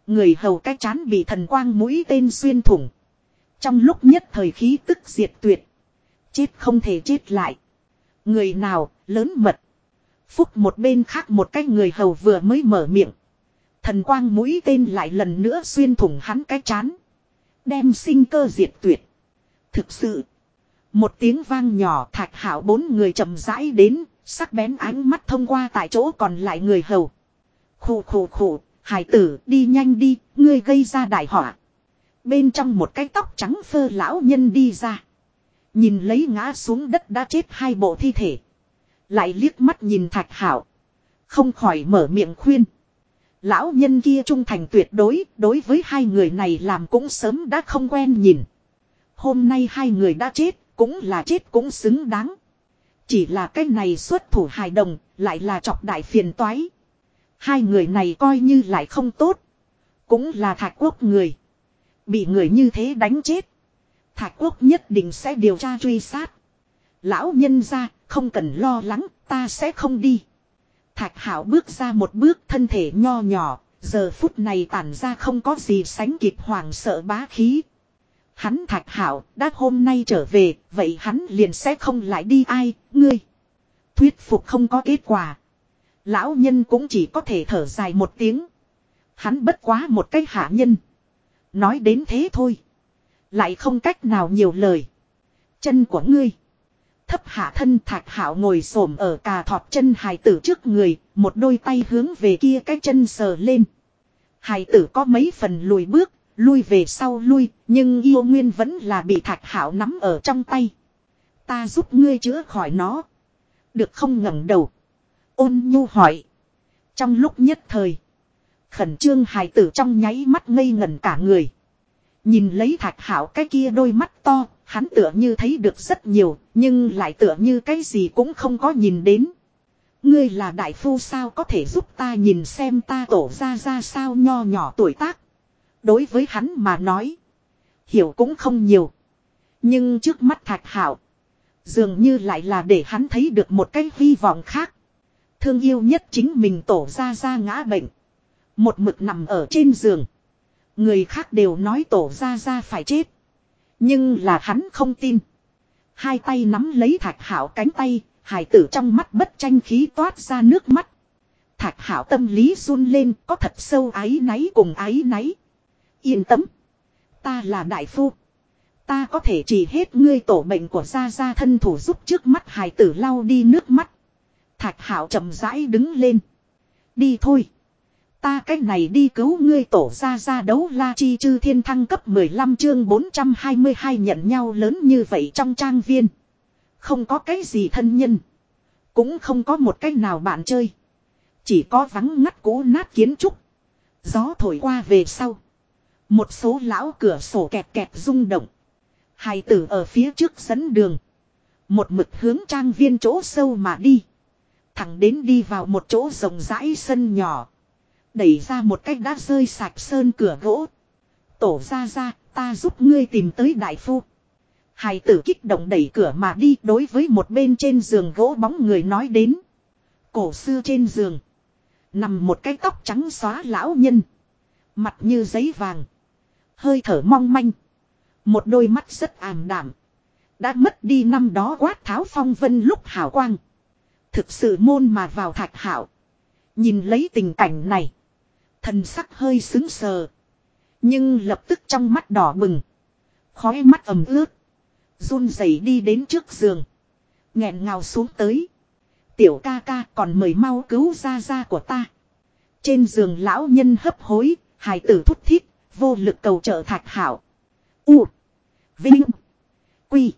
Người hầu cái chán bị thần quang mũi tên xuyên thủng. Trong lúc nhất thời khí tức diệt tuyệt. Chết không thể chết lại. Người nào, lớn mật. Phúc một bên khác một cái người hầu vừa mới mở miệng. Thần quang mũi tên lại lần nữa xuyên thủng hắn cái chán. Đem sinh cơ diệt tuyệt. Thực sự. Một tiếng vang nhỏ thạch hảo bốn người chậm rãi đến, sắc bén ánh mắt thông qua tại chỗ còn lại người hầu. Khủ khủ khủ, hải tử đi nhanh đi, ngươi gây ra đại họa. Bên trong một cái tóc trắng phơ lão nhân đi ra. Nhìn lấy ngã xuống đất đã chết hai bộ thi thể. Lại liếc mắt nhìn thạch hảo. Không khỏi mở miệng khuyên. Lão nhân kia trung thành tuyệt đối, đối với hai người này làm cũng sớm đã không quen nhìn. Hôm nay hai người đã chết, cũng là chết cũng xứng đáng. Chỉ là cái này xuất thủ hài đồng, lại là chọc đại phiền toái. Hai người này coi như lại không tốt. Cũng là thạch quốc người. Bị người như thế đánh chết. Thạch quốc nhất định sẽ điều tra truy sát. Lão nhân ra, không cần lo lắng, ta sẽ không đi. Thạch hảo bước ra một bước thân thể nho nhỏ, giờ phút này tản ra không có gì sánh kịp hoàng sợ bá khí. Hắn thạch hảo, đã hôm nay trở về, vậy hắn liền sẽ không lại đi ai, ngươi. Thuyết phục không có kết quả. Lão nhân cũng chỉ có thể thở dài một tiếng. Hắn bất quá một cách hạ nhân. Nói đến thế thôi. Lại không cách nào nhiều lời. Chân của ngươi. Thấp hạ thân thạch hảo ngồi xổm ở cà thọt chân hài tử trước người. Một đôi tay hướng về kia cái chân sờ lên. Hài tử có mấy phần lùi bước. Lui về sau lui. Nhưng yêu nguyên vẫn là bị thạch hảo nắm ở trong tay. Ta giúp ngươi chữa khỏi nó. Được không ngẩng đầu. Ôn nhu hỏi. Trong lúc nhất thời. Khẩn trương hài tử trong nháy mắt ngây ngẩn cả người. Nhìn lấy thạch hảo cái kia đôi mắt to, hắn tựa như thấy được rất nhiều, nhưng lại tựa như cái gì cũng không có nhìn đến. Ngươi là đại phu sao có thể giúp ta nhìn xem ta tổ ra ra sao nho nhỏ tuổi tác. Đối với hắn mà nói. Hiểu cũng không nhiều. Nhưng trước mắt thạch hảo. Dường như lại là để hắn thấy được một cái hy vọng khác. Thương yêu nhất chính mình tổ ra ra ngã bệnh. Một mực nằm ở trên giường. Người khác đều nói tổ ra ra phải chết. Nhưng là hắn không tin. Hai tay nắm lấy thạch hảo cánh tay, hải tử trong mắt bất tranh khí toát ra nước mắt. Thạch hảo tâm lý run lên có thật sâu ái náy cùng ái náy. Yên tâm. Ta là đại phu. Ta có thể chỉ hết ngươi tổ bệnh của gia gia thân thủ giúp trước mắt hải tử lau đi nước mắt. Thạch hảo chậm rãi đứng lên. Đi thôi. Ta cách này đi cứu ngươi tổ ra ra đấu la chi chư thiên thăng cấp 15 chương 422 nhận nhau lớn như vậy trong trang viên. Không có cái gì thân nhân. Cũng không có một cách nào bạn chơi. Chỉ có vắng ngắt cũ nát kiến trúc. Gió thổi qua về sau. Một số lão cửa sổ kẹt kẹt rung động. Hài tử ở phía trước dẫn đường. Một mực hướng trang viên chỗ sâu mà đi. Thẳng đến đi vào một chỗ rộng rãi sân nhỏ. Đẩy ra một cách đã rơi sạch sơn cửa gỗ. Tổ ra ra, ta giúp ngươi tìm tới đại phu. Hài tử kích động đẩy cửa mà đi đối với một bên trên giường gỗ bóng người nói đến. Cổ xưa trên giường. Nằm một cái tóc trắng xóa lão nhân. Mặt như giấy vàng. Hơi thở mong manh. Một đôi mắt rất ảm đảm. Đã mất đi năm đó quát tháo phong vân lúc hảo quang. Thực sự môn mà vào thạch hảo. Nhìn lấy tình cảnh này. Thần sắc hơi xứng sờ. Nhưng lập tức trong mắt đỏ bừng. Khói mắt ẩm ướt. run rẩy đi đến trước giường. nghẹn ngào xuống tới. Tiểu ca ca còn mời mau cứu ra ra của ta. Trên giường lão nhân hấp hối, hài tử thúc thiết, vô lực cầu trợ thạch hảo. U. Vinh. Quy.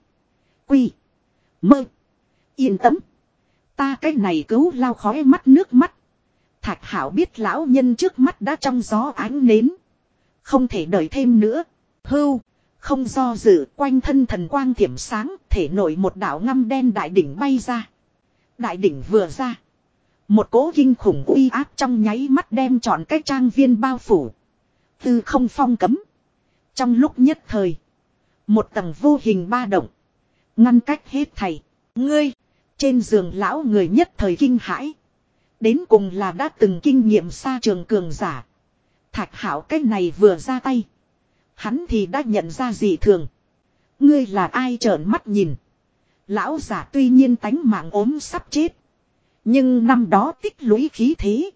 Quy. Mơ. Yên tâm. Ta cái này cứu lao khói mắt nước mắt. Thạch hảo biết lão nhân trước mắt đã trong gió ánh nến. Không thể đợi thêm nữa. Hưu. Không do dự, quanh thân thần quang thiểm sáng, thể nổi một đảo ngăm đen đại đỉnh bay ra. Đại đỉnh vừa ra. Một cố kinh khủng uy áp trong nháy mắt đem trọn cái trang viên bao phủ. Tư không phong cấm. Trong lúc nhất thời. Một tầng vô hình ba động. Ngăn cách hết thầy. Ngươi. Trên giường lão người nhất thời kinh hãi. Đến cùng là đã từng kinh nghiệm xa trường cường giả. Thạch hảo cái này vừa ra tay. Hắn thì đã nhận ra gì thường. Ngươi là ai trợn mắt nhìn. Lão giả tuy nhiên tánh mạng ốm sắp chết. Nhưng năm đó tích lũy khí thế.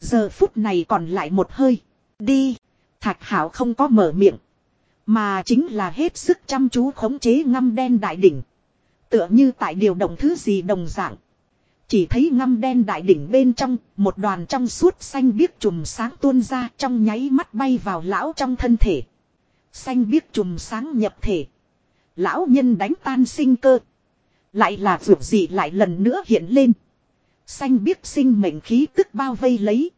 Giờ phút này còn lại một hơi. Đi. Thạch hảo không có mở miệng. Mà chính là hết sức chăm chú khống chế ngâm đen đại đỉnh. Tựa như tại điều động thứ gì đồng dạng. Chỉ thấy ngăm đen đại đỉnh bên trong, một đoàn trong suốt xanh biếc chùm sáng tuôn ra trong nháy mắt bay vào lão trong thân thể. Xanh biếc chùm sáng nhập thể. Lão nhân đánh tan sinh cơ. Lại là vượt gì lại lần nữa hiện lên. Xanh biếc sinh mệnh khí tức bao vây lấy.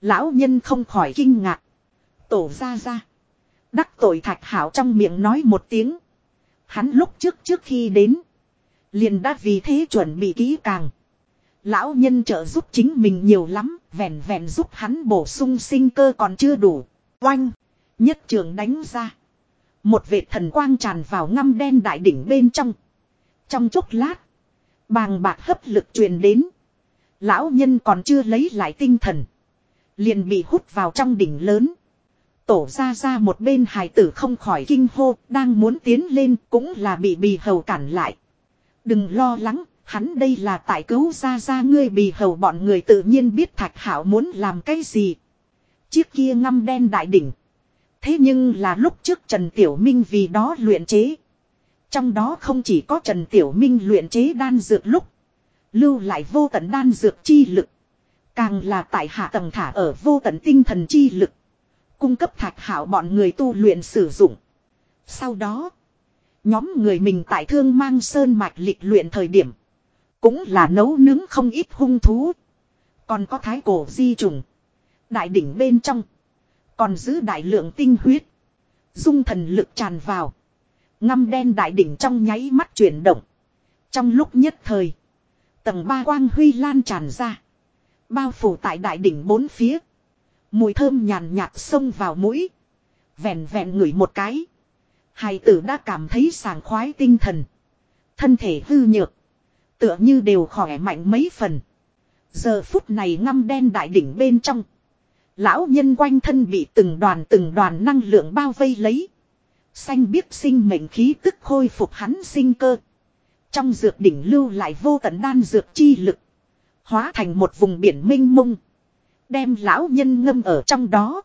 Lão nhân không khỏi kinh ngạc. Tổ ra ra. Đắc tội thạch hảo trong miệng nói một tiếng. Hắn lúc trước trước khi đến. Liền đã vì thế chuẩn bị kỹ càng. Lão nhân trợ giúp chính mình nhiều lắm. Vẹn vẹn giúp hắn bổ sung sinh cơ còn chưa đủ. Oanh. Nhất trường đánh ra. Một vệt thần quang tràn vào ngăm đen đại đỉnh bên trong. Trong chốc lát. Bàng bạc hấp lực truyền đến. Lão nhân còn chưa lấy lại tinh thần. Liền bị hút vào trong đỉnh lớn. Tổ ra ra một bên hài tử không khỏi kinh hô, đang muốn tiến lên cũng là bị bì hầu cản lại. Đừng lo lắng, hắn đây là tại cứu ra ra ngươi bì hầu bọn người tự nhiên biết thạch hảo muốn làm cái gì. Chiếc kia ngăm đen đại đỉnh. Thế nhưng là lúc trước Trần Tiểu Minh vì đó luyện chế. Trong đó không chỉ có Trần Tiểu Minh luyện chế đan dược lúc. Lưu lại vô tận đan dược chi lực. Càng là tại hạ tầng thả ở vô tận tinh thần chi lực. Cung cấp thạch hảo bọn người tu luyện sử dụng. Sau đó. Nhóm người mình tại thương mang sơn mạch lịch luyện thời điểm. Cũng là nấu nướng không ít hung thú. Còn có thái cổ di trùng. Đại đỉnh bên trong. Còn giữ đại lượng tinh huyết. Dung thần lực tràn vào. Ngăm đen đại đỉnh trong nháy mắt chuyển động. Trong lúc nhất thời. Tầng ba quang huy lan tràn ra. Bao phủ tại đại đỉnh bốn phía. Mùi thơm nhàn nhạt xông vào mũi. Vẹn vẹn ngửi một cái. Hài tử đã cảm thấy sảng khoái tinh thần. Thân thể hư nhược. Tựa như đều khỏe mạnh mấy phần. Giờ phút này ngăm đen đại đỉnh bên trong. Lão nhân quanh thân bị từng đoàn từng đoàn năng lượng bao vây lấy. Xanh biết sinh mệnh khí tức khôi phục hắn sinh cơ. Trong dược đỉnh lưu lại vô tận đan dược chi lực. Hóa thành một vùng biển minh mông. Đem lão nhân ngâm ở trong đó.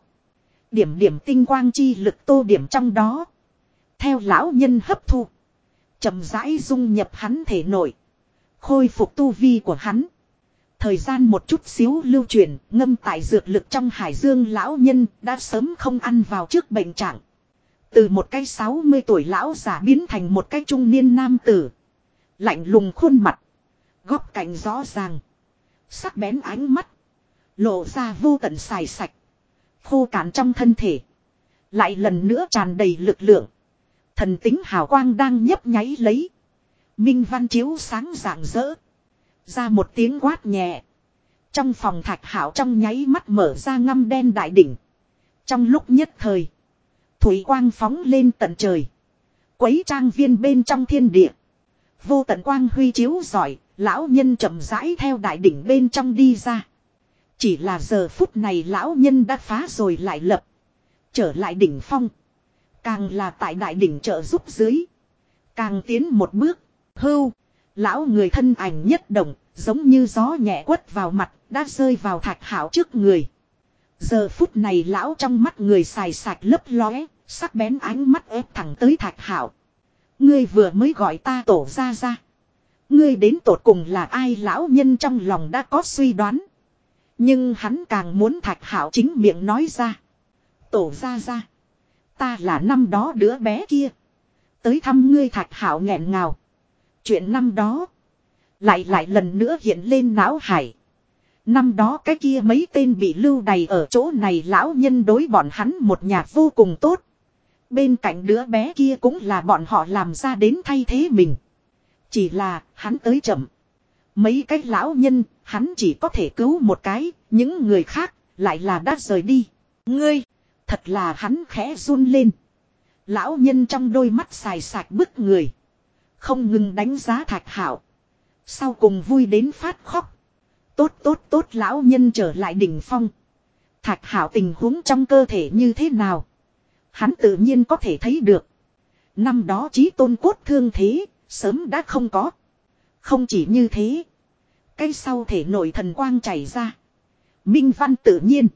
Điểm điểm tinh quang chi lực tô điểm trong đó. Theo lão nhân hấp thu. chậm rãi dung nhập hắn thể nội. Khôi phục tu vi của hắn. Thời gian một chút xíu lưu truyền, ngâm tại dược lực trong hải dương lão nhân đã sớm không ăn vào trước bệnh trạng. Từ một cái 60 tuổi lão giả biến thành một cái trung niên nam tử. Lạnh lùng khuôn mặt. Góc cạnh rõ ràng. Sắc bén ánh mắt. Lộ ra vô tận xài sạch. Khô cạn trong thân thể. Lại lần nữa tràn đầy lực lượng. Thần tính hào quang đang nhấp nháy lấy. Minh văn chiếu sáng rạng rỡ. Ra một tiếng quát nhẹ. Trong phòng thạch hảo trong nháy mắt mở ra ngăm đen đại đỉnh. Trong lúc nhất thời. Thủy quang phóng lên tận trời. Quấy trang viên bên trong thiên địa. Vô tận quang huy chiếu giỏi, lão nhân chậm rãi theo đại đỉnh bên trong đi ra. Chỉ là giờ phút này lão nhân đã phá rồi lại lập. Trở lại đỉnh phong. Càng là tại đại đỉnh trợ giúp dưới. Càng tiến một bước. Hưu. Lão người thân ảnh nhất động. Giống như gió nhẹ quất vào mặt. Đã rơi vào thạch hảo trước người. Giờ phút này lão trong mắt người xài sạch lấp lóe. Sắc bén ánh mắt ép thẳng tới thạch hảo. Ngươi vừa mới gọi ta tổ ra ra. Ngươi đến tột cùng là ai lão nhân trong lòng đã có suy đoán. Nhưng hắn càng muốn thạch hảo chính miệng nói ra. Tổ ra ra. Ta là năm đó đứa bé kia. Tới thăm ngươi thạch hảo nghẹn ngào. Chuyện năm đó. Lại lại lần nữa hiện lên não hải. Năm đó cái kia mấy tên bị lưu đày ở chỗ này lão nhân đối bọn hắn một nhà vô cùng tốt. Bên cạnh đứa bé kia cũng là bọn họ làm ra đến thay thế mình. Chỉ là hắn tới chậm. Mấy cái lão nhân, hắn chỉ có thể cứu một cái, những người khác lại là đã rời đi. Ngươi, thật là hắn khẽ run lên. Lão nhân trong đôi mắt xài sạch bức người. Không ngừng đánh giá thạch hảo. Sau cùng vui đến phát khóc. Tốt tốt tốt lão nhân trở lại đỉnh phong. Thạch hảo tình huống trong cơ thể như thế nào? Hắn tự nhiên có thể thấy được. Năm đó trí tôn cốt thương thế, sớm đã không có. Không chỉ như thế. Cái sau thể nội thần quang chảy ra. Minh văn tự nhiên.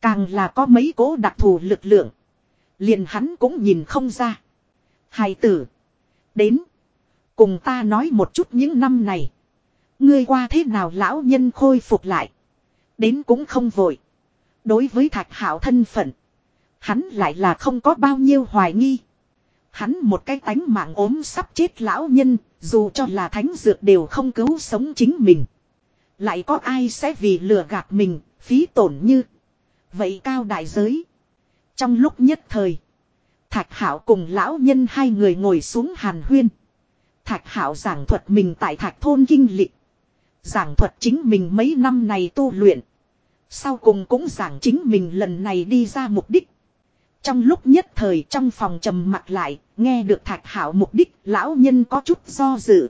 Càng là có mấy cố đặc thù lực lượng. Liền hắn cũng nhìn không ra. Hài tử. Đến. Cùng ta nói một chút những năm này. Ngươi qua thế nào lão nhân khôi phục lại. Đến cũng không vội. Đối với thạch hảo thân phận. Hắn lại là không có bao nhiêu hoài nghi. Hắn một cái tánh mạng ốm sắp chết lão nhân, dù cho là thánh dược đều không cứu sống chính mình. Lại có ai sẽ vì lừa gạt mình, phí tổn như. Vậy cao đại giới. Trong lúc nhất thời, Thạch Hảo cùng lão nhân hai người ngồi xuống hàn huyên. Thạch Hạo giảng thuật mình tại Thạch thôn kinh lịch. Giảng thuật chính mình mấy năm này tu luyện. Sau cùng cũng giảng chính mình lần này đi ra mục đích. Trong lúc nhất thời trong phòng trầm mặt lại, nghe được thạch Hạo mục đích, lão nhân có chút do dự.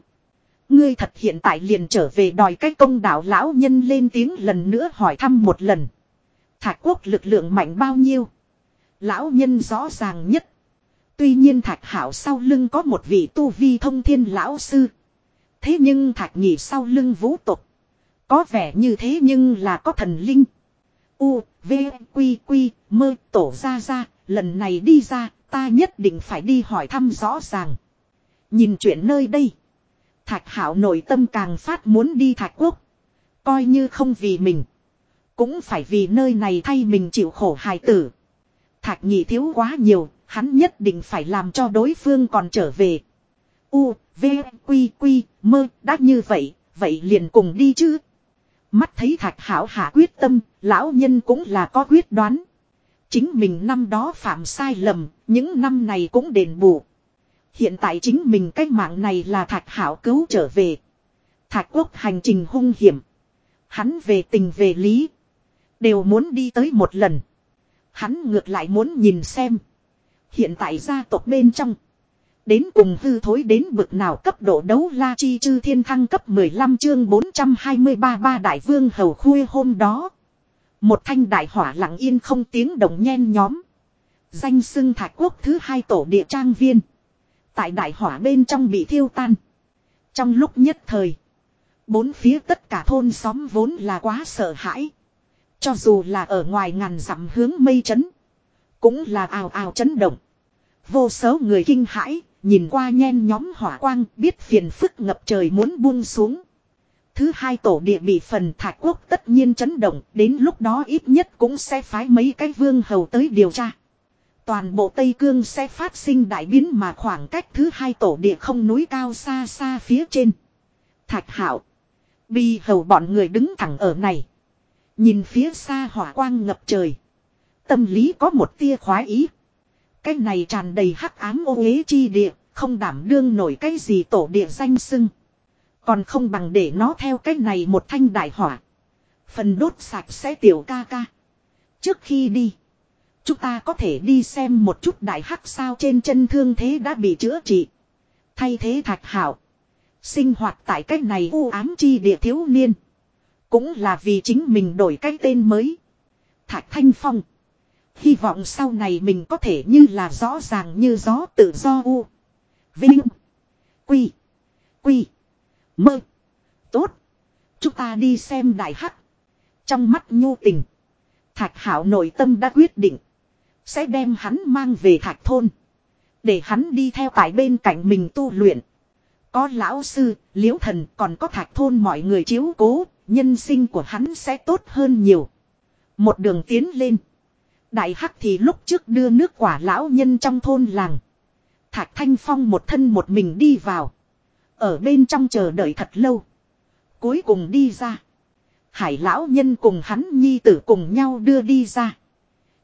Ngươi thật hiện tại liền trở về đòi cái công đạo lão nhân lên tiếng lần nữa hỏi thăm một lần. Thạch quốc lực lượng mạnh bao nhiêu? Lão nhân rõ ràng nhất. Tuy nhiên thạch hảo sau lưng có một vị tu vi thông thiên lão sư. Thế nhưng thạch nhị sau lưng vũ tục. Có vẻ như thế nhưng là có thần linh. U, V, Quy, Quy, mơ, tổ ra ra, lần này đi ra, ta nhất định phải đi hỏi thăm rõ ràng. Nhìn chuyện nơi đây. Thạch hảo nội tâm càng phát muốn đi thạch quốc. Coi như không vì mình. Cũng phải vì nơi này thay mình chịu khổ hài tử. Thạch nhị thiếu quá nhiều, hắn nhất định phải làm cho đối phương còn trở về. U, V, Quy, Quy, mơ, đã như vậy, vậy liền cùng đi chứ. Mắt thấy thạch hảo hạ quyết tâm, lão nhân cũng là có quyết đoán. Chính mình năm đó phạm sai lầm, những năm này cũng đền bù. Hiện tại chính mình cách mạng này là thạch hảo cứu trở về. Thạch quốc hành trình hung hiểm. Hắn về tình về lý. Đều muốn đi tới một lần. Hắn ngược lại muốn nhìn xem. Hiện tại gia tộc bên trong. Đến cùng hư thối đến bực nào cấp độ đấu la chi chư thiên thăng cấp 15 chương 423 ba đại vương hầu khuya hôm đó. Một thanh đại hỏa lặng yên không tiếng động nhen nhóm. Danh xưng thạch quốc thứ hai tổ địa trang viên. Tại đại hỏa bên trong bị thiêu tan. Trong lúc nhất thời. Bốn phía tất cả thôn xóm vốn là quá sợ hãi. Cho dù là ở ngoài ngàn dặm hướng mây chấn. Cũng là ào ào chấn động. Vô số người kinh hãi, nhìn qua nhen nhóm hỏa quang biết phiền phức ngập trời muốn buông xuống. Thứ hai tổ địa bị phần thạch quốc tất nhiên chấn động, đến lúc đó ít nhất cũng sẽ phái mấy cái vương hầu tới điều tra. Toàn bộ Tây Cương sẽ phát sinh đại biến mà khoảng cách thứ hai tổ địa không núi cao xa xa phía trên. Thạch hạo Bi hầu bọn người đứng thẳng ở này. Nhìn phía xa hỏa quang ngập trời. Tâm lý có một tia khoái ý. Cái này tràn đầy hắc ám ô uế chi địa, không đảm đương nổi cái gì tổ địa danh sưng. Còn không bằng để nó theo cái này một thanh đại hỏa. Phần đốt sạch sẽ tiểu ca ca. Trước khi đi. Chúng ta có thể đi xem một chút đại hắc sao trên chân thương thế đã bị chữa trị. Thay thế thạch hảo. Sinh hoạt tại cái này u ám chi địa thiếu niên. Cũng là vì chính mình đổi cái tên mới. Thạch Thanh Phong. Hy vọng sau này mình có thể như là rõ ràng như gió tự do u. Vinh. Quy. Quy. Mơ. Tốt. Chúng ta đi xem đại hắc. Trong mắt nhu tình. Thạch Hảo nội tâm đã quyết định. Sẽ đem hắn mang về thạch thôn. Để hắn đi theo tại bên cạnh mình tu luyện. Có lão sư, liễu thần còn có thạch thôn mọi người chiếu cố, nhân sinh của hắn sẽ tốt hơn nhiều. Một đường tiến lên. Đại hắc thì lúc trước đưa nước quả lão nhân trong thôn làng. Thạch Thanh Phong một thân một mình đi vào. Ở bên trong chờ đợi thật lâu. Cuối cùng đi ra. Hải lão nhân cùng hắn nhi tử cùng nhau đưa đi ra.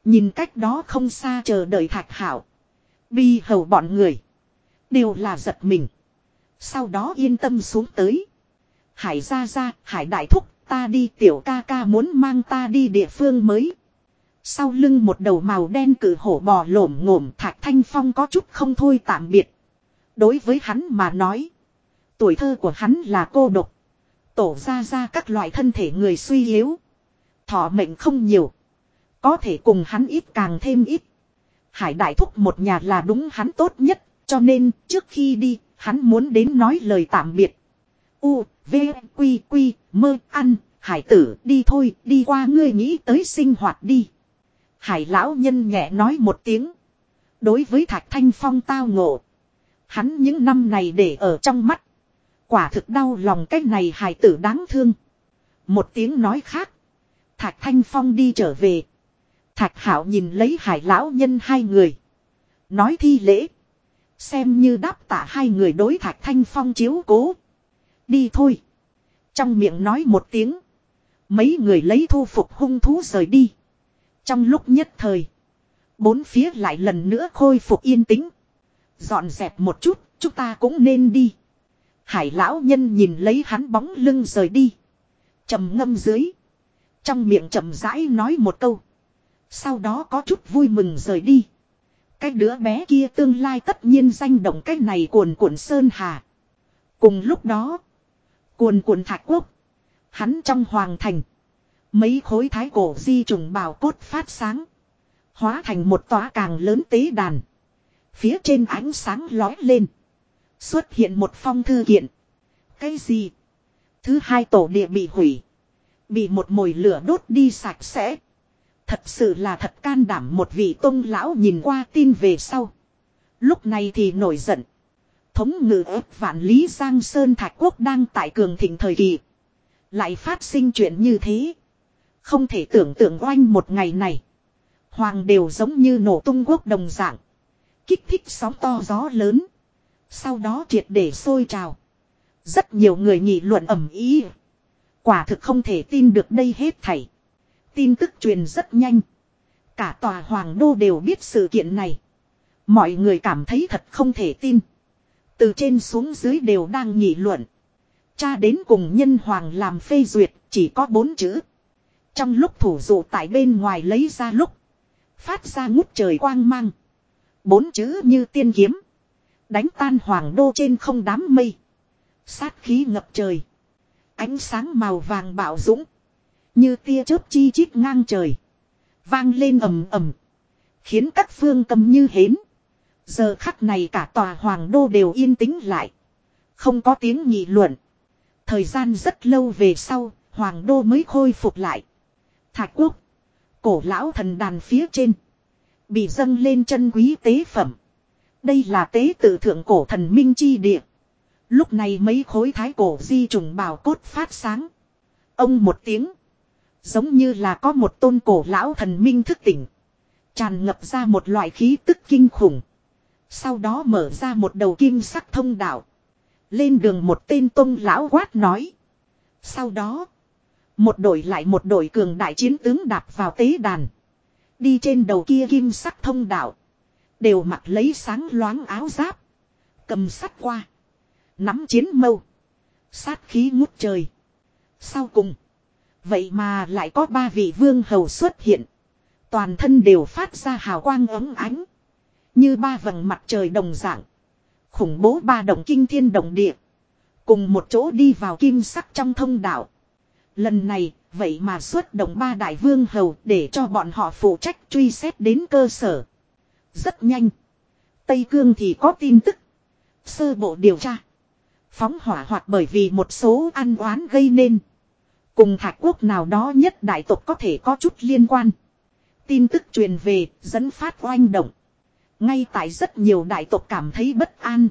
Nhìn cách đó không xa chờ đợi thạch hảo. Bi hầu bọn người. Đều là giật mình. Sau đó yên tâm xuống tới. Hải ra ra, hải đại thúc, ta đi tiểu ca ca muốn mang ta đi địa phương mới. Sau lưng một đầu màu đen cử hổ bò lổm ngổm thạch thanh phong có chút không thôi tạm biệt. Đối với hắn mà nói. Tuổi thơ của hắn là cô độc. Tổ ra ra các loại thân thể người suy yếu. Thọ mệnh không nhiều. Có thể cùng hắn ít càng thêm ít. Hải đại thúc một nhà là đúng hắn tốt nhất. Cho nên trước khi đi hắn muốn đến nói lời tạm biệt. U, V, Quy, Quy, mơ, ăn, hải tử, đi thôi, đi qua ngươi nghĩ tới sinh hoạt đi. Hải lão nhân nhẹ nói một tiếng. Đối với Thạch Thanh Phong tao ngộ. Hắn những năm này để ở trong mắt. Quả thực đau lòng cái này hải tử đáng thương. Một tiếng nói khác. Thạch Thanh Phong đi trở về. Thạch Hảo nhìn lấy hải lão nhân hai người. Nói thi lễ. Xem như đáp tả hai người đối Thạch Thanh Phong chiếu cố. Đi thôi. Trong miệng nói một tiếng. Mấy người lấy thu phục hung thú rời đi. Trong lúc nhất thời. Bốn phía lại lần nữa khôi phục yên tĩnh. Dọn dẹp một chút, chúng ta cũng nên đi. Hải lão nhân nhìn lấy hắn bóng lưng rời đi. trầm ngâm dưới. Trong miệng chậm rãi nói một câu. Sau đó có chút vui mừng rời đi. Cái đứa bé kia tương lai tất nhiên danh động cái này cuồn cuộn sơn hà. Cùng lúc đó. Cuồn cuộn thạch quốc. Hắn trong hoàng thành. Mấy khối thái cổ di trùng bào cốt phát sáng. Hóa thành một tòa càng lớn tế đàn. Phía trên ánh sáng lói lên. Xuất hiện một phong thư kiện. Cái gì? Thứ hai tổ địa bị hủy. Bị một mồi lửa đốt đi sạch sẽ. Thật sự là thật can đảm một vị tôn lão nhìn qua tin về sau. Lúc này thì nổi giận. Thống ngự ép vạn lý Giang Sơn Thạch Quốc đang tại cường thịnh thời kỳ. Lại phát sinh chuyện như thế. Không thể tưởng tượng oanh một ngày này. Hoàng đều giống như nổ tung quốc đồng dạng. Kích thích sóng to gió lớn. Sau đó triệt để sôi trào. Rất nhiều người nghị luận ẩm ý. Quả thực không thể tin được đây hết thảy. Tin tức truyền rất nhanh. Cả tòa hoàng đô đều biết sự kiện này. Mọi người cảm thấy thật không thể tin. Từ trên xuống dưới đều đang nghị luận. Cha đến cùng nhân hoàng làm phê duyệt chỉ có bốn chữ. Trong lúc thủ dụ tại bên ngoài lấy ra lúc. Phát ra ngút trời quang mang. Bốn chữ như tiên kiếm. Đánh tan hoàng đô trên không đám mây. Sát khí ngập trời. Ánh sáng màu vàng bạo dũng. Như tia chớp chi chít ngang trời. Vang lên ầm ầm. Khiến các phương cầm như hến. Giờ khắc này cả tòa hoàng đô đều yên tĩnh lại. Không có tiếng nghị luận. Thời gian rất lâu về sau, hoàng đô mới khôi phục lại. Thạch quốc. Cổ lão thần đàn phía trên. Bị dâng lên chân quý tế phẩm. Đây là tế tự thượng cổ thần minh chi địa. Lúc này mấy khối thái cổ di trùng bào cốt phát sáng. Ông một tiếng. Giống như là có một tôn cổ lão thần minh thức tỉnh. Tràn ngập ra một loại khí tức kinh khủng. Sau đó mở ra một đầu kim sắc thông đạo. Lên đường một tên tôn lão quát nói. Sau đó. Một đội lại một đội cường đại chiến tướng đạp vào tế đàn. Đi trên đầu kia kim sắc thông đạo. Đều mặc lấy sáng loáng áo giáp. Cầm sắt qua. Nắm chiến mâu. Sát khí ngút trời. Sau cùng. Vậy mà lại có ba vị vương hầu xuất hiện. Toàn thân đều phát ra hào quang ấm ánh. Như ba vầng mặt trời đồng dạng. Khủng bố ba động kinh thiên động địa. Cùng một chỗ đi vào kim sắc trong thông đạo. Lần này, vậy mà xuất động ba đại vương hầu để cho bọn họ phụ trách truy xét đến cơ sở. Rất nhanh. Tây Cương thì có tin tức. Sơ bộ điều tra. Phóng hỏa hoạt bởi vì một số ăn oán gây nên. Cùng thạch quốc nào đó nhất đại tộc có thể có chút liên quan. Tin tức truyền về, dẫn phát oanh động. Ngay tại rất nhiều đại tộc cảm thấy bất an.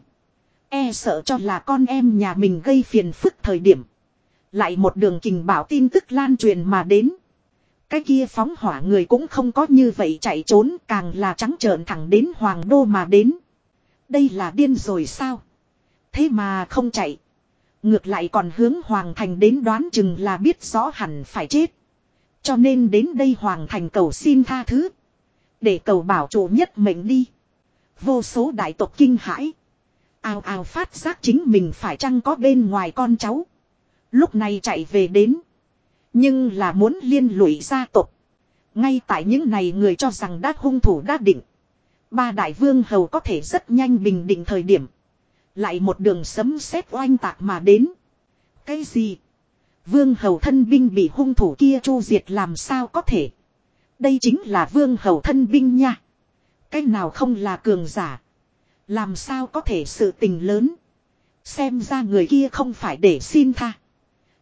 E sợ cho là con em nhà mình gây phiền phức thời điểm. Lại một đường kình bảo tin tức lan truyền mà đến. Cái kia phóng hỏa người cũng không có như vậy chạy trốn, càng là trắng trợn thẳng đến hoàng đô mà đến. Đây là điên rồi sao? Thế mà không chạy. Ngược lại còn hướng hoàng thành đến đoán chừng là biết rõ hẳn phải chết. Cho nên đến đây hoàng thành cầu xin tha thứ. Để cầu bảo chủ nhất mệnh đi. Vô số đại tộc kinh hãi. Ao ao phát giác chính mình phải chăng có bên ngoài con cháu. Lúc này chạy về đến. Nhưng là muốn liên lụy gia tộc. Ngay tại những này người cho rằng đã hung thủ đã định. Ba đại vương hầu có thể rất nhanh bình định thời điểm. Lại một đường sấm sét oanh tạc mà đến. Cái gì? Vương hầu thân binh bị hung thủ kia chu diệt làm sao có thể? Đây chính là vương hầu thân binh nha. Cái nào không là cường giả? Làm sao có thể sự tình lớn? Xem ra người kia không phải để xin tha.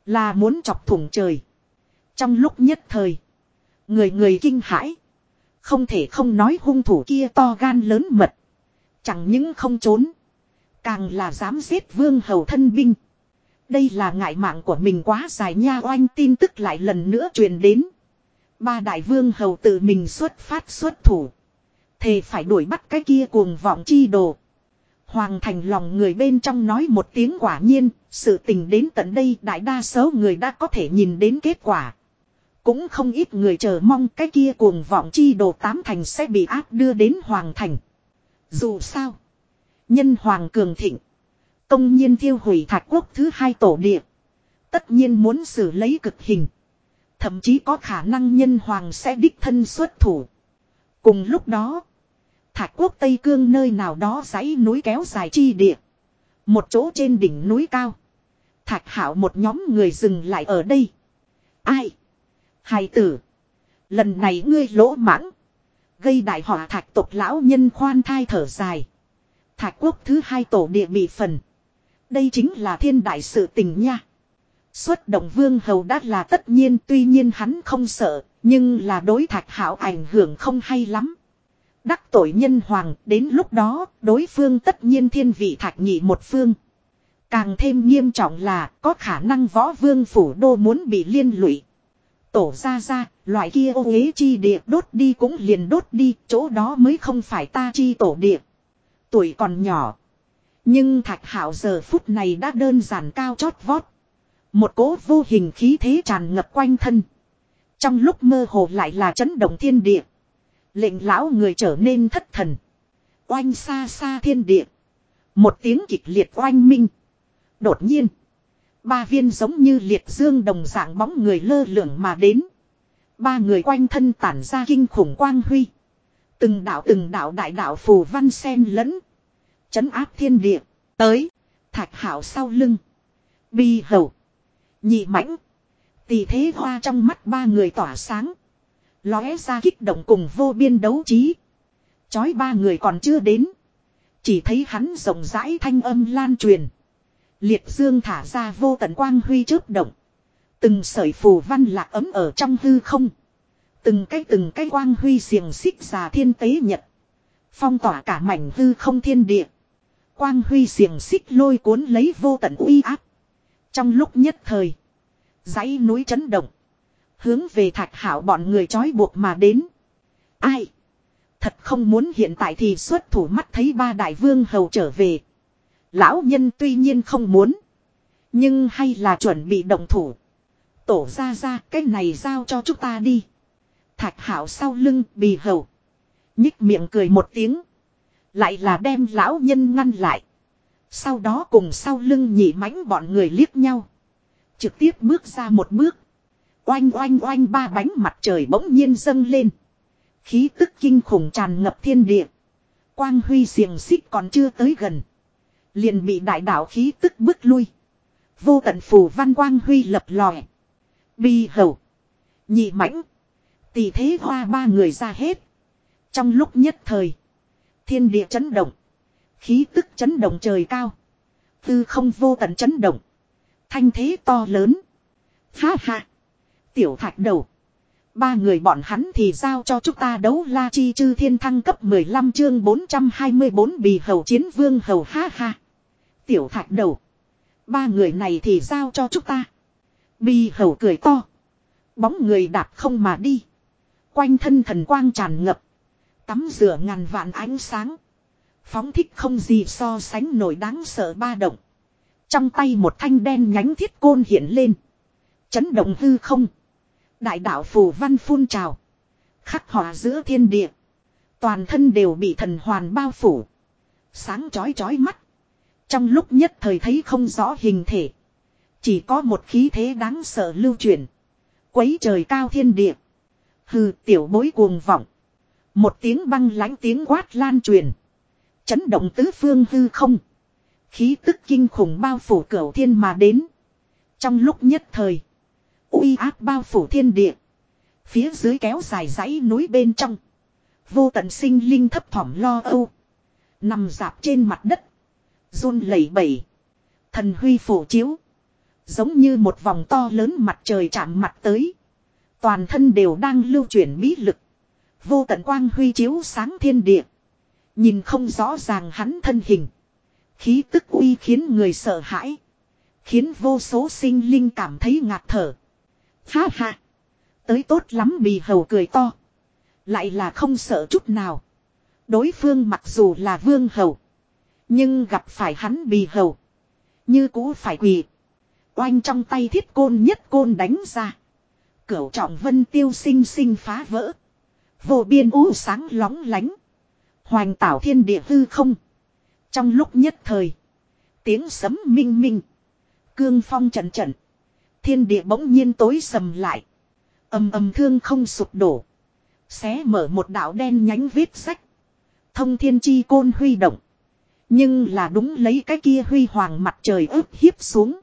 Là muốn chọc thủng trời. Trong lúc nhất thời. Người người kinh hãi. Không thể không nói hung thủ kia to gan lớn mật. Chẳng những không trốn. Càng là dám giết vương hầu thân binh. Đây là ngại mạng của mình quá dài nha oanh tin tức lại lần nữa truyền đến. Ba đại vương hầu tự mình xuất phát xuất thủ. Thề phải đuổi bắt cái kia cuồng vọng chi đồ. Hoàng thành lòng người bên trong nói một tiếng quả nhiên, sự tình đến tận đây đại đa số người đã có thể nhìn đến kết quả. Cũng không ít người chờ mong cái kia cuồng vọng chi đồ tám thành sẽ bị áp đưa đến hoàng thành. Dù sao, nhân hoàng cường thịnh, công nhiên thiêu hủy thạch quốc thứ hai tổ địa. Tất nhiên muốn xử lấy cực hình. Thậm chí có khả năng nhân hoàng sẽ đích thân xuất thủ. Cùng lúc đó, Thạch quốc Tây Cương nơi nào đó dãy núi kéo dài chi địa. Một chỗ trên đỉnh núi cao. Thạch hảo một nhóm người dừng lại ở đây. Ai? Hài tử. Lần này ngươi lỗ mãng. Gây đại họa thạch tộc lão nhân khoan thai thở dài. Thạch quốc thứ hai tổ địa bị phần. Đây chính là thiên đại sự tình nha. Xuất động vương hầu đã là tất nhiên, tuy nhiên hắn không sợ. Nhưng là đối thạch hảo ảnh hưởng không hay lắm. Đắc tội nhân hoàng, đến lúc đó, đối phương tất nhiên thiên vị thạch nhị một phương. Càng thêm nghiêm trọng là, có khả năng võ vương phủ đô muốn bị liên lụy. Tổ ra ra, loại kia ô ghế chi địa đốt đi cũng liền đốt đi, chỗ đó mới không phải ta chi tổ địa. Tuổi còn nhỏ. Nhưng thạch hảo giờ phút này đã đơn giản cao chót vót. Một cố vô hình khí thế tràn ngập quanh thân. Trong lúc mơ hồ lại là chấn động thiên địa. Lệnh lão người trở nên thất thần. Oanh xa xa thiên địa. Một tiếng kịch liệt oanh minh. Đột nhiên. Ba viên giống như liệt dương đồng dạng bóng người lơ lửng mà đến. Ba người quanh thân tản ra kinh khủng quang huy. Từng đạo từng đạo đại đạo phù văn sen lẫn. Chấn áp thiên địa. Tới. Thạch hảo sau lưng. Bi hầu. Nhị mãnh. Tỷ thế hoa trong mắt ba người tỏa sáng lóe ra kích động cùng vô biên đấu trí. Chói ba người còn chưa đến. Chỉ thấy hắn rộng rãi thanh âm lan truyền. Liệt dương thả ra vô tận quang huy chớp động. Từng sợi phù văn lạc ấm ở trong hư không. Từng cái từng cái quang huy xiềng xích già thiên tế nhật. Phong tỏa cả mảnh hư không thiên địa. Quang huy xiềng xích lôi cuốn lấy vô tận uy áp. Trong lúc nhất thời. dãy núi chấn động. Hướng về thạch hảo bọn người trói buộc mà đến. Ai? Thật không muốn hiện tại thì xuất thủ mắt thấy ba đại vương hầu trở về. Lão nhân tuy nhiên không muốn. Nhưng hay là chuẩn bị động thủ. Tổ ra ra, cái này giao cho chúng ta đi. Thạch hảo sau lưng, bì hầu. Nhích miệng cười một tiếng. Lại là đem lão nhân ngăn lại. Sau đó cùng sau lưng nhị mãnh bọn người liếc nhau. Trực tiếp bước ra một bước. Oanh oanh oanh, ba bánh mặt trời bỗng nhiên dâng lên. Khí tức kinh khủng tràn ngập thiên địa. Quang huy xiềng xích còn chưa tới gần. Liền bị đại đạo khí tức bước lui. Vô tận phù văn quang huy lập lòe. Bi hầu. Nhị mãnh. Tỷ thế hoa ba người ra hết. Trong lúc nhất thời. Thiên địa chấn động. Khí tức chấn động trời cao. Tư không vô tận chấn động. Thanh thế to lớn. Ha ha. Tiểu thạch đầu. Ba người bọn hắn thì giao cho chúng ta đấu la chi chư thiên thăng cấp 15 chương 424 bì hầu chiến vương hầu ha ha. Tiểu thạch đầu. Ba người này thì giao cho chúng ta. Bì hầu cười to. Bóng người đạp không mà đi. Quanh thân thần quang tràn ngập. Tắm rửa ngàn vạn ánh sáng. Phóng thích không gì so sánh nổi đáng sợ ba động. Trong tay một thanh đen nhánh thiết côn hiện lên. Chấn động hư không. Đại đạo phù văn phun trào. Khắc họa giữa thiên địa. Toàn thân đều bị thần hoàn bao phủ. Sáng chói chói mắt. Trong lúc nhất thời thấy không rõ hình thể. Chỉ có một khí thế đáng sợ lưu truyền. Quấy trời cao thiên địa. Hừ, tiểu bối cuồng vọng. Một tiếng băng lãnh tiếng quát lan truyền. Chấn động tứ phương hư không. Khí tức kinh khủng bao phủ cửu thiên mà đến. Trong lúc nhất thời uy áp bao phủ thiên địa. Phía dưới kéo dài dãy núi bên trong. Vô tận sinh linh thấp thỏm lo âu. Nằm dạp trên mặt đất. run lẩy bẩy. Thần huy phủ chiếu. Giống như một vòng to lớn mặt trời chạm mặt tới. Toàn thân đều đang lưu chuyển bí lực. Vô tận quang huy chiếu sáng thiên địa. Nhìn không rõ ràng hắn thân hình. Khí tức uy khiến người sợ hãi. Khiến vô số sinh linh cảm thấy ngạt thở. Ha ha. Tới tốt lắm bì hầu cười to. Lại là không sợ chút nào. Đối phương mặc dù là vương hầu. Nhưng gặp phải hắn bì hầu. Như cũ phải quỳ. Oanh trong tay thiết côn nhất côn đánh ra. Cửu trọng vân tiêu sinh sinh phá vỡ. Vô biên ú sáng lóng lánh. Hoành tảo thiên địa hư không. Trong lúc nhất thời. Tiếng sấm minh minh. Cương phong trận trận. Thiên địa bỗng nhiên tối sầm lại. âm âm thương không sụp đổ. Xé mở một đạo đen nhánh viết sách. Thông thiên chi côn huy động. Nhưng là đúng lấy cái kia huy hoàng mặt trời ướp hiếp xuống.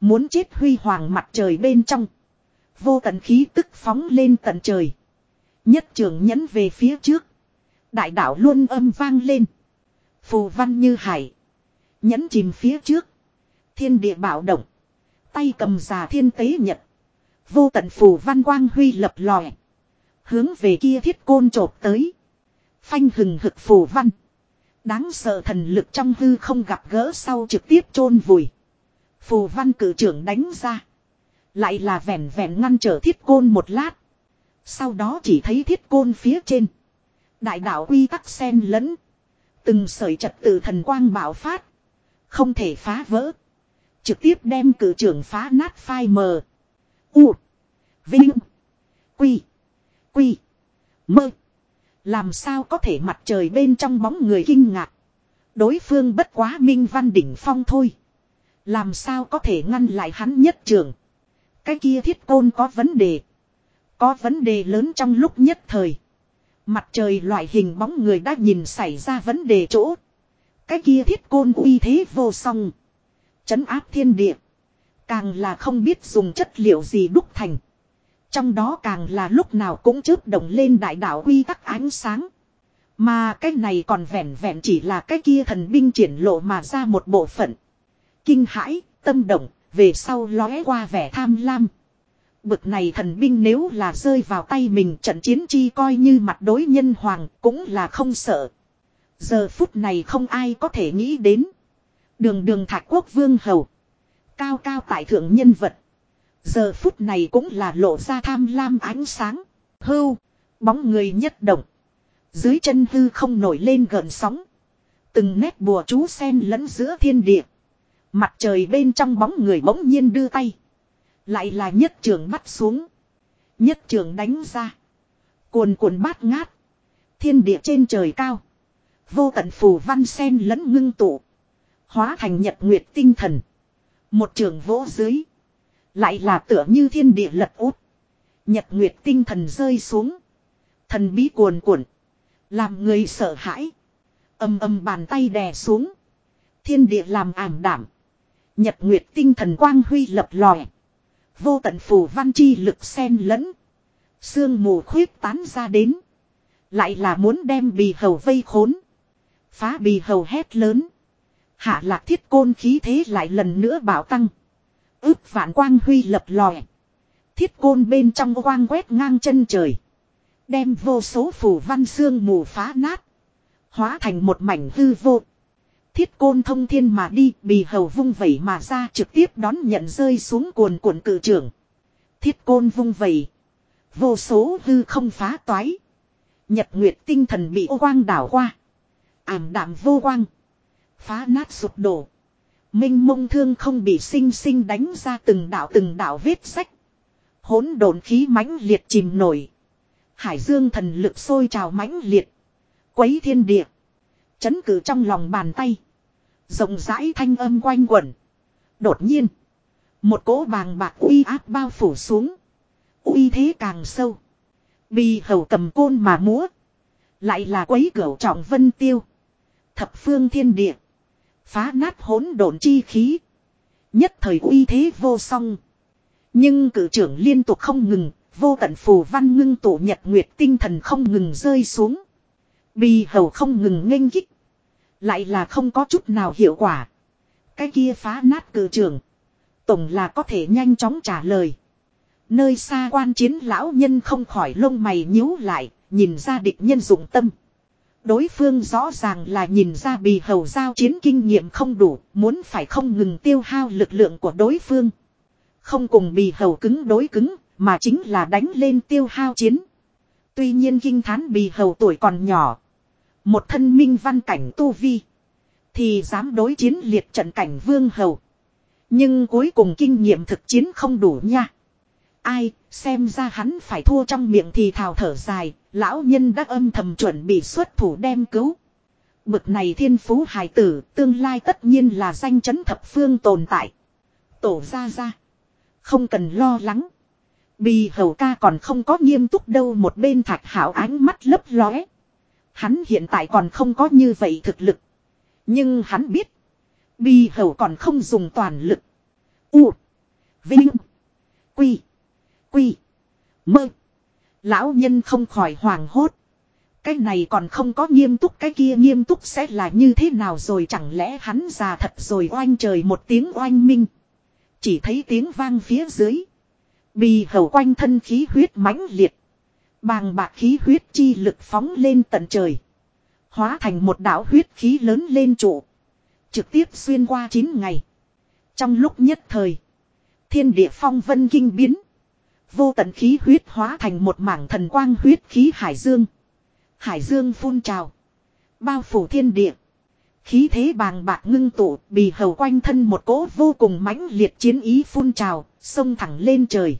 Muốn chết huy hoàng mặt trời bên trong. Vô tận khí tức phóng lên tận trời. Nhất trường nhấn về phía trước. Đại đạo luôn âm vang lên. Phù văn như hải. Nhấn chìm phía trước. Thiên địa bạo động. Tay cầm già thiên tế nhật. Vô tận phù văn quang huy lập lòe. Hướng về kia thiết côn trộp tới. Phanh hừng hực phù văn. Đáng sợ thần lực trong hư không gặp gỡ sau trực tiếp chôn vùi. Phù văn cử trưởng đánh ra. Lại là vẹn vẹn ngăn trở thiết côn một lát. Sau đó chỉ thấy thiết côn phía trên. Đại đạo quy tắc sen lẫn. Từng sợi trật tự thần quang bạo phát. Không thể phá vỡ. Trực tiếp đem cử trưởng phá nát phai mờ. U. Vinh. Quy. Quy. Mơ. Làm sao có thể mặt trời bên trong bóng người kinh ngạc. Đối phương bất quá minh văn đỉnh phong thôi. Làm sao có thể ngăn lại hắn nhất trường. Cái kia thiết côn có vấn đề. Có vấn đề lớn trong lúc nhất thời. Mặt trời loại hình bóng người đã nhìn xảy ra vấn đề chỗ. Cái kia thiết côn uy thế vô song. Chấn áp thiên địa. Càng là không biết dùng chất liệu gì đúc thành. Trong đó càng là lúc nào cũng chớp động lên đại đạo quy tắc ánh sáng. Mà cái này còn vẹn vẹn chỉ là cái kia thần binh triển lộ mà ra một bộ phận. Kinh hãi, tâm động, về sau lóe qua vẻ tham lam. Bực này thần binh nếu là rơi vào tay mình trận chiến chi coi như mặt đối nhân hoàng cũng là không sợ. Giờ phút này không ai có thể nghĩ đến. Đường đường thạch quốc vương hầu. Cao cao tại thượng nhân vật. Giờ phút này cũng là lộ ra tham lam ánh sáng. Hưu. Bóng người nhất động. Dưới chân hư không nổi lên gần sóng. Từng nét bùa chú sen lẫn giữa thiên địa. Mặt trời bên trong bóng người bỗng nhiên đưa tay. Lại là nhất trường bắt xuống. Nhất trường đánh ra. Cuồn cuộn bát ngát. Thiên địa trên trời cao. Vô tận phù văn sen lẫn ngưng tụ. Hóa thành nhật nguyệt tinh thần. Một trường vỗ dưới. Lại là tựa như thiên địa lật út. Nhật nguyệt tinh thần rơi xuống. Thần bí cuồn cuộn. Làm người sợ hãi. Âm âm bàn tay đè xuống. Thiên địa làm ảm đảm. Nhật nguyệt tinh thần quang huy lập lòe. Vô tận phù văn chi lực sen lẫn. Sương mù khuyết tán ra đến. Lại là muốn đem bì hầu vây khốn. Phá bì hầu hét lớn. Hạ lạc thiết côn khí thế lại lần nữa bảo tăng. Ước vạn quang huy lập lòe. Thiết côn bên trong quang quét ngang chân trời. Đem vô số phủ văn xương mù phá nát. Hóa thành một mảnh hư vô. Thiết côn thông thiên mà đi, bì hầu vung vẩy mà ra trực tiếp đón nhận rơi xuống cuồn cuộn cự trưởng. Thiết côn vung vẩy. Vô số hư không phá toái. Nhật nguyệt tinh thần bị ô quang đảo qua. Ảm đạm vô quang. Phá nát sụp đổ. Minh mông thương không bị sinh sinh đánh ra từng đạo từng đạo vết sách. Hỗn độn khí mãnh liệt chìm nổi. Hải dương thần lực sôi trào mãnh liệt. Quấy thiên địa. Chấn cử trong lòng bàn tay. Rộng rãi thanh âm quanh quẩn. Đột nhiên. Một cỗ bàng bạc uy áp bao phủ xuống. Uy thế càng sâu. Bì hầu cầm côn mà múa. Lại là quấy cửa trọng vân tiêu. Thập phương thiên địa. Phá nát hỗn độn chi khí. Nhất thời uy thế vô song. Nhưng cử trưởng liên tục không ngừng. Vô tận phù văn ngưng tụ nhật nguyệt tinh thần không ngừng rơi xuống. Bì hầu không ngừng nghênh kích. Lại là không có chút nào hiệu quả. Cái kia phá nát cử trưởng. Tổng là có thể nhanh chóng trả lời. Nơi xa quan chiến lão nhân không khỏi lông mày nhíu lại, nhìn ra địch nhân dụng tâm. Đối phương rõ ràng là nhìn ra bì hầu giao chiến kinh nghiệm không đủ, muốn phải không ngừng tiêu hao lực lượng của đối phương. Không cùng bì hầu cứng đối cứng, mà chính là đánh lên tiêu hao chiến. Tuy nhiên kinh thán bì hầu tuổi còn nhỏ. Một thân minh văn cảnh tu vi. Thì dám đối chiến liệt trận cảnh vương hầu. Nhưng cuối cùng kinh nghiệm thực chiến không đủ nha. Ai, xem ra hắn phải thua trong miệng thì thào thở dài, lão nhân đã âm thầm chuẩn bị xuất thủ đem cứu. Bực này thiên phú hài tử, tương lai tất nhiên là danh chấn thập phương tồn tại. Tổ ra ra. Không cần lo lắng. Bì hầu ca còn không có nghiêm túc đâu một bên thạch hảo ánh mắt lấp lóe. Hắn hiện tại còn không có như vậy thực lực. Nhưng hắn biết. Bì hầu còn không dùng toàn lực. U. Vinh. Quy. Quy. Mơ. Lão nhân không khỏi hoảng hốt. Cái này còn không có nghiêm túc, cái kia nghiêm túc sẽ là như thế nào rồi chẳng lẽ hắn già thật rồi oanh trời một tiếng oanh minh. Chỉ thấy tiếng vang phía dưới. Bì hầu quanh thân khí huyết mãnh liệt. Bàng bạc khí huyết chi lực phóng lên tận trời. Hóa thành một đạo huyết khí lớn lên trụ. Trực tiếp xuyên qua 9 ngày. Trong lúc nhất thời. Thiên địa phong vân kinh biến. Vô tận khí huyết hóa thành một mảng thần quang huyết khí hải dương. Hải dương phun trào. Bao phủ thiên địa. Khí thế bàng bạc ngưng tụ, bì hầu quanh thân một cỗ vô cùng mãnh liệt chiến ý phun trào, sông thẳng lên trời.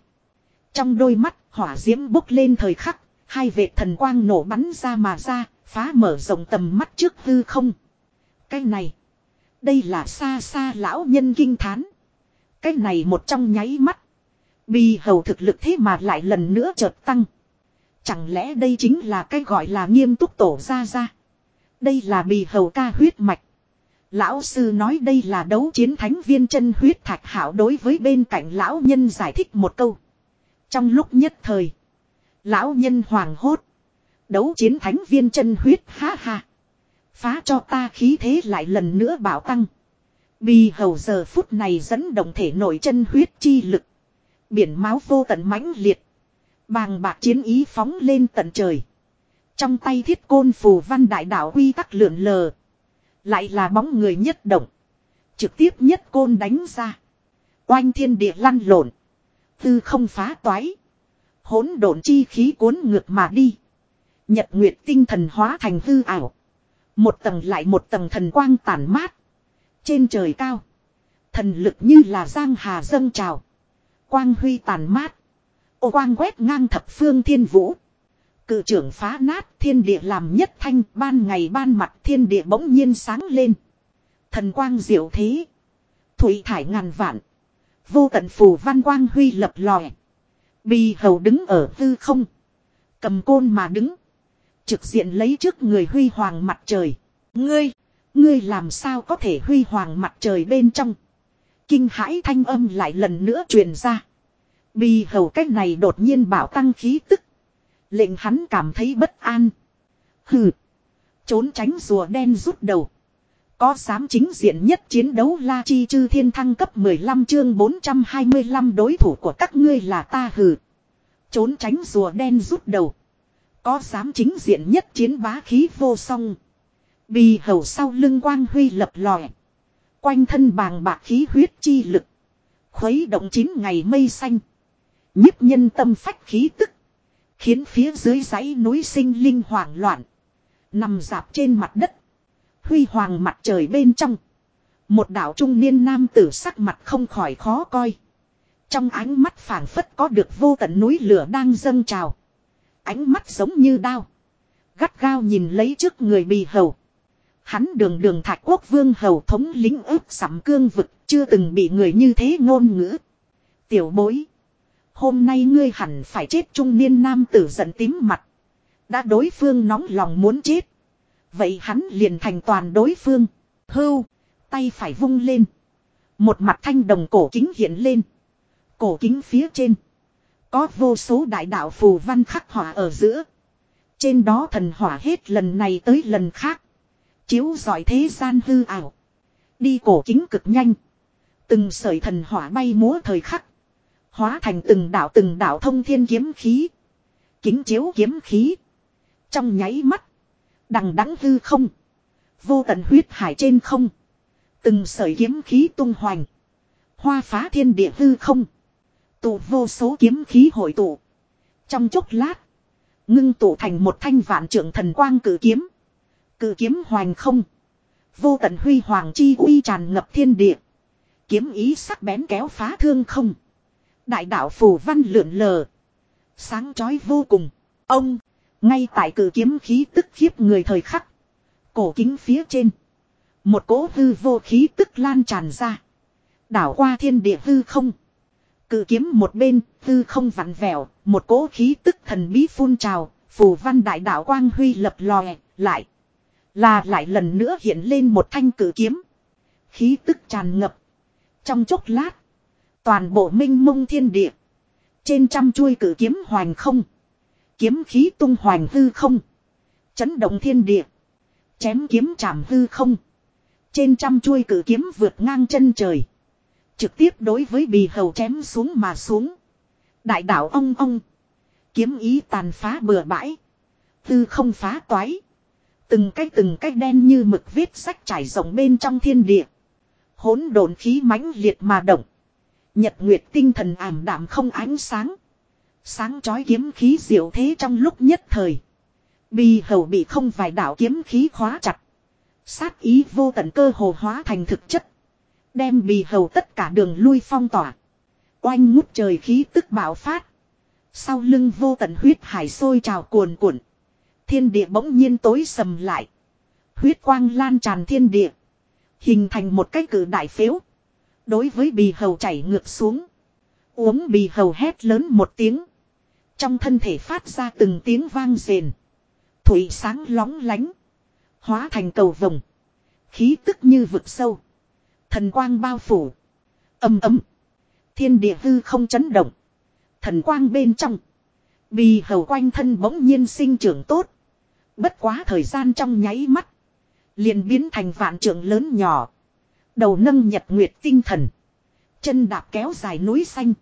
Trong đôi mắt, hỏa diễm bốc lên thời khắc, hai vệt thần quang nổ bắn ra mà ra, phá mở rộng tầm mắt trước hư không. Cái này, đây là xa xa lão nhân kinh thán. Cái này một trong nháy mắt. Bì hầu thực lực thế mà lại lần nữa chợt tăng. Chẳng lẽ đây chính là cái gọi là nghiêm túc tổ ra ra. Đây là bì hầu ca huyết mạch. Lão sư nói đây là đấu chiến thánh viên chân huyết thạch hảo đối với bên cạnh lão nhân giải thích một câu. Trong lúc nhất thời. Lão nhân hoàng hốt. Đấu chiến thánh viên chân huyết, ha ha. Phá cho ta khí thế lại lần nữa bảo tăng. Bì hầu giờ phút này dẫn động thể nội chân huyết chi lực. Biển máu vô tận mãnh liệt. Bàng bạc chiến ý phóng lên tận trời. Trong tay thiết côn phù văn đại đạo quy tắc lượn lờ. Lại là bóng người nhất động. Trực tiếp nhất côn đánh ra. Oanh thiên địa lăn lộn. Tư không phá toái. hỗn độn chi khí cuốn ngược mà đi. Nhật nguyệt tinh thần hóa thành hư ảo. Một tầng lại một tầng thần quang tản mát. Trên trời cao. Thần lực như là giang hà dâng trào. Quang huy tàn mát. Ô quang quét ngang thập phương thiên vũ. Cự trưởng phá nát thiên địa làm nhất thanh ban ngày ban mặt thiên địa bỗng nhiên sáng lên. Thần quang diệu thế. Thủy thải ngàn vạn. Vô tận phù văn quang huy lập lòe. Bì hầu đứng ở tư không. Cầm côn mà đứng. Trực diện lấy trước người huy hoàng mặt trời. Ngươi, ngươi làm sao có thể huy hoàng mặt trời bên trong. Kinh hãi thanh âm lại lần nữa truyền ra. Bì hầu cách này đột nhiên bảo tăng khí tức. Lệnh hắn cảm thấy bất an. Hừ. Trốn tránh rùa đen rút đầu. Có dám chính diện nhất chiến đấu La Chi Chư Thiên Thăng cấp 15 chương 425 đối thủ của các ngươi là ta hừ. Trốn tránh rùa đen rút đầu. Có dám chính diện nhất chiến bá khí vô song. Bì hầu sau lưng quang huy lập lòe. Quanh thân bàng bạc khí huyết chi lực. Khuấy động chín ngày mây xanh. nhiếp nhân tâm phách khí tức. Khiến phía dưới dãy núi sinh linh hoảng loạn. Nằm dạp trên mặt đất. Huy hoàng mặt trời bên trong. Một đạo trung niên nam tử sắc mặt không khỏi khó coi. Trong ánh mắt phảng phất có được vô tận núi lửa đang dâng trào. Ánh mắt giống như đao. Gắt gao nhìn lấy trước người bì hầu. Hắn đường đường thạch quốc vương hầu thống lính ước sắm cương vực, chưa từng bị người như thế ngôn ngữ. Tiểu bối. Hôm nay ngươi hẳn phải chết trung niên nam tử giận tím mặt. Đã đối phương nóng lòng muốn chết. Vậy hắn liền thành toàn đối phương. Hưu. Tay phải vung lên. Một mặt thanh đồng cổ kính hiện lên. Cổ kính phía trên. Có vô số đại đạo phù văn khắc họa ở giữa. Trên đó thần hỏa hết lần này tới lần khác. Chiếu giỏi thế gian hư ảo. Đi cổ kính cực nhanh. Từng sợi thần hỏa bay múa thời khắc. Hóa thành từng đạo từng đạo thông thiên kiếm khí. Kính chiếu kiếm khí. Trong nháy mắt. Đằng đắng hư không. Vô tận huyết hải trên không. Từng sợi kiếm khí tung hoành. Hoa phá thiên địa hư không. Tụ vô số kiếm khí hội tụ. Trong chốc lát. Ngưng tụ thành một thanh vạn trưởng thần quang cử kiếm. Cử kiếm hoành không. Vô tận huy hoàng chi uy tràn ngập thiên địa. Kiếm ý sắc bén kéo phá thương không. Đại đạo phù văn lượn lờ. Sáng chói vô cùng. Ông. Ngay tại cử kiếm khí tức khiếp người thời khắc. Cổ kính phía trên. Một cỗ hư vô khí tức lan tràn ra. Đảo qua thiên địa hư không. Cự kiếm một bên, hư không vặn vẹo, một cỗ khí tức thần bí phun trào, phù văn đại đạo quang huy lập lòe, lại. Là lại lần nữa hiện lên một thanh cử kiếm. Khí tức tràn ngập. Trong chốc lát. Toàn bộ minh mông thiên địa. Trên trăm chuôi cử kiếm hoành không. Kiếm khí tung hoành hư không. Chấn động thiên địa. Chém kiếm chạm hư không. Trên trăm chuôi cử kiếm vượt ngang chân trời. Trực tiếp đối với bì hầu chém xuống mà xuống. Đại đạo ông ông. Kiếm ý tàn phá bừa bãi. Tư không phá toái. Từng cái từng cái đen như mực viết sách trải rộng bên trong thiên địa. Hỗn độn khí mãnh liệt mà động. Nhật nguyệt tinh thần ảm đạm không ánh sáng. Sáng chói kiếm khí diệu thế trong lúc nhất thời. Bì hầu bị không vài đạo kiếm khí khóa chặt. Sát ý vô tận cơ hồ hóa thành thực chất. Đem bì hầu tất cả đường lui phong tỏa. Oanh ngút trời khí tức bạo phát. Sau lưng vô tận huyết hải sôi trào cuồn cuộn. Thiên địa bỗng nhiên tối sầm lại. Huyết quang lan tràn thiên địa. Hình thành một cái cử đại phiếu. Đối với bì hầu chảy ngược xuống. Uống bì hầu hét lớn một tiếng. Trong thân thể phát ra từng tiếng vang rền. Thủy sáng lóng lánh. Hóa thành cầu vồng. Khí tức như vực sâu. Thần quang bao phủ. Âm ấm. Thiên địa hư không chấn động. Thần quang bên trong. Bì hầu quanh thân bỗng nhiên sinh trưởng tốt. Bất quá thời gian trong nháy mắt. Liền biến thành vạn trưởng lớn nhỏ. Đầu nâng nhật nguyệt tinh thần. Chân đạp kéo dài núi xanh.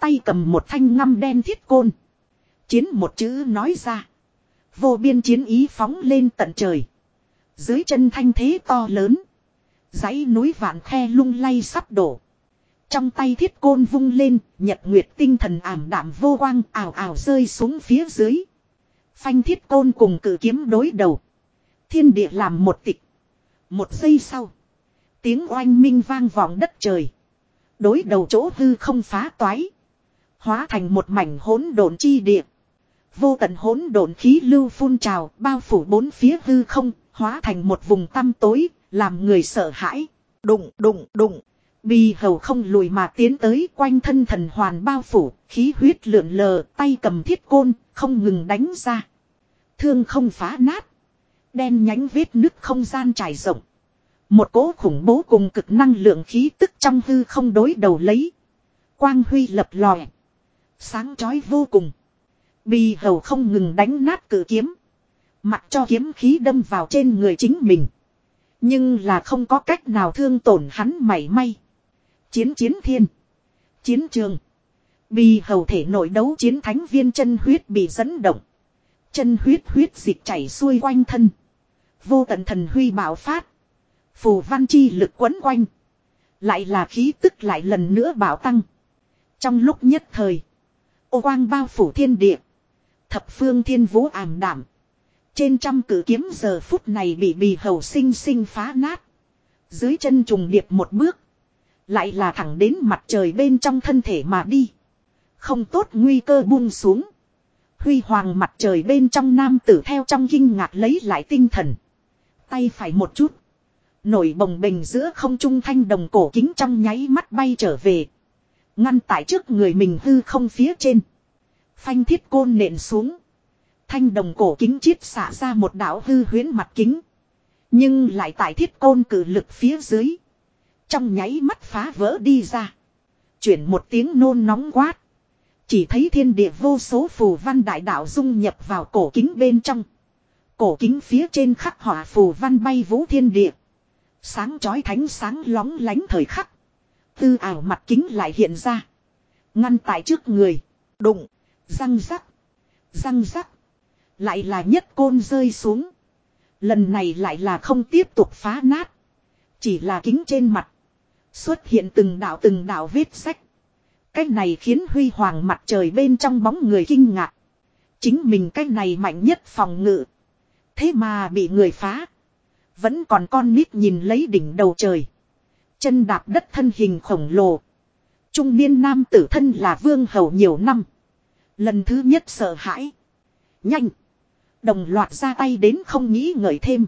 Tay cầm một thanh ngăm đen thiết côn. Chiến một chữ nói ra. Vô biên chiến ý phóng lên tận trời. Dưới chân thanh thế to lớn. dãy núi vạn khe lung lay sắp đổ. Trong tay thiết côn vung lên, nhật nguyệt tinh thần ảm đạm vô quang ảo ảo rơi xuống phía dưới. Phanh thiết côn cùng cử kiếm đối đầu. Thiên địa làm một tịch. Một giây sau. Tiếng oanh minh vang vọng đất trời. Đối đầu chỗ hư không phá toái. Hóa thành một mảnh hỗn độn chi địa. Vô tận hỗn độn khí lưu phun trào, bao phủ bốn phía hư không, hóa thành một vùng tăm tối, làm người sợ hãi. Đụng, đụng, đụng. Bì hầu không lùi mà tiến tới quanh thân thần hoàn bao phủ, khí huyết lượn lờ, tay cầm thiết côn, không ngừng đánh ra. Thương không phá nát. Đen nhánh vết nứt không gian trải rộng. Một cỗ khủng bố cùng cực năng lượng khí tức trong hư không đối đầu lấy. Quang huy lập lòe. Sáng chói vô cùng. Bì hầu không ngừng đánh nát cử kiếm. Mặc cho kiếm khí đâm vào trên người chính mình. Nhưng là không có cách nào thương tổn hắn mảy may. Chiến chiến thiên. Chiến trường. Bì hầu thể nội đấu chiến thánh viên chân huyết bị dẫn động. Chân huyết huyết dịch chảy xuôi quanh thân. Vô tận thần huy bảo phát. Phù văn chi lực quấn quanh. Lại là khí tức lại lần nữa bảo tăng. Trong lúc nhất thời. Ô quang bao phủ thiên địa. Thập phương thiên vũ ảm đảm. Trên trăm cử kiếm giờ phút này bị bì hầu sinh sinh phá nát. Dưới chân trùng điệp một bước. Lại là thẳng đến mặt trời bên trong thân thể mà đi. Không tốt nguy cơ buông xuống. Huy hoàng mặt trời bên trong nam tử theo trong kinh ngạc lấy lại tinh thần. Tay phải một chút. Nổi bồng bềnh giữa không trung thanh đồng cổ kính trong nháy mắt bay trở về. Ngăn tại trước người mình hư không phía trên. Phanh thiết côn nện xuống. Thanh đồng cổ kính chiết xả ra một đảo hư huyến mặt kính. Nhưng lại tại thiết côn cử lực phía dưới. Trong nháy mắt phá vỡ đi ra. Chuyển một tiếng nôn nóng quát. Chỉ thấy thiên địa vô số phù văn đại đạo dung nhập vào cổ kính bên trong. Cổ kính phía trên khắc họa phù văn bay vũ thiên địa. Sáng chói thánh sáng lóng lánh thời khắc. Tư ảo mặt kính lại hiện ra. Ngăn tại trước người. Đụng. Răng rắc. Răng rắc. Lại là nhất côn rơi xuống. Lần này lại là không tiếp tục phá nát. Chỉ là kính trên mặt. Xuất hiện từng đạo từng đạo vết sách. Cái này khiến huy hoàng mặt trời bên trong bóng người kinh ngạc. Chính mình cái này mạnh nhất phòng ngự. Thế mà bị người phá. Vẫn còn con nít nhìn lấy đỉnh đầu trời. Chân đạp đất thân hình khổng lồ. Trung niên nam tử thân là vương hầu nhiều năm. Lần thứ nhất sợ hãi. Nhanh. Đồng loạt ra tay đến không nghĩ ngợi thêm.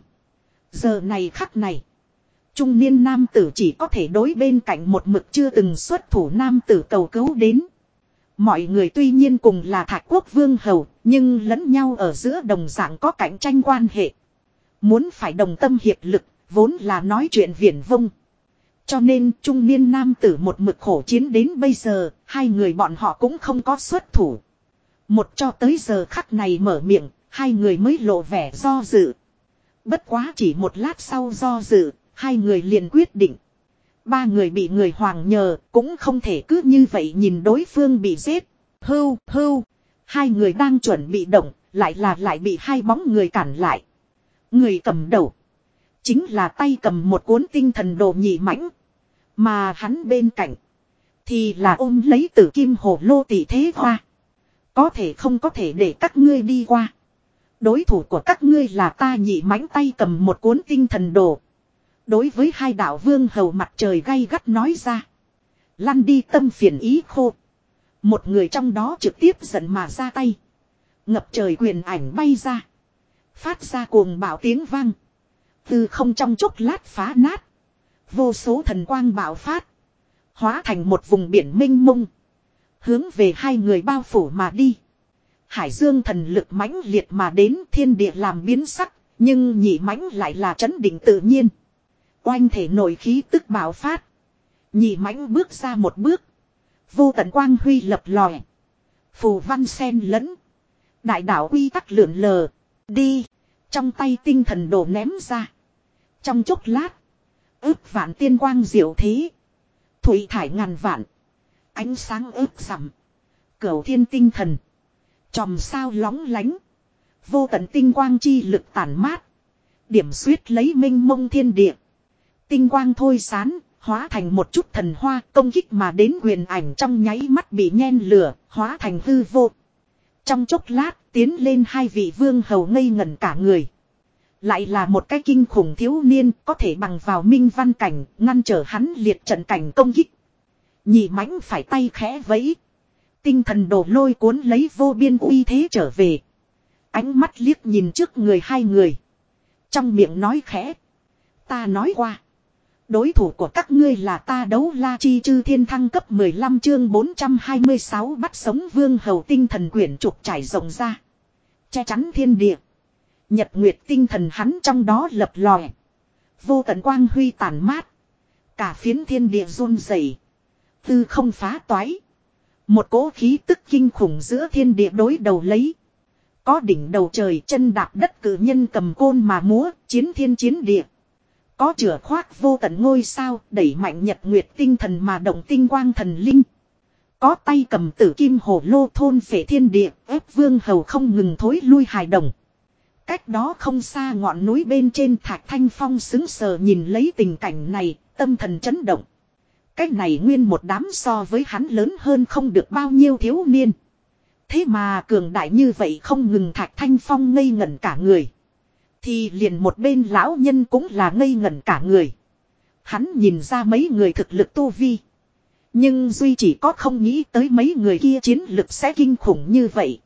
Giờ này khắc này. Trung niên nam tử chỉ có thể đối bên cạnh một mực chưa từng xuất thủ nam tử cầu cứu đến. Mọi người tuy nhiên cùng là thạch quốc vương hầu, nhưng lẫn nhau ở giữa đồng dạng có cạnh tranh quan hệ. Muốn phải đồng tâm hiệp lực, vốn là nói chuyện viển vông. Cho nên trung niên nam tử một mực khổ chiến đến bây giờ, hai người bọn họ cũng không có xuất thủ. Một cho tới giờ khắc này mở miệng, hai người mới lộ vẻ do dự. Bất quá chỉ một lát sau do dự, hai người liền quyết định. Ba người bị người hoàng nhờ, cũng không thể cứ như vậy nhìn đối phương bị giết. Hưu, hưu, hai người đang chuẩn bị động, lại là lại bị hai bóng người cản lại. Người cầm đầu. Chính là tay cầm một cuốn tinh thần đồ nhị mãnh. Mà hắn bên cạnh. Thì là ôm lấy tử kim hồ lô tỷ thế hoa. Có thể không có thể để các ngươi đi qua. Đối thủ của các ngươi là ta nhị mãnh tay cầm một cuốn tinh thần đồ. Đối với hai đạo vương hầu mặt trời gay gắt nói ra. Lăn đi tâm phiền ý khô. Một người trong đó trực tiếp giận mà ra tay. Ngập trời quyền ảnh bay ra. Phát ra cuồng bạo tiếng vang. Từ không trong chốc lát phá nát. Vô số thần quang bạo phát. Hóa thành một vùng biển minh mông. Hướng về hai người bao phủ mà đi. Hải dương thần lực mãnh liệt mà đến thiên địa làm biến sắc. Nhưng nhị mãnh lại là chấn định tự nhiên. Oanh thể nổi khí tức bạo phát. Nhị mãnh bước ra một bước. Vô tận quang huy lập lòe. Phù văn sen lẫn. Đại đạo quy tắc lượn lờ. Đi. Trong tay tinh thần đổ ném ra. Trong chốc lát. ước vạn tiên quang diệu thế. Thủy thải ngàn vạn. Ánh sáng ước sầm. Cửu thiên tinh thần. Chòm sao lóng lánh. Vô tận tinh quang chi lực tản mát. Điểm suyết lấy minh mông thiên địa. Tinh quang thôi sán, hóa thành một chút thần hoa công kích mà đến huyền ảnh trong nháy mắt bị nhen lửa, hóa thành hư vô. Trong chốc lát, tiến lên hai vị vương hầu ngây ngẩn cả người. Lại là một cái kinh khủng thiếu niên có thể bằng vào minh văn cảnh, ngăn trở hắn liệt trận cảnh công kích. Nhị mãnh phải tay khẽ vẫy. Tinh thần đổ lôi cuốn lấy vô biên uy thế trở về. Ánh mắt liếc nhìn trước người hai người. Trong miệng nói khẽ. Ta nói qua. Đối thủ của các ngươi là ta đấu la chi chư thiên thăng cấp 15 chương 426 bắt sống vương hầu tinh thần quyển trục trải rộng ra. Che chắn thiên địa. Nhật nguyệt tinh thần hắn trong đó lập lòe. Vô tận quang huy tàn mát. Cả phiến thiên địa run rẩy, Tư không phá toái. Một cỗ khí tức kinh khủng giữa thiên địa đối đầu lấy. Có đỉnh đầu trời chân đạp đất cử nhân cầm côn mà múa, chiến thiên chiến địa. Có chửa khoác vô tận ngôi sao, đẩy mạnh nhật nguyệt tinh thần mà động tinh quang thần linh. Có tay cầm tử kim hồ lô thôn phệ thiên địa, ép vương hầu không ngừng thối lui hài đồng. Cách đó không xa ngọn núi bên trên thạch thanh phong xứng sờ nhìn lấy tình cảnh này, tâm thần chấn động. Cách này nguyên một đám so với hắn lớn hơn không được bao nhiêu thiếu niên. Thế mà cường đại như vậy không ngừng thạch thanh phong ngây ngẩn cả người. Thì liền một bên lão nhân cũng là ngây ngẩn cả người. Hắn nhìn ra mấy người thực lực tu vi. Nhưng Duy chỉ có không nghĩ tới mấy người kia chiến lực sẽ kinh khủng như vậy.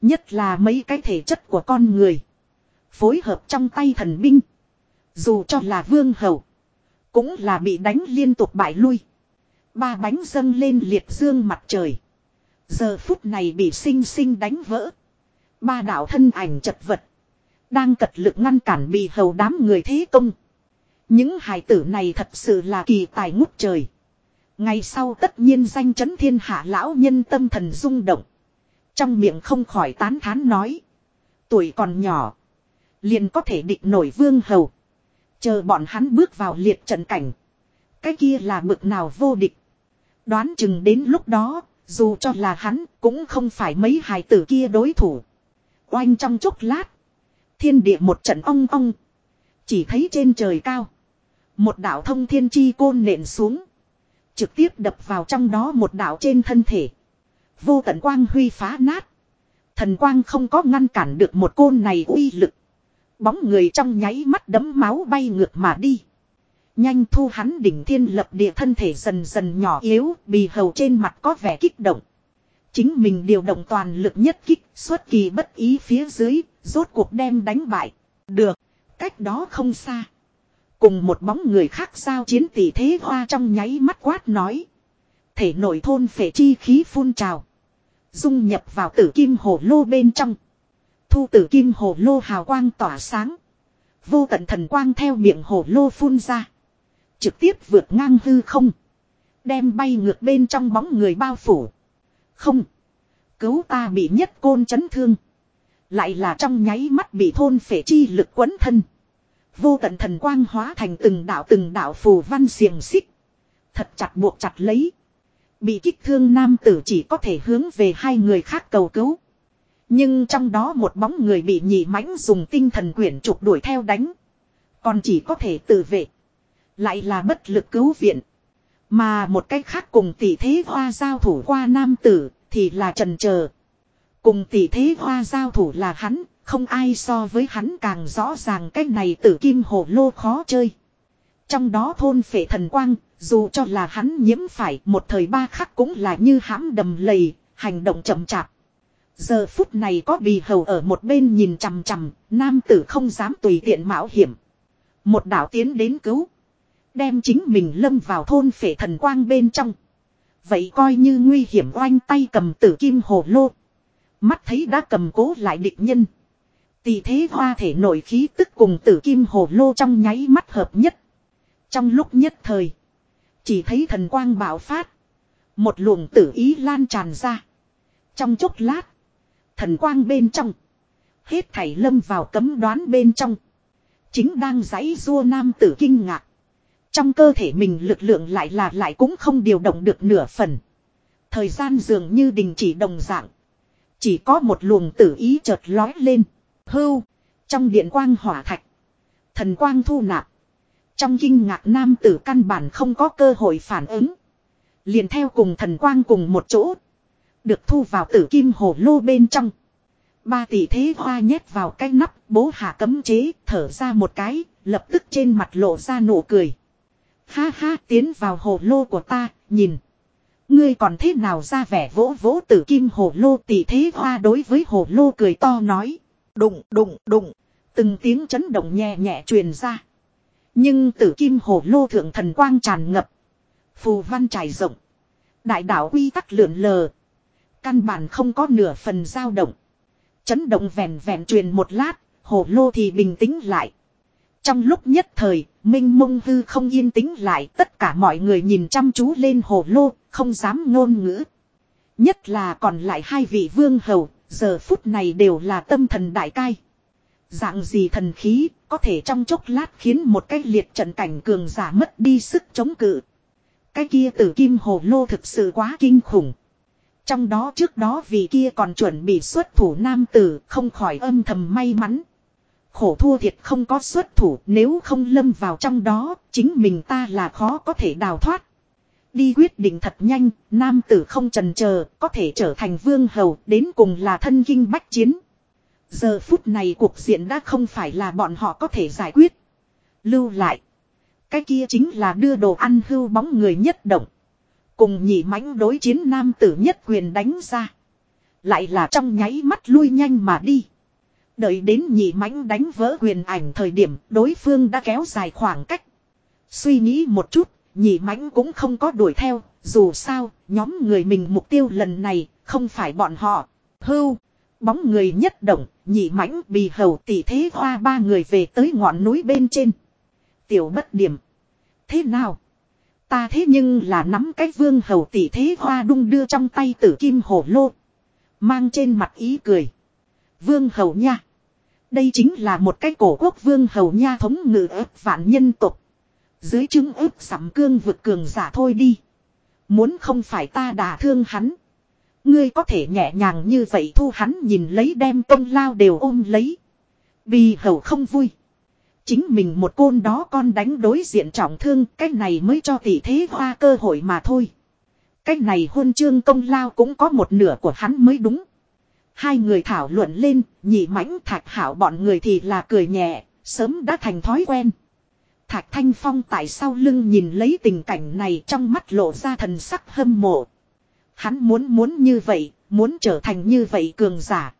Nhất là mấy cái thể chất của con người. Phối hợp trong tay thần binh. Dù cho là vương hầu. Cũng là bị đánh liên tục bại lui. Ba bánh dâng lên liệt dương mặt trời. Giờ phút này bị sinh sinh đánh vỡ. Ba đạo thân ảnh chật vật. Đang cật lực ngăn cản bị hầu đám người thế công. Những hài tử này thật sự là kỳ tài ngút trời. Ngày sau tất nhiên danh chấn thiên hạ lão nhân tâm thần rung động. Trong miệng không khỏi tán thán nói. Tuổi còn nhỏ. Liền có thể địch nổi vương hầu. Chờ bọn hắn bước vào liệt trận cảnh. Cái kia là bực nào vô địch. Đoán chừng đến lúc đó, dù cho là hắn, cũng không phải mấy hài tử kia đối thủ. Oanh trong chốc lát. Thiên địa một trận ong ong. Chỉ thấy trên trời cao. Một đạo thông thiên chi côn nện xuống. Trực tiếp đập vào trong đó một đạo trên thân thể. Vô tận quang huy phá nát. Thần quang không có ngăn cản được một côn này uy lực. Bóng người trong nháy mắt đấm máu bay ngược mà đi. Nhanh thu hắn đỉnh thiên lập địa thân thể dần dần nhỏ yếu, bì hầu trên mặt có vẻ kích động. Chính mình điều động toàn lực nhất kích, xuất kỳ bất ý phía dưới, rốt cuộc đem đánh bại. Được, cách đó không xa. Cùng một bóng người khác giao chiến tỷ thế hoa trong nháy mắt quát nói. Thể nội thôn phệ chi khí phun trào. Dung nhập vào tử kim hồ lô bên trong. Thu tử kim hồ lô hào quang tỏa sáng. Vô tận thần quang theo miệng hồ lô phun ra. Trực tiếp vượt ngang hư không. Đem bay ngược bên trong bóng người bao phủ. Không. Cứu ta bị nhất côn chấn thương. Lại là trong nháy mắt bị thôn phệ chi lực quấn thân. Vô tận thần quang hóa thành từng đạo từng đạo phù văn xiềng xích. Thật chặt buộc chặt lấy. Bị kích thương nam tử chỉ có thể hướng về hai người khác cầu cứu. Nhưng trong đó một bóng người bị nhị mãnh dùng tinh thần quyển trục đuổi theo đánh. Còn chỉ có thể tự vệ. Lại là bất lực cứu viện. Mà một cách khác cùng tỷ thế hoa giao thủ qua nam tử thì là trần chờ Cùng tỷ thế hoa giao thủ là hắn, không ai so với hắn càng rõ ràng cách này tử kim hồ lô khó chơi. Trong đó thôn phệ thần quang, dù cho là hắn nhiễm phải một thời ba khắc cũng là như hãm đầm lầy, hành động chậm chạp. Giờ phút này có bì hầu ở một bên nhìn chằm chằm, nam tử không dám tùy tiện mạo hiểm. Một đạo tiến đến cứu. Đem chính mình lâm vào thôn phệ thần quang bên trong. Vậy coi như nguy hiểm oanh tay cầm tử kim hồ lô. Mắt thấy đã cầm cố lại địch nhân. Tỷ thế hoa thể nổi khí tức cùng tử kim hồ lô trong nháy mắt hợp nhất. Trong lúc nhất thời. Chỉ thấy thần quang bạo phát. Một luồng tử ý lan tràn ra. Trong chốc lát. Thần quang bên trong. Hết thảy lâm vào cấm đoán bên trong. Chính đang giãy rua nam tử kinh ngạc. Trong cơ thể mình lực lượng lại là lại cũng không điều động được nửa phần. Thời gian dường như đình chỉ đồng dạng. Chỉ có một luồng tử ý chợt lói lên. Hưu. Trong điện quang hỏa thạch. Thần quang thu nạp. Trong kinh ngạc nam tử căn bản không có cơ hội phản ứng. Liền theo cùng thần quang cùng một chỗ. Được thu vào tử kim hồ lô bên trong. Ba tỷ thế hoa nhét vào cái nắp, bố hạ cấm chế, thở ra một cái. Lập tức trên mặt lộ ra nụ cười. Ha ha, tiến vào hồ lô của ta, nhìn. Ngươi còn thế nào ra vẻ vỗ vỗ tử kim hồ lô tỷ thế hoa đối với hồ lô cười to nói. Đụng đụng đụng. Từng tiếng chấn động nhẹ nhẹ truyền ra. Nhưng tử kim hồ lô thượng thần quang tràn ngập. Phù văn trải rộng. Đại đạo quy tắc lượn lờ. Căn bản không có nửa phần dao động. Chấn động vẹn vẹn truyền một lát, hồ lô thì bình tĩnh lại. Trong lúc nhất thời, minh mông hư không yên tĩnh lại tất cả mọi người nhìn chăm chú lên hồ lô, không dám ngôn ngữ. Nhất là còn lại hai vị vương hầu, giờ phút này đều là tâm thần đại cai. Dạng gì thần khí, có thể trong chốc lát khiến một cái liệt trận cảnh cường giả mất đi sức chống cự. Cái kia tử kim hồ lô thực sự quá kinh khủng. Trong đó trước đó vì kia còn chuẩn bị xuất thủ nam tử không khỏi âm thầm may mắn. Khổ thua thiệt không có xuất thủ nếu không lâm vào trong đó chính mình ta là khó có thể đào thoát. Đi quyết định thật nhanh, nam tử không trần chờ có thể trở thành vương hầu đến cùng là thân kinh bách chiến. Giờ phút này cuộc diện đã không phải là bọn họ có thể giải quyết. Lưu lại. Cái kia chính là đưa đồ ăn hưu bóng người nhất động. Cùng nhị mãnh đối chiến nam tử nhất quyền đánh ra. Lại là trong nháy mắt lui nhanh mà đi. Đợi đến nhị mãnh đánh vỡ quyền ảnh thời điểm đối phương đã kéo dài khoảng cách. Suy nghĩ một chút, nhị mãnh cũng không có đuổi theo, dù sao, nhóm người mình mục tiêu lần này, không phải bọn họ. Hưu, bóng người nhất động, nhị mãnh bì hầu tỷ thế hoa ba người về tới ngọn núi bên trên. Tiểu bất điểm. Thế nào? Ta thế nhưng là nắm cái vương hầu tỷ thế hoa đung đưa trong tay tử kim hổ lô. Mang trên mặt ý cười. Vương hầu nha. Đây chính là một cái cổ quốc vương hầu nha thống ngự ức vạn nhân tục. Dưới chứng ức sắm cương vực cường giả thôi đi. Muốn không phải ta đả thương hắn. Ngươi có thể nhẹ nhàng như vậy thu hắn nhìn lấy đem công lao đều ôm lấy. Vì hầu không vui. Chính mình một côn đó con đánh đối diện trọng thương, cái này mới cho tỷ thế hoa cơ hội mà thôi. Cái này hôn chương công lao cũng có một nửa của hắn mới đúng. Hai người thảo luận lên, nhị mãnh thạch hảo bọn người thì là cười nhẹ, sớm đã thành thói quen. Thạch Thanh Phong tại sau lưng nhìn lấy tình cảnh này trong mắt lộ ra thần sắc hâm mộ. Hắn muốn muốn như vậy, muốn trở thành như vậy cường giả.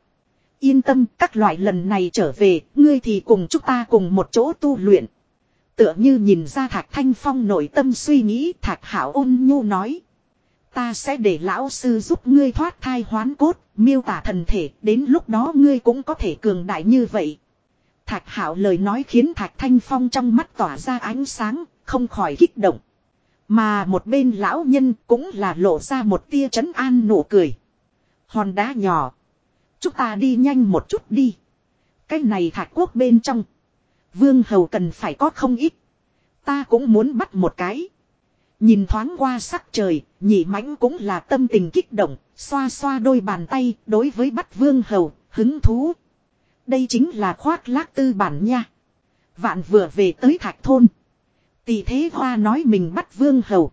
Yên tâm, các loại lần này trở về, ngươi thì cùng chúng ta cùng một chỗ tu luyện. Tựa như nhìn ra Thạch Thanh Phong nội tâm suy nghĩ Thạch Hảo ôn nhu nói. Ta sẽ để lão sư giúp ngươi thoát thai hoán cốt, miêu tả thần thể, đến lúc đó ngươi cũng có thể cường đại như vậy. Thạch Hảo lời nói khiến Thạch Thanh Phong trong mắt tỏa ra ánh sáng, không khỏi kích động. Mà một bên lão nhân cũng là lộ ra một tia trấn an nụ cười. Hòn đá nhỏ. Chúng ta đi nhanh một chút đi. Cái này thạch quốc bên trong. Vương hầu cần phải có không ít. Ta cũng muốn bắt một cái. Nhìn thoáng qua sắc trời, nhị mãnh cũng là tâm tình kích động, xoa xoa đôi bàn tay đối với bắt vương hầu, hứng thú. Đây chính là khoác lác tư bản nha. Vạn vừa về tới thạch thôn. Tỷ thế hoa nói mình bắt vương hầu.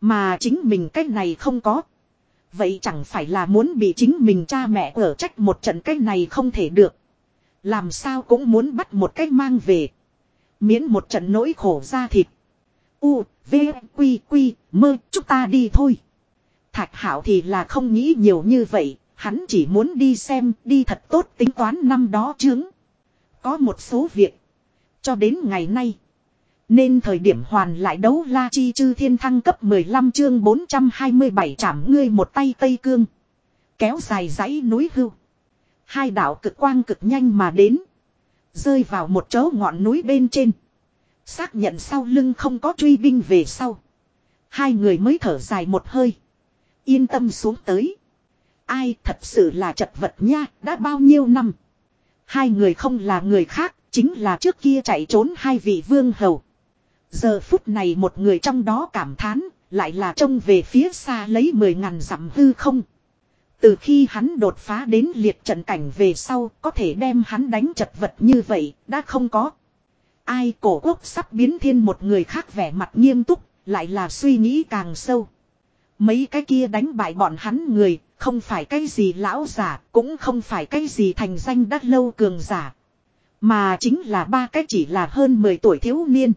Mà chính mình cái này không có. Vậy chẳng phải là muốn bị chính mình cha mẹ ở trách một trận cái này không thể được. Làm sao cũng muốn bắt một cái mang về. Miễn một trận nỗi khổ ra thịt. U, V, Quy, Quy, mơ, chúng ta đi thôi. Thạch Hảo thì là không nghĩ nhiều như vậy, hắn chỉ muốn đi xem, đi thật tốt tính toán năm đó chứng. Có một số việc, cho đến ngày nay, nên thời điểm hoàn lại đấu la chi chư thiên thăng cấp 15 chương 427 chảm ngươi một tay tây cương. Kéo dài dãy núi hưu. Hai đảo cực quang cực nhanh mà đến. Rơi vào một chỗ ngọn núi bên trên. Xác nhận sau lưng không có truy binh về sau. Hai người mới thở dài một hơi. Yên tâm xuống tới. Ai thật sự là chật vật nha, đã bao nhiêu năm. Hai người không là người khác, chính là trước kia chạy trốn hai vị vương hầu. Giờ phút này một người trong đó cảm thán, lại là trông về phía xa lấy mười ngàn dặm hư không. Từ khi hắn đột phá đến liệt trận cảnh về sau, có thể đem hắn đánh chật vật như vậy, đã không có. Ai cổ quốc sắp biến thiên một người khác vẻ mặt nghiêm túc, lại là suy nghĩ càng sâu. Mấy cái kia đánh bại bọn hắn người, không phải cái gì lão giả, cũng không phải cái gì thành danh đắt lâu cường giả. Mà chính là ba cái chỉ là hơn 10 tuổi thiếu niên.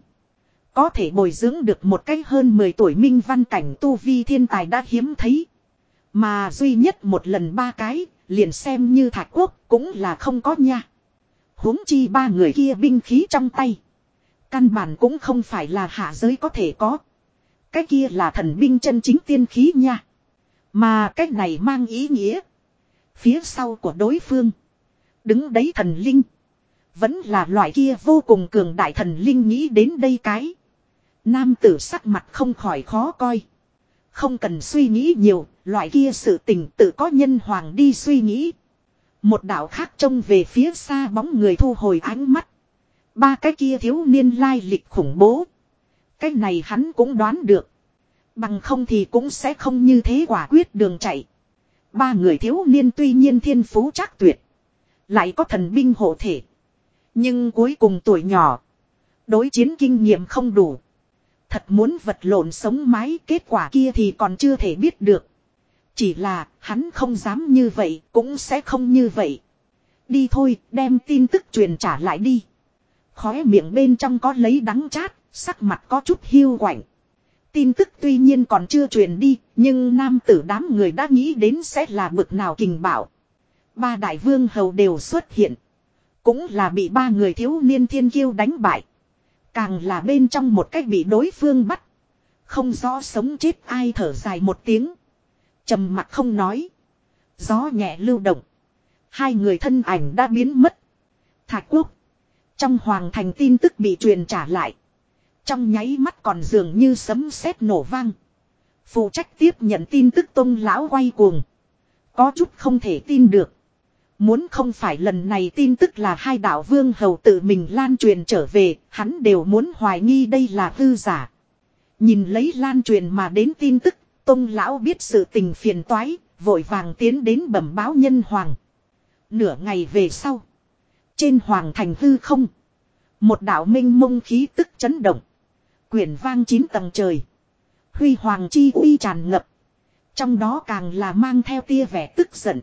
Có thể bồi dưỡng được một cách hơn 10 tuổi minh văn cảnh tu vi thiên tài đã hiếm thấy. Mà duy nhất một lần ba cái, liền xem như thạch quốc cũng là không có nha huống chi ba người kia binh khí trong tay. Căn bản cũng không phải là hạ giới có thể có. Cái kia là thần binh chân chính tiên khí nha. Mà cái này mang ý nghĩa. Phía sau của đối phương. Đứng đấy thần linh. Vẫn là loại kia vô cùng cường đại thần linh nghĩ đến đây cái. Nam tử sắc mặt không khỏi khó coi. Không cần suy nghĩ nhiều, loại kia sự tình tự có nhân hoàng đi suy nghĩ. Một đạo khác trông về phía xa bóng người thu hồi ánh mắt. Ba cái kia thiếu niên lai lịch khủng bố. Cái này hắn cũng đoán được. Bằng không thì cũng sẽ không như thế quả quyết đường chạy. Ba người thiếu niên tuy nhiên thiên phú chắc tuyệt. Lại có thần binh hộ thể. Nhưng cuối cùng tuổi nhỏ. Đối chiến kinh nghiệm không đủ. Thật muốn vật lộn sống mái, kết quả kia thì còn chưa thể biết được. Chỉ là hắn không dám như vậy cũng sẽ không như vậy. Đi thôi đem tin tức truyền trả lại đi. Khóe miệng bên trong có lấy đắng chát, sắc mặt có chút hiu quạnh. Tin tức tuy nhiên còn chưa truyền đi, nhưng nam tử đám người đã nghĩ đến sẽ là bực nào kình bảo. Ba đại vương hầu đều xuất hiện. Cũng là bị ba người thiếu niên thiên kiêu đánh bại. Càng là bên trong một cách bị đối phương bắt. Không rõ sống chết ai thở dài một tiếng trầm mặt không nói. Gió nhẹ lưu động. Hai người thân ảnh đã biến mất. Thạch quốc. Trong hoàng thành tin tức bị truyền trả lại. Trong nháy mắt còn dường như sấm sét nổ vang. Phụ trách tiếp nhận tin tức tông lão quay cuồng. Có chút không thể tin được. Muốn không phải lần này tin tức là hai đạo vương hầu tự mình lan truyền trở về, hắn đều muốn hoài nghi đây là hư giả. Nhìn lấy lan truyền mà đến tin tức, tông lão biết sự tình phiền toái, vội vàng tiến đến bẩm báo nhân hoàng. Nửa ngày về sau, trên hoàng thành hư không, một đạo minh mông khí tức chấn động. Quyển vang chín tầng trời. Huy hoàng chi uy tràn ngập. Trong đó càng là mang theo tia vẻ tức giận.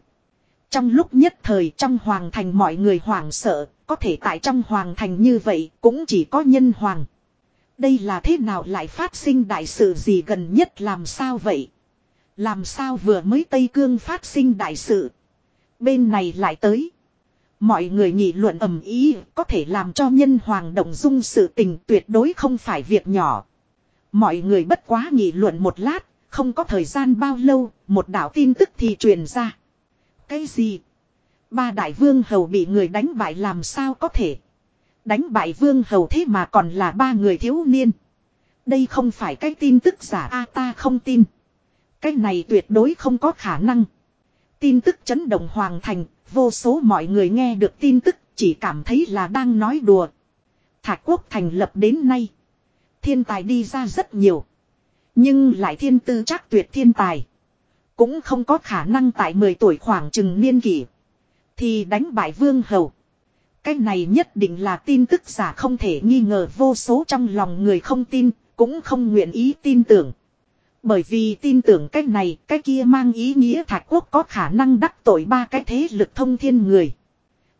Trong lúc nhất thời trong hoàng thành mọi người hoảng sợ, có thể tại trong hoàng thành như vậy cũng chỉ có nhân hoàng. Đây là thế nào lại phát sinh đại sự gì gần nhất làm sao vậy? Làm sao vừa mới Tây Cương phát sinh đại sự? Bên này lại tới. Mọi người nghị luận ầm ý có thể làm cho nhân hoàng động dung sự tình tuyệt đối không phải việc nhỏ. Mọi người bất quá nghị luận một lát, không có thời gian bao lâu, một đạo tin tức thì truyền ra. Cái gì? Ba đại vương hầu bị người đánh bại làm sao có thể? Đánh bại vương hầu thế mà còn là ba người thiếu niên. Đây không phải cái tin tức giả a ta không tin. Cái này tuyệt đối không có khả năng. Tin tức chấn động hoàng thành, vô số mọi người nghe được tin tức chỉ cảm thấy là đang nói đùa. Thạch quốc thành lập đến nay. Thiên tài đi ra rất nhiều. Nhưng lại thiên tư chắc tuyệt thiên tài. Cũng không có khả năng tại 10 tuổi khoảng chừng niên kỷ. Thì đánh bại vương hầu. Cái này nhất định là tin tức giả không thể nghi ngờ vô số trong lòng người không tin, cũng không nguyện ý tin tưởng. Bởi vì tin tưởng cái này, cái kia mang ý nghĩa thạch quốc có khả năng đắc tội ba cái thế lực thông thiên người.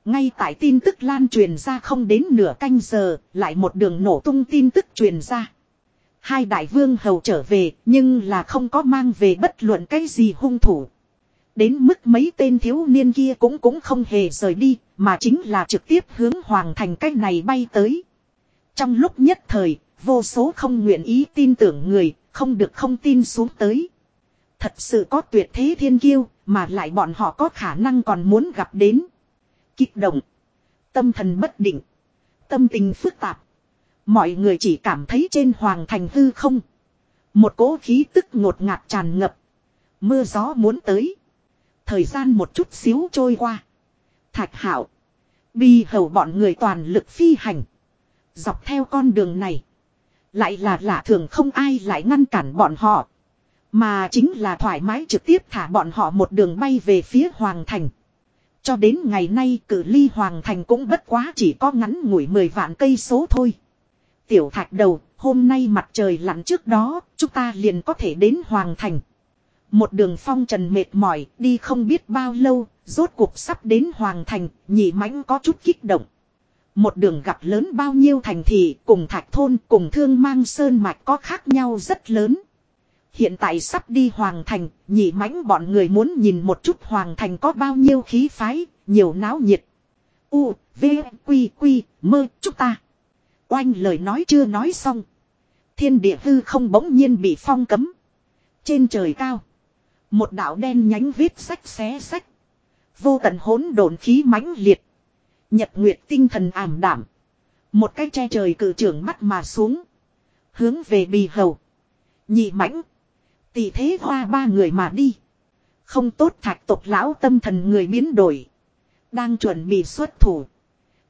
Ngay tại tin tức lan truyền ra không đến nửa canh giờ, lại một đường nổ tung tin tức truyền ra. Hai đại vương hầu trở về, nhưng là không có mang về bất luận cái gì hung thủ. Đến mức mấy tên thiếu niên kia cũng cũng không hề rời đi, mà chính là trực tiếp hướng hoàng thành cách này bay tới. Trong lúc nhất thời, vô số không nguyện ý tin tưởng người, không được không tin xuống tới. Thật sự có tuyệt thế thiên kiêu, mà lại bọn họ có khả năng còn muốn gặp đến. Kích động. Tâm thần bất định. Tâm tình phức tạp. Mọi người chỉ cảm thấy trên hoàng thành hư không. Một cỗ khí tức ngột ngạt tràn ngập. Mưa gió muốn tới. Thời gian một chút xíu trôi qua. Thạch hảo. Bi hầu bọn người toàn lực phi hành. Dọc theo con đường này. Lại là lạ thường không ai lại ngăn cản bọn họ. Mà chính là thoải mái trực tiếp thả bọn họ một đường bay về phía Hoàng Thành. Cho đến ngày nay cử ly Hoàng Thành cũng bất quá chỉ có ngắn ngủi 10 vạn cây số thôi. Tiểu thạch đầu, hôm nay mặt trời lặn trước đó, chúng ta liền có thể đến Hoàng Thành. Một đường phong trần mệt mỏi, đi không biết bao lâu, rốt cuộc sắp đến Hoàng Thành, nhị mãnh có chút kích động. Một đường gặp lớn bao nhiêu thành thị cùng thạch thôn cùng thương mang sơn mạch có khác nhau rất lớn. Hiện tại sắp đi Hoàng Thành, nhị mãnh bọn người muốn nhìn một chút Hoàng Thành có bao nhiêu khí phái, nhiều náo nhiệt. U, V, Quy, Quy, mơ, chúng ta. Oanh lời nói chưa nói xong. Thiên địa hư không bỗng nhiên bị phong cấm. Trên trời cao. Một đạo đen nhánh vết sách xé sách. Vô tận hỗn độn khí mãnh liệt. Nhật nguyệt tinh thần ảm đảm. Một cái che trời cử trưởng mắt mà xuống. Hướng về bì hầu. Nhị mãnh. Tỷ thế hoa ba người mà đi. Không tốt thạch tộc lão tâm thần người biến đổi. Đang chuẩn bị xuất thủ.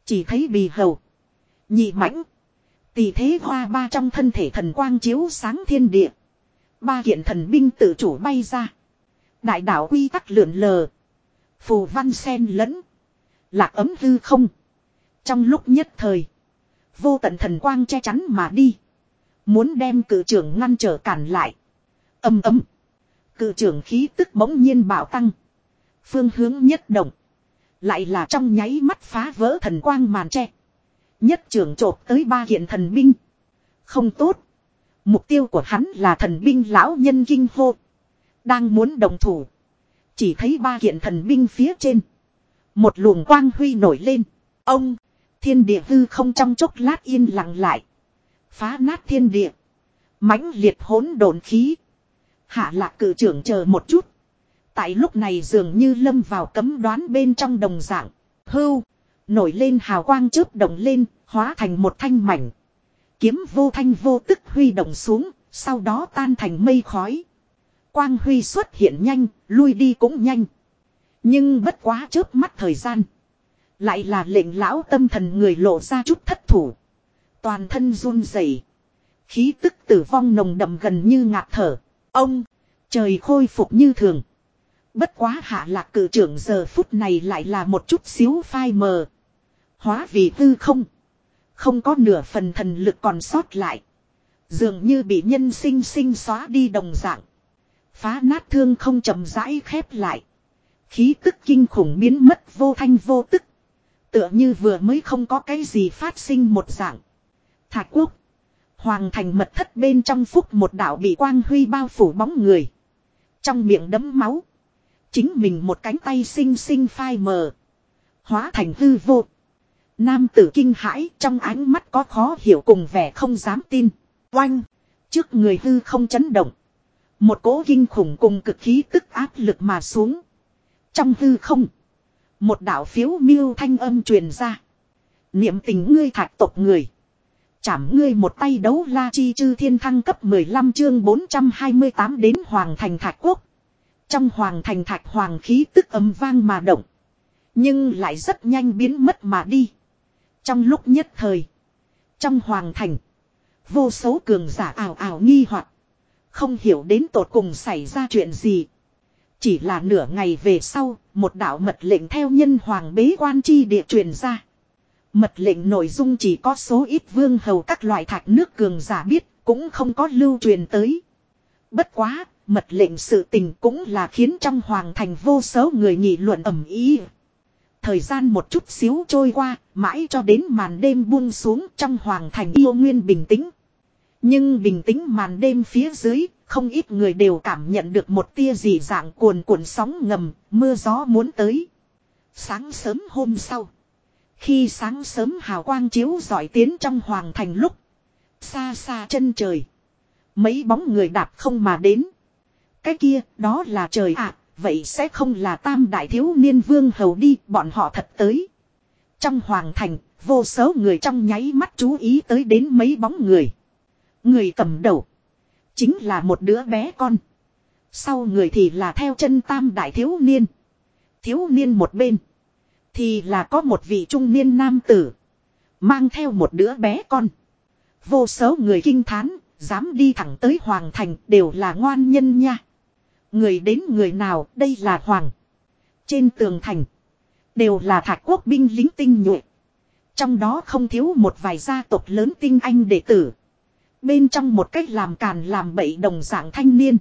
Chỉ thấy bì hầu. Nhị mãnh. Tỷ thế hoa ba trong thân thể thần quang chiếu sáng thiên địa. Ba kiện thần binh tự chủ bay ra. Đại đạo quy tắc lượn lờ. Phù văn sen lẫn. Lạc ấm hư không. Trong lúc nhất thời. Vô tận thần quang che chắn mà đi. Muốn đem cử trưởng ngăn trở cản lại. Âm ấm. Cử trưởng khí tức bỗng nhiên bảo tăng. Phương hướng nhất động. Lại là trong nháy mắt phá vỡ thần quang màn tre. Nhất trưởng trộp tới ba hiện thần binh. Không tốt. Mục tiêu của hắn là thần binh lão nhân kinh hô. Đang muốn đồng thủ. Chỉ thấy ba kiện thần binh phía trên. Một luồng quang huy nổi lên. Ông. Thiên địa hư không trong chốc lát yên lặng lại. Phá nát thiên địa. mãnh liệt hỗn độn khí. Hạ lạc cử trưởng chờ một chút. Tại lúc này dường như lâm vào cấm đoán bên trong đồng dạng. Hưu. Nổi lên hào quang chớp động lên. Hóa thành một thanh mảnh. Kiếm vô thanh vô tức huy động xuống. Sau đó tan thành mây khói. Quang huy xuất hiện nhanh. Lui đi cũng nhanh. Nhưng bất quá chớp mắt thời gian. Lại là lệnh lão tâm thần người lộ ra chút thất thủ. Toàn thân run rẩy, Khí tức tử vong nồng đậm gần như ngạt thở. Ông, trời khôi phục như thường. Bất quá hạ lạc cử trưởng giờ phút này lại là một chút xíu phai mờ. Hóa vì tư không. Không có nửa phần thần lực còn sót lại. Dường như bị nhân sinh sinh xóa đi đồng dạng. Phá nát thương không chậm rãi khép lại. Khí tức kinh khủng biến mất vô thanh vô tức. Tựa như vừa mới không có cái gì phát sinh một dạng. Thạch quốc. Hoàng thành mật thất bên trong phúc một đạo bị quang huy bao phủ bóng người. Trong miệng đấm máu. Chính mình một cánh tay xinh xinh phai mờ. Hóa thành hư vô. Nam tử kinh hãi trong ánh mắt có khó hiểu cùng vẻ không dám tin. Oanh. Trước người hư không chấn động. Một cỗ kinh khủng cùng cực khí tức áp lực mà xuống. Trong hư không. Một đạo phiếu miêu thanh âm truyền ra. Niệm tình ngươi thạch tộc người. Chảm ngươi một tay đấu la chi chư thiên thăng cấp 15 chương 428 đến Hoàng thành thạch quốc. Trong Hoàng thành thạch hoàng khí tức âm vang mà động. Nhưng lại rất nhanh biến mất mà đi. Trong lúc nhất thời. Trong Hoàng thành. Vô số cường giả ảo ảo nghi hoặc không hiểu đến tột cùng xảy ra chuyện gì. Chỉ là nửa ngày về sau, một đạo mật lệnh theo nhân hoàng bế quan chi địa truyền ra. Mật lệnh nội dung chỉ có số ít vương hầu các loại thạch nước cường giả biết, cũng không có lưu truyền tới. Bất quá, mật lệnh sự tình cũng là khiến trong hoàng thành vô số người nghị luận ẩm ý. Thời gian một chút xíu trôi qua, mãi cho đến màn đêm buông xuống trong hoàng thành yêu nguyên bình tĩnh. Nhưng bình tĩnh màn đêm phía dưới, không ít người đều cảm nhận được một tia dị dạng cuồn cuộn sóng ngầm, mưa gió muốn tới. Sáng sớm hôm sau. Khi sáng sớm hào quang chiếu rọi tiến trong hoàng thành lúc. Xa xa chân trời. Mấy bóng người đạp không mà đến. Cái kia, đó là trời ạ, vậy sẽ không là tam đại thiếu niên vương hầu đi, bọn họ thật tới. Trong hoàng thành, vô số người trong nháy mắt chú ý tới đến mấy bóng người. Người cầm đầu. Chính là một đứa bé con. Sau người thì là theo chân tam đại thiếu niên. Thiếu niên một bên. Thì là có một vị trung niên nam tử. Mang theo một đứa bé con. Vô số người kinh thán. Dám đi thẳng tới Hoàng Thành, đều là ngoan nhân nha. Người đến người nào, đây là Hoàng. Trên tường thành. Đều là thạch quốc binh lính tinh nhuệ. Trong đó không thiếu một vài gia tộc lớn tinh anh đệ tử. Bên trong một cách làm càn làm bậy đồng dạng thanh niên.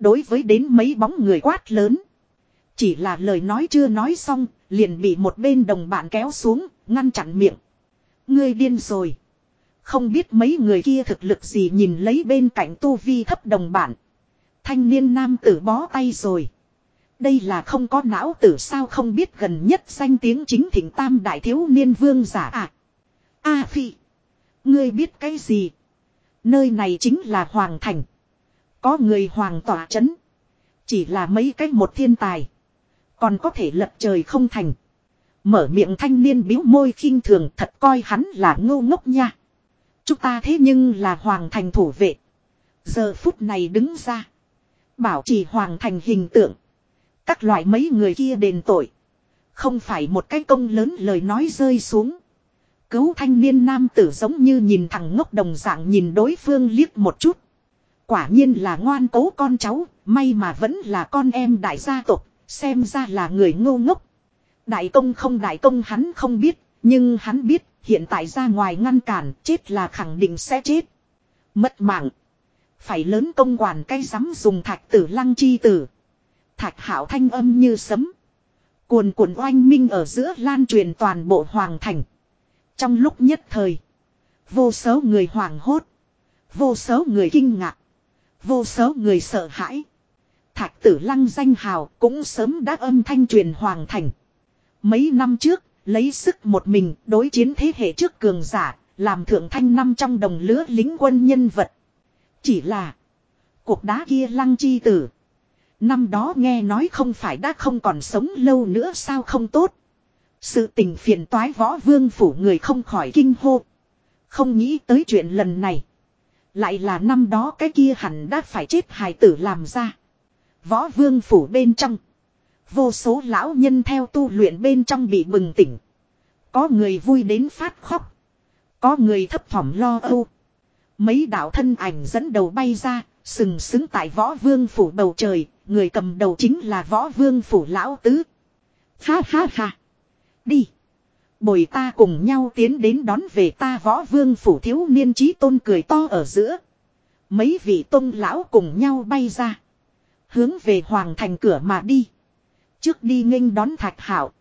Đối với đến mấy bóng người quát lớn. Chỉ là lời nói chưa nói xong, liền bị một bên đồng bạn kéo xuống, ngăn chặn miệng. Ngươi điên rồi. Không biết mấy người kia thực lực gì nhìn lấy bên cạnh tu vi thấp đồng bạn Thanh niên nam tử bó tay rồi. Đây là không có não tử sao không biết gần nhất danh tiếng chính thịnh tam đại thiếu niên vương giả à. A phi. Ngươi biết cái gì? Nơi này chính là Hoàng Thành. Có người Hoàng tỏa chấn. Chỉ là mấy cách một thiên tài. Còn có thể lật trời không thành. Mở miệng thanh niên biếu môi khinh thường thật coi hắn là ngô ngốc nha. Chúng ta thế nhưng là Hoàng Thành thủ vệ. Giờ phút này đứng ra. Bảo trì Hoàng Thành hình tượng. Các loại mấy người kia đền tội. Không phải một cái công lớn lời nói rơi xuống. Cứu thanh niên nam tử giống như nhìn thằng ngốc đồng dạng nhìn đối phương liếc một chút. Quả nhiên là ngoan cố con cháu, may mà vẫn là con em đại gia tộc, xem ra là người ngô ngốc. Đại công không đại công hắn không biết, nhưng hắn biết hiện tại ra ngoài ngăn cản chết là khẳng định sẽ chết. Mất mạng. Phải lớn công quản cây rắm dùng thạch tử lăng chi tử. Thạch hảo thanh âm như sấm. Cuồn cuộn oanh minh ở giữa lan truyền toàn bộ hoàng thành. Trong lúc nhất thời. Vô số người hoảng hốt. Vô số người kinh ngạc. Vô số người sợ hãi. Thạch tử lăng danh hào cũng sớm đã âm thanh truyền hoàng thành. Mấy năm trước, lấy sức một mình đối chiến thế hệ trước cường giả, làm thượng thanh năm trong đồng lứa lính quân nhân vật. Chỉ là, cuộc đá kia lăng chi tử. Năm đó nghe nói không phải đã không còn sống lâu nữa sao không tốt. Sự tình phiền toái võ vương phủ người không khỏi kinh hô. Không nghĩ tới chuyện lần này. Lại là năm đó cái kia hẳn đã phải chết hài tử làm ra. Võ vương phủ bên trong. Vô số lão nhân theo tu luyện bên trong bị bừng tỉnh. Có người vui đến phát khóc. Có người thấp thỏm lo âu. Mấy đạo thân ảnh dẫn đầu bay ra, sừng sững tại võ vương phủ bầu trời, người cầm đầu chính là võ vương phủ lão tứ. Ha ha ha. Đi. Bồi ta cùng nhau tiến đến đón về ta võ vương phủ thiếu niên trí tôn cười to ở giữa. Mấy vị tôn lão cùng nhau bay ra. Hướng về hoàng thành cửa mà đi. Trước đi nghênh đón thạch hảo.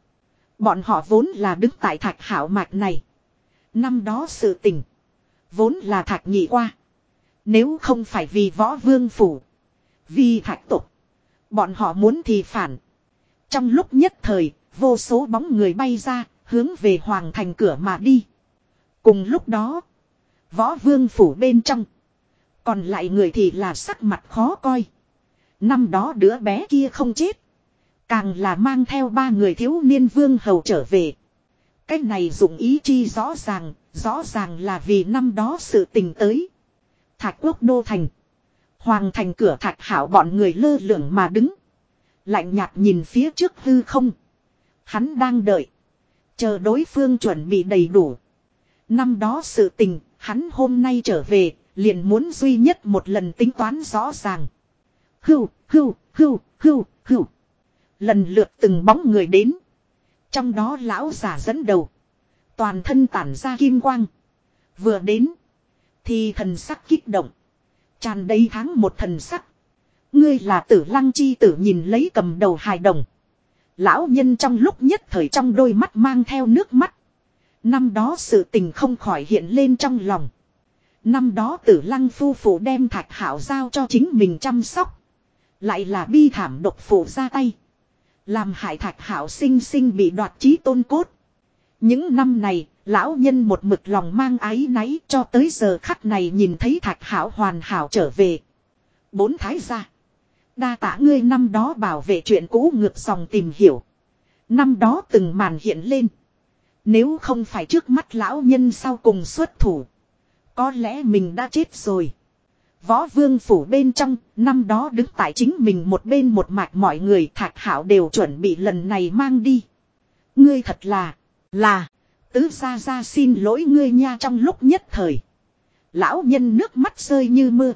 Bọn họ vốn là đứng tại thạch hảo mạch này. Năm đó sự tình. Vốn là thạch nhị qua. Nếu không phải vì võ vương phủ. Vì thạch tục. Bọn họ muốn thì phản. Trong lúc nhất thời, vô số bóng người bay ra, hướng về hoàng thành cửa mà đi. Cùng lúc đó, võ vương phủ bên trong. Còn lại người thì là sắc mặt khó coi. Năm đó đứa bé kia không chết. Càng là mang theo ba người thiếu niên vương hầu trở về. Cái này dụng ý chi rõ ràng, rõ ràng là vì năm đó sự tình tới. Thạch quốc đô thành. Hoàng thành cửa thạch hảo bọn người lơ lửng mà đứng. Lạnh nhạt nhìn phía trước hư không. Hắn đang đợi. Chờ đối phương chuẩn bị đầy đủ. Năm đó sự tình, hắn hôm nay trở về, liền muốn duy nhất một lần tính toán rõ ràng. Hưu, hưu, hưu, hưu, hưu. Lần lượt từng bóng người đến. Trong đó lão giả dẫn đầu. Toàn thân tản ra kim quang. Vừa đến. Thì thần sắc kích động. Tràn đầy tháng một thần sắc. Ngươi là tử lăng chi tử nhìn lấy cầm đầu hài đồng. Lão nhân trong lúc nhất thời trong đôi mắt mang theo nước mắt. Năm đó sự tình không khỏi hiện lên trong lòng. Năm đó tử lăng phu phụ đem thạch hảo giao cho chính mình chăm sóc. Lại là bi thảm độc phụ ra tay. Làm hại thạch hảo sinh sinh bị đoạt trí tôn cốt. Những năm này, lão nhân một mực lòng mang ái náy cho tới giờ khắc này nhìn thấy thạch hảo hoàn hảo trở về. Bốn thái gia. Đa tả ngươi năm đó bảo vệ chuyện cũ ngược dòng tìm hiểu. Năm đó từng màn hiện lên. Nếu không phải trước mắt lão nhân sau cùng xuất thủ. Có lẽ mình đã chết rồi. Võ vương phủ bên trong, năm đó đứng tại chính mình một bên một mạch mọi người thạch hảo đều chuẩn bị lần này mang đi. Ngươi thật là, là, tứ ra ra xin lỗi ngươi nha trong lúc nhất thời. Lão nhân nước mắt rơi như mưa.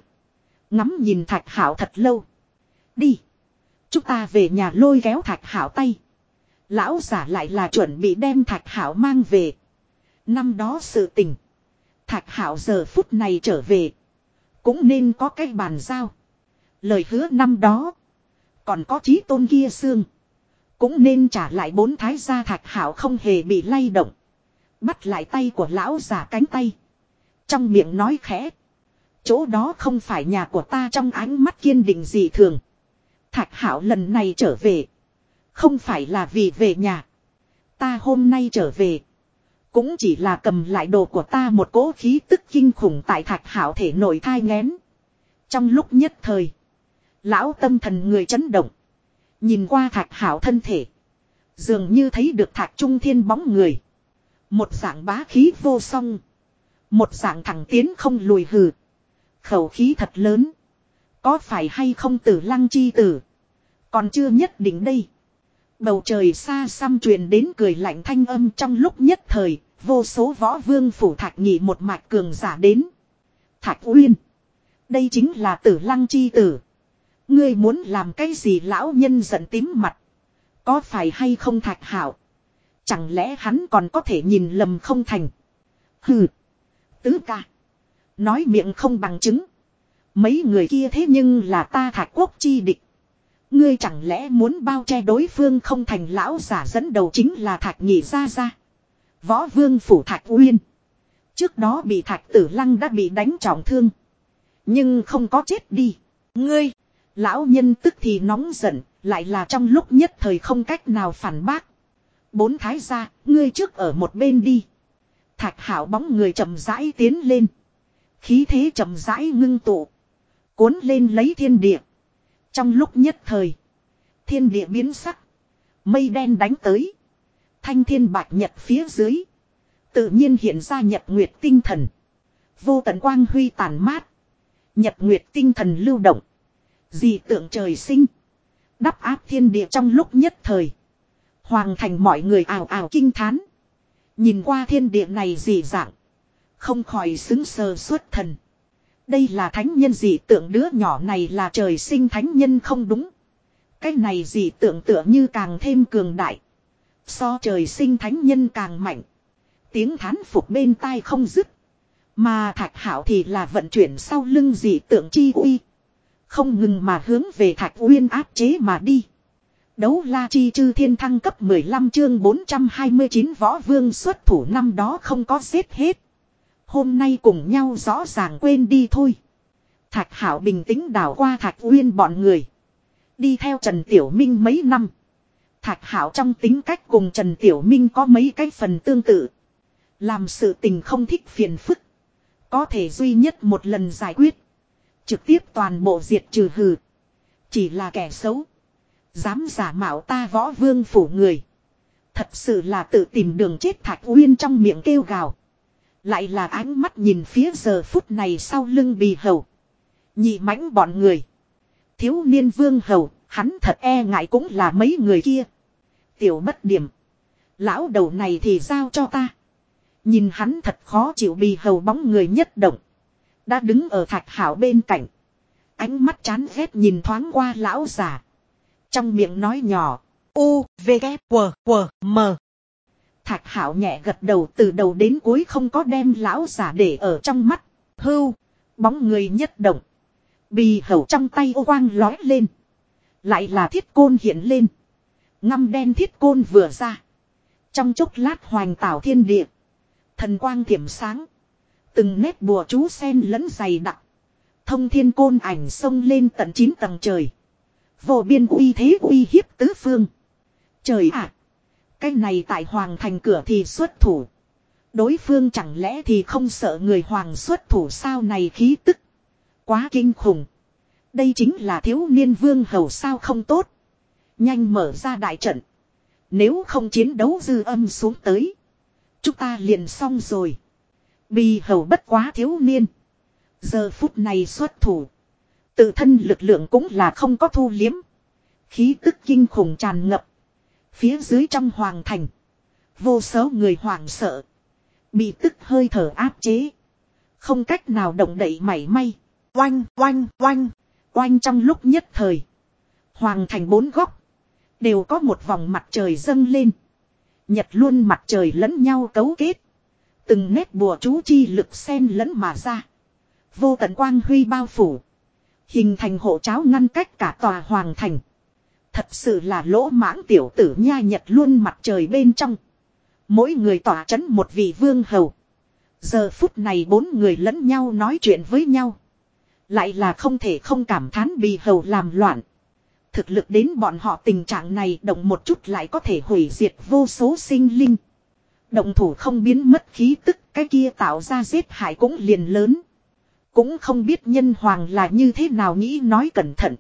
Ngắm nhìn thạch hảo thật lâu. Đi. Chúng ta về nhà lôi kéo thạch hảo tay. Lão giả lại là chuẩn bị đem thạch hảo mang về. Năm đó sự tình. Thạch hảo giờ phút này trở về. Cũng nên có cái bàn giao. Lời hứa năm đó. Còn có trí tôn kia xương. Cũng nên trả lại bốn thái gia thạch hảo không hề bị lay động. Bắt lại tay của lão giả cánh tay. Trong miệng nói khẽ. Chỗ đó không phải nhà của ta trong ánh mắt kiên định gì thường. Thạch hảo lần này trở về. Không phải là vì về nhà. Ta hôm nay trở về. Cũng chỉ là cầm lại đồ của ta một cỗ khí tức kinh khủng tại thạch hảo thể nội thai ngén. Trong lúc nhất thời. Lão tâm thần người chấn động. Nhìn qua thạch hảo thân thể. Dường như thấy được thạch trung thiên bóng người. Một dạng bá khí vô song. Một dạng thẳng tiến không lùi hừ. Khẩu khí thật lớn. Có phải hay không tử lăng chi tử. Còn chưa nhất định đây. Bầu trời xa xăm truyền đến cười lạnh thanh âm trong lúc nhất thời. Vô số võ vương phủ thạch nhị một mạch cường giả đến. Thạch uyên. Đây chính là tử lăng chi tử. Ngươi muốn làm cái gì lão nhân giận tím mặt. Có phải hay không thạch hảo. Chẳng lẽ hắn còn có thể nhìn lầm không thành. Hừ. Tứ ca. Nói miệng không bằng chứng. Mấy người kia thế nhưng là ta thạch quốc chi địch. Ngươi chẳng lẽ muốn bao che đối phương không thành lão giả dẫn đầu chính là thạch nhị ra ra. Võ vương phủ thạch uyên. Trước đó bị thạch tử lăng đã bị đánh trọng thương. Nhưng không có chết đi. Ngươi. Lão nhân tức thì nóng giận. Lại là trong lúc nhất thời không cách nào phản bác. Bốn thái gia. Ngươi trước ở một bên đi. Thạch hảo bóng người chậm rãi tiến lên. Khí thế chậm rãi ngưng tụ. Cuốn lên lấy thiên địa. Trong lúc nhất thời. Thiên địa biến sắc. Mây đen đánh tới. Thanh thiên bạch nhật phía dưới. Tự nhiên hiện ra nhật nguyệt tinh thần. Vô tận quang huy tàn mát. Nhật nguyệt tinh thần lưu động. Dị tượng trời sinh. Đắp áp thiên địa trong lúc nhất thời. Hoàng thành mọi người ảo ảo kinh thán. Nhìn qua thiên địa này dị dạng. Không khỏi xứng sờ xuất thần. Đây là thánh nhân dị tượng, đứa nhỏ này là trời sinh thánh nhân không đúng. Cái này dị tượng tựa như càng thêm cường đại. So trời sinh thánh nhân càng mạnh. Tiếng thán phục bên tai không dứt. Mà thạch hảo thì là vận chuyển sau lưng dị tượng chi uy. Không ngừng mà hướng về thạch uyên áp chế mà đi. Đấu la chi chư thiên thăng cấp 15 chương 429 võ vương xuất thủ năm đó không có xếp hết. Hôm nay cùng nhau rõ ràng quên đi thôi. Thạch hảo bình tĩnh đảo qua thạch uyên bọn người. Đi theo Trần Tiểu Minh mấy năm. Thạch hảo trong tính cách cùng Trần Tiểu Minh có mấy cái phần tương tự. Làm sự tình không thích phiền phức. Có thể duy nhất một lần giải quyết. Trực tiếp toàn bộ diệt trừ hừ. Chỉ là kẻ xấu. Dám giả mạo ta võ vương phủ người. Thật sự là tự tìm đường chết thạch uyên trong miệng kêu gào. Lại là ánh mắt nhìn phía giờ phút này sau lưng bì hầu. Nhị mãnh bọn người. Thiếu niên vương hầu, hắn thật e ngại cũng là mấy người kia. Tiểu bất điểm. Lão đầu này thì giao cho ta. Nhìn hắn thật khó chịu bì hầu bóng người nhất động. Đã đứng ở thạch hảo bên cạnh. Ánh mắt chán ghét nhìn thoáng qua lão già. Trong miệng nói nhỏ. U, V, K, W, W, M. Thạch hảo nhẹ gật đầu từ đầu đến cuối không có đem lão giả để ở trong mắt. Hưu, bóng người nhất động. Bì hầu trong tay ô quang lói lên. Lại là thiết côn hiện lên. Ngăm đen thiết côn vừa ra. Trong chốc lát hoành tảo thiên địa. Thần quang thiểm sáng. Từng nét bùa chú sen lẫn dày đặc. Thông thiên côn ảnh sông lên tận 9 tầng trời. Vô biên uy thế uy hiếp tứ phương. Trời ạ! Cái này tại hoàng thành cửa thì xuất thủ. Đối phương chẳng lẽ thì không sợ người hoàng xuất thủ sao này khí tức. Quá kinh khủng. Đây chính là thiếu niên vương hầu sao không tốt. Nhanh mở ra đại trận. Nếu không chiến đấu dư âm xuống tới. Chúng ta liền xong rồi. Bì hầu bất quá thiếu niên. Giờ phút này xuất thủ. Tự thân lực lượng cũng là không có thu liếm. Khí tức kinh khủng tràn ngập. Phía dưới trong hoàng thành. Vô số người hoảng sợ. Bị tức hơi thở áp chế. Không cách nào động đậy mảy may. Oanh, oanh, oanh. Oanh trong lúc nhất thời. Hoàng thành bốn góc. Đều có một vòng mặt trời dâng lên. Nhật luôn mặt trời lẫn nhau cấu kết. Từng nét bùa chú chi lực xen lẫn mà ra. Vô tận quang huy bao phủ. Hình thành hộ cháo ngăn cách cả tòa hoàng thành. Thật sự là lỗ mãng tiểu tử nha nhật luôn mặt trời bên trong. Mỗi người tỏa chấn một vị vương hầu. Giờ phút này bốn người lẫn nhau nói chuyện với nhau. Lại là không thể không cảm thán bì hầu làm loạn. Thực lực đến bọn họ tình trạng này động một chút lại có thể hủy diệt vô số sinh linh. Động thủ không biến mất khí tức, cái kia tạo ra giết hại cũng liền lớn. Cũng không biết nhân hoàng là như thế nào nghĩ nói cẩn thận.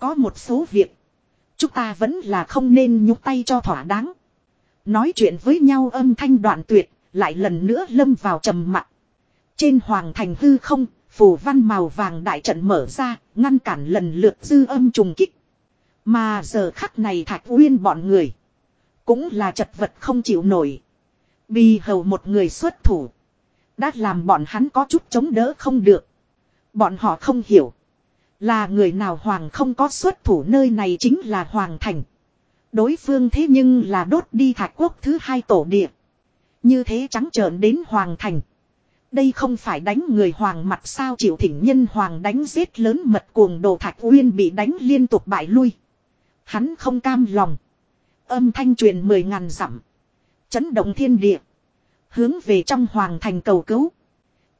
Có một số việc. Chúng ta vẫn là không nên nhúc tay cho thỏa đáng. Nói chuyện với nhau âm thanh đoạn tuyệt. Lại lần nữa lâm vào trầm mặc. Trên hoàng thành hư không. Phù văn màu vàng đại trận mở ra. Ngăn cản lần lượt dư âm trùng kích. Mà giờ khắc này thạch uyên bọn người. Cũng là chật vật không chịu nổi. Bì hầu một người xuất thủ. Đã làm bọn hắn có chút chống đỡ không được. Bọn họ không hiểu. Là người nào hoàng không có xuất thủ nơi này chính là hoàng thành. Đối phương thế nhưng là đốt đi thạch quốc thứ hai tổ địa. Như thế trắng trợn đến hoàng thành. Đây không phải đánh người hoàng mặt sao chịu thỉnh nhân hoàng đánh giết lớn mật cuồng đồ thạch uyên bị đánh liên tục bại lui. Hắn không cam lòng. Âm thanh truyền mười ngàn dặm. Chấn động thiên địa. Hướng về trong hoàng thành cầu cứu.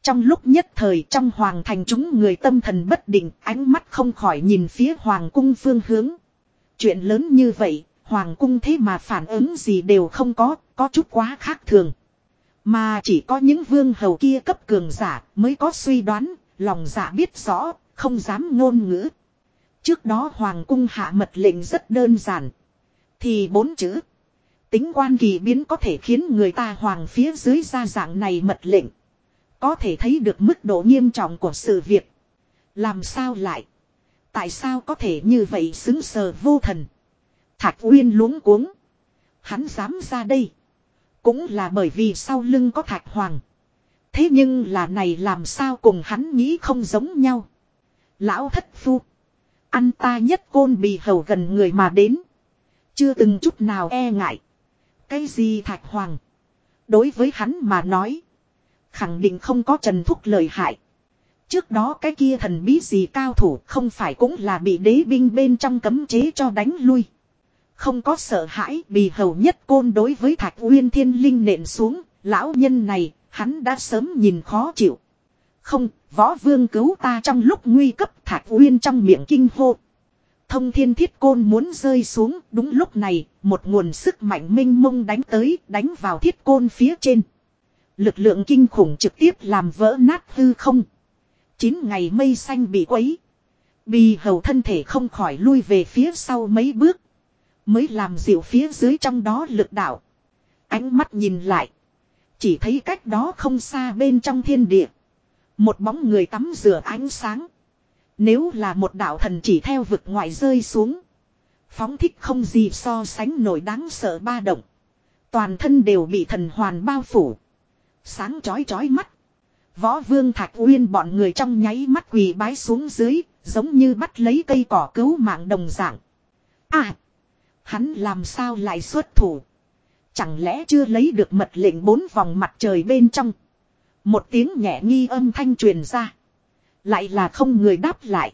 Trong lúc nhất thời trong hoàng thành chúng người tâm thần bất định ánh mắt không khỏi nhìn phía hoàng cung phương hướng. Chuyện lớn như vậy, hoàng cung thế mà phản ứng gì đều không có, có chút quá khác thường. Mà chỉ có những vương hầu kia cấp cường giả mới có suy đoán, lòng giả biết rõ, không dám ngôn ngữ. Trước đó hoàng cung hạ mật lệnh rất đơn giản. Thì bốn chữ. Tính quan kỳ biến có thể khiến người ta hoàng phía dưới ra dạng này mật lệnh. Có thể thấy được mức độ nghiêm trọng của sự việc. Làm sao lại? Tại sao có thể như vậy xứng sờ vô thần? Thạch Uyên luống cuống. Hắn dám ra đây. Cũng là bởi vì sau lưng có Thạch Hoàng. Thế nhưng là này làm sao cùng hắn nghĩ không giống nhau. Lão thất phu. Ăn ta nhất côn bì hầu gần người mà đến. Chưa từng chút nào e ngại. Cái gì Thạch Hoàng? Đối với hắn mà nói. Khẳng định không có trần thúc lời hại. Trước đó cái kia thần bí gì cao thủ không phải cũng là bị đế binh bên trong cấm chế cho đánh lui. Không có sợ hãi vì hầu nhất côn đối với thạch uyên thiên linh nện xuống, lão nhân này, hắn đã sớm nhìn khó chịu. Không, võ vương cứu ta trong lúc nguy cấp thạch uyên trong miệng kinh hô. Thông thiên thiết côn muốn rơi xuống, đúng lúc này, một nguồn sức mạnh minh mông đánh tới, đánh vào thiết côn phía trên. Lực lượng kinh khủng trực tiếp làm vỡ nát hư không. Chín ngày mây xanh bị quấy. Bì hầu thân thể không khỏi lui về phía sau mấy bước. Mới làm dịu phía dưới trong đó lực đạo. Ánh mắt nhìn lại. Chỉ thấy cách đó không xa bên trong thiên địa. Một bóng người tắm rửa ánh sáng. Nếu là một đạo thần chỉ theo vực ngoại rơi xuống. Phóng thích không gì so sánh nổi đáng sợ ba động. Toàn thân đều bị thần hoàn bao phủ. Sáng chói chói mắt. Võ vương Thạch Uyên bọn người trong nháy mắt quỳ bái xuống dưới, giống như bắt lấy cây cỏ cứu mạng đồng dạng. À! Hắn làm sao lại xuất thủ? Chẳng lẽ chưa lấy được mật lệnh bốn vòng mặt trời bên trong? Một tiếng nhẹ nghi âm thanh truyền ra. Lại là không người đáp lại.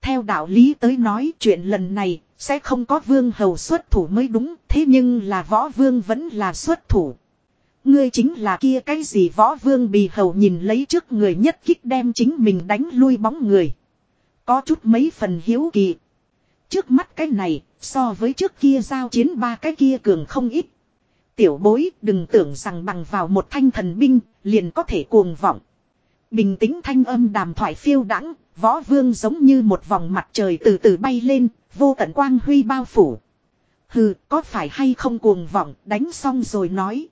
Theo đạo lý tới nói chuyện lần này sẽ không có vương hầu xuất thủ mới đúng. Thế nhưng là võ vương vẫn là xuất thủ. Ngươi chính là kia cái gì võ vương bì hầu nhìn lấy trước người nhất kích đem chính mình đánh lui bóng người. Có chút mấy phần hiếu kỳ. Trước mắt cái này, so với trước kia giao chiến ba cái kia cường không ít. Tiểu bối đừng tưởng rằng bằng vào một thanh thần binh, liền có thể cuồng vọng. Bình tĩnh thanh âm đàm thoại phiêu đãng võ vương giống như một vòng mặt trời từ từ bay lên, vô tận quang huy bao phủ. Hừ, có phải hay không cuồng vọng, đánh xong rồi nói.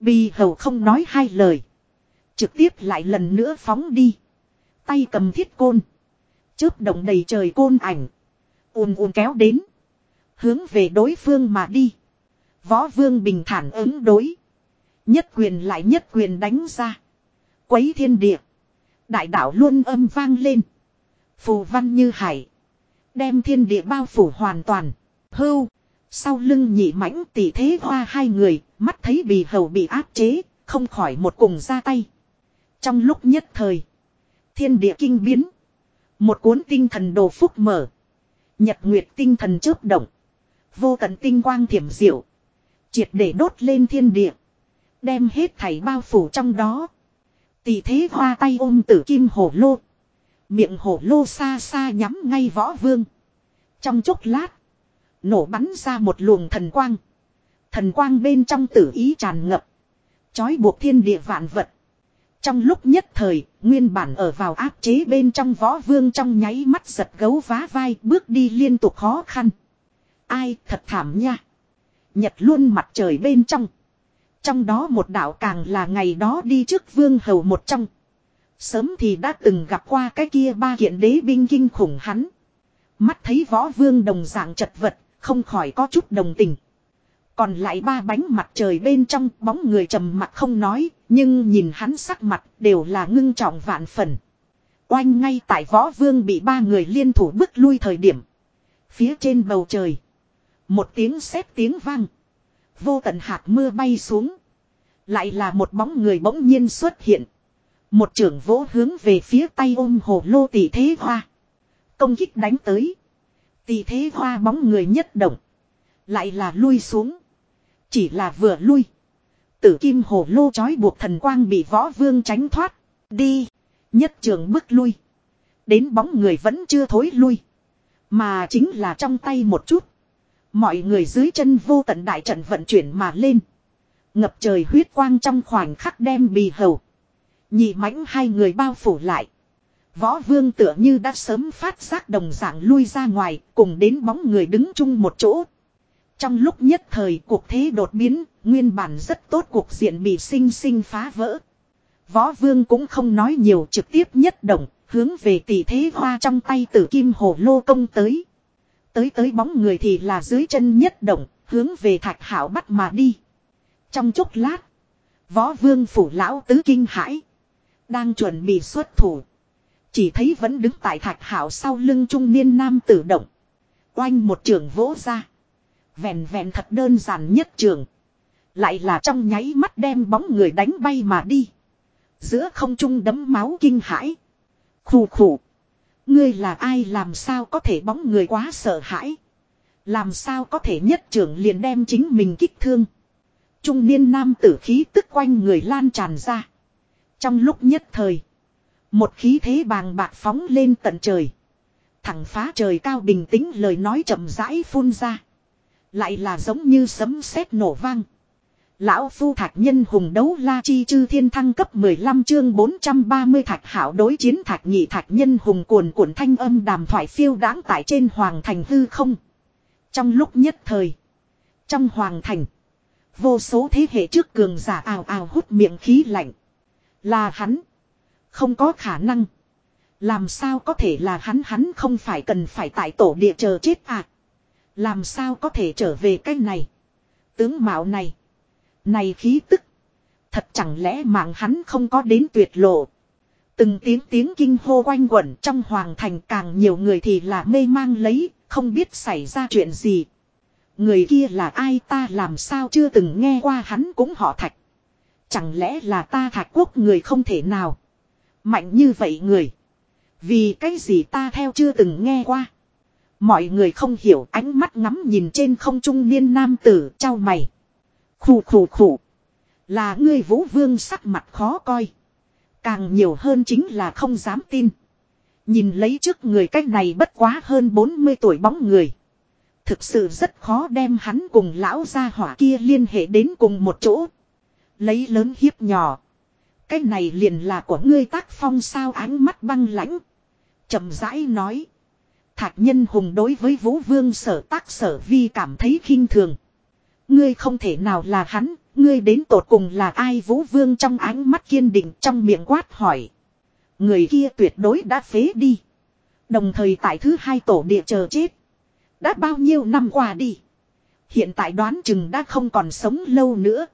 Bì hầu không nói hai lời. Trực tiếp lại lần nữa phóng đi. Tay cầm thiết côn. Chớp động đầy trời côn ảnh. ùn ùn kéo đến. Hướng về đối phương mà đi. Võ vương bình thản ứng đối. Nhất quyền lại nhất quyền đánh ra. Quấy thiên địa. Đại đạo luôn âm vang lên. Phù văn như hải. Đem thiên địa bao phủ hoàn toàn. Hưu. Sau lưng nhị mãnh tỷ thế hoa hai người, mắt thấy bì hầu bị áp chế, không khỏi một cùng ra tay. Trong lúc nhất thời, thiên địa kinh biến. Một cuốn tinh thần đồ phúc mở. Nhật nguyệt tinh thần chớp động. Vô tận tinh quang thiểm diệu. Triệt để đốt lên thiên địa. Đem hết thảy bao phủ trong đó. Tỷ thế hoa tay ôm tử kim hổ lô. Miệng hổ lô xa xa nhắm ngay võ vương. Trong chốc lát. Nổ bắn ra một luồng thần quang. Thần quang bên trong tử ý tràn ngập. Chói buộc thiên địa vạn vật. Trong lúc nhất thời, nguyên bản ở vào áp chế bên trong võ vương trong nháy mắt giật gấu vá vai bước đi liên tục khó khăn. Ai thật thảm nha. Nhật luôn mặt trời bên trong. Trong đó một đạo càng là ngày đó đi trước vương hầu một trong. Sớm thì đã từng gặp qua cái kia ba kiện đế binh kinh khủng hắn. Mắt thấy võ vương đồng dạng chật vật, không khỏi có chút đồng tình. Còn lại ba bánh mặt trời bên trong bóng người trầm mặt không nói, nhưng nhìn hắn sắc mặt đều là ngưng trọng vạn phần. Oanh ngay tại võ vương bị ba người liên thủ bước lui thời điểm. Phía trên bầu trời. Một tiếng sét tiếng vang. Vô tận hạt mưa bay xuống. Lại là một bóng người bỗng nhiên xuất hiện. Một trưởng vỗ hướng về phía tay ôm hồ lô tỷ thế hoa. Công kích đánh tới. Tỷ thế hoa bóng người nhất động. Lại là lui xuống. Chỉ là vừa lui. Tử kim hồ lô chói buộc thần quang bị võ vương tránh thoát. Đi. Nhất trường bước lui. Đến bóng người vẫn chưa thối lui. Mà chính là trong tay một chút. Mọi người dưới chân vô tận đại trận vận chuyển mà lên. Ngập trời huyết quang trong khoảnh khắc đem bì hầu. Nhị mãnh hai người bao phủ lại. Võ vương tựa như đã sớm phát giác đồng dạng lui ra ngoài, cùng đến bóng người đứng chung một chỗ. Trong lúc nhất thời cuộc thế đột biến, nguyên bản rất tốt cuộc diện bị sinh sinh phá vỡ. Võ vương cũng không nói nhiều trực tiếp nhất động, hướng về tỷ thế hoa trong tay tử kim hồ lô công tới. Tới tới bóng người thì là dưới chân nhất động, hướng về thạch hảo bắt mà đi. Trong chốc lát, võ vương phủ lão tứ kinh hãi. Đang chuẩn bị xuất thủ. Chỉ thấy vẫn đứng tại thạch hảo sau lưng trung niên nam tử động. Oanh một trường vỗ ra. Vẹn vẹn thật đơn giản nhất trường. Lại là trong nháy mắt đem bóng người đánh bay mà đi. Giữa không trung đấm máu kinh hãi. Khủ khủ. Ngươi là ai làm sao có thể bóng người quá sợ hãi. Làm sao có thể nhất trưởng liền đem chính mình kích thương. Trung niên nam tử khí tức quanh người lan tràn ra. Trong lúc nhất thời. Một khí thế bàng bạc phóng lên tận trời. Thẳng phá trời cao bình tĩnh lời nói chậm rãi phun ra. Lại là giống như sấm sét nổ vang. Lão phu thạch nhân hùng đấu la chi chư thiên thăng cấp 15 chương 430 thạch hảo đối chiến thạch nhị thạch nhân hùng cuồn cuộn thanh âm đàm thoại phiêu đáng tại trên hoàng thành hư không. Trong lúc nhất thời. Trong hoàng thành. Vô số thế hệ trước cường giả ào ào hút miệng khí lạnh. Là hắn. Không có khả năng. Làm sao có thể là hắn hắn không phải cần phải tại tổ địa chờ chết à. Làm sao có thể trở về cái này. Tướng mạo này. Này khí tức. Thật chẳng lẽ mạng hắn không có đến tuyệt lộ. Từng tiếng tiếng kinh hô quanh quẩn trong hoàng thành càng nhiều người thì là mê mang lấy, không biết xảy ra chuyện gì. Người kia là ai ta làm sao chưa từng nghe qua hắn cũng họ thạch. Chẳng lẽ là ta thạch quốc người không thể nào. Mạnh như vậy người. Vì cái gì ta theo chưa từng nghe qua. Mọi người không hiểu, ánh mắt ngắm nhìn trên không trung niên nam tử trao mày. Khủ khủ khủ. Là ngươi vũ vương sắc mặt khó coi. Càng nhiều hơn chính là không dám tin. Nhìn lấy trước người cách này bất quá hơn 40 tuổi bóng người. Thực sự rất khó đem hắn cùng lão gia hỏa kia liên hệ đến cùng một chỗ. Lấy lớn hiếp nhỏ. Cái này liền là của ngươi tác phong sao ánh mắt băng lãnh. chậm rãi nói thạc nhân hùng đối với vũ vương sở tác sở vi cảm thấy khinh thường. Ngươi không thể nào là hắn, ngươi đến tột cùng là ai vũ vương trong ánh mắt kiên định trong miệng quát hỏi. Người kia tuyệt đối đã phế đi. Đồng thời tại thứ hai tổ địa chờ chết. Đã bao nhiêu năm qua đi. Hiện tại đoán chừng đã không còn sống lâu nữa.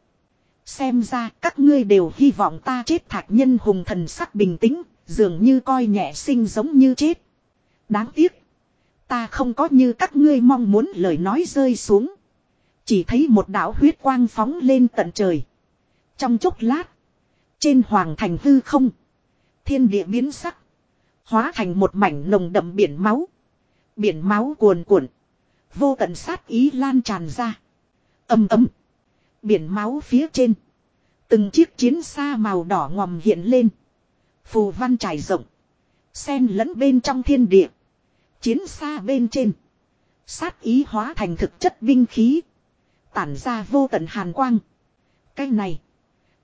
Xem ra các ngươi đều hy vọng ta chết thạc nhân hùng thần sắc bình tĩnh, dường như coi nhẹ sinh giống như chết. Đáng tiếc. Ta không có như các ngươi mong muốn lời nói rơi xuống. Chỉ thấy một đạo huyết quang phóng lên tận trời. Trong chốc lát. Trên hoàng thành hư không. Thiên địa biến sắc. Hóa thành một mảnh nồng đậm biển máu. Biển máu cuồn cuộn. Vô tận sát ý lan tràn ra. Âm ấm. Biển máu phía trên. Từng chiếc chiến xa màu đỏ ngòm hiện lên. Phù văn trải rộng. Xen lẫn bên trong thiên địa. Chiến xa bên trên. Sát ý hóa thành thực chất binh khí. Tản ra vô tận hàn quang. Cái này.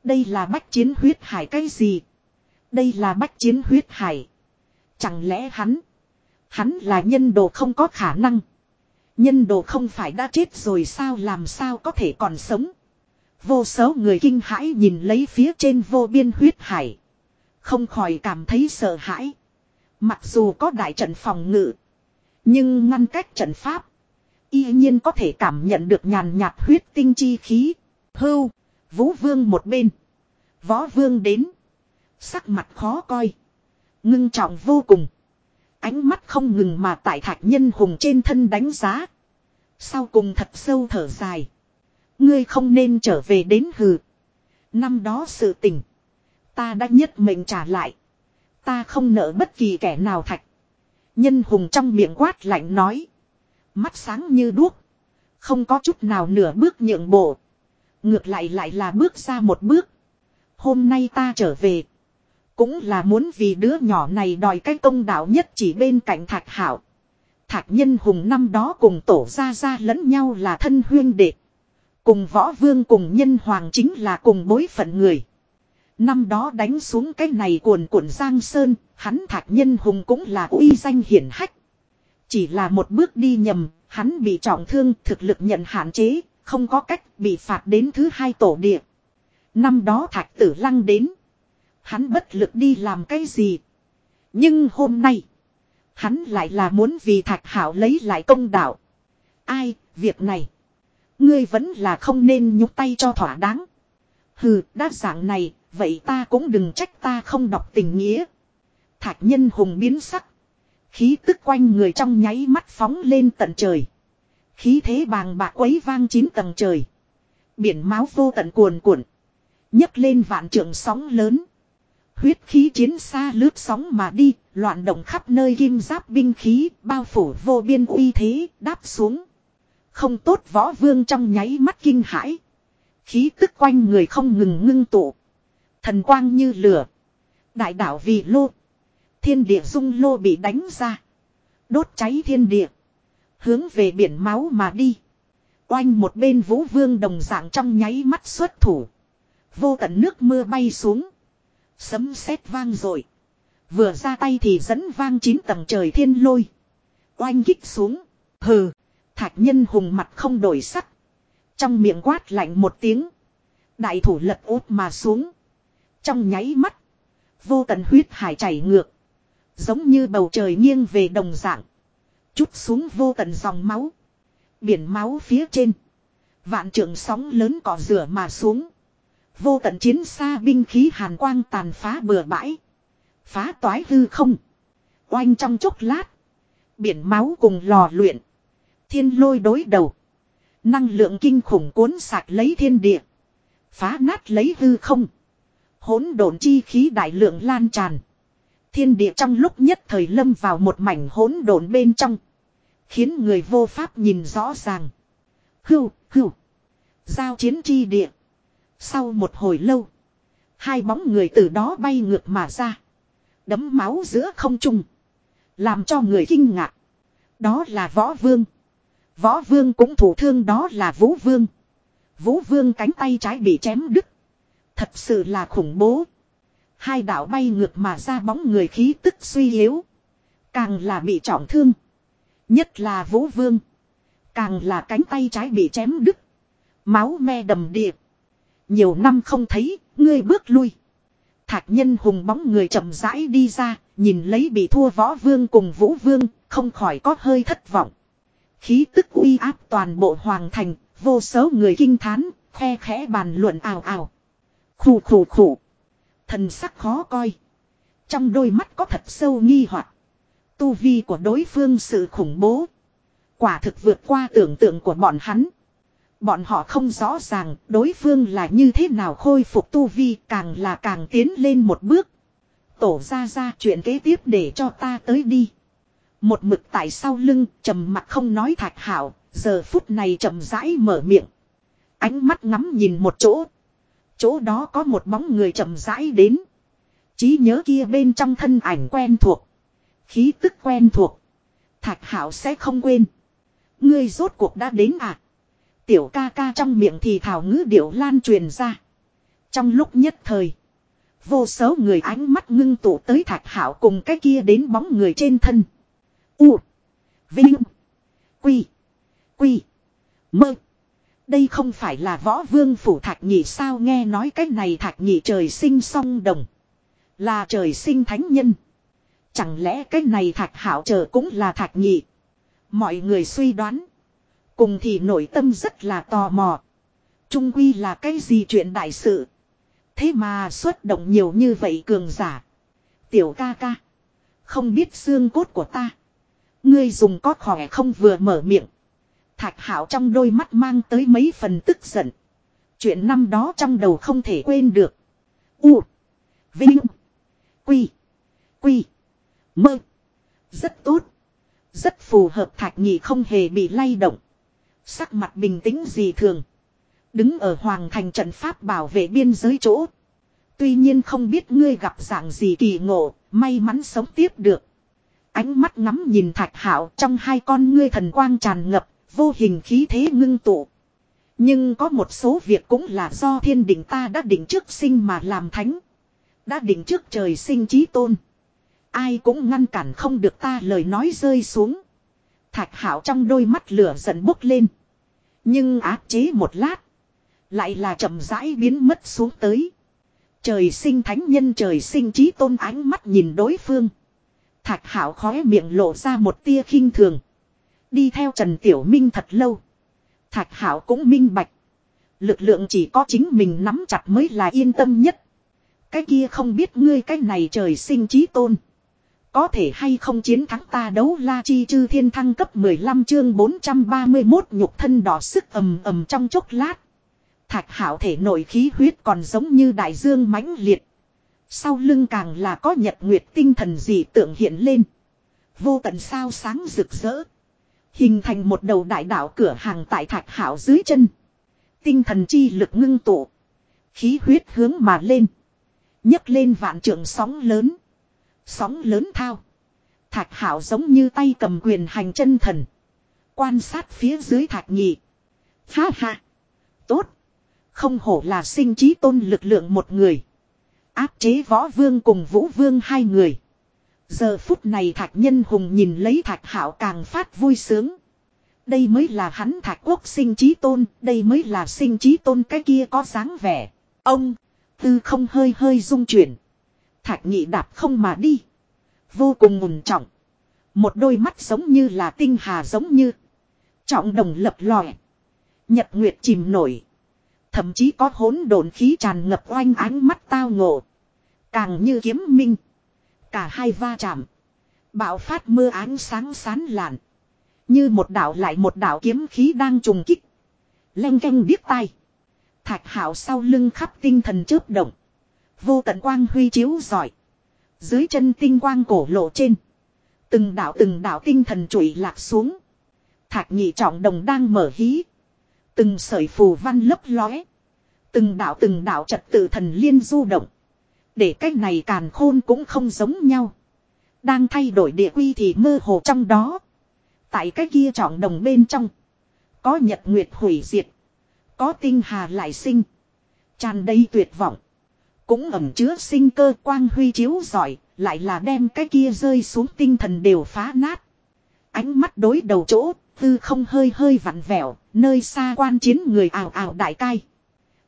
Đây là bách chiến huyết hải cái gì? Đây là bách chiến huyết hải. Chẳng lẽ hắn. Hắn là nhân đồ không có khả năng. Nhân đồ không phải đã chết rồi sao làm sao có thể còn sống. Vô số người kinh hãi nhìn lấy phía trên vô biên huyết hải. Không khỏi cảm thấy sợ hãi. Mặc dù có đại trận phòng ngự. Nhưng ngăn cách trận pháp. Y nhiên có thể cảm nhận được nhàn nhạt huyết tinh chi khí. Hưu. Vũ vương một bên. Võ vương đến. Sắc mặt khó coi. Ngưng trọng vô cùng. Ánh mắt không ngừng mà tại thạch nhân hùng trên thân đánh giá. Sau cùng thật sâu thở dài. Ngươi không nên trở về đến hừ. Năm đó sự tình. Ta đã nhất mệnh trả lại. Ta không nợ bất kỳ kẻ nào thạch. Nhân hùng trong miệng quát lạnh nói. Mắt sáng như đuốc. Không có chút nào nửa bước nhượng bộ. Ngược lại lại là bước ra một bước. Hôm nay ta trở về. Cũng là muốn vì đứa nhỏ này đòi cái công đạo nhất chỉ bên cạnh thạch hảo. Thạch nhân hùng năm đó cùng tổ ra ra lẫn nhau là thân huyên đệ. Cùng võ vương cùng nhân hoàng chính là cùng bối phận người. Năm đó đánh xuống cái này cuồn cuộn Giang Sơn, hắn thạch nhân hùng cũng là uy danh hiển hách. Chỉ là một bước đi nhầm, hắn bị trọng thương, thực lực nhận hạn chế, không có cách bị phạt đến thứ hai tổ địa. Năm đó thạch tử lăng đến. Hắn bất lực đi làm cái gì. Nhưng hôm nay. Hắn lại là muốn vì thạch hảo lấy lại công đạo. Ai, việc này. Ngươi vẫn là không nên nhúc tay cho thỏa đáng. Hừ, đa dạng này, vậy ta cũng đừng trách ta không đọc tình nghĩa. Thạch nhân hùng biến sắc. Khí tức quanh người trong nháy mắt phóng lên tận trời. Khí thế bàng bạc quấy vang chín tầng trời. Biển máu vô tận cuồn cuộn. nhấc lên vạn trượng sóng lớn. Huyết khí chiến xa lướt sóng mà đi, loạn động khắp nơi kim giáp binh khí, bao phủ vô biên uy thế, đáp xuống. Không tốt võ vương trong nháy mắt kinh hãi. Khí tức quanh người không ngừng ngưng tụ. Thần quang như lửa. Đại đạo vì lô. Thiên địa dung lô bị đánh ra. Đốt cháy thiên địa. Hướng về biển máu mà đi. Oanh một bên vũ vương đồng dạng trong nháy mắt xuất thủ. Vô tận nước mưa bay xuống. Sấm sét vang rồi. Vừa ra tay thì dẫn vang chín tầng trời thiên lôi. Oanh kích xuống. Hừ. Thạch nhân hùng mặt không đổi sắc. Trong miệng quát lạnh một tiếng. Đại thủ lật út mà xuống. Trong nháy mắt. Vô tận huyết hải chảy ngược. Giống như bầu trời nghiêng về đồng dạng. Chút xuống vô tận dòng máu. Biển máu phía trên. Vạn trượng sóng lớn cỏ rửa mà xuống. Vô tận chiến xa binh khí hàn quang tàn phá bừa bãi. Phá toái hư không. Oanh trong chốc lát. Biển máu cùng lò luyện. Thiên lôi đối đầu. Năng lượng kinh khủng cuốn sạc lấy thiên địa. Phá nát lấy hư không. hỗn độn chi khí đại lượng lan tràn. Thiên địa trong lúc nhất thời lâm vào một mảnh hỗn độn bên trong. Khiến người vô pháp nhìn rõ ràng. Hưu, hưu. Giao chiến chi địa. Sau một hồi lâu. Hai bóng người từ đó bay ngược mà ra. Đấm máu giữa không trung. Làm cho người kinh ngạc. Đó là võ vương. Võ vương cũng thủ thương đó là vũ vương. Vũ vương cánh tay trái bị chém đứt. Thật sự là khủng bố. Hai đạo bay ngược mà ra bóng người khí tức suy yếu. Càng là bị trọng thương. Nhất là vũ vương. Càng là cánh tay trái bị chém đứt. Máu me đầm điệp. Nhiều năm không thấy, ngươi bước lui. Thạch nhân hùng bóng người chậm rãi đi ra, nhìn lấy bị thua võ vương cùng vũ vương, không khỏi có hơi thất vọng. Khí tức uy áp toàn bộ hoàng thành, vô số người kinh thán, khe khẽ bàn luận ào ào. Khủ khủ khủ. Thần sắc khó coi. Trong đôi mắt có thật sâu nghi hoặc Tu vi của đối phương sự khủng bố. Quả thực vượt qua tưởng tượng của bọn hắn. Bọn họ không rõ ràng đối phương là như thế nào khôi phục tu vi càng là càng tiến lên một bước. Tổ ra ra chuyện kế tiếp để cho ta tới đi. Một mực tại sau lưng trầm mặt không nói thạch hảo, giờ phút này chậm rãi mở miệng. Ánh mắt ngắm nhìn một chỗ. Chỗ đó có một bóng người chậm rãi đến. trí nhớ kia bên trong thân ảnh quen thuộc. Khí tức quen thuộc. Thạch hảo sẽ không quên. Ngươi rốt cuộc đã đến à? Tiểu ca ca trong miệng thì thảo ngữ điệu lan truyền ra. Trong lúc nhất thời. Vô số người ánh mắt ngưng tụ tới thạch hảo cùng cái kia đến bóng người trên thân. U. Vinh. Quy. Quy. Mơ. Đây không phải là võ vương phủ thạch nhị sao nghe nói cái này thạch nhị trời sinh song đồng. Là trời sinh thánh nhân. Chẳng lẽ cái này thạch hảo chờ cũng là thạch nhị. Mọi người suy đoán. Cùng thì nội tâm rất là tò mò. Trung quy là cái gì chuyện đại sự. Thế mà xuất động nhiều như vậy cường giả. Tiểu ca ca. Không biết xương cốt của ta. Ngươi dùng có khỏe không vừa mở miệng. Thạch hảo trong đôi mắt mang tới mấy phần tức giận. Chuyện năm đó trong đầu không thể quên được. U. Vinh. Quy. Quy. Mơ. Rất tốt. Rất phù hợp thạch nhị không hề bị lay động. Sắc mặt bình tĩnh gì thường. Đứng ở hoàng thành trận pháp bảo vệ biên giới chỗ. Tuy nhiên không biết ngươi gặp dạng gì kỳ ngộ, may mắn sống tiếp được. Ánh mắt ngắm nhìn thạch hảo trong hai con ngươi thần quang tràn ngập, vô hình khí thế ngưng tụ. Nhưng có một số việc cũng là do thiên định ta đã định trước sinh mà làm thánh. Đã định trước trời sinh trí tôn. Ai cũng ngăn cản không được ta lời nói rơi xuống. Thạch hảo trong đôi mắt lửa giận bốc lên. Nhưng áp chế một lát. Lại là chậm rãi biến mất xuống tới. Trời sinh thánh nhân, trời sinh trí tôn ánh mắt nhìn đối phương. Thạch hảo khóe miệng lộ ra một tia khinh thường. Đi theo Trần Tiểu Minh thật lâu. Thạch hảo cũng minh bạch. Lực lượng chỉ có chính mình nắm chặt mới là yên tâm nhất. Cái kia không biết ngươi cái này trời sinh trí tôn. Có thể hay không chiến thắng ta đấu la chi chư thiên thăng cấp 15 chương 431 nhục thân đỏ sức ầm ầm trong chốc lát. Thạch hảo thể nội khí huyết còn giống như đại dương mãnh liệt. Sau lưng càng là có nhật nguyệt tinh thần dị tượng hiện lên. Vô tận sao sáng rực rỡ. Hình thành một đầu đại đạo cửa hàng tại thạch hảo dưới chân. Tinh thần chi lực ngưng tụ. Khí huyết hướng mà lên. nhấc lên vạn trượng sóng lớn. Sóng lớn thao. Thạch hảo giống như tay cầm quyền hành chân thần. Quan sát phía dưới thạch nhị. Ha ha. Tốt. Không hổ là sinh trí tôn lực lượng một người. Áp chế võ vương cùng vũ vương hai người. Giờ phút này thạch nhân hùng nhìn lấy thạch hảo càng phát vui sướng. Đây mới là hắn thạch quốc sinh trí tôn, đây mới là sinh trí tôn cái kia có dáng vẻ. Ông, tư không hơi hơi rung chuyển. Thạch nhị đạp không mà đi. Vô cùng ngùng trọng. Một đôi mắt giống như là tinh hà giống như. Trọng đồng lập lòe. Nhật nguyệt chìm nổi. Thậm chí có hỗn độn khí tràn ngập oanh ánh mắt tao ngộ. Càng như kiếm minh. Cả hai va chạm. Bạo phát mưa ánh sáng sán lạn. Như một đảo lại một đảo kiếm khí đang trùng kích. lanh canh điếc tai. Thạch hảo sau lưng khắp tinh thần chớp động. Vô tận quang huy chiếu giỏi. Dưới chân tinh quang cổ lộ trên. Từng đảo từng đảo tinh thần trụi lạc xuống. Thạch nhị trọng đồng đang mở hí. Từng sợi phù văn lấp lóe. Từng đảo từng đảo trật tự thần liên du động. Để cách này càn khôn cũng không giống nhau. Đang thay đổi địa quy thì mơ hồ trong đó. Tại cái kia trọng đồng bên trong. Có nhật nguyệt hủy diệt. Có tinh hà lại sinh. tràn đầy tuyệt vọng. Cũng ẩm chứa sinh cơ quang huy chiếu giỏi. Lại là đem cái kia rơi xuống tinh thần đều phá nát. Ánh mắt đối đầu chỗ. Tư không hơi hơi vặn vẹo. Nơi xa quan chiến người ảo ảo đại cai.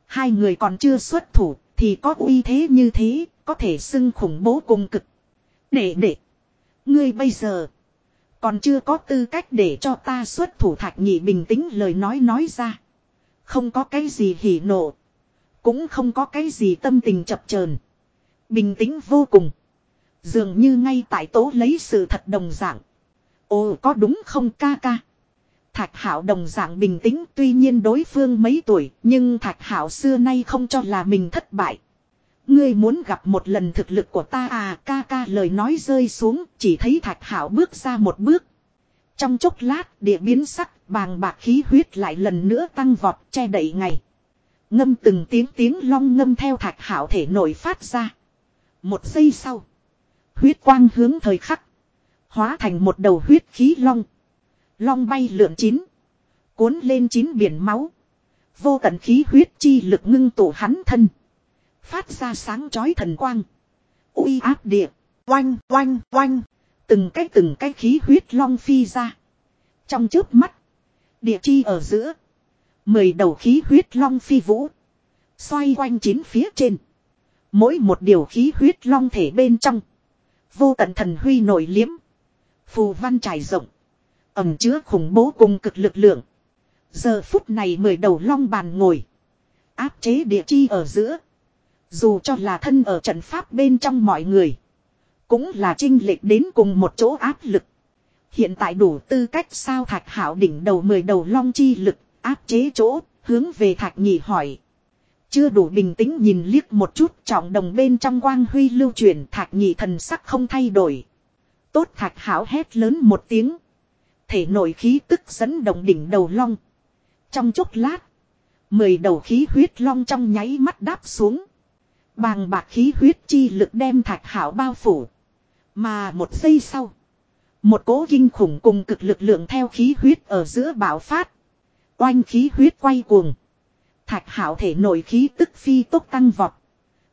Hai người còn chưa xuất thủ. Thì có uy thế như thế. Có thể xưng khủng bố cùng cực. Để để. Ngươi bây giờ. Còn chưa có tư cách để cho ta xuất thủ thạch nhị bình tĩnh lời nói nói ra. Không có cái gì hỉ nộ. Cũng không có cái gì tâm tình chập chờn Bình tĩnh vô cùng. Dường như ngay tại tố lấy sự thật đồng dạng. Ồ, có đúng không ca ca? Thạch Hảo đồng dạng bình tĩnh, tuy nhiên đối phương mấy tuổi, nhưng Thạch Hảo xưa nay không cho là mình thất bại. Ngươi muốn gặp một lần thực lực của ta à ca ca, lời nói rơi xuống, chỉ thấy Thạch Hảo bước ra một bước. Trong chốc lát, địa biến sắc, bàng bạc khí huyết lại lần nữa tăng vọt, che đậy ngày. Ngâm từng tiếng tiếng long ngâm theo thạch hảo thể nổi phát ra. Một giây sau. Huyết quang hướng thời khắc. Hóa thành một đầu huyết khí long. Long bay lượn chín. Cuốn lên chín biển máu. Vô tận khí huyết chi lực ngưng tụ hắn thân. Phát ra sáng chói thần quang. uy áp địa. Oanh, oanh, oanh. Từng cái từng cái khí huyết long phi ra. Trong trước mắt. Địa chi ở giữa. Mười đầu khí huyết long phi vũ. Xoay quanh chín phía trên. Mỗi một điều khí huyết long thể bên trong. Vô tận thần huy nổi liếm. Phù văn trải rộng. Ẩm chứa khủng bố cùng cực lực lượng. Giờ phút này mười đầu long bàn ngồi. Áp chế địa chi ở giữa. Dù cho là thân ở trận pháp bên trong mọi người. Cũng là trinh lệch đến cùng một chỗ áp lực. Hiện tại đủ tư cách sao thạch hảo đỉnh đầu mười đầu long chi lực áp chế chỗ, hướng về thạch nhị hỏi. Chưa đủ bình tĩnh nhìn liếc một chút trọng đồng bên trong quang huy lưu truyền thạch nhị thần sắc không thay đổi. Tốt thạch hảo hét lớn một tiếng. Thể nội khí tức dẫn động đỉnh đầu long. Trong chốc lát. Mười đầu khí huyết long trong nháy mắt đáp xuống. Bàng bạc khí huyết chi lực đem thạch hảo bao phủ. Mà một giây sau. Một cố kinh khủng cùng cực lực lượng theo khí huyết ở giữa bạo phát. Oanh khí huyết quay cuồng. Thạch hảo thể nội khí tức phi tốc tăng vọt.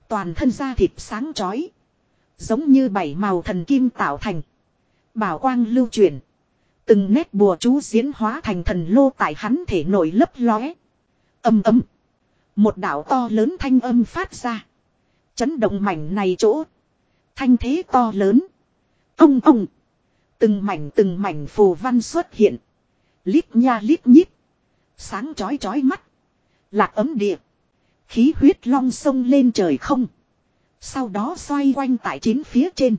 Toàn thân da thịt sáng chói. Giống như bảy màu thần kim tạo thành. Bảo quang lưu chuyển. Từng nét bùa chú diễn hóa thành thần lô tại hắn thể nổi lấp lóe. Âm âm Một đạo to lớn thanh âm phát ra. Chấn động mảnh này chỗ. Thanh thế to lớn. Ông ông. Từng mảnh từng mảnh phù văn xuất hiện. Lít nha lít nhít. Sáng chói chói mắt. Lạc ấm địa. Khí huyết long sông lên trời không. Sau đó xoay quanh tại chín phía trên.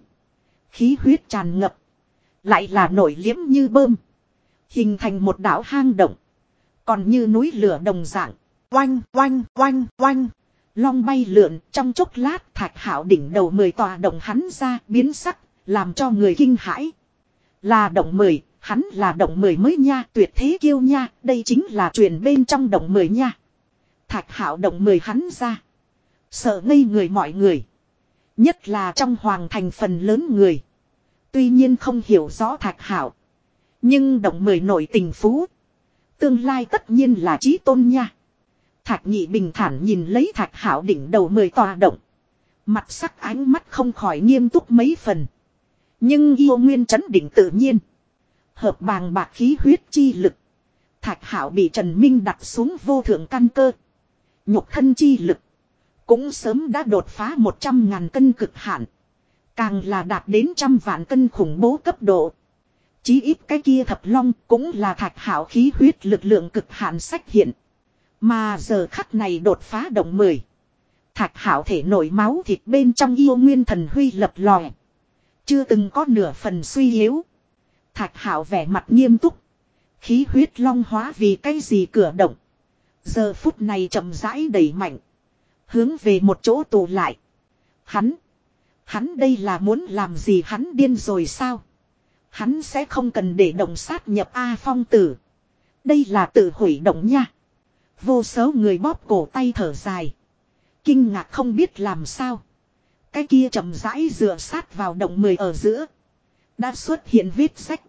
Khí huyết tràn ngập. Lại là nổi liếm như bơm. Hình thành một đảo hang động. Còn như núi lửa đồng dạng. Oanh, oanh, oanh, oanh. Long bay lượn trong chốc lát thạch hảo đỉnh đầu mười tòa động hắn ra biến sắc. Làm cho người kinh hãi. Là động mười, hắn là động mười mới nha, tuyệt thế kiêu nha, đây chính là truyền bên trong động mười nha. Thạch hảo động mười hắn ra. Sợ ngây người mọi người. Nhất là trong hoàng thành phần lớn người. Tuy nhiên không hiểu rõ thạch hảo. Nhưng động mười nổi tình phú. Tương lai tất nhiên là trí tôn nha. Thạch nhị bình thản nhìn lấy thạch hảo đỉnh đầu mười tòa động. Mặt sắc ánh mắt không khỏi nghiêm túc mấy phần. Nhưng yêu nguyên chấn định tự nhiên. Hợp bàng bạc khí huyết chi lực. Thạch hảo bị Trần Minh đặt xuống vô thượng căn cơ. Nhục thân chi lực. Cũng sớm đã đột phá 100 ngàn cân cực hạn. Càng là đạt đến trăm vạn cân khủng bố cấp độ. Chí ít cái kia thập long cũng là thạch hảo khí huyết lực lượng cực hạn sách hiện. Mà giờ khắc này đột phá động 10. Thạch hảo thể nổi máu thịt bên trong yêu nguyên thần huy lập lòe. Chưa từng có nửa phần suy yếu. Thạch hảo vẻ mặt nghiêm túc. Khí huyết long hóa vì cái gì cửa động. Giờ phút này chậm rãi đẩy mạnh. Hướng về một chỗ tụ lại. Hắn. Hắn đây là muốn làm gì hắn điên rồi sao? Hắn sẽ không cần để động sát nhập A phong tử. Đây là tự hủy động nha. Vô số người bóp cổ tay thở dài. Kinh ngạc không biết làm sao. Cái kia chậm rãi dựa sát vào động mười ở giữa. Đã xuất hiện vết sách.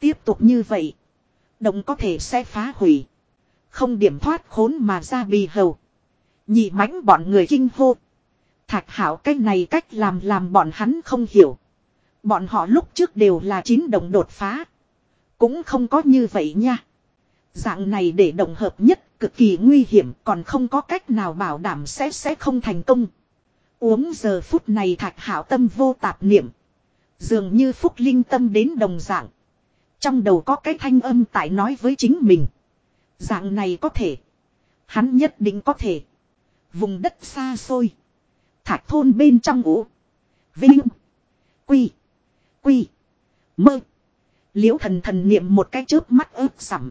Tiếp tục như vậy. Động có thể sẽ phá hủy. Không điểm thoát khốn mà ra bì hầu. Nhị mãnh bọn người kinh hô. Thạch hảo cái này cách làm làm bọn hắn không hiểu. Bọn họ lúc trước đều là chín đồng đột phá. Cũng không có như vậy nha. Dạng này để đồng hợp nhất cực kỳ nguy hiểm, còn không có cách nào bảo đảm sẽ sẽ không thành công. Uống giờ phút này thạch hảo tâm vô tạp niệm. Dường như phúc linh tâm đến đồng dạng. Trong đầu có cái thanh âm tại nói với chính mình. Dạng này có thể. Hắn nhất định có thể. Vùng đất xa xôi. Thạch thôn bên trong ủ. Vinh. Quy. Quy. Mơ. Liễu thần thần niệm một cái chớp mắt ướp sẵm.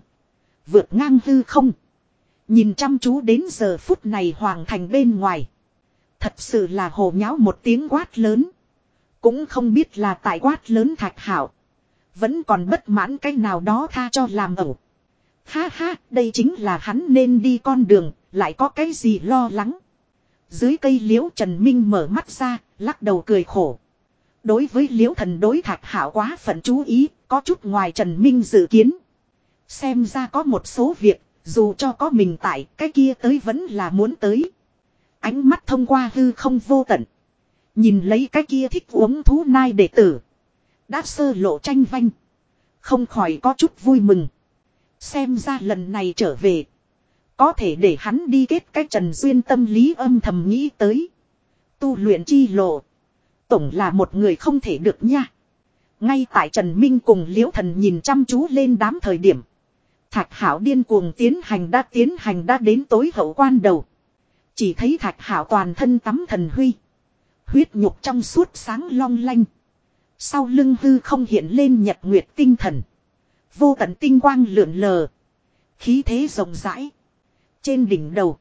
Vượt ngang hư không. Nhìn chăm chú đến giờ phút này hoàng thành bên ngoài. Thật sự là hồ nháo một tiếng quát lớn. Cũng không biết là tại quát lớn thạch hảo. Vẫn còn bất mãn cái nào đó tha cho làm ẩu. Ha ha, đây chính là hắn nên đi con đường, lại có cái gì lo lắng. Dưới cây liễu Trần Minh mở mắt ra, lắc đầu cười khổ. Đối với liễu thần đối thạch hảo quá phận chú ý, có chút ngoài Trần Minh dự kiến. Xem ra có một số việc, dù cho có mình tại, cái kia tới vẫn là muốn tới. Ánh mắt thông qua hư không vô tận. Nhìn lấy cái kia thích uống thú nai đệ tử. Đã sơ lộ tranh vanh. Không khỏi có chút vui mừng. Xem ra lần này trở về. Có thể để hắn đi kết cái trần duyên tâm lý âm thầm nghĩ tới. Tu luyện chi lộ. Tổng là một người không thể được nha. Ngay tại Trần Minh cùng Liễu Thần nhìn chăm chú lên đám thời điểm. Thạch Hảo điên cuồng tiến hành đã tiến hành đã đến tối hậu quan đầu. Chỉ thấy Thạch Hảo toàn thân tắm thần huy. Huyết nhục trong suốt sáng long lanh. Sau lưng hư không hiện lên nhật nguyệt tinh thần. Vô tận tinh quang lượn lờ. Khí thế rộng rãi. Trên đỉnh đầu.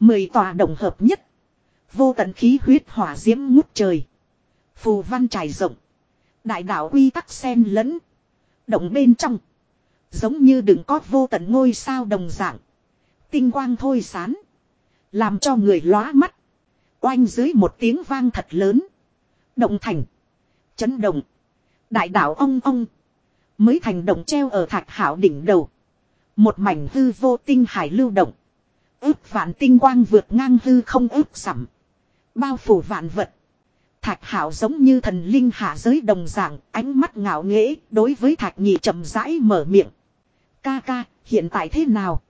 Mười tòa đồng hợp nhất. Vô tận khí huyết hỏa diễm ngút trời. Phù văn trải rộng. Đại đạo quy tắc xen lẫn. Động bên trong. Giống như đừng có vô tận ngôi sao đồng dạng. Tinh quang thôi sán. Làm cho người lóa mắt. Oanh dưới một tiếng vang thật lớn. Động thành. Chấn động. Đại đạo ong ong. Mới thành động treo ở thạch hảo đỉnh đầu. Một mảnh hư vô tinh hải lưu động. Ước vạn tinh quang vượt ngang hư không ước sẵm. Bao phủ vạn vật. Thạch hảo giống như thần linh hạ giới đồng dạng, ánh mắt ngạo nghễ, đối với thạch nhị chậm rãi mở miệng. Ca ca, hiện tại thế nào?